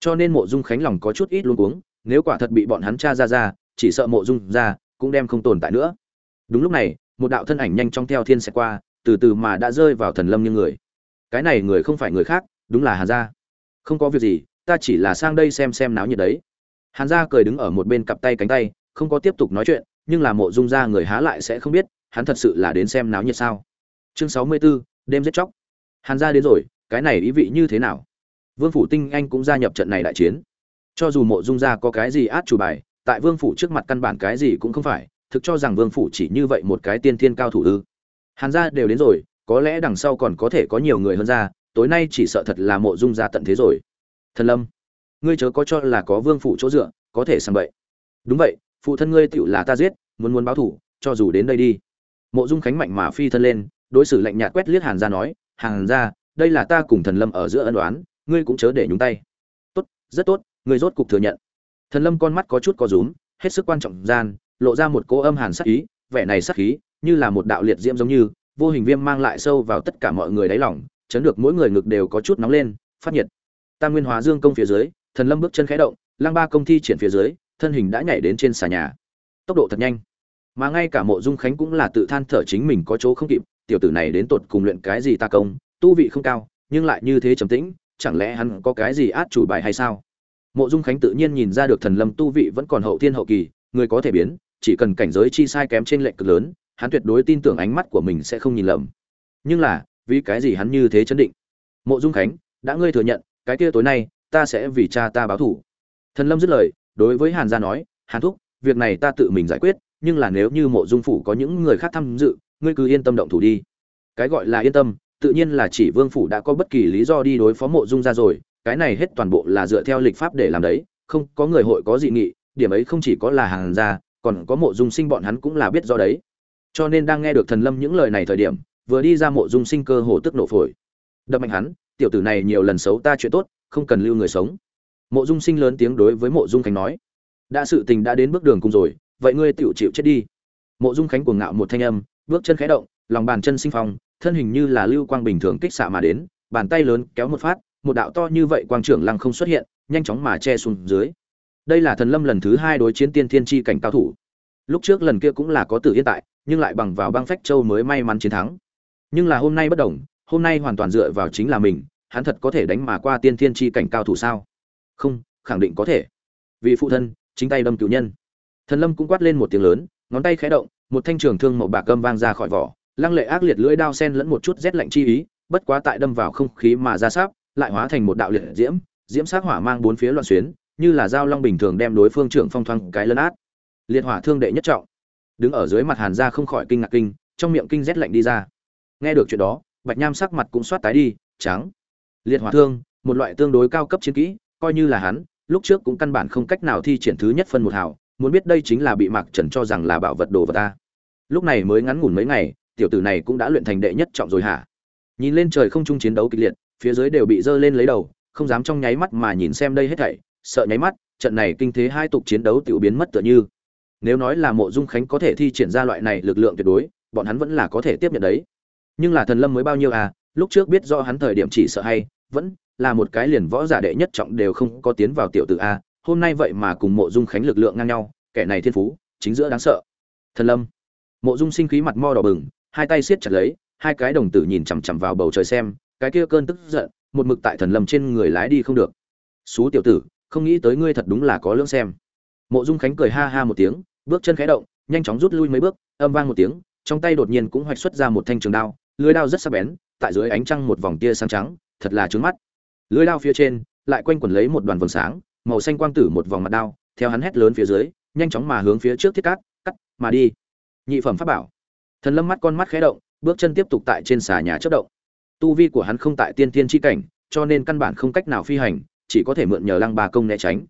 S1: Cho nên mộ dung khánh lòng có chút ít luôn cuống, nếu quả thật bị bọn hắn tra ra ra, chỉ sợ mộ dung ra cũng đem không tồn tại nữa. Đúng lúc này, một đạo thân ảnh nhanh chóng theo thiên sẽ qua từ từ mà đã rơi vào thần lâm như người. Cái này người không phải người khác đúng là hàn gia. Không có việc gì ta chỉ là sang đây xem xem náo nhiệt đấy. Hàn gia cười đứng ở một bên cặp tay cánh tay không có tiếp tục nói chuyện nhưng là mộ dung gia người há lại sẽ không biết hắn thật sự là đến xem náo nhiệt sao. Chương sáu mươi 64, đêm giết chóc. Hàn gia đến rồi cái này ý vị như thế nào? Vương phủ tinh anh cũng gia nhập trận này đại chiến. Cho dù mộ dung gia có cái gì át chủ bài tại vương phủ trước mặt căn bản cái gì cũng không phải thực cho rằng vương phủ chỉ như vậy một cái tiên thiên cao thủ ư hàn gia đều đến rồi, có lẽ đằng sau còn có thể có nhiều người hơn ra tối nay chỉ sợ thật là mộ dung gia tận thế rồi. Thần lâm, ngươi chớ có cho là có vương phủ chỗ dựa, có thể sang vậy đúng vậy, phụ thân ngươi tựu là ta giết, muốn muốn báo thủ, cho dù đến đây đi. Mộ dung khánh mạnh mà phi thân lên, đối xử lạnh nhạt quét liếc hàn gia nói, hàn gia, đây là ta cùng thần lâm ở giữa ân đoán ngươi cũng chớ để nhúng tay. Tốt, rất tốt, ngươi rốt cục thừa nhận. Thần lâm con mắt có chút có rúm, hết sức quan trọng gian, lộ ra một cố âm hàn sắc ý, vẻ này sắc khí như là một đạo liệt diễm giống như, vô hình viêm mang lại sâu vào tất cả mọi người đáy lòng, chấn được mỗi người ngực đều có chút nóng lên, phát nhiệt. Tam nguyên hóa dương công phía dưới, thần lâm bước chân khẽ động, lang ba công thi triển phía dưới, thân hình đã nhảy đến trên xà nhà. Tốc độ thật nhanh. Mà ngay cả mộ dung khánh cũng là tự than thở chính mình có chỗ không kịp, tiểu tử này đến tột cùng luyện cái gì ta công, tu vị không cao, nhưng lại như thế trầm tĩnh, chẳng lẽ hắn có cái gì át chủ bài hay sao? Mộ dung khánh tự nhiên nhìn ra được thần lâm tu vị vẫn còn hậu thiên hậu kỳ, người có thể biến, chỉ cần cảnh giới chi sai kém trên lệnh cực lớn hắn tuyệt đối tin tưởng ánh mắt của mình sẽ không nhìn lầm. Nhưng là, vì cái gì hắn như thế chấn định? Mộ dung khánh, đã ngươi thừa nhận, cái kia tối nay, ta sẽ vì cha ta báo thủ thần lâm dứt lời, đối với hàn gia nói, hàn thúc, việc này ta tự mình giải quyết, nhưng là nếu như mộ dung phủ có những người khác tham dự, ngươi cứ yên tâm động thủ đi. Cái gọi là yên tâm, tự nhiên là chỉ vương phủ đã có bất kỳ lý do đi đối phó mộ dung ra rồi, cái này hết toàn bộ là dựa theo lịch pháp để làm đấy, không có người hội có dị nghị, điểm ấy không chỉ có là hàn gia, còn có mộ dung sinh bọn hắn cũng là biết do đấy cho nên đang nghe được thần lâm những lời này thời điểm, vừa đi ra mộ dung sinh cơ hồ tức nổ phổi. Đập mạnh hắn, tiểu tử này nhiều lần xấu ta chuyện tốt, không cần lưu người sống. Mộ dung sinh lớn tiếng đối với mộ dung khánh nói. Đã sự tình đã đến bước đường cùng rồi, vậy ngươi tự chịu chết đi. Mộ dung khánh cuồng ngạo một thanh âm, bước chân khẽ động, lòng bàn chân sinh phong, thân hình như là lưu quang bình thường kích xạ mà đến, bàn tay lớn kéo một phát, một đạo to như vậy quang trưởng lăng không xuất hiện, nhanh chóng mà che xuống dưới. Đây là thần lâm lần thứ hai đối chiến tiên thiên chi cảnh cao thủ. Lúc trước lần kia cũng là có tử hiện tại nhưng lại bằng vào băng phách châu mới may mắn chiến thắng. Nhưng là hôm nay bất đồng, hôm nay hoàn toàn dựa vào chính là mình, hắn thật có thể đánh mà qua tiên thiên chi cảnh cao thủ sao? Không, khẳng định có thể. Vì phụ thân, chính tay đâm cửu nhân. Thần lâm cũng quát lên một tiếng lớn, ngón tay khẽ động, một thanh trường thương màu bạc cơm vang ra khỏi vỏ, lăng lệ ác liệt lưỡi đao sen lẫn một chút rét lạnh chi ý, bất quá tại đâm vào không khí mà ra sáp, lại hóa thành một đạo liệt diễm diễm sát hỏa mang bốn phía loạn xuyến, như là dao long bình thường đem đối phương trưởng phong thoang cái lấn át. Liệt hỏa thương đệ nhất trọng đứng ở dưới mặt hàn ra không khỏi kinh ngạc kinh, trong miệng kinh rét lạnh đi ra. Nghe được chuyện đó, bạch nham sắc mặt cũng soát tái đi, trắng. Liệt hỏa thương, một loại tương đối cao cấp chiến kỹ, coi như là hắn, lúc trước cũng căn bản không cách nào thi triển thứ nhất phân một hào, muốn biết đây chính là bị mạc trần cho rằng là bảo vật đồ vật ta. Lúc này mới ngắn ngủn mấy ngày, tiểu tử này cũng đã luyện thành đệ nhất trọng rồi hả? Nhìn lên trời không trung chiến đấu kịch liệt, phía dưới đều bị dơ lên lấy đầu, không dám trong nháy mắt mà nhìn xem đây hết thảy, sợ nháy mắt, trận này kinh thế hai tục chiến đấu tiểu biến mất tựa như nếu nói là mộ dung khánh có thể thi triển ra loại này lực lượng tuyệt đối, bọn hắn vẫn là có thể tiếp nhận đấy. Nhưng là thần lâm mới bao nhiêu à lúc trước biết do hắn thời điểm chỉ sợ hay, vẫn là một cái liền võ giả đệ nhất trọng đều không có tiến vào tiểu tử a, hôm nay vậy mà cùng mộ dung khánh lực lượng ngang nhau, kẻ này thiên phú, chính giữa đáng sợ. Thần lâm, mộ dung sinh khí mặt mo đỏ bừng, hai tay siết chặt lấy, hai cái đồng tử nhìn chằm chằm vào bầu trời xem, cái kia cơn tức giận, một mực tại thần lâm trên người lái đi không được. Xú tiểu tử, không nghĩ tới ngươi thật đúng là có lương xem. Mộ dung khánh cười ha ha một tiếng bước chân khẽ động, nhanh chóng rút lui mấy bước, âm vang một tiếng, trong tay đột nhiên cũng hoạch xuất ra một thanh trường đao, lưới đao rất sắc bén, tại dưới ánh trăng một vòng tia sáng trắng, thật là trướng mắt. Lưới đao phía trên, lại quanh quẩn lấy một đoàn vầng sáng, màu xanh quang tử một vòng mặt đao, theo hắn hét lớn phía dưới, nhanh chóng mà hướng phía trước thiết cát, cắt, mà đi. Nhị phẩm pháp bảo. Thần lâm mắt con mắt khẽ động, bước chân tiếp tục tại trên xà nhà chất động. Tu vi của hắn không tại tiên tiên chi cảnh, cho nên căn bản không cách nào phi hành, chỉ có thể mượn nhờ lăng ba công né tránh.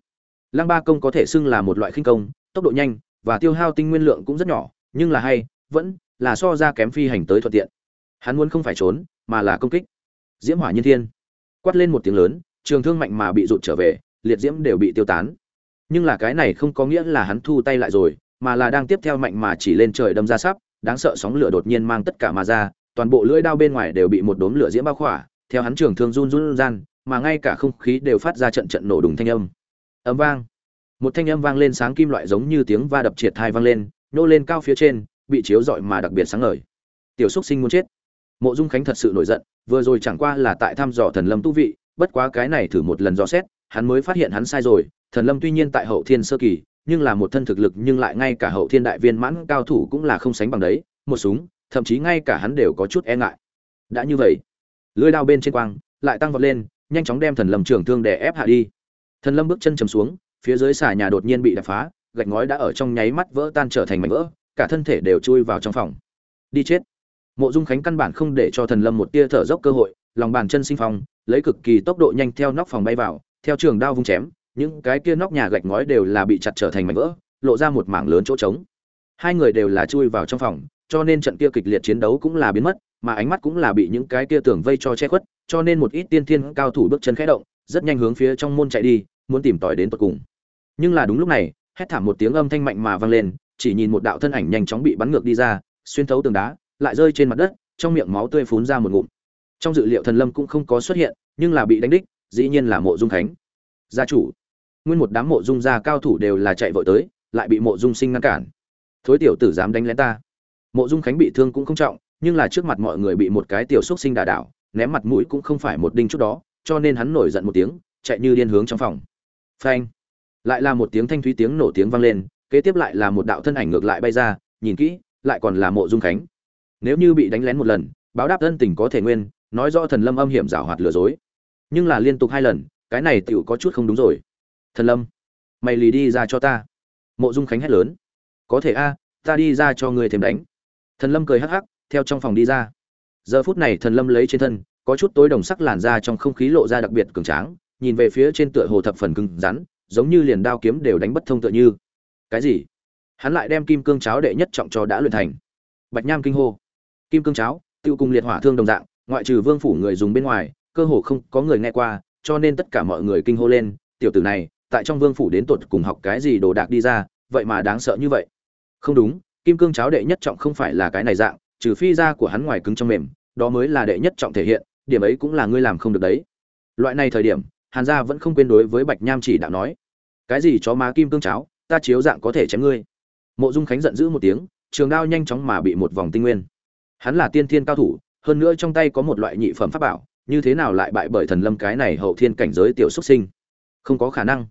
S1: Lăng ba công có thể xưng là một loại khinh công, tốc độ nhanh và tiêu hao tinh nguyên lượng cũng rất nhỏ, nhưng là hay, vẫn là so ra kém phi hành tới thuận tiện. Hắn muốn không phải trốn, mà là công kích. Diễm hỏa nhiên thiên. Quát lên một tiếng lớn, trường thương mạnh mà bị rụt trở về, liệt diễm đều bị tiêu tán. Nhưng là cái này không có nghĩa là hắn thu tay lại rồi, mà là đang tiếp theo mạnh mà chỉ lên trời đâm ra sắp, đáng sợ sóng lửa đột nhiên mang tất cả mà ra, toàn bộ lưỡi đao bên ngoài đều bị một đốm lửa diễm bao khỏa, theo hắn trường thương run run gian mà ngay cả không khí đều phát ra trận trận nổ đùng thanh âm. Ấm vang một thanh âm vang lên sáng kim loại giống như tiếng va đập triệt thai vang lên, nô lên cao phía trên, bị chiếu rọi mà đặc biệt sáng ngời. Tiểu xúc sinh muốn chết. Mộ dung khánh thật sự nổi giận, vừa rồi chẳng qua là tại thăm dò thần lâm tu vị, bất quá cái này thử một lần dò xét, hắn mới phát hiện hắn sai rồi, thần lâm tuy nhiên tại hậu thiên sơ kỳ, nhưng là một thân thực lực nhưng lại ngay cả hậu thiên đại viên mãn cao thủ cũng là không sánh bằng đấy, một súng, thậm chí ngay cả hắn đều có chút e ngại. Đã như vậy lưỡi đao bên trên quang lại tăng vọt lên, nhanh chóng đem thần lâm trường thương để ép hạ đi. Thần lâm bước chân chầm xuống phía dưới xà nhà đột nhiên bị đập phá, gạch ngói đã ở trong nháy mắt vỡ tan trở thành mảnh vỡ, cả thân thể đều chui vào trong phòng. Đi chết. Mộ dung khánh căn bản không để cho thần lâm một tia thở dốc cơ hội, lòng bàn chân sinh phong, lấy cực kỳ tốc độ nhanh theo nóc phòng bay vào, theo trường đao vung chém, những cái kia nóc nhà gạch ngói đều là bị chặt trở thành mảnh vỡ, lộ ra một mảng lớn chỗ trống. Hai người đều là chui vào trong phòng, cho nên trận kia kịch liệt chiến đấu cũng là biến mất, mà ánh mắt cũng là bị những cái kia tường vây cho che khuất, cho nên một ít tiên thiên cao thủ bước chân khẽ động, rất nhanh hướng phía trong môn chạy đi, muốn tìm tòi đến tận cùng nhưng là đúng lúc này, hét thảm một tiếng âm thanh mạnh mà vang lên, chỉ nhìn một đạo thân ảnh nhanh chóng bị bắn ngược đi ra, xuyên thấu tường đá, lại rơi trên mặt đất, trong miệng máu tươi phun ra một ngụm. Trong dự liệu thần lâm cũng không có xuất hiện, nhưng là bị đánh đích, dĩ nhiên là mộ dung khánh. Gia chủ, nguyên một đám mộ dung gia cao thủ đều là chạy vội tới, lại bị mộ dung sinh ngăn cản. Thối tiểu tử dám đánh lén ta. Mộ dung khánh bị thương cũng không trọng, nhưng là trước mặt mọi người bị một cái tiểu xúc sinh đà đảo, ném mặt mũi cũng không phải một đinh chút đó, cho nên hắn nổi giận một tiếng, chạy như điên hướng trong phòng. Phanh lại là một tiếng thanh thúy tiếng nổ tiếng vang lên, kế tiếp lại là một đạo thân ảnh ngược lại bay ra, nhìn kỹ, lại còn là mộ dung khánh. Nếu như bị đánh lén một lần, báo đáp thân tình có thể nguyên, nói rõ thần lâm âm hiểm giảo hoạt lừa dối. Nhưng là liên tục hai lần, cái này tựu có chút không đúng rồi. Thần lâm, mày lì đi ra cho ta. Mộ dung khánh hét lớn. Có thể a, ta đi ra cho người thêm đánh. Thần lâm cười hắc hắc, theo trong phòng đi ra. Giờ phút này thần lâm lấy trên thân, có chút tối đồng sắc làn da trong không khí lộ ra đặc biệt cường tráng, nhìn về phía trên tựa hồ thập phần cứng rắn giống như liền đao kiếm đều đánh bất thông tựa như. Cái gì? Hắn lại đem kim cương cháo đệ nhất trọng cho đã luyện thành. Bạch nham kinh hô. Kim cương cháo, tiêu cùng liệt hỏa thương đồng dạng, ngoại trừ vương phủ người dùng bên ngoài, cơ hồ không có người nghe qua, cho nên tất cả mọi người kinh hô lên, tiểu tử này, tại trong vương phủ đến tột cùng học cái gì đồ đạc đi ra, vậy mà đáng sợ như vậy. Không đúng, kim cương cháo đệ nhất trọng không phải là cái này dạng, trừ phi da của hắn ngoài cứng trong mềm, đó mới là đệ nhất trọng thể hiện, điểm ấy cũng là ngươi làm không được đấy. Loại này thời điểm, hàn gia vẫn không quên đối với bạch nham chỉ đạo nói cái gì chó má kim cương cháo, ta chiếu dạng có thể chém ngươi. Mộ dung khánh giận dữ một tiếng, trường đao nhanh chóng mà bị một vòng tinh nguyên. Hắn là tiên thiên cao thủ, hơn nữa trong tay có một loại nhị phẩm pháp bảo, như thế nào lại bại bởi thần lâm cái này hậu thiên cảnh giới tiểu xuất sinh? Không có khả năng.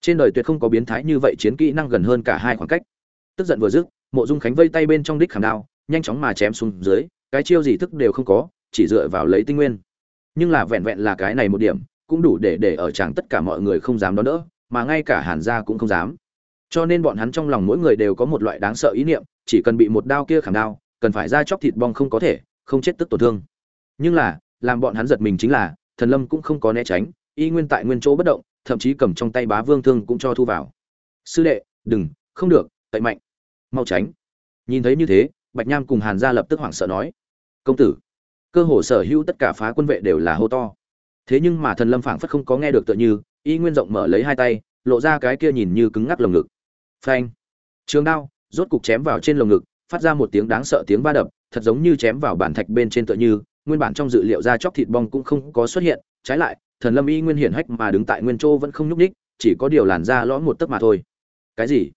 S1: Trên đời tuyệt không có biến thái như vậy chiến kỹ năng gần hơn cả hai khoảng cách. Tức giận vừa dứt, mộ dung khánh vây tay bên trong đích khảm đao, nhanh chóng mà chém xuống dưới, cái chiêu gì thức đều không có, chỉ dựa vào lấy tinh nguyên. Nhưng là vẹn vẹn là cái này một điểm, cũng đủ để để ở chàng tất cả mọi người không dám đón đỡ mà ngay cả hàn gia cũng không dám. Cho nên bọn hắn trong lòng mỗi người đều có một loại đáng sợ ý niệm, chỉ cần bị một đao kia khảm đao, cần phải ra chóc thịt bong không có thể, không chết tức tổn thương. Nhưng là, làm bọn hắn giật mình chính là, thần lâm cũng không có né tránh, y nguyên tại nguyên chỗ bất động, thậm chí cầm trong tay bá vương thương cũng cho thu vào. Sư đệ, đừng, không được tậy mạnh. Mau tránh. Nhìn thấy như thế, bạch nham cùng hàn gia lập tức hoảng sợ nói. Công tử, cơ hồ sở hữu tất cả phá quân vệ đều là hô to. Thế nhưng mà thần lâm phảng phất không có nghe được tựa như y nguyên rộng mở lấy hai tay, lộ ra cái kia nhìn như cứng ngắc lồng ngực. Phanh. Trường đao, rốt cục chém vào trên lồng ngực, phát ra một tiếng đáng sợ tiếng va đập, thật giống như chém vào bản thạch bên trên tựa như, nguyên bản trong dự liệu ra chóc thịt bong cũng không có xuất hiện, trái lại, thần lâm y nguyên hiển hách mà đứng tại nguyên châu vẫn không nhúc ních chỉ có điều làn da lõm một tấc mà thôi. Cái gì?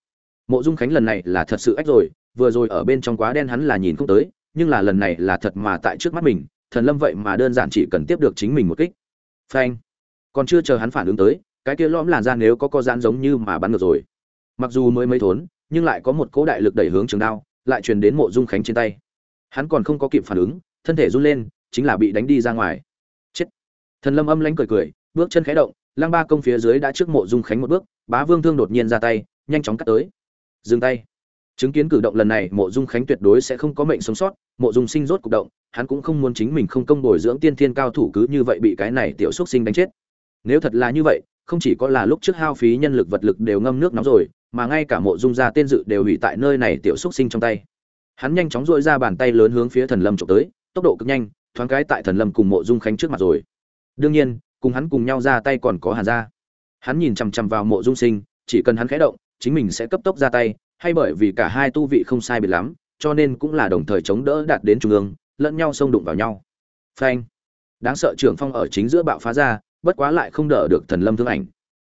S1: Mộ dung khánh lần này là thật sự ách rồi, vừa rồi ở bên trong quá đen hắn là nhìn không tới, nhưng là lần này là thật mà tại trước mắt mình, thần lâm vậy mà đơn giản chỉ cần tiếp được chính mình một kích. Phanh còn chưa chờ hắn phản ứng tới, cái kia lõm làn da nếu có co giãn giống như mà bắn ngược rồi. Mặc dù mới mấy thốn, nhưng lại có một cỗ đại lực đẩy hướng trường đao, lại truyền đến mộ dung khánh trên tay. Hắn còn không có kịp phản ứng, thân thể run lên, chính là bị đánh đi ra ngoài. Chết. Thần lâm âm lãnh cười cười, bước chân khẽ động, lăng ba công phía dưới đã trước mộ dung khánh một bước, bá vương thương đột nhiên ra tay, nhanh chóng cắt tới. Dừng tay. Chứng kiến cử động lần này, mộ dung khánh tuyệt đối sẽ không có mệnh sống sót, mộ dung sinh rốt cục động, hắn cũng không muốn chính mình không công bồi dưỡng tiên thiên cao thủ cứ như vậy bị cái này tiểu xuất sinh đánh chết nếu thật là như vậy, không chỉ có là lúc trước hao phí nhân lực vật lực đều ngâm nước nóng rồi, mà ngay cả mộ dung gia tên dự đều hủy tại nơi này tiểu xúc sinh trong tay. Hắn nhanh chóng dội ra bàn tay lớn hướng phía thần lâm trộm tới, tốc độ cực nhanh, thoáng cái tại thần lâm cùng mộ dung khánh trước mặt rồi. Đương nhiên, cùng hắn cùng nhau ra tay còn có hàn gia. Hắn nhìn chằm chằm vào mộ dung sinh, chỉ cần hắn khẽ động, chính mình sẽ cấp tốc ra tay, hay bởi vì cả hai tu vị không sai biệt lắm, cho nên cũng là đồng thời chống đỡ đạt đến trung ương, lẫn nhau xông đụng vào nhau. Phanh. Đáng sợ trưởng phong ở chính giữa bạo phá ra bất quá lại không đỡ được thần lâm thương ảnh.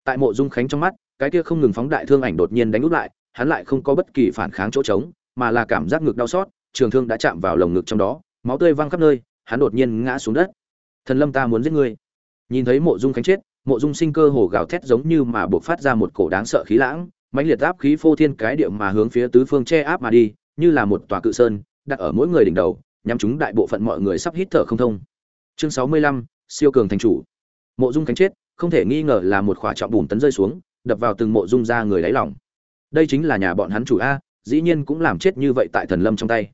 S1: Tại mộ dung khánh trong mắt, cái kia không ngừng phóng đại thương ảnh đột nhiên đánh úp lại, hắn lại không có bất kỳ phản kháng chỗ trống, mà là cảm giác ngực đau xót, trường thương đã chạm vào lồng ngực trong đó, máu tươi văng khắp nơi, hắn đột nhiên ngã xuống đất. Thần lâm ta muốn giết ngươi. Nhìn thấy mộ dung khánh chết, mộ dung sinh cơ hồ gào thét giống như mà buộc phát ra một cổ đáng sợ khí lãng, mãnh liệt áp khí phô thiên cái điệu mà hướng phía tứ phương che áp mà đi, như là một tòa cự sơn, đặt ở mỗi người đỉnh đầu, nhắm chúng đại bộ phận mọi người sắp hít thở không thông. Chương sáu mươi lăm, siêu cường thành chủ mộ dung khánh chết, không thể nghi ngờ là một khỏa trọng bùn tấn rơi xuống, đập vào từng mộ dung ra người đáy lòng. Đây chính là nhà bọn hắn chủ a, dĩ nhiên cũng làm chết như vậy tại thần lâm trong tay.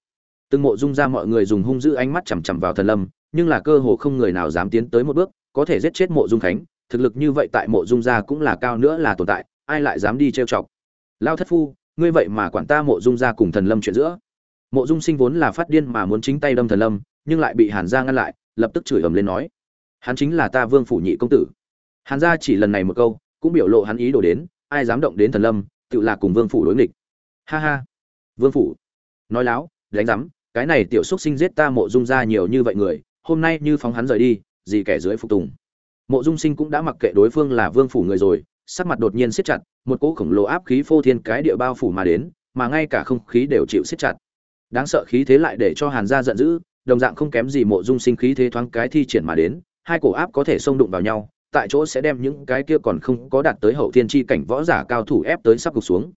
S1: Từng mộ dung ra mọi người dùng hung dữ ánh mắt chằm chằm vào thần lâm, nhưng là cơ hồ không người nào dám tiến tới một bước, có thể giết chết mộ dung khánh, thực lực như vậy tại mộ dung gia cũng là cao nữa là tồn tại, ai lại dám đi trêu chọc? Lao thất phu, ngươi vậy mà quản ta mộ dung gia cùng thần lâm chuyện giữa. Mộ dung sinh vốn là phát điên mà muốn chính tay đâm thần lâm, nhưng lại bị hàn gia ngăn lại, lập tức chửi ầm lên nói hắn chính là ta vương phủ nhị công tử. Hàn gia chỉ lần này một câu, cũng biểu lộ hắn ý đồ đến, ai dám động đến thần lâm, tự là cùng vương phủ đối nghịch. Ha ha. Vương phủ. Nói láo, đánh rắm cái này tiểu xúc sinh giết ta mộ dung gia nhiều như vậy người, hôm nay như phóng hắn rời đi, gì kẻ dưới phục tùng. Mộ dung sinh cũng đã mặc kệ đối phương là vương phủ người rồi, sắc mặt đột nhiên siết chặt, một cỗ khổng lồ áp khí phô thiên cái địa bao phủ mà đến, mà ngay cả không khí đều chịu siết chặt. Đáng sợ khí thế lại để cho hàn gia giận dữ, đồng dạng không kém gì mộ dung sinh khí thế thoáng cái thi triển mà đến hai cổ áp có thể xông đụng vào nhau, tại chỗ sẽ đem những cái kia còn không có đạt tới hậu thiên chi cảnh võ giả cao thủ ép tới sắp gục xuống.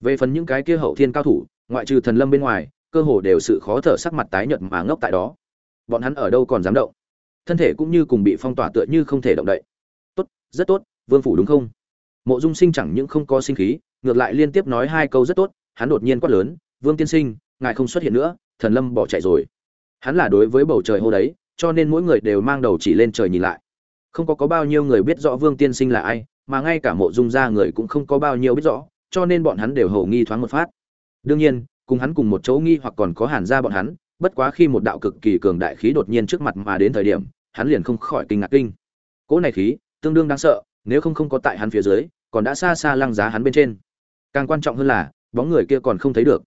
S1: Về phần những cái kia hậu thiên cao thủ, ngoại trừ thần lâm bên ngoài, cơ hồ đều sự khó thở sắc mặt tái nhợt mà ngốc tại đó. Bọn hắn ở đâu còn dám động? Thân thể cũng như cùng bị phong tỏa tựa như không thể động đậy. Tốt, rất tốt, vương phủ đúng không? Mộ dung sinh chẳng những không có sinh khí, ngược lại liên tiếp nói hai câu rất tốt, hắn đột nhiên quát lớn, vương tiên sinh, ngài không xuất hiện nữa, thần lâm bỏ chạy rồi. Hắn là đối với bầu trời hô đấy cho nên mỗi người đều mang đầu chỉ lên trời nhìn lại. Không có có bao nhiêu người biết rõ vương tiên sinh là ai, mà ngay cả mộ dung gia người cũng không có bao nhiêu biết rõ, cho nên bọn hắn đều hầu nghi thoáng một phát. Đương nhiên, cùng hắn cùng một chỗ nghi hoặc còn có hàn ra bọn hắn, bất quá khi một đạo cực kỳ cường đại khí đột nhiên trước mặt mà đến thời điểm, hắn liền không khỏi kinh ngạc kinh. Cỗ này khí, tương đương đáng sợ, nếu không không có tại hắn phía dưới, còn đã xa xa lăng giá hắn bên trên. Càng quan trọng hơn là, bóng người kia còn không thấy được.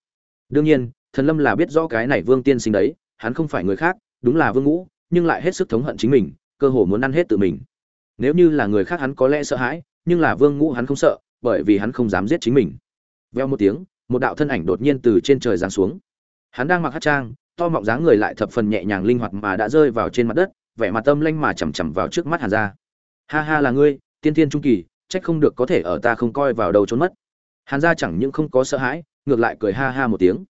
S1: Đương nhiên, thần lâm là biết rõ cái này vương tiên sinh đấy, hắn không phải người khác, đúng là vương ngũ nhưng lại hết sức thống hận chính mình, cơ hồ muốn ăn hết tự mình. Nếu như là người khác hắn có lẽ sợ hãi, nhưng là vương ngũ hắn không sợ, bởi vì hắn không dám giết chính mình. Veo một tiếng, một đạo thân ảnh đột nhiên từ trên trời giáng xuống. Hắn đang mặc hát trang, to mọng dáng người lại thập phần nhẹ nhàng linh hoạt mà đã rơi vào trên mặt đất, vẻ mặt tâm lanh mà chằm chằm vào trước mắt hàn gia. Ha ha là ngươi, tiên thiên trung kỳ, trách không được có thể ở ta không coi vào đầu trốn mất. Hàn gia chẳng những không có sợ hãi, ngược lại cười ha ha một tiếng.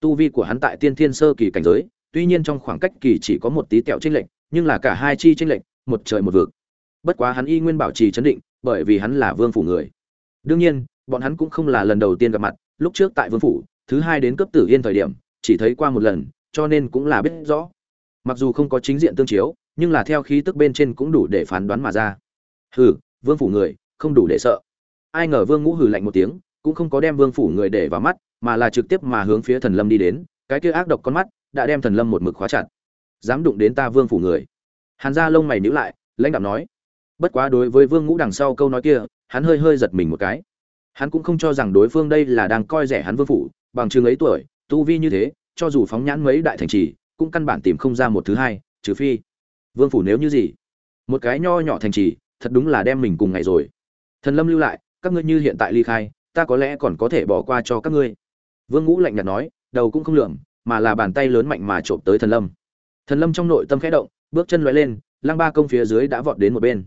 S1: Tu vi của hắn tại tiên thiên sơ kỳ cảnh giới tuy nhiên trong khoảng cách kỳ chỉ có một tí tẹo chênh lệch, nhưng là cả hai chi chênh lệch, một trời một vực. Bất quá hắn y nguyên bảo trì chấn định, bởi vì hắn là vương phủ người. Đương nhiên, bọn hắn cũng không là lần đầu tiên gặp mặt, lúc trước tại vương phủ, thứ hai đến cấp tử yên thời điểm, chỉ thấy qua một lần, cho nên cũng là biết rõ. Mặc dù không có chính diện tương chiếu, nhưng là theo khí tức bên trên cũng đủ để phán đoán mà ra. Hừ, vương phủ người, không đủ để sợ. Ai ngờ vương ngũ hừ lạnh một tiếng, cũng không có đem vương phủ người để vào mắt, mà là trực tiếp mà hướng phía thần lâm đi đến, cái kia ác độc con mắt đã đem thần lâm một mực khóa chặt. Dám đụng đến ta vương phủ người. Hàn gia lông mày nhữ lại, lãnh đạo nói. Bất quá đối với vương ngũ đằng sau câu nói kia, hắn hơi hơi giật mình một cái. Hắn cũng không cho rằng đối phương đây là đang coi rẻ hắn vương phủ, bằng chừng ấy tuổi, tu vi như thế, cho dù phóng nhãn mấy đại thành trì, cũng căn bản tìm không ra một thứ hai, trừ phi. Vương phủ nếu như gì? Một cái nho nhỏ thành trì, thật đúng là đem mình cùng ngày rồi. Thần lâm lưu lại, các ngươi như hiện tại ly khai, ta có lẽ còn có thể bỏ qua cho các ngươi. Vương ngũ lạnh nhạt nói, đầu cũng không lượm mà là bàn tay lớn mạnh mà trộm tới thần lâm. Thần lâm trong nội tâm khẽ động, bước chân lóe lên, lăng ba công phía dưới đã vọt đến một bên.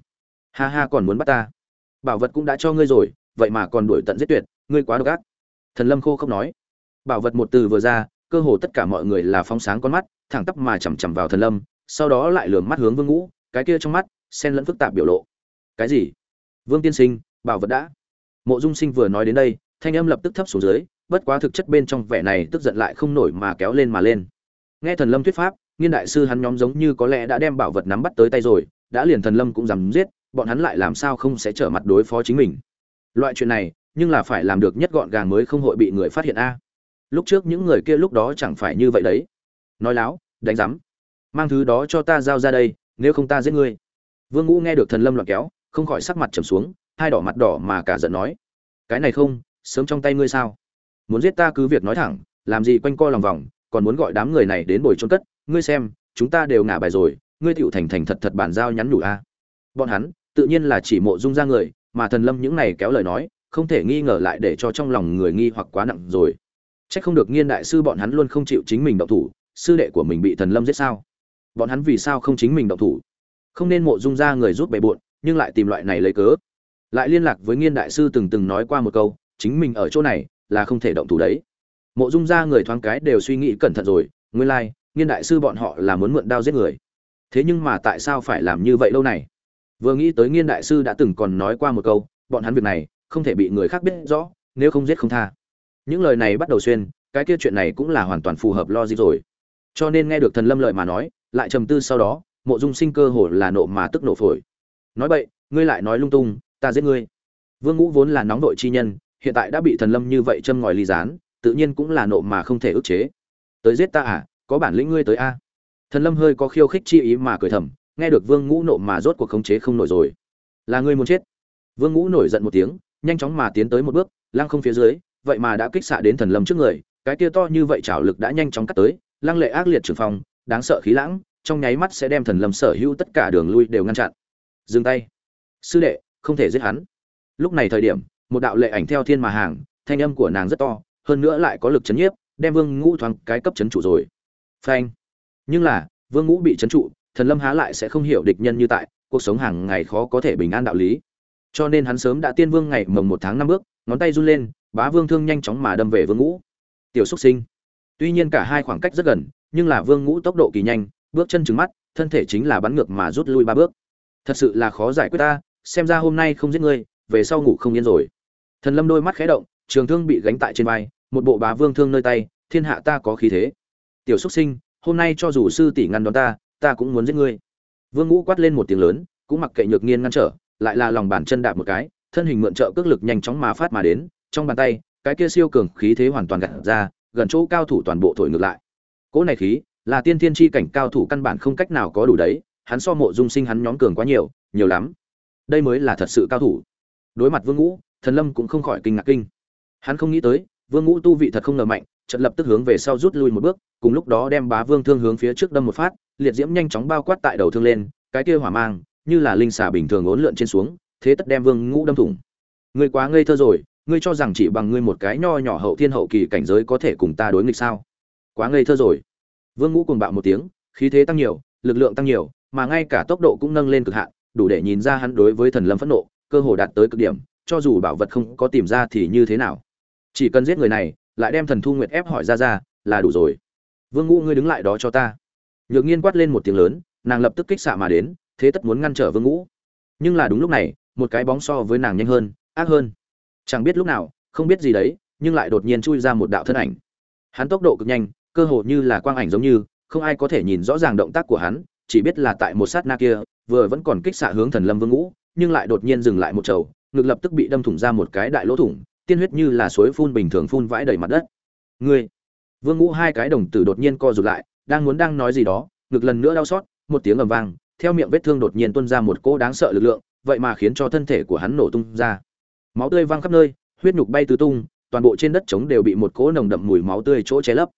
S1: Ha ha, còn muốn bắt ta? Bảo vật cũng đã cho ngươi rồi, vậy mà còn đuổi tận giết tuyệt, ngươi quá độc ác. Thần lâm khô không nói. Bảo vật một từ vừa ra, cơ hồ tất cả mọi người là phóng sáng con mắt, thẳng tắp mà chằm chằm vào thần lâm, sau đó lại lườm mắt hướng vương ngũ, cái kia trong mắt, xen lẫn phức tạp biểu lộ. Cái gì? Vương tiên sinh, bảo vật đã. Mộ dung sinh vừa nói đến đây, thanh âm lập tức thấp xuống dưới bất quá thực chất bên trong vẻ này tức giận lại không nổi mà kéo lên mà lên. Nghe thần lâm thuyết pháp, nghiên đại sư hắn nhóm giống như có lẽ đã đem bảo vật nắm bắt tới tay rồi, đã liền thần lâm cũng dám giết, bọn hắn lại làm sao không sẽ trở mặt đối phó chính mình? Loại chuyện này, nhưng là phải làm được nhất gọn gàng mới không hội bị người phát hiện a. Lúc trước những người kia lúc đó chẳng phải như vậy đấy. Nói láo, đánh rắm mang thứ đó cho ta giao ra đây, nếu không ta giết ngươi. Vương ngũ nghe được thần lâm loạn kéo, không khỏi sắc mặt trầm xuống, hai đỏ mặt đỏ mà cả giận nói. Cái này không, sớm trong tay ngươi sao? Muốn giết ta cứ việc nói thẳng làm gì quanh co lòng vòng còn muốn gọi đám người này đến bồi trôn cất ngươi xem chúng ta đều ngả bài rồi ngươi tựu thành thành thật thật bản giao nhắn nhủ a bọn hắn tự nhiên là chỉ mộ dung ra người mà thần lâm những này kéo lời nói không thể nghi ngờ lại để cho trong lòng người nghi hoặc quá nặng rồi Chắc không được nghiên đại sư bọn hắn luôn không chịu chính mình động thủ, sư đệ của mình bị thần lâm giết sao? Bọn hắn vì sao không chính mình động thủ? Không nên mộ dung ra người giúp bề bộn, nhưng lại tìm loại này lấy cớ. Lại liên lạc với nghiên đại sư từng từng nói qua một câu, chính mình ở chỗ này là không thể động thủ đấy. Mộ dung ra người thoáng cái đều suy nghĩ cẩn thận rồi, nguyên lai, like, nghiên đại sư bọn họ là muốn mượn đao giết người. Thế nhưng mà tại sao phải làm như vậy lâu này? Vừa nghĩ tới nghiên đại sư đã từng còn nói qua một câu, bọn hắn việc này không thể bị người khác biết rõ, nếu không giết không tha những lời này bắt đầu xuyên cái kia chuyện này cũng là hoàn toàn phù hợp logic rồi cho nên nghe được thần lâm lợi mà nói lại trầm tư sau đó mộ dung sinh cơ hồ là nộ mà tức nổ phổi nói vậy ngươi lại nói lung tung ta giết ngươi vương ngũ vốn là nóng đội chi nhân hiện tại đã bị thần lâm như vậy châm ngòi ly gián, tự nhiên cũng là nộ mà không thể ức chế. Tới giết ta à? Có bản lĩnh ngươi tới a? Thần lâm hơi có khiêu khích chi ý mà cười thầm, nghe được vương ngũ nộ mà rốt cuộc khống chế không nổi rồi. Là ngươi muốn chết? Vương ngũ nổi giận một tiếng, nhanh chóng mà tiến tới một bước, lăng không phía dưới, vậy mà đã kích xạ đến thần lâm trước người, cái kia to như vậy chảo lực đã nhanh chóng cắt tới, lăng lệ ác liệt trường phong đáng sợ khí lãng, trong nháy mắt sẽ đem thần lâm sở hữu tất cả đường lui đều ngăn chặn. Dừng tay. Sư đệ, không thể giết hắn. Lúc này thời điểm một đạo lệ ảnh theo thiên mà hàng, thanh âm của nàng rất to, hơn nữa lại có lực chấn nhiếp, đem vương ngũ thoáng cái cấp chấn trụ rồi. Phanh. Nhưng là, vương ngũ bị chấn trụ, thần lâm há lại sẽ không hiểu địch nhân như tại, cuộc sống hàng ngày khó có thể bình an đạo lý. Cho nên hắn sớm đã tiên vương ngày mồng một tháng năm bước, ngón tay run lên, bá vương thương nhanh chóng mà đâm về vương ngũ. Tiểu xúc sinh. Tuy nhiên cả hai khoảng cách rất gần, nhưng là vương ngũ tốc độ kỳ nhanh, bước chân trứng mắt, thân thể chính là bắn ngược mà rút lui ba bước. Thật sự là khó giải quyết ta, xem ra hôm nay không giết ngươi về sau ngủ không yên rồi. Thần lâm đôi mắt khẽ động, trường thương bị gánh tại trên vai, một bộ bá vương thương nơi tay, thiên hạ ta có khí thế. Tiểu xuất sinh, hôm nay cho dù sư tỷ ngăn đón ta ta cũng muốn giết ngươi. Vương ngũ quát lên một tiếng lớn, cũng mặc kệ nhược nghiên ngăn trở, lại là lòng bàn chân đạp một cái, thân hình mượn trợ cước lực nhanh chóng mà phát mà đến, trong bàn tay, cái kia siêu cường khí thế hoàn toàn gạt ra, gần chỗ cao thủ toàn bộ thổi ngược lại. Cỗ này khí, là tiên thiên chi cảnh cao thủ căn bản không cách nào có đủ đấy, hắn so mộ dung sinh hắn nhóm cường quá nhiều nhiều lắm. Đây mới là thật sự cao thủ đối mặt vương ngũ, thần lâm cũng không khỏi kinh ngạc kinh. Hắn không nghĩ tới, vương ngũ tu vị thật không ngờ mạnh trận lập tức hướng về sau rút lui một bước, cùng lúc đó đem bá vương thương hướng phía trước đâm một phát, liệt diễm nhanh chóng bao quát tại đầu thương lên, cái kia hỏa mang, như là linh xà bình thường ốn lượn trên xuống, thế tất đem vương ngũ đâm thủng. Ngươi quá ngây thơ rồi, ngươi cho rằng chỉ bằng ngươi một cái nho nhỏ hậu thiên hậu kỳ cảnh giới có thể cùng ta đối nghịch sao? Quá ngây thơ rồi. Vương ngũ cùng bạo một tiếng, khí thế tăng nhiều, lực lượng tăng nhiều, mà ngay cả tốc độ cũng nâng lên cực hạn, đủ để nhìn ra hắn đối với thần lâm phẫn nộ cơ hồ đạt tới cực điểm, cho dù bảo vật không có tìm ra thì như thế nào? Chỉ cần giết người này, lại đem thần thu nguyệt ép hỏi ra ra, là đủ rồi. Vương ngũ, ngươi đứng lại đó cho ta. Nhược nhiên quát lên một tiếng lớn, nàng lập tức kích xạ mà đến, thế tất muốn ngăn trở vương ngũ. Nhưng là đúng lúc này, một cái bóng so với nàng nhanh hơn, ác hơn. Chẳng biết lúc nào, không biết gì đấy, nhưng lại đột nhiên chui ra một đạo thân ảnh. Hắn tốc độ cực nhanh, cơ hồ như là quang ảnh giống như, không ai có thể nhìn rõ ràng động tác của hắn, chỉ biết là tại một sát na kia, vừa vẫn còn kích xạ hướng thần lâm vương ngũ nhưng lại đột nhiên dừng lại một chầu ngực lập tức bị đâm thủng ra một cái đại lỗ thủng, tiên huyết như là suối phun bình thường phun vãi đầy mặt đất. Ngươi, vương ngũ hai cái đồng tử đột nhiên co rụt lại, đang muốn đang nói gì đó, ngực lần nữa đau xót, một tiếng ầm vang, theo miệng vết thương đột nhiên tuôn ra một cỗ đáng sợ lực lượng, vậy mà khiến cho thân thể của hắn nổ tung ra. Máu tươi văng khắp nơi, huyết nhục bay tứ tung, toàn bộ trên đất trống đều bị một cỗ nồng đậm mùi máu tươi chỗ che lấp.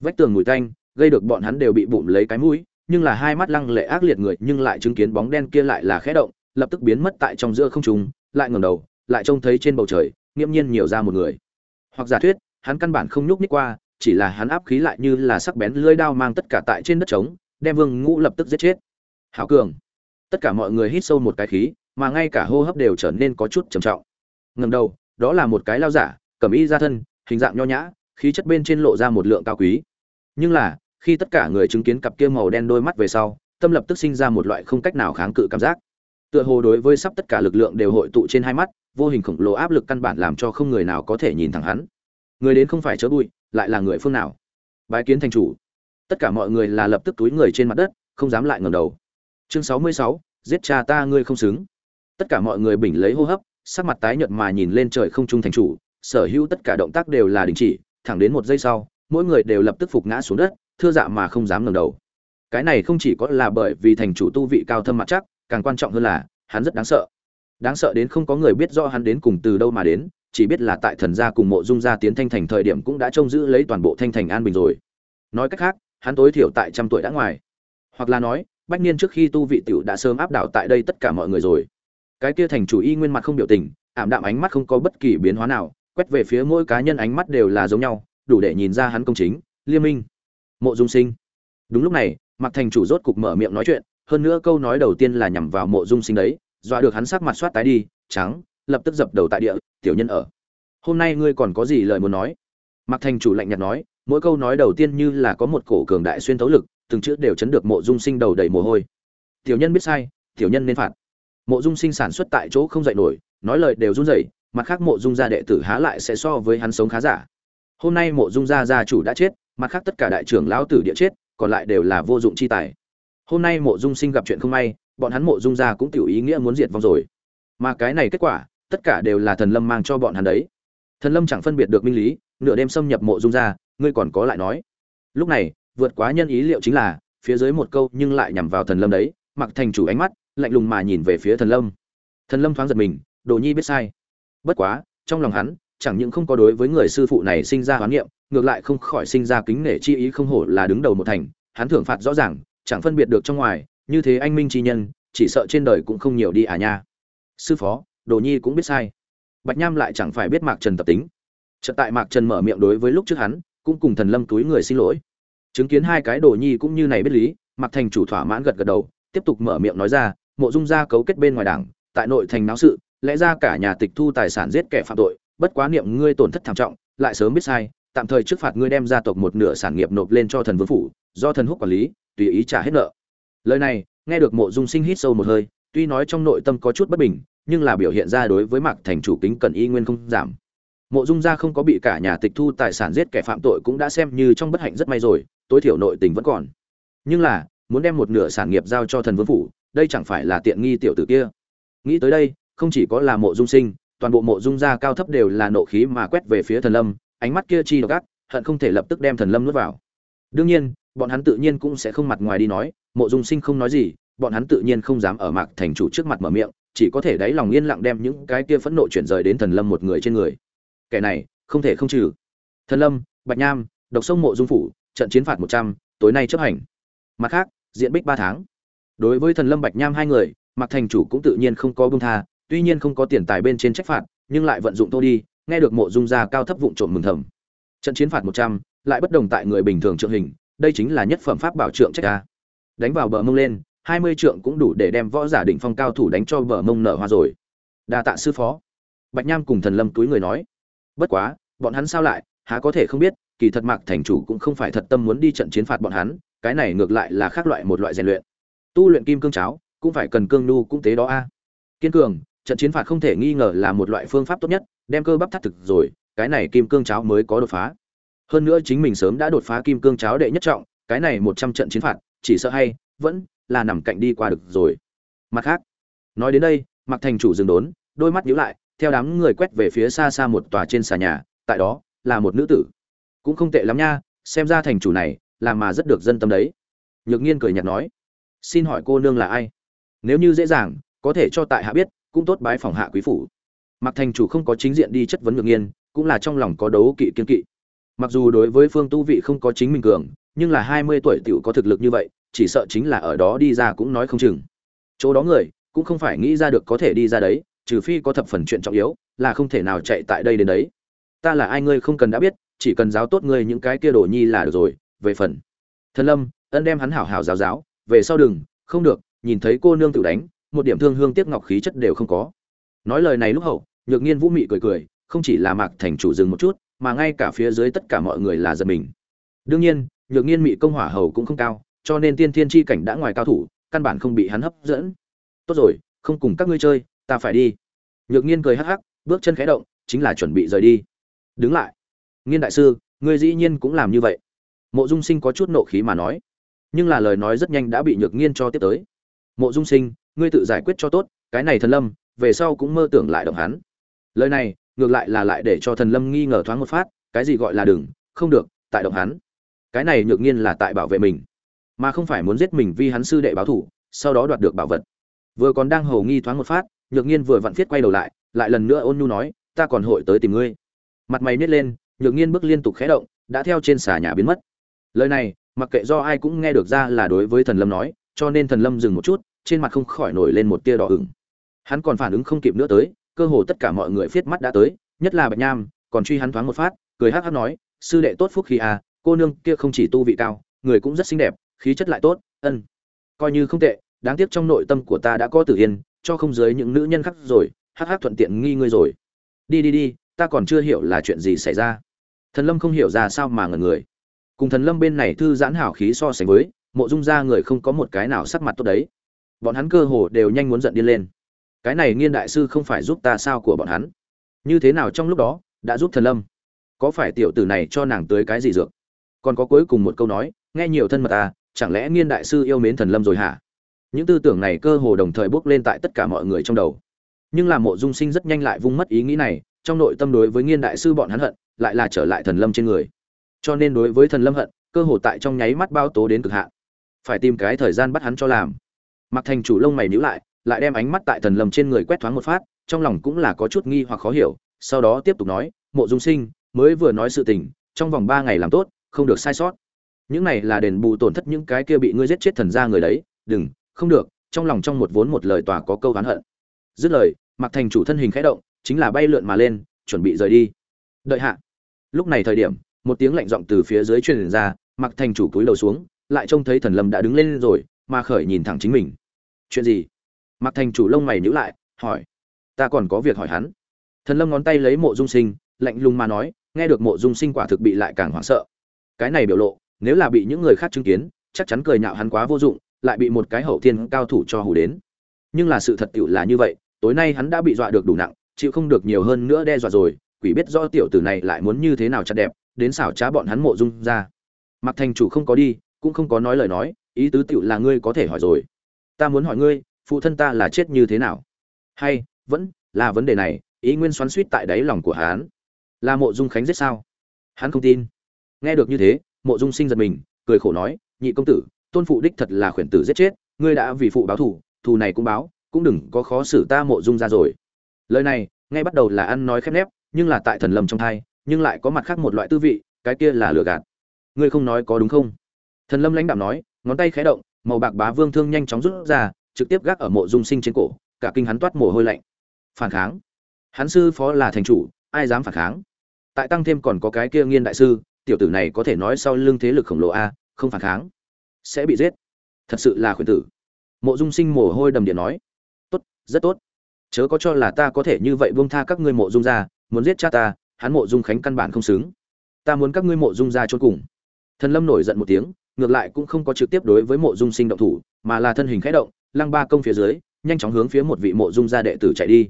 S1: Vách tường mùi tanh, gây được bọn hắn đều bị bụng lấy cái mũi, nhưng là hai mắt lăng lệ ác liệt người, nhưng lại chứng kiến bóng đen kia lại là khẽ động lập tức biến mất tại trong giữa không trung, lại ngẩng đầu, lại trông thấy trên bầu trời nghiêm nhiên nhiều ra một người. Hoặc giả thuyết, hắn căn bản không nhúc nhích qua, chỉ là hắn áp khí lại như là sắc bén lưỡi đao mang tất cả tại trên đất trống, đem vương ngũ lập tức giết chết. Hảo cường. Tất cả mọi người hít sâu một cái khí, mà ngay cả hô hấp đều trở nên có chút trầm trọng. Ngẩng đầu, đó là một cái lao giả, cầm y ra thân, hình dạng nho nhã, khí chất bên trên lộ ra một lượng cao quý. Nhưng là, khi tất cả người chứng kiến cặp kia màu đen đôi mắt về sau, tâm lập tức sinh ra một loại không cách nào kháng cự cảm giác tựa hồ đối với sắp tất cả lực lượng đều hội tụ trên hai mắt, vô hình khổng lồ áp lực căn bản làm cho không người nào có thể nhìn thẳng hắn. Người đến không phải chớ bụi, lại là người phương nào? Bái kiến thành chủ. Tất cả mọi người là lập tức túi người trên mặt đất, không dám lại ngẩng đầu. Chương sáu mươi sáu, giết cha ta ngươi không xứng. Tất cả mọi người bình lấy hô hấp, sắc mặt tái nhợt mà nhìn lên trời không trung thành chủ, sở hữu tất cả động tác đều là đình chỉ, thẳng đến một giây sau, mỗi người đều lập tức phục ngã xuống đất, thưa dạ mà không dám ngẩng đầu. Cái này không chỉ có là bởi vì thành chủ tu vị cao thâm mặt chắc càng quan trọng hơn là, hắn rất đáng sợ. Đáng sợ đến không có người biết rõ hắn đến cùng từ đâu mà đến, chỉ biết là tại thần gia cùng mộ dung gia tiến thanh thành thời điểm cũng đã trông giữ lấy toàn bộ thanh thành an bình rồi. Nói cách khác, hắn tối thiểu tại trăm tuổi đã ngoài. Hoặc là nói, bách niên trước khi tu vị tiểu đã sớm áp đảo tại đây tất cả mọi người rồi. Cái kia thành chủ y nguyên mặt không biểu tình, ảm đạm ánh mắt không có bất kỳ biến hóa nào, quét về phía mỗi cá nhân ánh mắt đều là giống nhau, đủ để nhìn ra hắn công chính, liêm minh, mộ dung sinh. Đúng lúc này mặc thành chủ rốt cục mở miệng nói chuyện hơn nữa câu nói đầu tiên là nhằm vào mộ dung sinh đấy, dọa được hắn sắc mặt soát tái đi, trắng, lập tức dập đầu tại địa, tiểu nhân ở, hôm nay ngươi còn có gì lời muốn nói? Mặc thành chủ lạnh nhạt nói, mỗi câu nói đầu tiên như là có một cổ cường đại xuyên thấu lực, từng chữ đều chấn được mộ dung sinh đầu đầy mồ hôi. Tiểu nhân biết sai, tiểu nhân nên phạt. Mộ dung sinh sản xuất tại chỗ không dạy nổi, nói lời đều run rẩy, mặt khác mộ dung gia đệ tử há lại sẽ so với hắn sống khá giả. Hôm nay mộ dung gia gia chủ đã chết, mặt khác tất cả đại trưởng lão tử địa chết, còn lại đều là vô dụng chi tài hôm nay mộ dung sinh gặp chuyện không may, bọn hắn mộ dung gia cũng tiểu ý nghĩa muốn diệt vong rồi. Mà cái này kết quả, tất cả đều là thần lâm mang cho bọn hắn đấy. Thần lâm chẳng phân biệt được minh lý, nửa đêm xâm nhập mộ dung gia ngươi còn có lại nói. Lúc này, vượt quá nhân ý liệu chính là, phía dưới một câu nhưng lại nhằm vào thần lâm đấy mặc thành chủ ánh mắt, lạnh lùng mà nhìn về phía thần lâm. Thần lâm thoáng giật mình, đồ nhi biết sai. Bất quá, trong lòng hắn, chẳng những không có đối với người sư phụ này sinh ra hoán niệm, ngược lại không khỏi sinh ra kính nể chi ý không hổ là đứng đầu một thành, hắn thưởng phạt rõ ràng chẳng phân biệt được trong ngoài, như thế anh minh chi nhân, chỉ sợ trên đời cũng không nhiều đi à nha. Sư phó, đồ nhi cũng biết sai. Bạch nham lại chẳng phải biết mạc trần tập tính. Chợt tại mạc trần mở miệng đối với lúc trước hắn, cũng cùng thần lâm túi người xin lỗi. Chứng kiến hai cái đồ nhi cũng như này biết lý, mạc thành chủ thỏa mãn gật gật đầu, tiếp tục mở miệng nói ra, mộ dung gia cấu kết bên ngoài đảng, tại nội thành náo sự, lẽ ra cả nhà tịch thu tài sản giết kẻ phạm tội, bất quá niệm ngươi tổn thất thảm trọng, lại sớm biết sai, tạm thời trước phạt ngươi đem gia tộc một nửa sản nghiệp nộp lên cho thần vương phủ, do thần húc quản lý tùy ý trả hết nợ. Lời này, nghe được mộ dung sinh hít sâu một hơi, tuy nói trong nội tâm có chút bất bình, nhưng là biểu hiện ra đối với mạc thành chủ kính cần y nguyên không giảm. Mộ dung gia không có bị cả nhà tịch thu tài sản giết kẻ phạm tội cũng đã xem như trong bất hạnh rất may rồi, tối thiểu nội tình vẫn còn. Nhưng là, muốn đem một nửa sản nghiệp giao cho thần vương phủ, đây chẳng phải là tiện nghi tiểu tử kia. Nghĩ tới đây, không chỉ có là mộ dung sinh, toàn bộ mộ dung gia cao thấp đều là nộ khí mà quét về phía thần lâm, ánh mắt kia chi độc ác, hận không thể lập tức đem thần lâm nuốt vào. Đương nhiên bọn hắn tự nhiên cũng sẽ không mặt ngoài đi nói, mộ dung sinh không nói gì, bọn hắn tự nhiên không dám ở mạc thành chủ trước mặt mở miệng, chỉ có thể đáy lòng yên lặng đem những cái kia phẫn nộ chuyển rời đến thần lâm một người trên người. Kẻ này, không thể không trừ. Thần lâm, bạch nham, độc sông mộ dung phủ, trận chiến phạt một trăm, tối nay chấp hành. Mặt khác, diện bích ba tháng. Đối với thần lâm bạch nham hai người, mạc thành chủ cũng tự nhiên không có bông tha, tuy nhiên không có tiền tài bên trên trách phạt, nhưng lại vận dụng tô đi, nghe được mộ dung gia cao thấp vụn trộm mừng thầm. Trận chiến phạt một trăm, lại bất đồng tại người bình thường trượng hình đây chính là nhất phẩm pháp bảo trượng trách ta. Đánh vào bờ mông lên, hai mươi trượng cũng đủ để đem võ giả đỉnh phong cao thủ đánh cho bờ mông nở hoa rồi. Đa tạ sư phó. Bạch nham cùng thần lâm túi người nói. Bất quá, bọn hắn sao lại, há có thể không biết, kỳ thật mạc thành chủ cũng không phải thật tâm muốn đi trận chiến phạt bọn hắn, cái này ngược lại là khác loại một loại rèn luyện. Tu luyện kim cương cháo, cũng phải cần cương nhu cũng tế đó a. Kiên cường, trận chiến phạt không thể nghi ngờ là một loại phương pháp tốt nhất, đem cơ bắp thắt thực rồi, cái này kim cương cháo mới có đột phá hơn nữa chính mình sớm đã đột phá kim cương cháo đệ nhất trọng, cái này một trăm trận chiến phạt, chỉ sợ hay, vẫn là nằm cạnh đi qua được rồi. Mặt khác, nói đến đây mặc thành chủ dừng đốn, đôi mắt nhíu lại, theo đám người quét về phía xa xa một tòa trên xà nhà, tại đó là một nữ tử. Cũng không tệ lắm nha, xem ra thành chủ này là mà rất được dân tâm đấy. Nhược nhiên cười nhạt nói, xin hỏi cô nương là ai? Nếu như dễ dàng, có thể cho tại hạ biết, cũng tốt bái phòng hạ quý phủ. Mặc thành chủ không có chính diện đi chất vấn nhược nhiên cũng là trong lòng có đấu kỵ kiên kỵ mặc dù đối với phương tu vị không có chính mình cường, nhưng là hai mươi tuổi tiểu có thực lực như vậy, chỉ sợ chính là ở đó đi ra cũng nói không chừng. Chỗ đó người, cũng không phải nghĩ ra được có thể đi ra đấy, trừ phi có thập phần chuyện trọng yếu, là không thể nào chạy tại đây đến đấy. Ta là ai ngươi không cần đã biết, chỉ cần giáo tốt ngươi những cái kia đồ nhi là được rồi, về phần. Thần lâm, ân đem hắn hảo hảo giáo giáo, về sau đừng, không được, nhìn thấy cô nương tự đánh, một điểm thương hương tiếc ngọc khí chất đều không có. Nói lời này lúc hậu, nhược nhiên vũ mị cười cười, không chỉ là mạc thành chủ dừng một chút mà ngay cả phía dưới tất cả mọi người là giật mình. Đương nhiên, nhược nhiên mị công hỏa hầu cũng không cao, cho nên tiên thiên chi cảnh đã ngoài cao thủ, căn bản không bị hắn hấp dẫn. Tốt rồi, không cùng các ngươi chơi, ta phải đi. Nhược nhiên cười hắc hắc, bước chân khẽ động, chính là chuẩn bị rời đi. Đứng lại. Nghiên đại sư, ngươi dĩ nhiên cũng làm như vậy. Mộ dung sinh có chút nộ khí mà nói. Nhưng là lời nói rất nhanh đã bị nhược nghiên cho tiếp tới. Mộ dung sinh, ngươi tự giải quyết cho tốt, cái này thần lâm, về sau cũng mơ tưởng lại động hắn. Lời này ngược lại là lại để cho thần lâm nghi ngờ thoáng một phát, cái gì gọi là đừng, không được, tại động hắn. Cái này nhược nhiên là tại bảo vệ mình, mà không phải muốn giết mình vì hắn sư đệ báo thủ, sau đó đoạt được bảo vật. Vừa còn đang hầu nghi thoáng một phát, nhược nhiên vừa vặn thiết quay đầu lại lại lần nữa ôn nhu nói, ta còn hội tới tìm ngươi. Mặt mày nít lên, nhược nhiên bước liên tục khẽ động, đã theo trên xà nhà biến mất. Lời này, mặc kệ do ai cũng nghe được ra là đối với thần lâm nói, cho nên thần lâm dừng một chút, trên mặt không khỏi nổi lên một tia đỏ ửng. Hắn còn phản ứng không kịp nữa tới cơ hồ tất cả mọi người phiết mắt đã tới, nhất là bạch nham, còn truy hắn thoáng một phát, cười hắc hắc nói, sư đệ tốt phúc khí à cô nương kia không chỉ tu vị cao, người cũng rất xinh đẹp, khí chất lại tốt, ân, coi như không tệ, đáng tiếc trong nội tâm của ta đã có tử yên, cho không dưới những nữ nhân khác rồi, hắc hắc thuận tiện nghi ngươi rồi. Đi đi đi, ta còn chưa hiểu là chuyện gì xảy ra. Thần lâm không hiểu ra sao mà ngẩn người. Cùng thần lâm bên này thư giãn hảo khí so sánh với, mộ dung ra người không có một cái nào sắc mặt tốt đấy. Bọn hắn cơ hồ đều nhanh muốn giận điên lên cái này nghiên đại sư không phải giúp ta sao của bọn hắn? Như thế nào trong lúc đó, đã giúp thần lâm? Có phải tiểu tử này cho nàng tới cái gì dược? Còn có cuối cùng một câu nói, nghe nhiều thân mật ta chẳng lẽ nghiên đại sư yêu mến thần lâm rồi hả? Những tư tưởng này cơ hồ đồng thời bước lên tại tất cả mọi người trong đầu. Nhưng là mộ dung sinh rất nhanh lại vung mất ý nghĩ này, trong nội tâm đối với nghiên đại sư bọn hắn hận, lại là trở lại thần lâm trên người. Cho nên đối với thần lâm hận, cơ hồ tại trong nháy mắt bao tố đến cực hạn. Phải tìm cái thời gian bắt hắn cho làm. Mặc thành chủ lông mày nhíu lại lại đem ánh mắt tại thần lâm trên người quét thoáng một phát, trong lòng cũng là có chút nghi hoặc khó hiểu, sau đó tiếp tục nói, mộ dung sinh, mới vừa nói sự tình, trong vòng ba ngày làm tốt, không được sai sót. Những này là đền bù tổn thất những cái kia bị ngươi giết chết thần ra người đấy, đừng, không được, trong lòng trong một vốn một lời tòa có câu oán hận. Dứt lời mặc thành chủ thân hình khẽ động, chính là bay lượn mà lên, chuẩn bị rời đi. Đợi hạ. Lúc này thời điểm, một tiếng lạnh giọng từ phía dưới truyền ra mặc thành chủ cúi đầu xuống, lại trông thấy thần lâm đã đứng lên rồi, mà khởi nhìn thẳng chính mình. Chuyện gì? Mạc thành chủ lông mày nhíu lại, hỏi, ta còn có việc hỏi hắn. Thần lâm ngón tay lấy mộ dung sinh, lạnh lùng mà nói, nghe được mộ dung sinh quả thực bị lại càng hoảng sợ. Cái này biểu lộ, nếu là bị những người khác chứng kiến, chắc chắn cười nhạo hắn quá vô dụng, lại bị một cái hậu thiên cao thủ cho hù đến. Nhưng là sự thật tiểu là như vậy, tối nay hắn đã bị dọa được đủ nặng, chịu không được nhiều hơn nữa đe dọa rồi, quỷ biết rõ tiểu tử này lại muốn như thế nào chặt đẹp, đến xảo trá bọn hắn mộ dung ra. Mạc thành chủ không có đi, cũng không có nói lời nói, ý tứ tiểu là ngươi có thể hỏi rồi. Ta muốn hỏi ngươi phụ thân ta là chết như thế nào? Hay, vẫn là vấn đề này, ý nguyên xoắn suýt tại đáy lòng của hắn. Là mộ dung khánh giết sao? Hắn không tin. Nghe được như thế, mộ dung sinh giật mình, cười khổ nói, nhị công tử, tôn phụ đích thật là khuyển tử giết chết, ngươi đã vì phụ báo thù thù này cũng báo, cũng đừng có khó xử ta mộ dung ra rồi. Lời này ngay bắt đầu là ăn nói khép nép, nhưng là tại thần lâm trong thai, nhưng lại có mặt khác một loại tư vị, cái kia là lừa gạt. Ngươi không nói có đúng không? Thần lâm lãnh đạm nói, ngón tay khẽ động, màu bạc bá vương thương nhanh chóng rút ra trực tiếp gác ở mộ dung sinh trên cổ, cả kinh hắn toát mồ hôi lạnh. Phản kháng. Hắn sư phó là thành chủ, ai dám phản kháng? Tại tăng thêm còn có cái kia nghiên đại sư, tiểu tử này có thể nói sau lưng thế lực khổng lồ a, không phản kháng. Sẽ bị giết. Thật sự là khuyển tử. Mộ dung sinh mồ hôi đầm điện nói. Tốt, rất tốt. Chớ có cho là ta có thể như vậy buông tha các ngươi mộ dung ra, muốn giết cha ta, hắn mộ dung khánh căn bản không xứng. Ta muốn các ngươi mộ dung ra chôn cùng. Thần lâm nổi giận một tiếng, ngược lại cũng không có trực tiếp đối với mộ dung sinh động thủ, mà là thân hình khẽ động lăng ba công phía dưới, nhanh chóng hướng phía một vị mộ dung gia đệ tử chạy đi.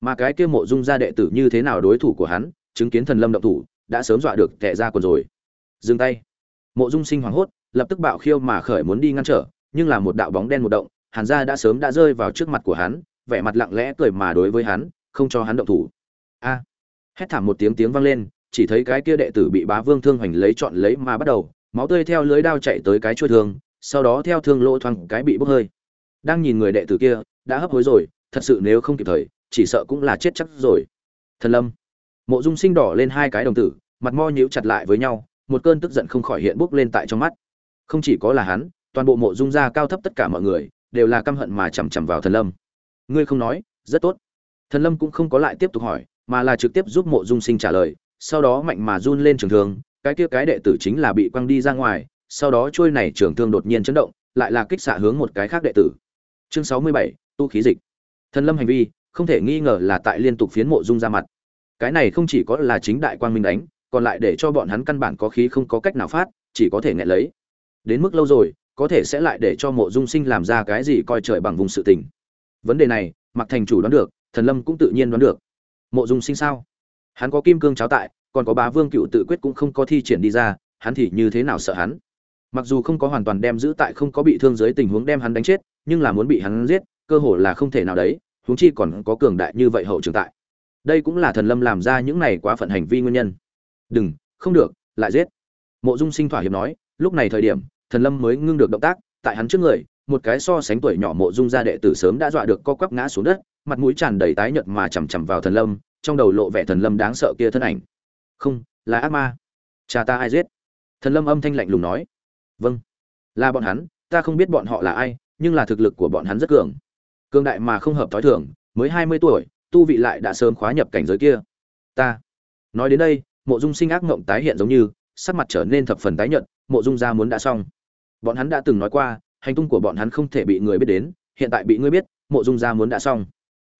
S1: Mà cái kia mộ dung gia đệ tử như thế nào đối thủ của hắn, chứng kiến thần lâm động thủ, đã sớm dọa được tệ ra còn rồi. Dừng tay. Mộ dung sinh hoảng hốt, lập tức bạo khiêu mà khởi muốn đi ngăn trở, nhưng là một đạo bóng đen một động, hàn gia đã sớm đã rơi vào trước mặt của hắn, vẻ mặt lặng lẽ cười mà đối với hắn, không cho hắn động thủ. A. Hét thảm một tiếng tiếng vang lên, chỉ thấy cái kia đệ tử bị bá vương thương hoành lấy chọn lấy mà bắt đầu, máu tươi theo lưới đao chạy tới cái chuôi thương, sau đó theo thương lỗ thoang cái bị bốc hơi đang nhìn người đệ tử kia, đã hấp hối rồi, thật sự nếu không kịp thời, chỉ sợ cũng là chết chắc rồi. Thần lâm. Mộ dung sinh đỏ lên hai cái đồng tử, mặt mo nhíu chặt lại với nhau, một cơn tức giận không khỏi hiện bốc lên tại trong mắt. Không chỉ có là hắn, toàn bộ mộ dung gia cao thấp tất cả mọi người, đều là căm hận mà chằm chằm vào thần lâm. Ngươi không nói, rất tốt. Thần lâm cũng không có lại tiếp tục hỏi, mà là trực tiếp giúp mộ dung sinh trả lời, sau đó mạnh mà run lên trường thương, cái kia cái đệ tử chính là bị quăng đi ra ngoài, sau đó trôi này trường thương đột nhiên chấn động, lại là kích xạ hướng một cái khác đệ tử chương sáu mươi bảy, tu khí dịch. Thần lâm hành vi, không thể nghi ngờ là tại liên tục phiến mộ dung ra mặt. Cái này không chỉ có là chính đại quang minh đánh, còn lại để cho bọn hắn căn bản có khí không có cách nào phát, chỉ có thể nghẹn lấy. Đến mức lâu rồi, có thể sẽ lại để cho mộ dung sinh làm ra cái gì coi trời bằng vùng sự tình. Vấn đề này mặc thành chủ đoán được, thần lâm cũng tự nhiên đoán được. Mộ dung sinh sao? Hắn có kim cương cháo tại, còn có bá vương cựu tự quyết cũng không có thi triển đi ra, hắn thì như thế nào sợ hắn? Mặc dù không có hoàn toàn đem giữ tại không có bị thương dưới tình huống đem hắn đánh chết nhưng là muốn bị hắn giết, cơ hội là không thể nào đấy, huống chi còn có cường đại như vậy hậu trường tại. Đây cũng là thần lâm làm ra những này quá phận hành vi nguyên nhân. Đừng, không được, lại giết. Mộ dung sinh thỏa hiệp nói, lúc này thời điểm, thần lâm mới ngưng được động tác, tại hắn trước người, một cái so sánh tuổi nhỏ mộ dung gia đệ tử sớm đã dọa được co quắp ngã xuống đất, mặt mũi tràn đầy tái nhợt mà chằm chằm vào thần lâm, trong đầu lộ vẻ thần lâm đáng sợ kia thân ảnh. Không, là ác ma. Cha ta ai giết? Thần lâm âm thanh lạnh lùng nói. Vâng. Là bọn hắn, ta không biết bọn họ là ai nhưng là thực lực của bọn hắn rất cường. Cường đại mà không hợp thói thường, mới hai mươi tuổi, tu vị lại đã sớm khóa nhập cảnh giới kia. Ta, nói đến đây, mộ dung sinh ác ngộng tái hiện giống như, sắc mặt trở nên thập phần tái nhợt, mộ dung gia muốn đã xong. Bọn hắn đã từng nói qua, hành tung của bọn hắn không thể bị người biết đến, hiện tại bị ngươi biết, mộ dung gia muốn đã xong.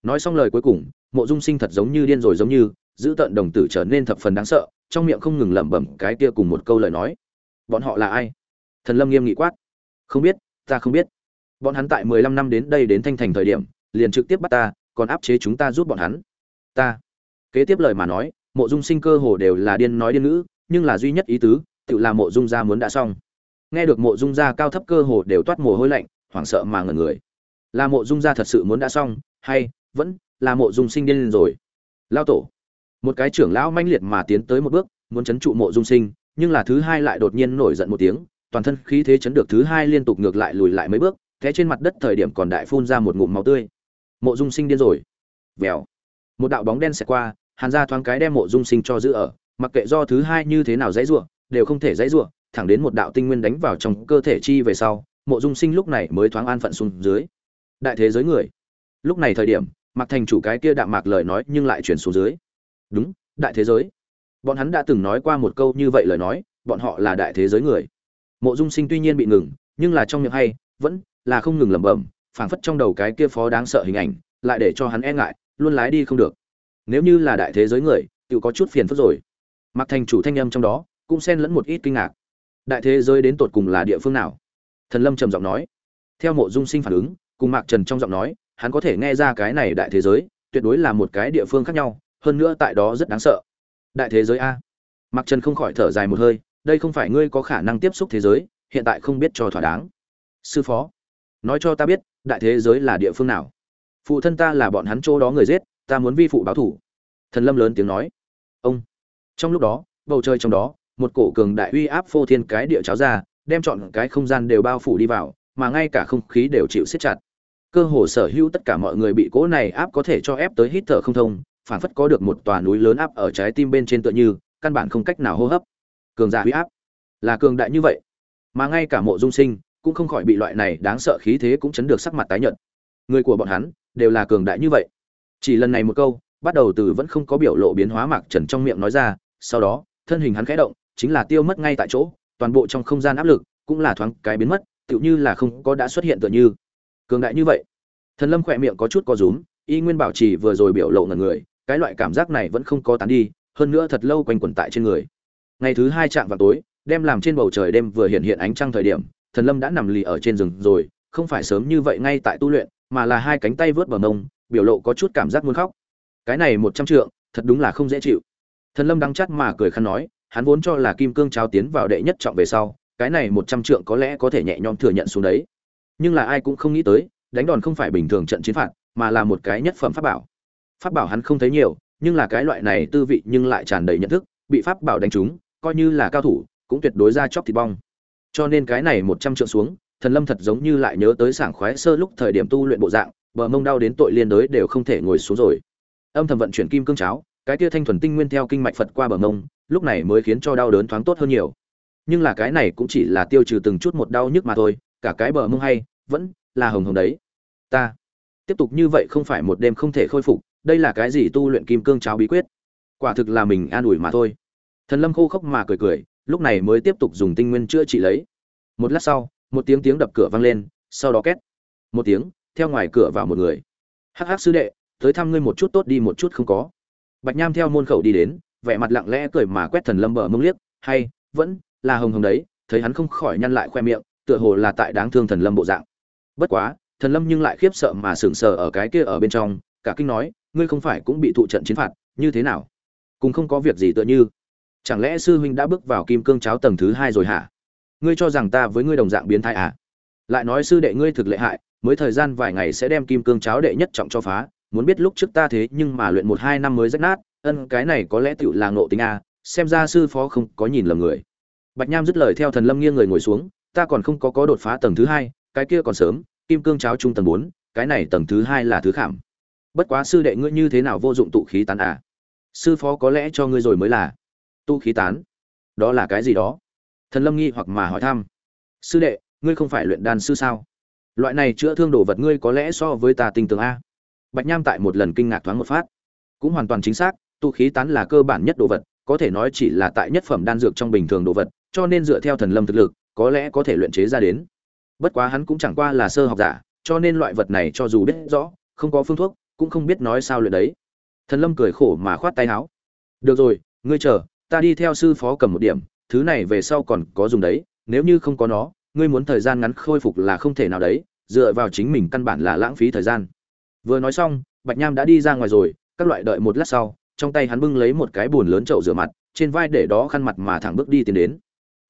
S1: Nói xong lời cuối cùng, mộ dung sinh thật giống như điên rồi giống như, giữ tận đồng tử trở nên thập phần đáng sợ, trong miệng không ngừng lẩm bẩm cái kia cùng một câu lời nói. Bọn họ là ai? Thần lâm nghiêm nghị quát. Không biết, ta không biết bọn hắn tại mười lăm năm đến đây đến thanh thành thời điểm, liền trực tiếp bắt ta, còn áp chế chúng ta giúp bọn hắn. Ta. Kế tiếp lời mà nói, mộ dung sinh cơ hồ đều là điên nói điên ngữ, nhưng là duy nhất ý tứ, tự là mộ dung gia muốn đã xong. Nghe được mộ dung gia cao thấp cơ hồ đều toát mồ hôi lạnh, hoảng sợ mà ngẩn người. Là mộ dung gia thật sự muốn đã xong, hay, vẫn là mộ dung sinh điên lên rồi. Lao tổ. Một cái trưởng lão manh liệt mà tiến tới một bước, muốn chấn trụ mộ dung sinh, nhưng là thứ hai lại đột nhiên nổi giận một tiếng, toàn thân khí thế chấn được thứ hai liên tục ngược lại lùi lại mấy bước thế trên mặt đất thời điểm còn đại phun ra một ngụm máu tươi. Mộ dung sinh điên rồi. Vèo. Một đạo bóng đen xẹt qua, hàn ra thoáng cái đem mộ dung sinh cho giữ ở, mặc kệ do thứ hai như thế nào dãy rủa, đều không thể dãy rủa, thẳng đến một đạo tinh nguyên đánh vào trong cơ thể chi về sau, mộ dung sinh lúc này mới thoáng an phận xuống dưới. Đại thế giới người. Lúc này thời điểm mặc thành chủ cái kia đạm mạc lời nói nhưng lại chuyển xuống dưới. Đúng, đại thế giới. Bọn hắn đã từng nói qua một câu như vậy lời nói, bọn họ là đại thế giới người. Mộ dung sinh tuy nhiên bị ngừng, nhưng là trong miệng hay vẫn là không ngừng lẩm bẩm, phảng phất trong đầu cái kia phó đáng sợ hình ảnh, lại để cho hắn e ngại, luôn lái đi không được. Nếu như là đại thế giới người tự có chút phiền phức rồi. Mặc thành chủ thanh âm trong đó cũng xen lẫn một ít kinh ngạc. Đại thế giới đến tột cùng là địa phương nào? Thần lâm trầm giọng nói. Theo mộ dung sinh phản ứng, cùng mạc trần trong giọng nói, hắn có thể nghe ra cái này đại thế giới tuyệt đối là một cái địa phương khác nhau, hơn nữa tại đó rất đáng sợ. Đại thế giới a. Mạc trần không khỏi thở dài một hơi, đây không phải ngươi có khả năng tiếp xúc thế giới, hiện tại không biết cho thỏa đáng sư phó, nói cho ta biết, đại thế giới là địa phương nào? Phụ thân ta là bọn hắn chỗ đó người giết, ta muốn vi phụ báo thủ. Thần lâm lớn tiếng nói. Ông. Trong lúc đó, bầu trời trong đó, một cổ cường đại uy áp phô thiên cái địa cháo ra, đem chọn cái không gian đều bao phủ đi vào, mà ngay cả không khí đều chịu siết chặt. Cơ hồ sở hữu tất cả mọi người bị cỗ này áp có thể cho ép tới hít thở không thông phản phất có được một tòa núi lớn áp ở trái tim bên trên tựa như, căn bản không cách nào hô hấp. Cường giả huy áp là cường đại như vậy, mà ngay cả mộ dung sinh cũng không khỏi bị loại này đáng sợ khí thế cũng chấn được sắc mặt tái nhợt. Người của bọn hắn đều là cường đại như vậy. Chỉ lần này một câu, bắt đầu từ vẫn không có biểu lộ biến hóa mạc trần trong miệng nói ra, sau đó, thân hình hắn khẽ động, chính là tiêu mất ngay tại chỗ, toàn bộ trong không gian áp lực cũng là thoáng cái biến mất, tựu như là không có đã xuất hiện tựa như. Cường đại như vậy. Thần lâm khẽ miệng có chút co rúm, y nguyên bảo trì vừa rồi biểu lộ ngẩn người, cái loại cảm giác này vẫn không có tán đi, hơn nữa thật lâu quanh quẩn tại trên người. Ngày thứ hai trạng vào tối, đem làm trên bầu trời đêm vừa hiện hiện ánh trăng thời điểm thần lâm đã nằm lì ở trên rừng rồi, không phải sớm như vậy ngay tại tu luyện, mà là hai cánh tay vớt bờ mông, biểu lộ có chút cảm giác muốn khóc. Cái này một trăm trượng, thật đúng là không dễ chịu. Thần lâm đắng chắt mà cười khăn nói, hắn vốn cho là kim cương trao tiến vào đệ nhất trọng về sau, cái này một trăm trượng có lẽ có thể nhẹ nhõm thừa nhận xuống đấy. Nhưng là ai cũng không nghĩ tới, đánh đòn không phải bình thường trận chiến phạt, mà là một cái nhất phẩm pháp bảo. Pháp bảo hắn không thấy nhiều, nhưng là cái loại này tư vị nhưng lại tràn đầy nhận thức, bị pháp bảo đánh trúng, coi như là cao thủ, cũng tuyệt đối ra chóc thịt bong cho nên cái này một trăm trượng xuống, thần lâm thật giống như lại nhớ tới sảng khoái sơ lúc thời điểm tu luyện bộ dạng, bờ mông đau đến tội liên đới đều không thể ngồi xuống rồi. Âm thầm vận chuyển kim cương cháo, cái kia thanh thuần tinh nguyên theo kinh mạch phật qua bờ mông, lúc này mới khiến cho đau đớn thoáng tốt hơn nhiều. Nhưng là cái này cũng chỉ là tiêu trừ từng chút một đau nhức mà thôi, cả cái bờ mông hay, vẫn là hồng hồng đấy. Ta, tiếp tục như vậy không phải một đêm không thể khôi phục, đây là cái gì tu luyện kim cương cháo bí quyết? Quả thực là mình an ủi mà thôi. Thần lâm khô khốc mà cười cười lúc này mới tiếp tục dùng tinh nguyên chữa trị lấy. Một lát sau, một tiếng tiếng đập cửa vang lên, sau đó két. Một tiếng, theo ngoài cửa vào một người. Hắc hắc sư đệ, tới thăm ngươi một chút tốt đi một chút không có. Bạch nham theo môn khẩu đi đến, vẻ mặt lặng lẽ cười mà quét thần lâm bờ mông liếc, hay, vẫn là hồng hồng đấy. Thấy hắn không khỏi nhăn lại khoe miệng, tựa hồ là tại đáng thương thần lâm bộ dạng. Bất quá, thần lâm nhưng lại khiếp sợ mà sững sờ ở cái kia ở bên trong, cả kinh nói, ngươi không phải cũng bị thụ trận chiến phạt, như thế nào? Cũng không có việc gì tựa như chẳng lẽ sư huynh đã bước vào kim cương cháo tầng thứ hai rồi hả? Ngươi cho rằng ta với ngươi đồng dạng biến thái à? Lại nói sư đệ ngươi thực lệ hại, mới thời gian vài ngày sẽ đem kim cương cháo đệ nhất trọng cho phá, muốn biết lúc trước ta thế nhưng mà luyện một hai năm mới rách nát, ân, cái này có lẽ tựu là ngộ tính a xem ra sư phó không có nhìn lầm người. Bạch nham dứt lời theo thần lâm nghiêng người ngồi xuống, ta còn không có có đột phá tầng thứ hai, cái kia còn sớm, kim cương cháo trung tầng bốn, cái này tầng thứ hai là thứ khảm. Bất quá sư đệ ngươi như thế nào vô dụng tụ khí tán à? Sư phó có lẽ cho ngươi rồi mới là tu khí tán. Đó là cái gì đó? Thần lâm nghi hoặc mà hỏi thăm. Sư đệ, ngươi không phải luyện đan sư sao? Loại này chữa thương đồ vật ngươi có lẽ so với ta tinh tường a. Bạch nham tại một lần kinh ngạc thoáng một phát. Cũng hoàn toàn chính xác, tu khí tán là cơ bản nhất đồ vật, có thể nói chỉ là tại nhất phẩm đan dược trong bình thường đồ vật, cho nên dựa theo thần lâm thực lực, có lẽ có thể luyện chế ra đến. Bất quá hắn cũng chẳng qua là sơ học giả, cho nên loại vật này cho dù biết rõ, không có phương thuốc, cũng không biết nói sao luyện đấy. Thần lâm cười khổ mà khoát tay áo. Được rồi, ngươi chờ ta đi theo sư phó cầm một điểm, thứ này về sau còn có dùng đấy, nếu như không có nó, ngươi muốn thời gian ngắn khôi phục là không thể nào đấy, dựa vào chính mình căn bản là lãng phí thời gian. Vừa nói xong, bạch nham đã đi ra ngoài rồi, các loại đợi một lát sau, trong tay hắn bưng lấy một cái bồn lớn chậu rửa mặt, trên vai để đó khăn mặt mà thẳng bước đi tiến đến.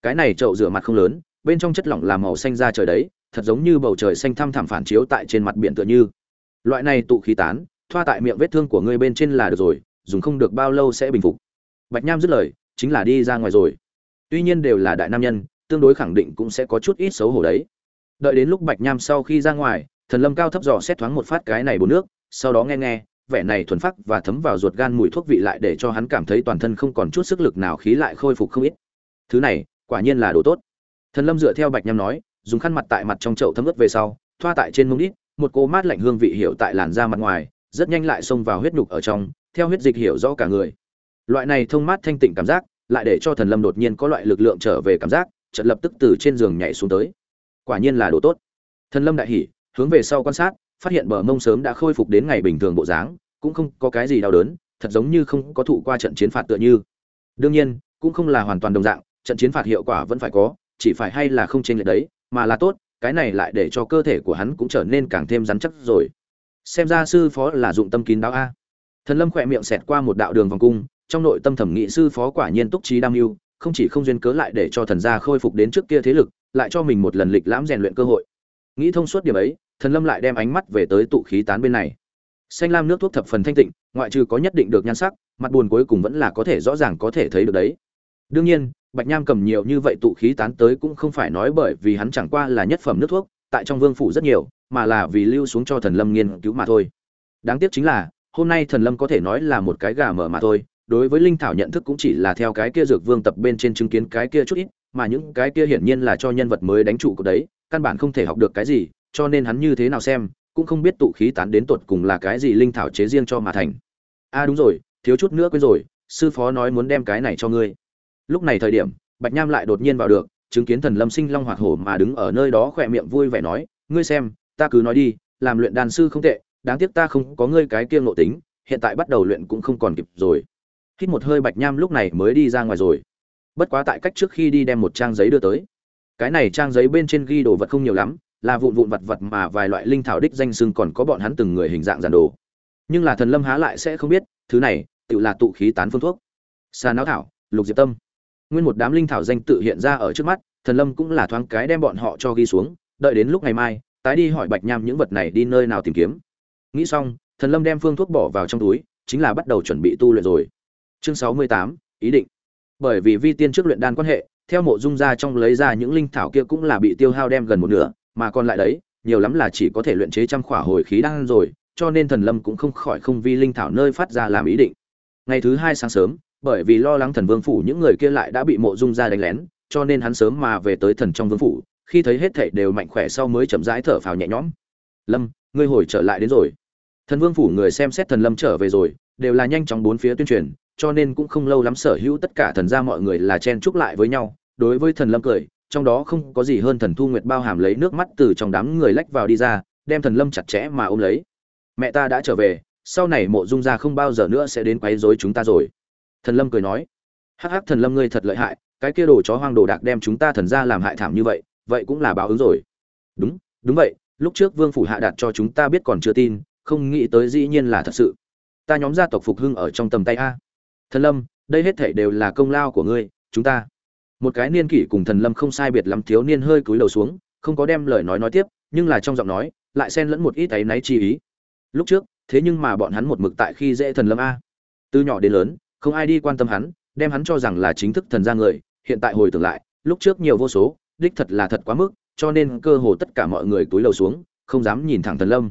S1: Cái này chậu rửa mặt không lớn, bên trong chất lỏng là màu xanh da trời đấy, thật giống như bầu trời xanh thăm thẳm phản chiếu tại trên mặt biển tựa như. Loại này tụ khí tán, thoa tại miệng vết thương của ngươi bên trên là được rồi, dùng không được bao lâu sẽ bình phục bạch nham dứt lời, chính là đi ra ngoài rồi. Tuy nhiên đều là đại nam nhân, tương đối khẳng định cũng sẽ có chút ít xấu hổ đấy. Đợi đến lúc bạch nham sau khi ra ngoài, thần lâm cao thấp dò xét thoáng một phát cái này bồn nước, sau đó nghe nghe, vẻ này thuần phát và thấm vào ruột gan mùi thuốc vị lại để cho hắn cảm thấy toàn thân không còn chút sức lực nào khí lại khôi phục không ít. Thứ này, quả nhiên là đồ tốt. Thần lâm dựa theo bạch nham nói, dùng khăn mặt tại mặt trong chậu thấm ướt về sau, thoa tại trên mông đít, một cô mát lạnh hương vị hiểu tại làn da mặt ngoài, rất nhanh lại xông vào huyết nhục ở trong, theo huyết dịch hiểu rõ cả người loại này thông mát thanh tịnh cảm giác, lại để cho thần lâm đột nhiên có loại lực lượng trở về cảm giác, chợt lập tức từ trên giường nhảy xuống tới. Quả nhiên là đồ tốt. Thần lâm đại hỉ, hướng về sau quan sát, phát hiện bờ mông sớm đã khôi phục đến ngày bình thường bộ dáng, cũng không có cái gì đau đớn, thật giống như không có thụ qua trận chiến phạt tựa như. Đương nhiên, cũng không là hoàn toàn đồng dạng, trận chiến phạt hiệu quả vẫn phải có, chỉ phải hay là không chênh lệch đấy, mà là tốt, cái này lại để cho cơ thể của hắn cũng trở nên càng thêm rắn chắc rồi. Xem ra sư phó là dụng tâm kín đáo a. Thần lâm khỏe miệng xẹt qua một đạo đường vòng cung trong nội tâm thẩm nghị sư phó quả nhiên túc trí đam mưu, không chỉ không duyên cớ lại để cho thần gia khôi phục đến trước kia thế lực, lại cho mình một lần lịch lãm rèn luyện cơ hội. Nghĩ thông suốt điểm ấy, thần lâm lại đem ánh mắt về tới tụ khí tán bên này. Xanh lam nước thuốc thập phần thanh tịnh, ngoại trừ có nhất định được nhan sắc, mặt buồn cuối cùng vẫn là có thể rõ ràng có thể thấy được đấy. Đương nhiên, bạch nham cầm nhiều như vậy tụ khí tán tới cũng không phải nói bởi vì hắn chẳng qua là nhất phẩm nước thuốc, tại trong vương phủ rất nhiều, mà là vì lưu xuống cho thần lâm nghiên cứu mà thôi. Đáng tiếc chính là, hôm nay thần lâm có thể nói là một cái gà mở mà thôi đối với linh thảo nhận thức cũng chỉ là theo cái kia dược vương tập bên trên chứng kiến cái kia chút ít, mà những cái kia hiển nhiên là cho nhân vật mới đánh trụ của đấy, căn bản không thể học được cái gì, cho nên hắn như thế nào xem, cũng không biết tụ khí tán đến tột cùng là cái gì linh thảo chế riêng cho mà thành. A à đúng rồi, thiếu chút nữa quên rồi, sư phó nói muốn đem cái này cho ngươi. Lúc này thời điểm, bạch nham lại đột nhiên vào được, chứng kiến thần lâm sinh long hoạt hổ mà đứng ở nơi đó khỏe miệng vui vẻ nói, ngươi xem, ta cứ nói đi, làm luyện đàn sư không tệ, đáng tiếc ta không có ngươi cái kia ngộ tính, hiện tại bắt đầu luyện cũng không còn kịp rồi hít một hơi bạch nham lúc này mới đi ra ngoài rồi. Bất quá tại cách trước khi đi đem một trang giấy đưa tới. Cái này trang giấy bên trên ghi đồ vật không nhiều lắm, là vụn vụn vật vật mà vài loại linh thảo đích danh sưng còn có bọn hắn từng người hình dạng giản đồ. Nhưng là thần lâm há lại sẽ không biết, thứ này tự là tụ khí tán phương thuốc. Xà não thảo, lục diệp tâm. Nguyên một đám linh thảo danh tự hiện ra ở trước mắt, thần lâm cũng là thoáng cái đem bọn họ cho ghi xuống, đợi đến lúc ngày mai, tái đi hỏi bạch nham những vật này đi nơi nào tìm kiếm. Nghĩ xong, thần lâm đem phương thuốc bỏ vào trong túi, chính là bắt đầu chuẩn bị tu luyện rồi chương sáu mươi tám, ý định. Bởi vì vi tiên trước luyện đan quan hệ, theo mộ dung ra trong lấy ra những linh thảo kia cũng là bị tiêu hao đem gần một nửa, mà còn lại đấy, nhiều lắm là chỉ có thể luyện chế trăm khỏa hồi khí đan rồi, cho nên thần lâm cũng không khỏi không vi linh thảo nơi phát ra làm ý định. Ngày thứ hai sáng sớm, bởi vì lo lắng thần vương phủ những người kia lại đã bị mộ dung ra đánh lén, cho nên hắn sớm mà về tới thần trong vương phủ, khi thấy hết thảy đều mạnh khỏe sau mới chậm rãi thở phào nhẹ nhõm. Lâm, ngươi hồi trở lại đến rồi. Thần vương phủ người xem xét thần lâm trở về rồi, đều là nhanh chóng bốn phía tuyên truyền cho nên cũng không lâu lắm sở hữu tất cả thần gia mọi người là chen chúc lại với nhau. Đối với thần lâm cười, trong đó không có gì hơn thần thu nguyệt bao hàm lấy nước mắt từ trong đám người lách vào đi ra, đem thần lâm chặt chẽ mà ôm lấy. Mẹ ta đã trở về, sau này mộ dung gia không bao giờ nữa sẽ đến quấy rối chúng ta rồi. Thần lâm cười nói. Hắc hắc thần lâm ngươi thật lợi hại, cái kia đồ chó hoang đồ đạc đem chúng ta thần gia làm hại thảm như vậy vậy cũng là báo ứng rồi. Đúng đúng vậy, lúc trước vương phủ hạ đạt cho chúng ta biết còn chưa tin, không nghĩ tới dĩ nhiên là thật sự. Ta nhóm gia tộc phục hưng ở trong tầm tay a thần lâm, đây hết thể đều là công lao của ngươi, chúng ta. Một cái niên kỷ cùng thần lâm không sai biệt lắm thiếu niên hơi cúi đầu xuống, không có đem lời nói nói tiếp, nhưng là trong giọng nói, lại xen lẫn một ít áy náy chi ý. Lúc trước, thế nhưng mà bọn hắn một mực tại khi dễ thần lâm a. Từ nhỏ đến lớn, không ai đi quan tâm hắn, đem hắn cho rằng là chính thức thần gia người, hiện tại hồi tưởng lại, lúc trước nhiều vô số, đích thật là thật quá mức, cho nên cơ hồ tất cả mọi người túi lầu xuống, không dám nhìn thẳng thần lâm.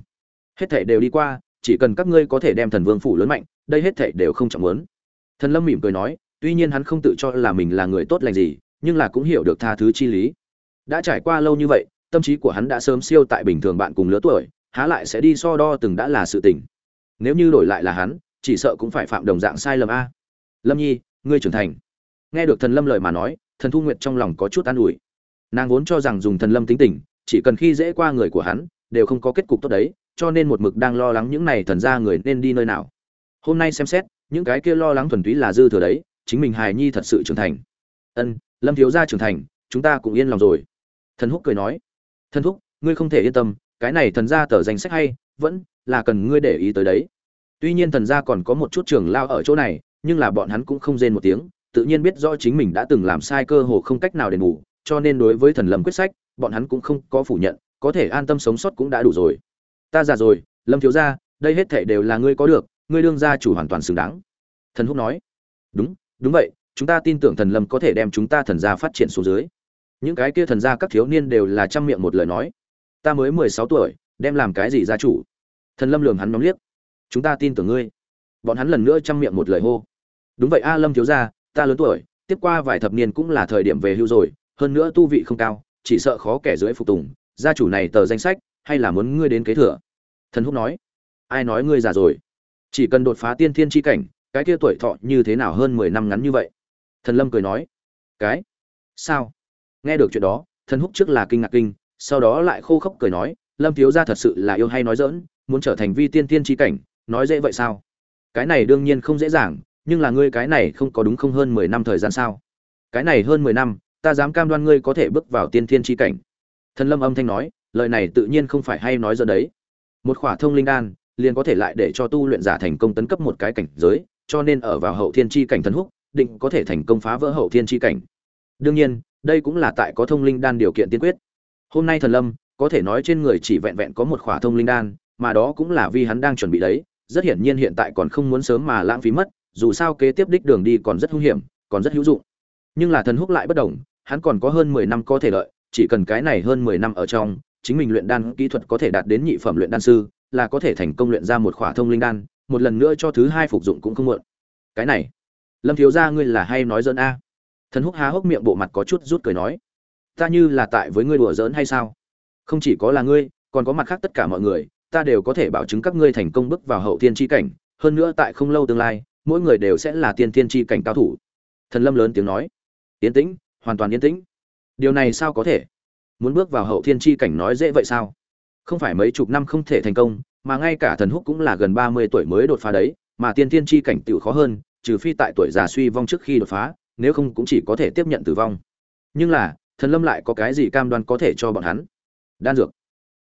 S1: Hết thảy đều đi qua, chỉ cần các ngươi có thể đem thần vương phủ lớn mạnh, đây hết thảy đều không trọng muốn thần lâm mỉm cười nói, tuy nhiên hắn không tự cho là mình là người tốt lành gì, nhưng là cũng hiểu được tha thứ chi lý. Đã trải qua lâu như vậy, tâm trí của hắn đã sớm siêu tại bình thường bạn cùng lứa tuổi, há lại sẽ đi so đo từng đã là sự tình. Nếu như đổi lại là hắn, chỉ sợ cũng phải phạm đồng dạng sai lầm a. Lâm nhi, ngươi trưởng thành. Nghe được thần lâm lời mà nói, thần thu nguyệt trong lòng có chút an ủi. Nàng vốn cho rằng dùng thần lâm tính tình, chỉ cần khi dễ qua người của hắn, đều không có kết cục tốt đấy, cho nên một mực đang lo lắng những này thần ra người nên đi nơi nào. Hôm nay xem xét những cái kia lo lắng thuần túy là dư thừa đấy, chính mình hài nhi thật sự trưởng thành. Ân, lâm thiếu gia trưởng thành, chúng ta cũng yên lòng rồi. Thần húc cười nói, thần húc, ngươi không thể yên tâm, cái này thần gia tờ danh sách hay, vẫn là cần ngươi để ý tới đấy. Tuy nhiên thần gia còn có một chút trường lao ở chỗ này, nhưng là bọn hắn cũng không rên một tiếng, tự nhiên biết rõ chính mình đã từng làm sai cơ hồ không cách nào đền bù, cho nên đối với thần lâm quyết sách, bọn hắn cũng không có phủ nhận, có thể an tâm sống sót cũng đã đủ rồi. Ta già rồi, lâm thiếu gia, đây hết thảy đều là ngươi có được ngươi đương gia chủ hoàn toàn xứng đáng. Thần húc nói, đúng đúng vậy, chúng ta tin tưởng thần lâm có thể đem chúng ta thần gia phát triển xuống dưới. Những cái kia thần gia các thiếu niên đều là trăm miệng một lời nói, ta mới mười sáu tuổi, đem làm cái gì gia chủ? Thần lâm lường hắn nhóm liếc, chúng ta tin tưởng ngươi. Bọn hắn lần nữa trăm miệng một lời hô, đúng vậy a lâm thiếu gia, ta lớn tuổi, tiếp qua vài thập niên cũng là thời điểm về hưu rồi, hơn nữa tu vị không cao, chỉ sợ khó kẻ dưới phục tùng, gia chủ này tờ danh sách, hay là muốn ngươi đến kế thừa? Thần húc nói, ai nói ngươi già rồi? Chỉ cần đột phá tiên thiên tri cảnh, cái kia tuổi thọ như thế nào hơn mười năm ngắn như vậy? Thần lâm cười nói. Cái? Sao? Nghe được chuyện đó, thần húc trước là kinh ngạc kinh, sau đó lại khô khốc cười nói, lâm thiếu gia thật sự là yêu hay nói dỡn muốn trở thành vi tiên tiên tri cảnh, nói dễ vậy sao? Cái này đương nhiên không dễ dàng, nhưng là ngươi cái này không có đúng không hơn mười năm thời gian sao? Cái này hơn mười năm, ta dám cam đoan ngươi có thể bước vào tiên thiên tri cảnh. Thần lâm âm thanh nói, lời này tự nhiên không phải hay nói dỡn đấy. Một khỏa thông linh đan liền có thể lại để cho tu luyện giả thành công tấn cấp một cái cảnh giới cho nên ở vào hậu thiên chi cảnh thần húc định có thể thành công phá vỡ hậu thiên chi cảnh. Đương nhiên đây cũng là tại có thông linh đan điều kiện tiên quyết. Hôm nay thần lâm có thể nói trên người chỉ vẹn vẹn có một khỏa thông linh đan mà đó cũng là vì hắn đang chuẩn bị đấy. Rất hiển nhiên hiện tại còn không muốn sớm mà lãng phí mất dù sao kế tiếp đích đường đi còn rất hung hiểm còn rất hữu dụng. Nhưng là thần húc lại bất động, hắn còn có hơn mười năm có thể lợi chỉ cần cái này hơn mười năm ở trong chính mình luyện đan kỹ thuật có thể đạt đến nhị phẩm luyện đan sư là có thể thành công luyện ra một khỏa thông linh đan, một lần nữa cho thứ hai phục dụng cũng không muộn. Cái này, lâm thiếu gia ngươi là hay nói giỡn a? Thần húc há hốc miệng bộ mặt có chút rút cười nói. Ta như là tại với ngươi đùa giỡn hay sao? Không chỉ có là ngươi, còn có mặt khác tất cả mọi người, ta đều có thể bảo chứng các ngươi thành công bước vào hậu thiên tri cảnh. Hơn nữa tại không lâu tương lai, mỗi người đều sẽ là tiên thiên tri cảnh cao thủ. Thần lâm lớn tiếng nói. Yên tĩnh, hoàn toàn yên tĩnh. Điều này sao có thể? Muốn bước vào hậu thiên chi cảnh nói dễ vậy sao? Không phải mấy chục năm không thể thành công, mà ngay cả thần húc cũng là gần ba mươi tuổi mới đột phá đấy, mà tiên thiên chi cảnh tựu khó hơn, trừ phi tại tuổi già suy vong trước khi đột phá, nếu không cũng chỉ có thể tiếp nhận tử vong. Nhưng là, thần lâm lại có cái gì cam đoan có thể cho bọn hắn? Đan dược.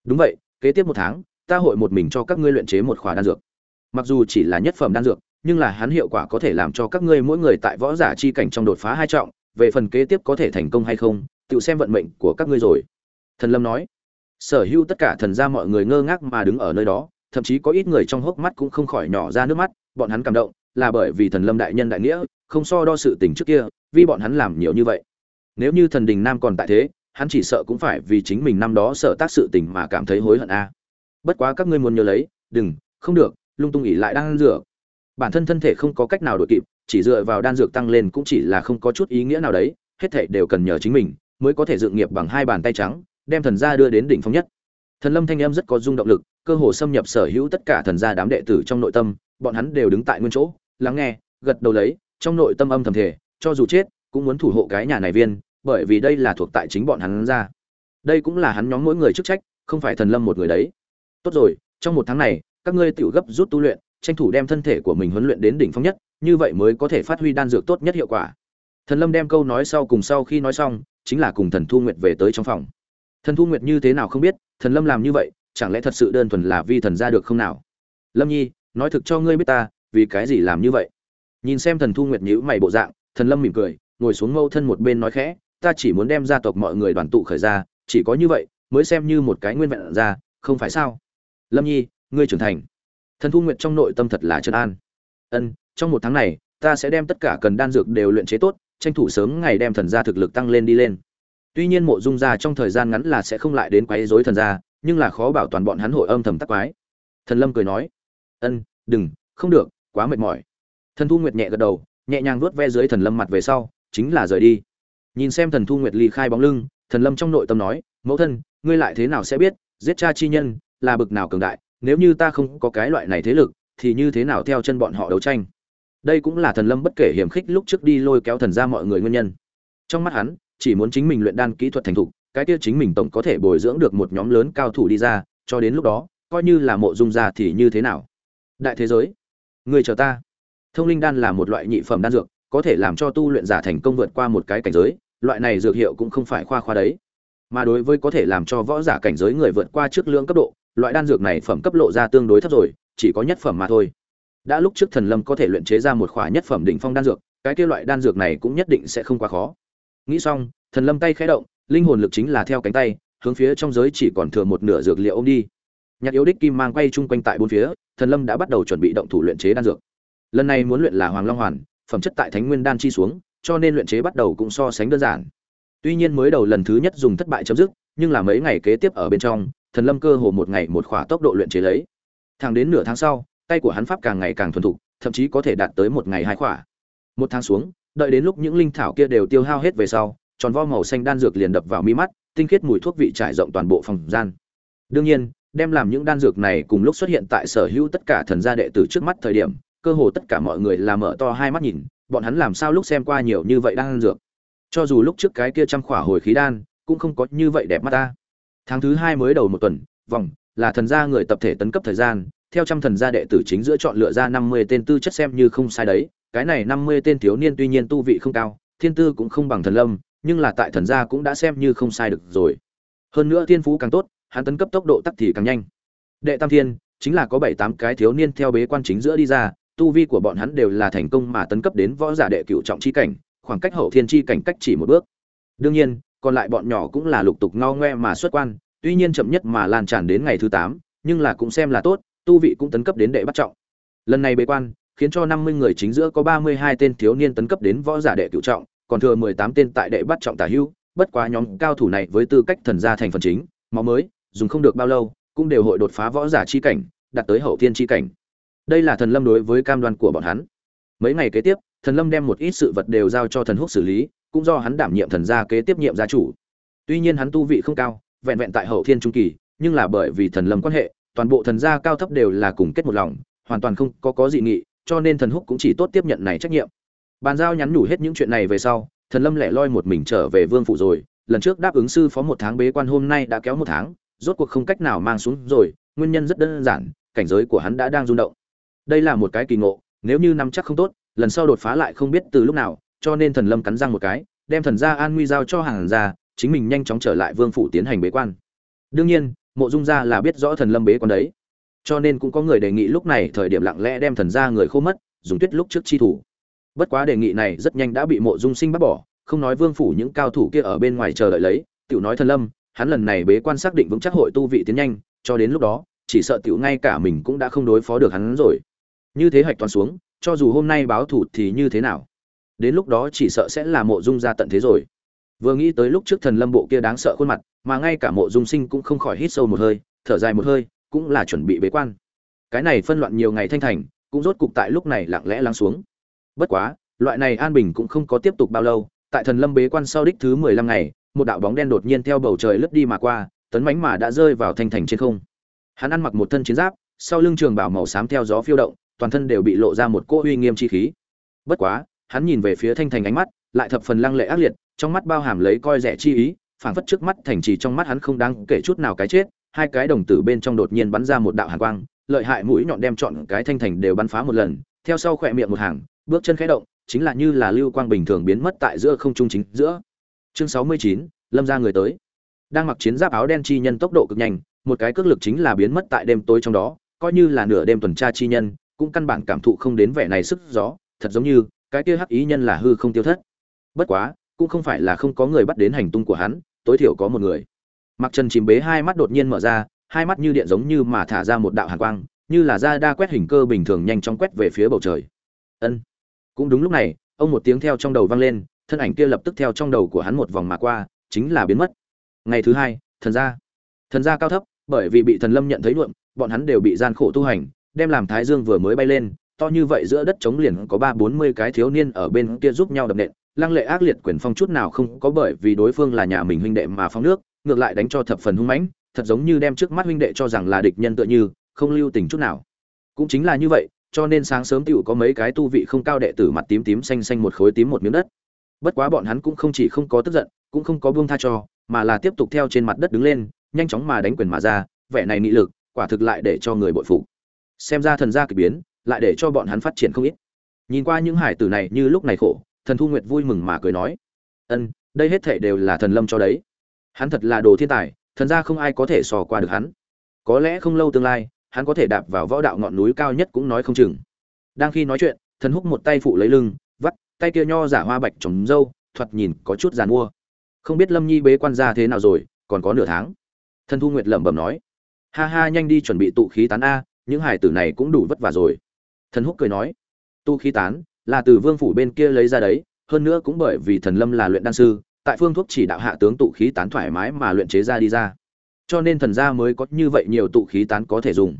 S1: Đúng vậy, kế tiếp một tháng, ta hội một mình cho các ngươi luyện chế một khóa đan dược. Mặc dù chỉ là nhất phẩm đan dược, nhưng là hắn hiệu quả có thể làm cho các ngươi mỗi người tại võ giả chi cảnh trong đột phá hai trọng, về phần kế tiếp có thể thành công hay không, tự xem vận mệnh của các ngươi rồi. Thần lâm nói sở hữu tất cả thần gia mọi người ngơ ngác mà đứng ở nơi đó, thậm chí có ít người trong hốc mắt cũng không khỏi nhỏ ra nước mắt, bọn hắn cảm động, là bởi vì thần lâm đại nhân đại nghĩa, không so đo sự tình trước kia, vì bọn hắn làm nhiều như vậy. Nếu như thần đình nam còn tại thế, hắn chỉ sợ cũng phải vì chính mình năm đó sợ tác sự tình mà cảm thấy hối hận a. Bất quá các ngươi muốn nhớ lấy, đừng, không được, lung tung ỉ lại đang dược. Bản thân thân thể không có cách nào đổi kịp, chỉ dựa vào đan dược tăng lên cũng chỉ là không có chút ý nghĩa nào đấy, hết thảy đều cần nhờ chính mình, mới có thể dựng nghiệp bằng hai bàn tay trắng đem thần gia đưa đến đỉnh phong nhất. Thần lâm thanh em rất có dung động lực, cơ hồ xâm nhập sở hữu tất cả thần gia đám đệ tử trong nội tâm, bọn hắn đều đứng tại nguyên chỗ, lắng nghe, gật đầu lấy, trong nội tâm âm thầm thể cho dù chết, cũng muốn thủ hộ cái nhà này viên, bởi vì đây là thuộc tại chính bọn hắn ra. Đây cũng là hắn nhóm mỗi người chức trách, không phải thần lâm một người đấy. Tốt rồi, trong một tháng này, các ngươi tiểu gấp rút tu luyện, tranh thủ đem thân thể của mình huấn luyện đến đỉnh phong nhất, như vậy mới có thể phát huy đan dược tốt nhất hiệu quả. Thần lâm đem câu nói sau cùng sau khi nói xong, chính là cùng thần thu nguyệt về tới trong phòng thần thu nguyệt như thế nào không biết, thần lâm làm như vậy, chẳng lẽ thật sự đơn thuần là vi thần ra được không nào? Lâm nhi, nói thực cho ngươi biết ta, vì cái gì làm như vậy? Nhìn xem thần thu nguyệt nhíu mày bộ dạng, thần lâm mỉm cười, ngồi xuống mâu thân một bên nói khẽ, ta chỉ muốn đem gia tộc mọi người đoàn tụ khởi ra, chỉ có như vậy, mới xem như một cái nguyên vẹn ra, không phải sao? Lâm nhi, ngươi trưởng thành. Thần thu nguyệt trong nội tâm thật là trấn an. Ân, trong một tháng này, ta sẽ đem tất cả cần đan dược đều luyện chế tốt, tranh thủ sớm ngày đem thần gia thực lực tăng lên đi lên tuy nhiên mộ dung gia trong thời gian ngắn là sẽ không lại đến quấy rối thần gia, nhưng là khó bảo toàn bọn hắn hội âm thầm tắc quái. Thần lâm cười nói, ân, đừng, không được, quá mệt mỏi. Thần thu nguyệt nhẹ gật đầu, nhẹ nhàng vuốt ve dưới thần lâm mặt về sau, chính là rời đi. Nhìn xem thần thu nguyệt ly khai bóng lưng, thần lâm trong nội tâm nói, mẫu thân, ngươi lại thế nào sẽ biết, giết cha chi nhân là bực nào cường đại, nếu như ta không có cái loại này thế lực, thì như thế nào theo chân bọn họ đấu tranh? Đây cũng là thần lâm bất kể hiểm khích lúc trước đi lôi kéo thần ra mọi người nguyên nhân. Trong mắt hắn chỉ muốn chính mình luyện đan kỹ thuật thành thục, cái kia chính mình tổng có thể bồi dưỡng được một nhóm lớn cao thủ đi ra, cho đến lúc đó, coi như là mộ dung ra thì như thế nào? Đại thế giới, người chờ ta. Thông linh đan là một loại nhị phẩm đan dược, có thể làm cho tu luyện giả thành công vượt qua một cái cảnh giới, loại này dược hiệu cũng không phải khoa khoa đấy. Mà đối với có thể làm cho võ giả cảnh giới người vượt qua trước lưỡng cấp độ, loại đan dược này phẩm cấp lộ ra tương đối thấp rồi, chỉ có nhất phẩm mà thôi. Đã lúc trước thần lâm có thể luyện chế ra một khỏa nhất phẩm đỉnh phong đan dược, cái kia loại đan dược này cũng nhất định sẽ không quá khó nghĩ xong, thần lâm tay khẽ động, linh hồn lực chính là theo cánh tay, hướng phía trong giới chỉ còn thừa một nửa dược liệu ôm đi. Nhạc yếu đích kim mang quay chung quanh tại bốn phía, thần lâm đã bắt đầu chuẩn bị động thủ luyện chế đan dược. Lần này muốn luyện là hoàng long hoàn, phẩm chất tại thánh nguyên đan chi xuống, cho nên luyện chế bắt đầu cũng so sánh đơn giản. Tuy nhiên mới đầu lần thứ nhất dùng thất bại chấm dứt, nhưng là mấy ngày kế tiếp ở bên trong, thần lâm cơ hồ một ngày một khỏa tốc độ luyện chế lấy. Thẳng đến nửa tháng sau, tay của hắn pháp càng ngày càng thuần thục, thậm chí có thể đạt tới một ngày hai khỏa. Một tháng xuống đợi đến lúc những linh thảo kia đều tiêu hao hết về sau, tròn vo màu xanh đan dược liền đập vào mi mắt, tinh khiết mùi thuốc vị trải rộng toàn bộ phòng gian. Đương nhiên, đem làm những đan dược này cùng lúc xuất hiện tại sở hữu tất cả thần gia đệ tử trước mắt thời điểm, cơ hồ tất cả mọi người là mở to hai mắt nhìn, bọn hắn làm sao lúc xem qua nhiều như vậy đan dược. Cho dù lúc trước cái kia trăm khỏa hồi khí đan, cũng không có như vậy đẹp mắt ta. Tháng thứ hai mới đầu một tuần, vòng, là thần gia người tập thể tấn cấp thời gian, theo trăm thần gia đệ tử chính giữa chọn lựa ra năm mươi tên tư chất xem như không sai đấy cái này năm mươi tên thiếu niên tuy nhiên tu vị không cao, thiên tư cũng không bằng thần lâm, nhưng là tại thần gia cũng đã xem như không sai được rồi. Hơn nữa thiên phú càng tốt, hắn tấn cấp tốc độ tắc thì càng nhanh. Đệ tam thiên, chính là có bảy tám cái thiếu niên theo bế quan chính giữa đi ra, tu vi của bọn hắn đều là thành công mà tấn cấp đến võ giả đệ cửu trọng chi cảnh, khoảng cách hậu thiên chi cảnh cách chỉ một bước. Đương nhiên, còn lại bọn nhỏ cũng là lục tục ngao ngoe mà xuất quan, tuy nhiên chậm nhất mà lan tràn đến ngày thứ tám, nhưng là cũng xem là tốt, tu vị cũng tấn cấp đến đệ bắt trọng. Lần này bế quan khiến cho năm mươi người chính giữa có ba mươi hai tên thiếu niên tấn cấp đến võ giả đệ cửu trọng, còn thừa mười tám tên tại đệ bắt trọng tả hữu. Bất quá nhóm cao thủ này với tư cách thần gia thành phần chính, máu mới, dùng không được bao lâu, cũng đều hội đột phá võ giả chi cảnh, đạt tới hậu thiên chi cảnh. Đây là thần lâm đối với cam đoan của bọn hắn. Mấy ngày kế tiếp, thần lâm đem một ít sự vật đều giao cho thần húc xử lý, cũng do hắn đảm nhiệm thần gia kế tiếp nhiệm gia chủ. Tuy nhiên hắn tu vị không cao, vẹn vẹn tại hậu thiên trung kỳ, nhưng là bởi vì thần lâm quan hệ, toàn bộ thần gia cao thấp đều là cùng kết một lòng, hoàn toàn không có có dị nghị cho nên thần húc cũng chỉ tốt tiếp nhận này trách nhiệm. Bàn giao nhắn nhủ hết những chuyện này về sau, thần lâm lẻ loi một mình trở về vương phủ rồi. Lần trước đáp ứng sư phó một tháng bế quan hôm nay đã kéo một tháng, rốt cuộc không cách nào mang xuống rồi. Nguyên nhân rất đơn giản, cảnh giới của hắn đã đang rung động. Đây là một cái kỳ ngộ, nếu như nắm chắc không tốt, lần sau đột phá lại không biết từ lúc nào, cho nên thần lâm cắn răng một cái, đem thần gia an nguy giao cho hàng gia, chính mình nhanh chóng trở lại vương phủ tiến hành bế quan. Đương nhiên, mộ dung gia là biết rõ thần lâm bế quan đấy cho nên cũng có người đề nghị lúc này thời điểm lặng lẽ đem thần gia người khô mất, dùng tuyết lúc trước chi thủ. Bất quá đề nghị này rất nhanh đã bị mộ dung sinh bác bỏ, không nói vương phủ những cao thủ kia ở bên ngoài chờ đợi lấy, tiểu nói thần lâm, hắn lần này bế quan xác định vững chắc hội tu vị tiến nhanh, cho đến lúc đó, chỉ sợ tiểu ngay cả mình cũng đã không đối phó được hắn rồi. Như thế hạch toàn xuống, cho dù hôm nay báo thủ thì như thế nào? Đến lúc đó chỉ sợ sẽ là mộ dung ra tận thế rồi. Vừa nghĩ tới lúc trước thần lâm bộ kia đáng sợ khuôn mặt, mà ngay cả mộ dung sinh cũng không khỏi hít sâu một hơi, thở dài một hơi cũng là chuẩn bị bế quan. Cái này phân loạn nhiều ngày thanh thành, cũng rốt cục tại lúc này lặng lẽ lắng xuống. Bất quá, loại này an bình cũng không có tiếp tục bao lâu, tại thần lâm bế quan sau đích thứ mười lăm ngày, một đạo bóng đen đột nhiên theo bầu trời lướt đi mà qua, tấn mãnh mà đã rơi vào thanh thành trên không. Hắn ăn mặc một thân chiến giáp, sau lưng trường bảo màu xám theo gió phiêu động, toàn thân đều bị lộ ra một cỗ uy nghiêm chi khí. Bất quá, hắn nhìn về phía thanh thành ánh mắt, lại thập phần lăng lệ ác liệt, trong mắt bao hàm lấy coi rẻ chi ý, phảng phất trước mắt thành trì trong mắt hắn không đáng kể chút nào cái chết hai cái đồng tử bên trong đột nhiên bắn ra một đạo hàn quang, lợi hại mũi nhọn đem chọn cái thanh thành đều bắn phá một lần, theo sau khỏe miệng một hàng, bước chân khẽ động, chính là như là lưu quang bình thường biến mất tại giữa không trung chính giữa. Chương sáu mươi chín, lâm gia người tới. Đang mặc chiến giáp áo đen chi nhân tốc độ cực nhanh, một cái cước lực chính là biến mất tại đêm tối trong đó, coi như là nửa đêm tuần tra chi nhân, cũng căn bản cảm thụ không đến vẻ này sức gió, thật giống như, cái kia hắc ý nhân là hư không tiêu thất. Bất quá, cũng không phải là không có người bắt đến hành tung của hắn, tối thiểu có một người mặc trần chìm bế hai mắt đột nhiên mở ra, hai mắt như điện giống như mà thả ra một đạo hàn quang, như là da đa quét hình cơ bình thường nhanh chóng quét về phía bầu trời. Ân. Cũng đúng lúc này, ông một tiếng theo trong đầu vang lên, thân ảnh kia lập tức theo trong đầu của hắn một vòng mà qua, chính là biến mất. Ngày thứ hai, thần gia. Thần gia cao thấp, bởi vì bị thần lâm nhận thấy nhuộm bọn hắn đều bị gian khổ tu hành, đem làm thái dương vừa mới bay lên, to như vậy giữa đất trống liền có ba bốn mươi cái thiếu niên ở bên kia giúp nhau đập nện, lăng lệ ác liệt quyền phong chút nào không có bởi vì đối phương là nhà mình huynh đệ mà phong nước ngược lại đánh cho thập phần hung mãnh, thật giống như đem trước mắt huynh đệ cho rằng là địch nhân tựa như, không lưu tình chút nào. Cũng chính là như vậy, cho nên sáng sớm tiểu có mấy cái tu vị không cao đệ tử mặt tím tím xanh xanh một khối tím một miếng đất. Bất quá bọn hắn cũng không chỉ không có tức giận, cũng không có buông tha cho, mà là tiếp tục theo trên mặt đất đứng lên, nhanh chóng mà đánh quyền mà ra, vẻ này nghị lực, quả thực lại để cho người bội phục. Xem ra thần gia kỳ biến, lại để cho bọn hắn phát triển không ít. Nhìn qua những hải tử này như lúc này khổ, thần thu nguyệt vui mừng mà cười nói, ân, đây hết thảy đều là thần lâm cho đấy hắn thật là đồ thiên tài, thần gia không ai có thể sò qua được hắn. Có lẽ không lâu tương lai, hắn có thể đạp vào võ đạo ngọn núi cao nhất cũng nói không chừng. Đang khi nói chuyện, thần húc một tay phụ lấy lưng, vắt, tay kia nho giả hoa bạch trồng dâu, thoạt nhìn có chút giàn mua không biết lâm nhi bế quan ra thế nào rồi, còn có nửa tháng. Thần thu nguyệt lẩm bẩm nói. Ha ha, nhanh đi chuẩn bị tụ khí tán a, những hải tử này cũng đủ vất vả rồi. Thần húc cười nói. Tu khí tán, là từ vương phủ bên kia lấy ra đấy, hơn nữa cũng bởi vì thần lâm là luyện đan sư tại phương thuốc chỉ đạo hạ tướng tụ khí tán thoải mái mà luyện chế ra đi ra. Cho nên thần gia mới có như vậy nhiều tụ khí tán có thể dùng.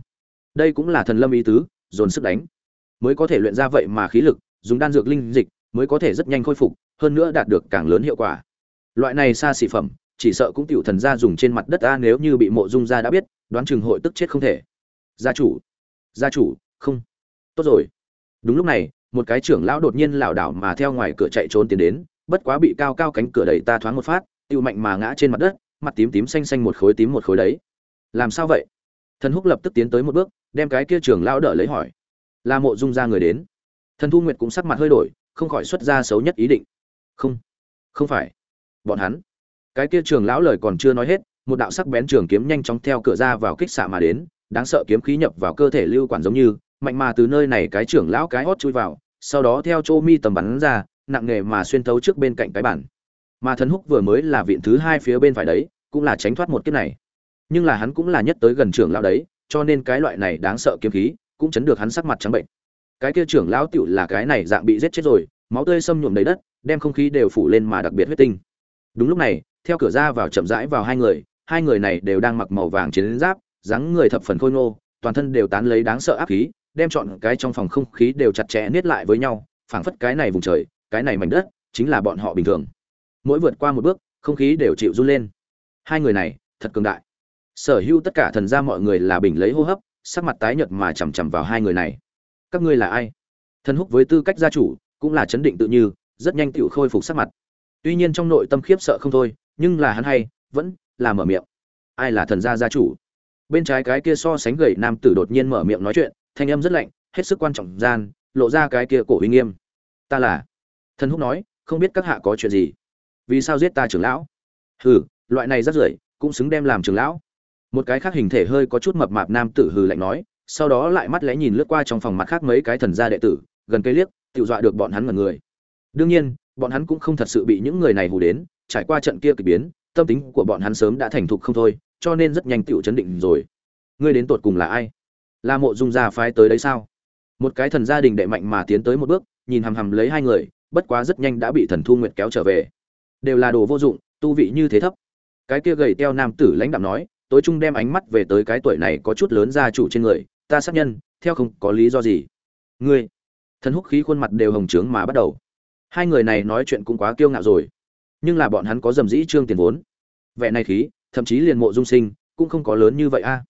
S1: Đây cũng là thần lâm ý tứ, dồn sức đánh. Mới có thể luyện ra vậy mà khí lực, dùng đan dược linh dịch, mới có thể rất nhanh khôi phục, hơn nữa đạt được càng lớn hiệu quả. Loại này xa xỉ phẩm, chỉ sợ cũng tiểu thần gia dùng trên mặt đất a nếu như bị mộ dung gia đã biết, đoán chừng hội tức chết không thể. Gia chủ. Gia chủ, không. Tốt rồi. Đúng lúc này, một cái trưởng lão đột nhiên lảo đảo mà theo ngoài cửa chạy trốn tiến đến bất quá bị cao cao cánh cửa đẩy ta thoáng một phát, tiêu mạnh mà ngã trên mặt đất, mặt tím tím xanh xanh một khối tím một khối đấy. Làm sao vậy? Thần húc lập tức tiến tới một bước, đem cái kia trưởng lão đỡ lấy hỏi. Là mộ dung ra người đến. Thần thu nguyệt cũng sắc mặt hơi đổi, không khỏi xuất ra xấu nhất ý định. Không không phải. Bọn hắn. Cái kia trưởng lão lời còn chưa nói hết, một đạo sắc bén trường kiếm nhanh chóng theo cửa ra vào kích xạ mà đến, đáng sợ kiếm khí nhập vào cơ thể lưu quản giống như, mạnh mà từ nơi này cái trưởng lão cái hót chui vào, sau đó theo chỗ mi tầm bắn ra nặng nghề mà xuyên thấu trước bên cạnh cái bản mà thần húc vừa mới là viện thứ hai phía bên phải đấy, cũng là tránh thoát một kiếp này. Nhưng là hắn cũng là nhất tới gần trưởng lão đấy, cho nên cái loại này đáng sợ kiếm khí cũng chấn được hắn sắc mặt trắng bệnh. Cái kia trưởng lão tựu là cái này dạng bị giết chết rồi, máu tươi xâm nhuộm đầy đất, đem không khí đều phủ lên mà đặc biệt huyết tinh. Đúng lúc này, theo cửa ra vào chậm rãi vào hai người hai người này đều đang mặc màu vàng chiến giáp, dáng người thập phần khôi ngô, toàn thân đều tán lấy đáng sợ áp khí, đem chọn cái trong phòng không khí đều chặt chẽ niết lại với nhau, phảng phất cái này vùng trời cái này mảnh đất chính là bọn họ bình thường. Mỗi vượt qua một bước, không khí đều chịu run lên. Hai người này, thật cường đại. Sở hữu tất cả thần gia mọi người là bình lấy hô hấp, sắc mặt tái nhợt mà chằm chằm vào hai người này. Các ngươi là ai? Thần húc với tư cách gia chủ, cũng là chấn định tự như, rất nhanh tựu khôi phục sắc mặt. Tuy nhiên trong nội tâm khiếp sợ không thôi, nhưng là hắn hay, vẫn là mở miệng. Ai là thần gia gia chủ? Bên trái cái kia so sánh gầy nam tử đột nhiên mở miệng nói chuyện, thanh âm rất lạnh, hết sức quan trọng, gian, lộ ra cái kia cổ uy nghiêm. Ta là thần húc nói, không biết các hạ có chuyện gì. Vì sao giết ta trưởng lão? Hừ, loại này rất rưởi, cũng xứng đem làm trưởng lão. Một cái khác hình thể hơi có chút mập mạp nam tử hừ lạnh nói, sau đó lại mắt lẽ nhìn lướt qua trong phòng mặt khác mấy cái thần gia đệ tử, gần cây liếc tự dọa được bọn hắn mật người. Đương nhiên, bọn hắn cũng không thật sự bị những người này hù đến, trải qua trận kia kỳ biến, tâm tính của bọn hắn sớm đã thành thục không thôi, cho nên rất nhanh tựu chấn định rồi. Ngươi đến tột cùng là ai? Là mộ dung gia phái tới đấy sao? Một cái thần gia đình đệ mạnh mà tiến tới một bước, nhìn hằm hằm lấy hai người bất quá rất nhanh đã bị thần thu nguyệt kéo trở về. Đều là đồ vô dụng, tu vị như thế thấp. Cái kia gầy teo nam tử lãnh đạm nói, tối trung đem ánh mắt về tới cái tuổi này có chút lớn gia chủ trên người, ta sát nhân, theo không có lý do gì. Ngươi? Thần húc khí khuôn mặt đều hồng trướng mà bắt đầu. Hai người này nói chuyện cũng quá kiêu ngạo rồi, nhưng là bọn hắn có dầm dĩ trương tiền vốn. Vẻ này khí, thậm chí liền mộ dung sinh, cũng không có lớn như vậy a.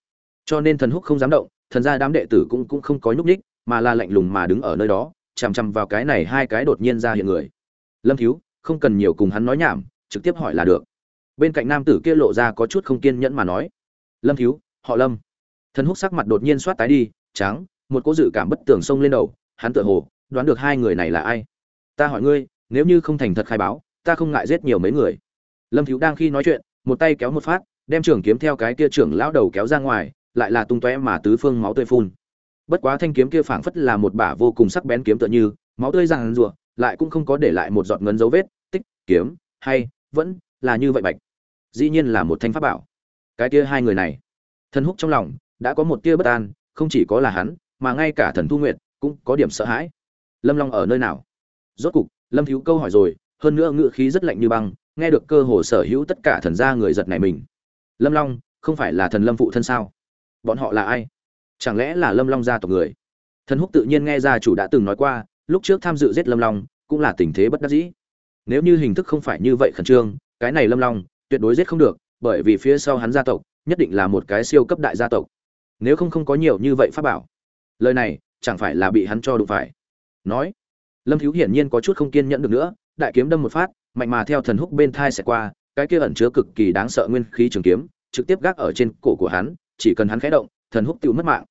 S1: Cho nên thần húc không dám động, thần gia đám đệ tử cũng cũng không có nhúc nhích, mà là lạnh lùng mà đứng ở nơi đó chằm chằm vào cái này hai cái đột nhiên ra hiện người. Lâm thiếu, không cần nhiều cùng hắn nói nhảm, trực tiếp hỏi là được. Bên cạnh nam tử kia lộ ra có chút không kiên nhẫn mà nói. Lâm thiếu, họ lâm. Thần húc sắc mặt đột nhiên soát tái đi, trắng, một cô dự cảm bất tường xông lên đầu, hắn tựa hồ, đoán được hai người này là ai. Ta hỏi ngươi, nếu như không thành thật khai báo, ta không ngại giết nhiều mấy người. Lâm thiếu đang khi nói chuyện, một tay kéo một phát, đem trường kiếm theo cái kia trưởng lão đầu kéo ra ngoài, lại là tung tóe mà tứ phương máu tươi phun bất quá thanh kiếm kia phảng phất là một bả vô cùng sắc bén kiếm tựa như, máu tươi ràng rùa lại cũng không có để lại một giọt ngấn dấu vết, tích, kiếm, hay, vẫn là như vậy bạch. Dĩ nhiên là một thanh pháp bảo. Cái kia hai người này, thần húc trong lòng, đã có một tia bất an, không chỉ có là hắn, mà ngay cả thần thu nguyệt, cũng có điểm sợ hãi. Lâm long ở nơi nào? Rốt cục, lâm thiếu câu hỏi rồi, hơn nữa ngựa khí rất lạnh như băng, nghe được cơ hồ sở hữu tất cả thần gia người giật này mình. Lâm long, không phải là thần lâm phụ thân sao? Bọn họ là ai? Chẳng lẽ là lâm long gia tộc người? Thần húc tự nhiên nghe gia chủ đã từng nói qua, lúc trước tham dự giết lâm long, cũng là tình thế bất đắc dĩ. Nếu như hình thức không phải như vậy khẩn trương, cái này lâm long, tuyệt đối giết không được, bởi vì phía sau hắn gia tộc, nhất định là một cái siêu cấp đại gia tộc. Nếu không không có nhiều như vậy pháp bảo. Lời này, chẳng phải là bị hắn cho đụng phải. Nói, lâm thiếu hiển nhiên có chút không kiên nhẫn được nữa, đại kiếm đâm một phát, mạnh mà theo thần húc bên thai sẽ qua, cái kia ẩn chứa cực kỳ đáng sợ nguyên khí trường kiếm, trực tiếp gác ở trên cổ của hắn, chỉ cần hắn khẽ động thần húc tiêu mất mạng.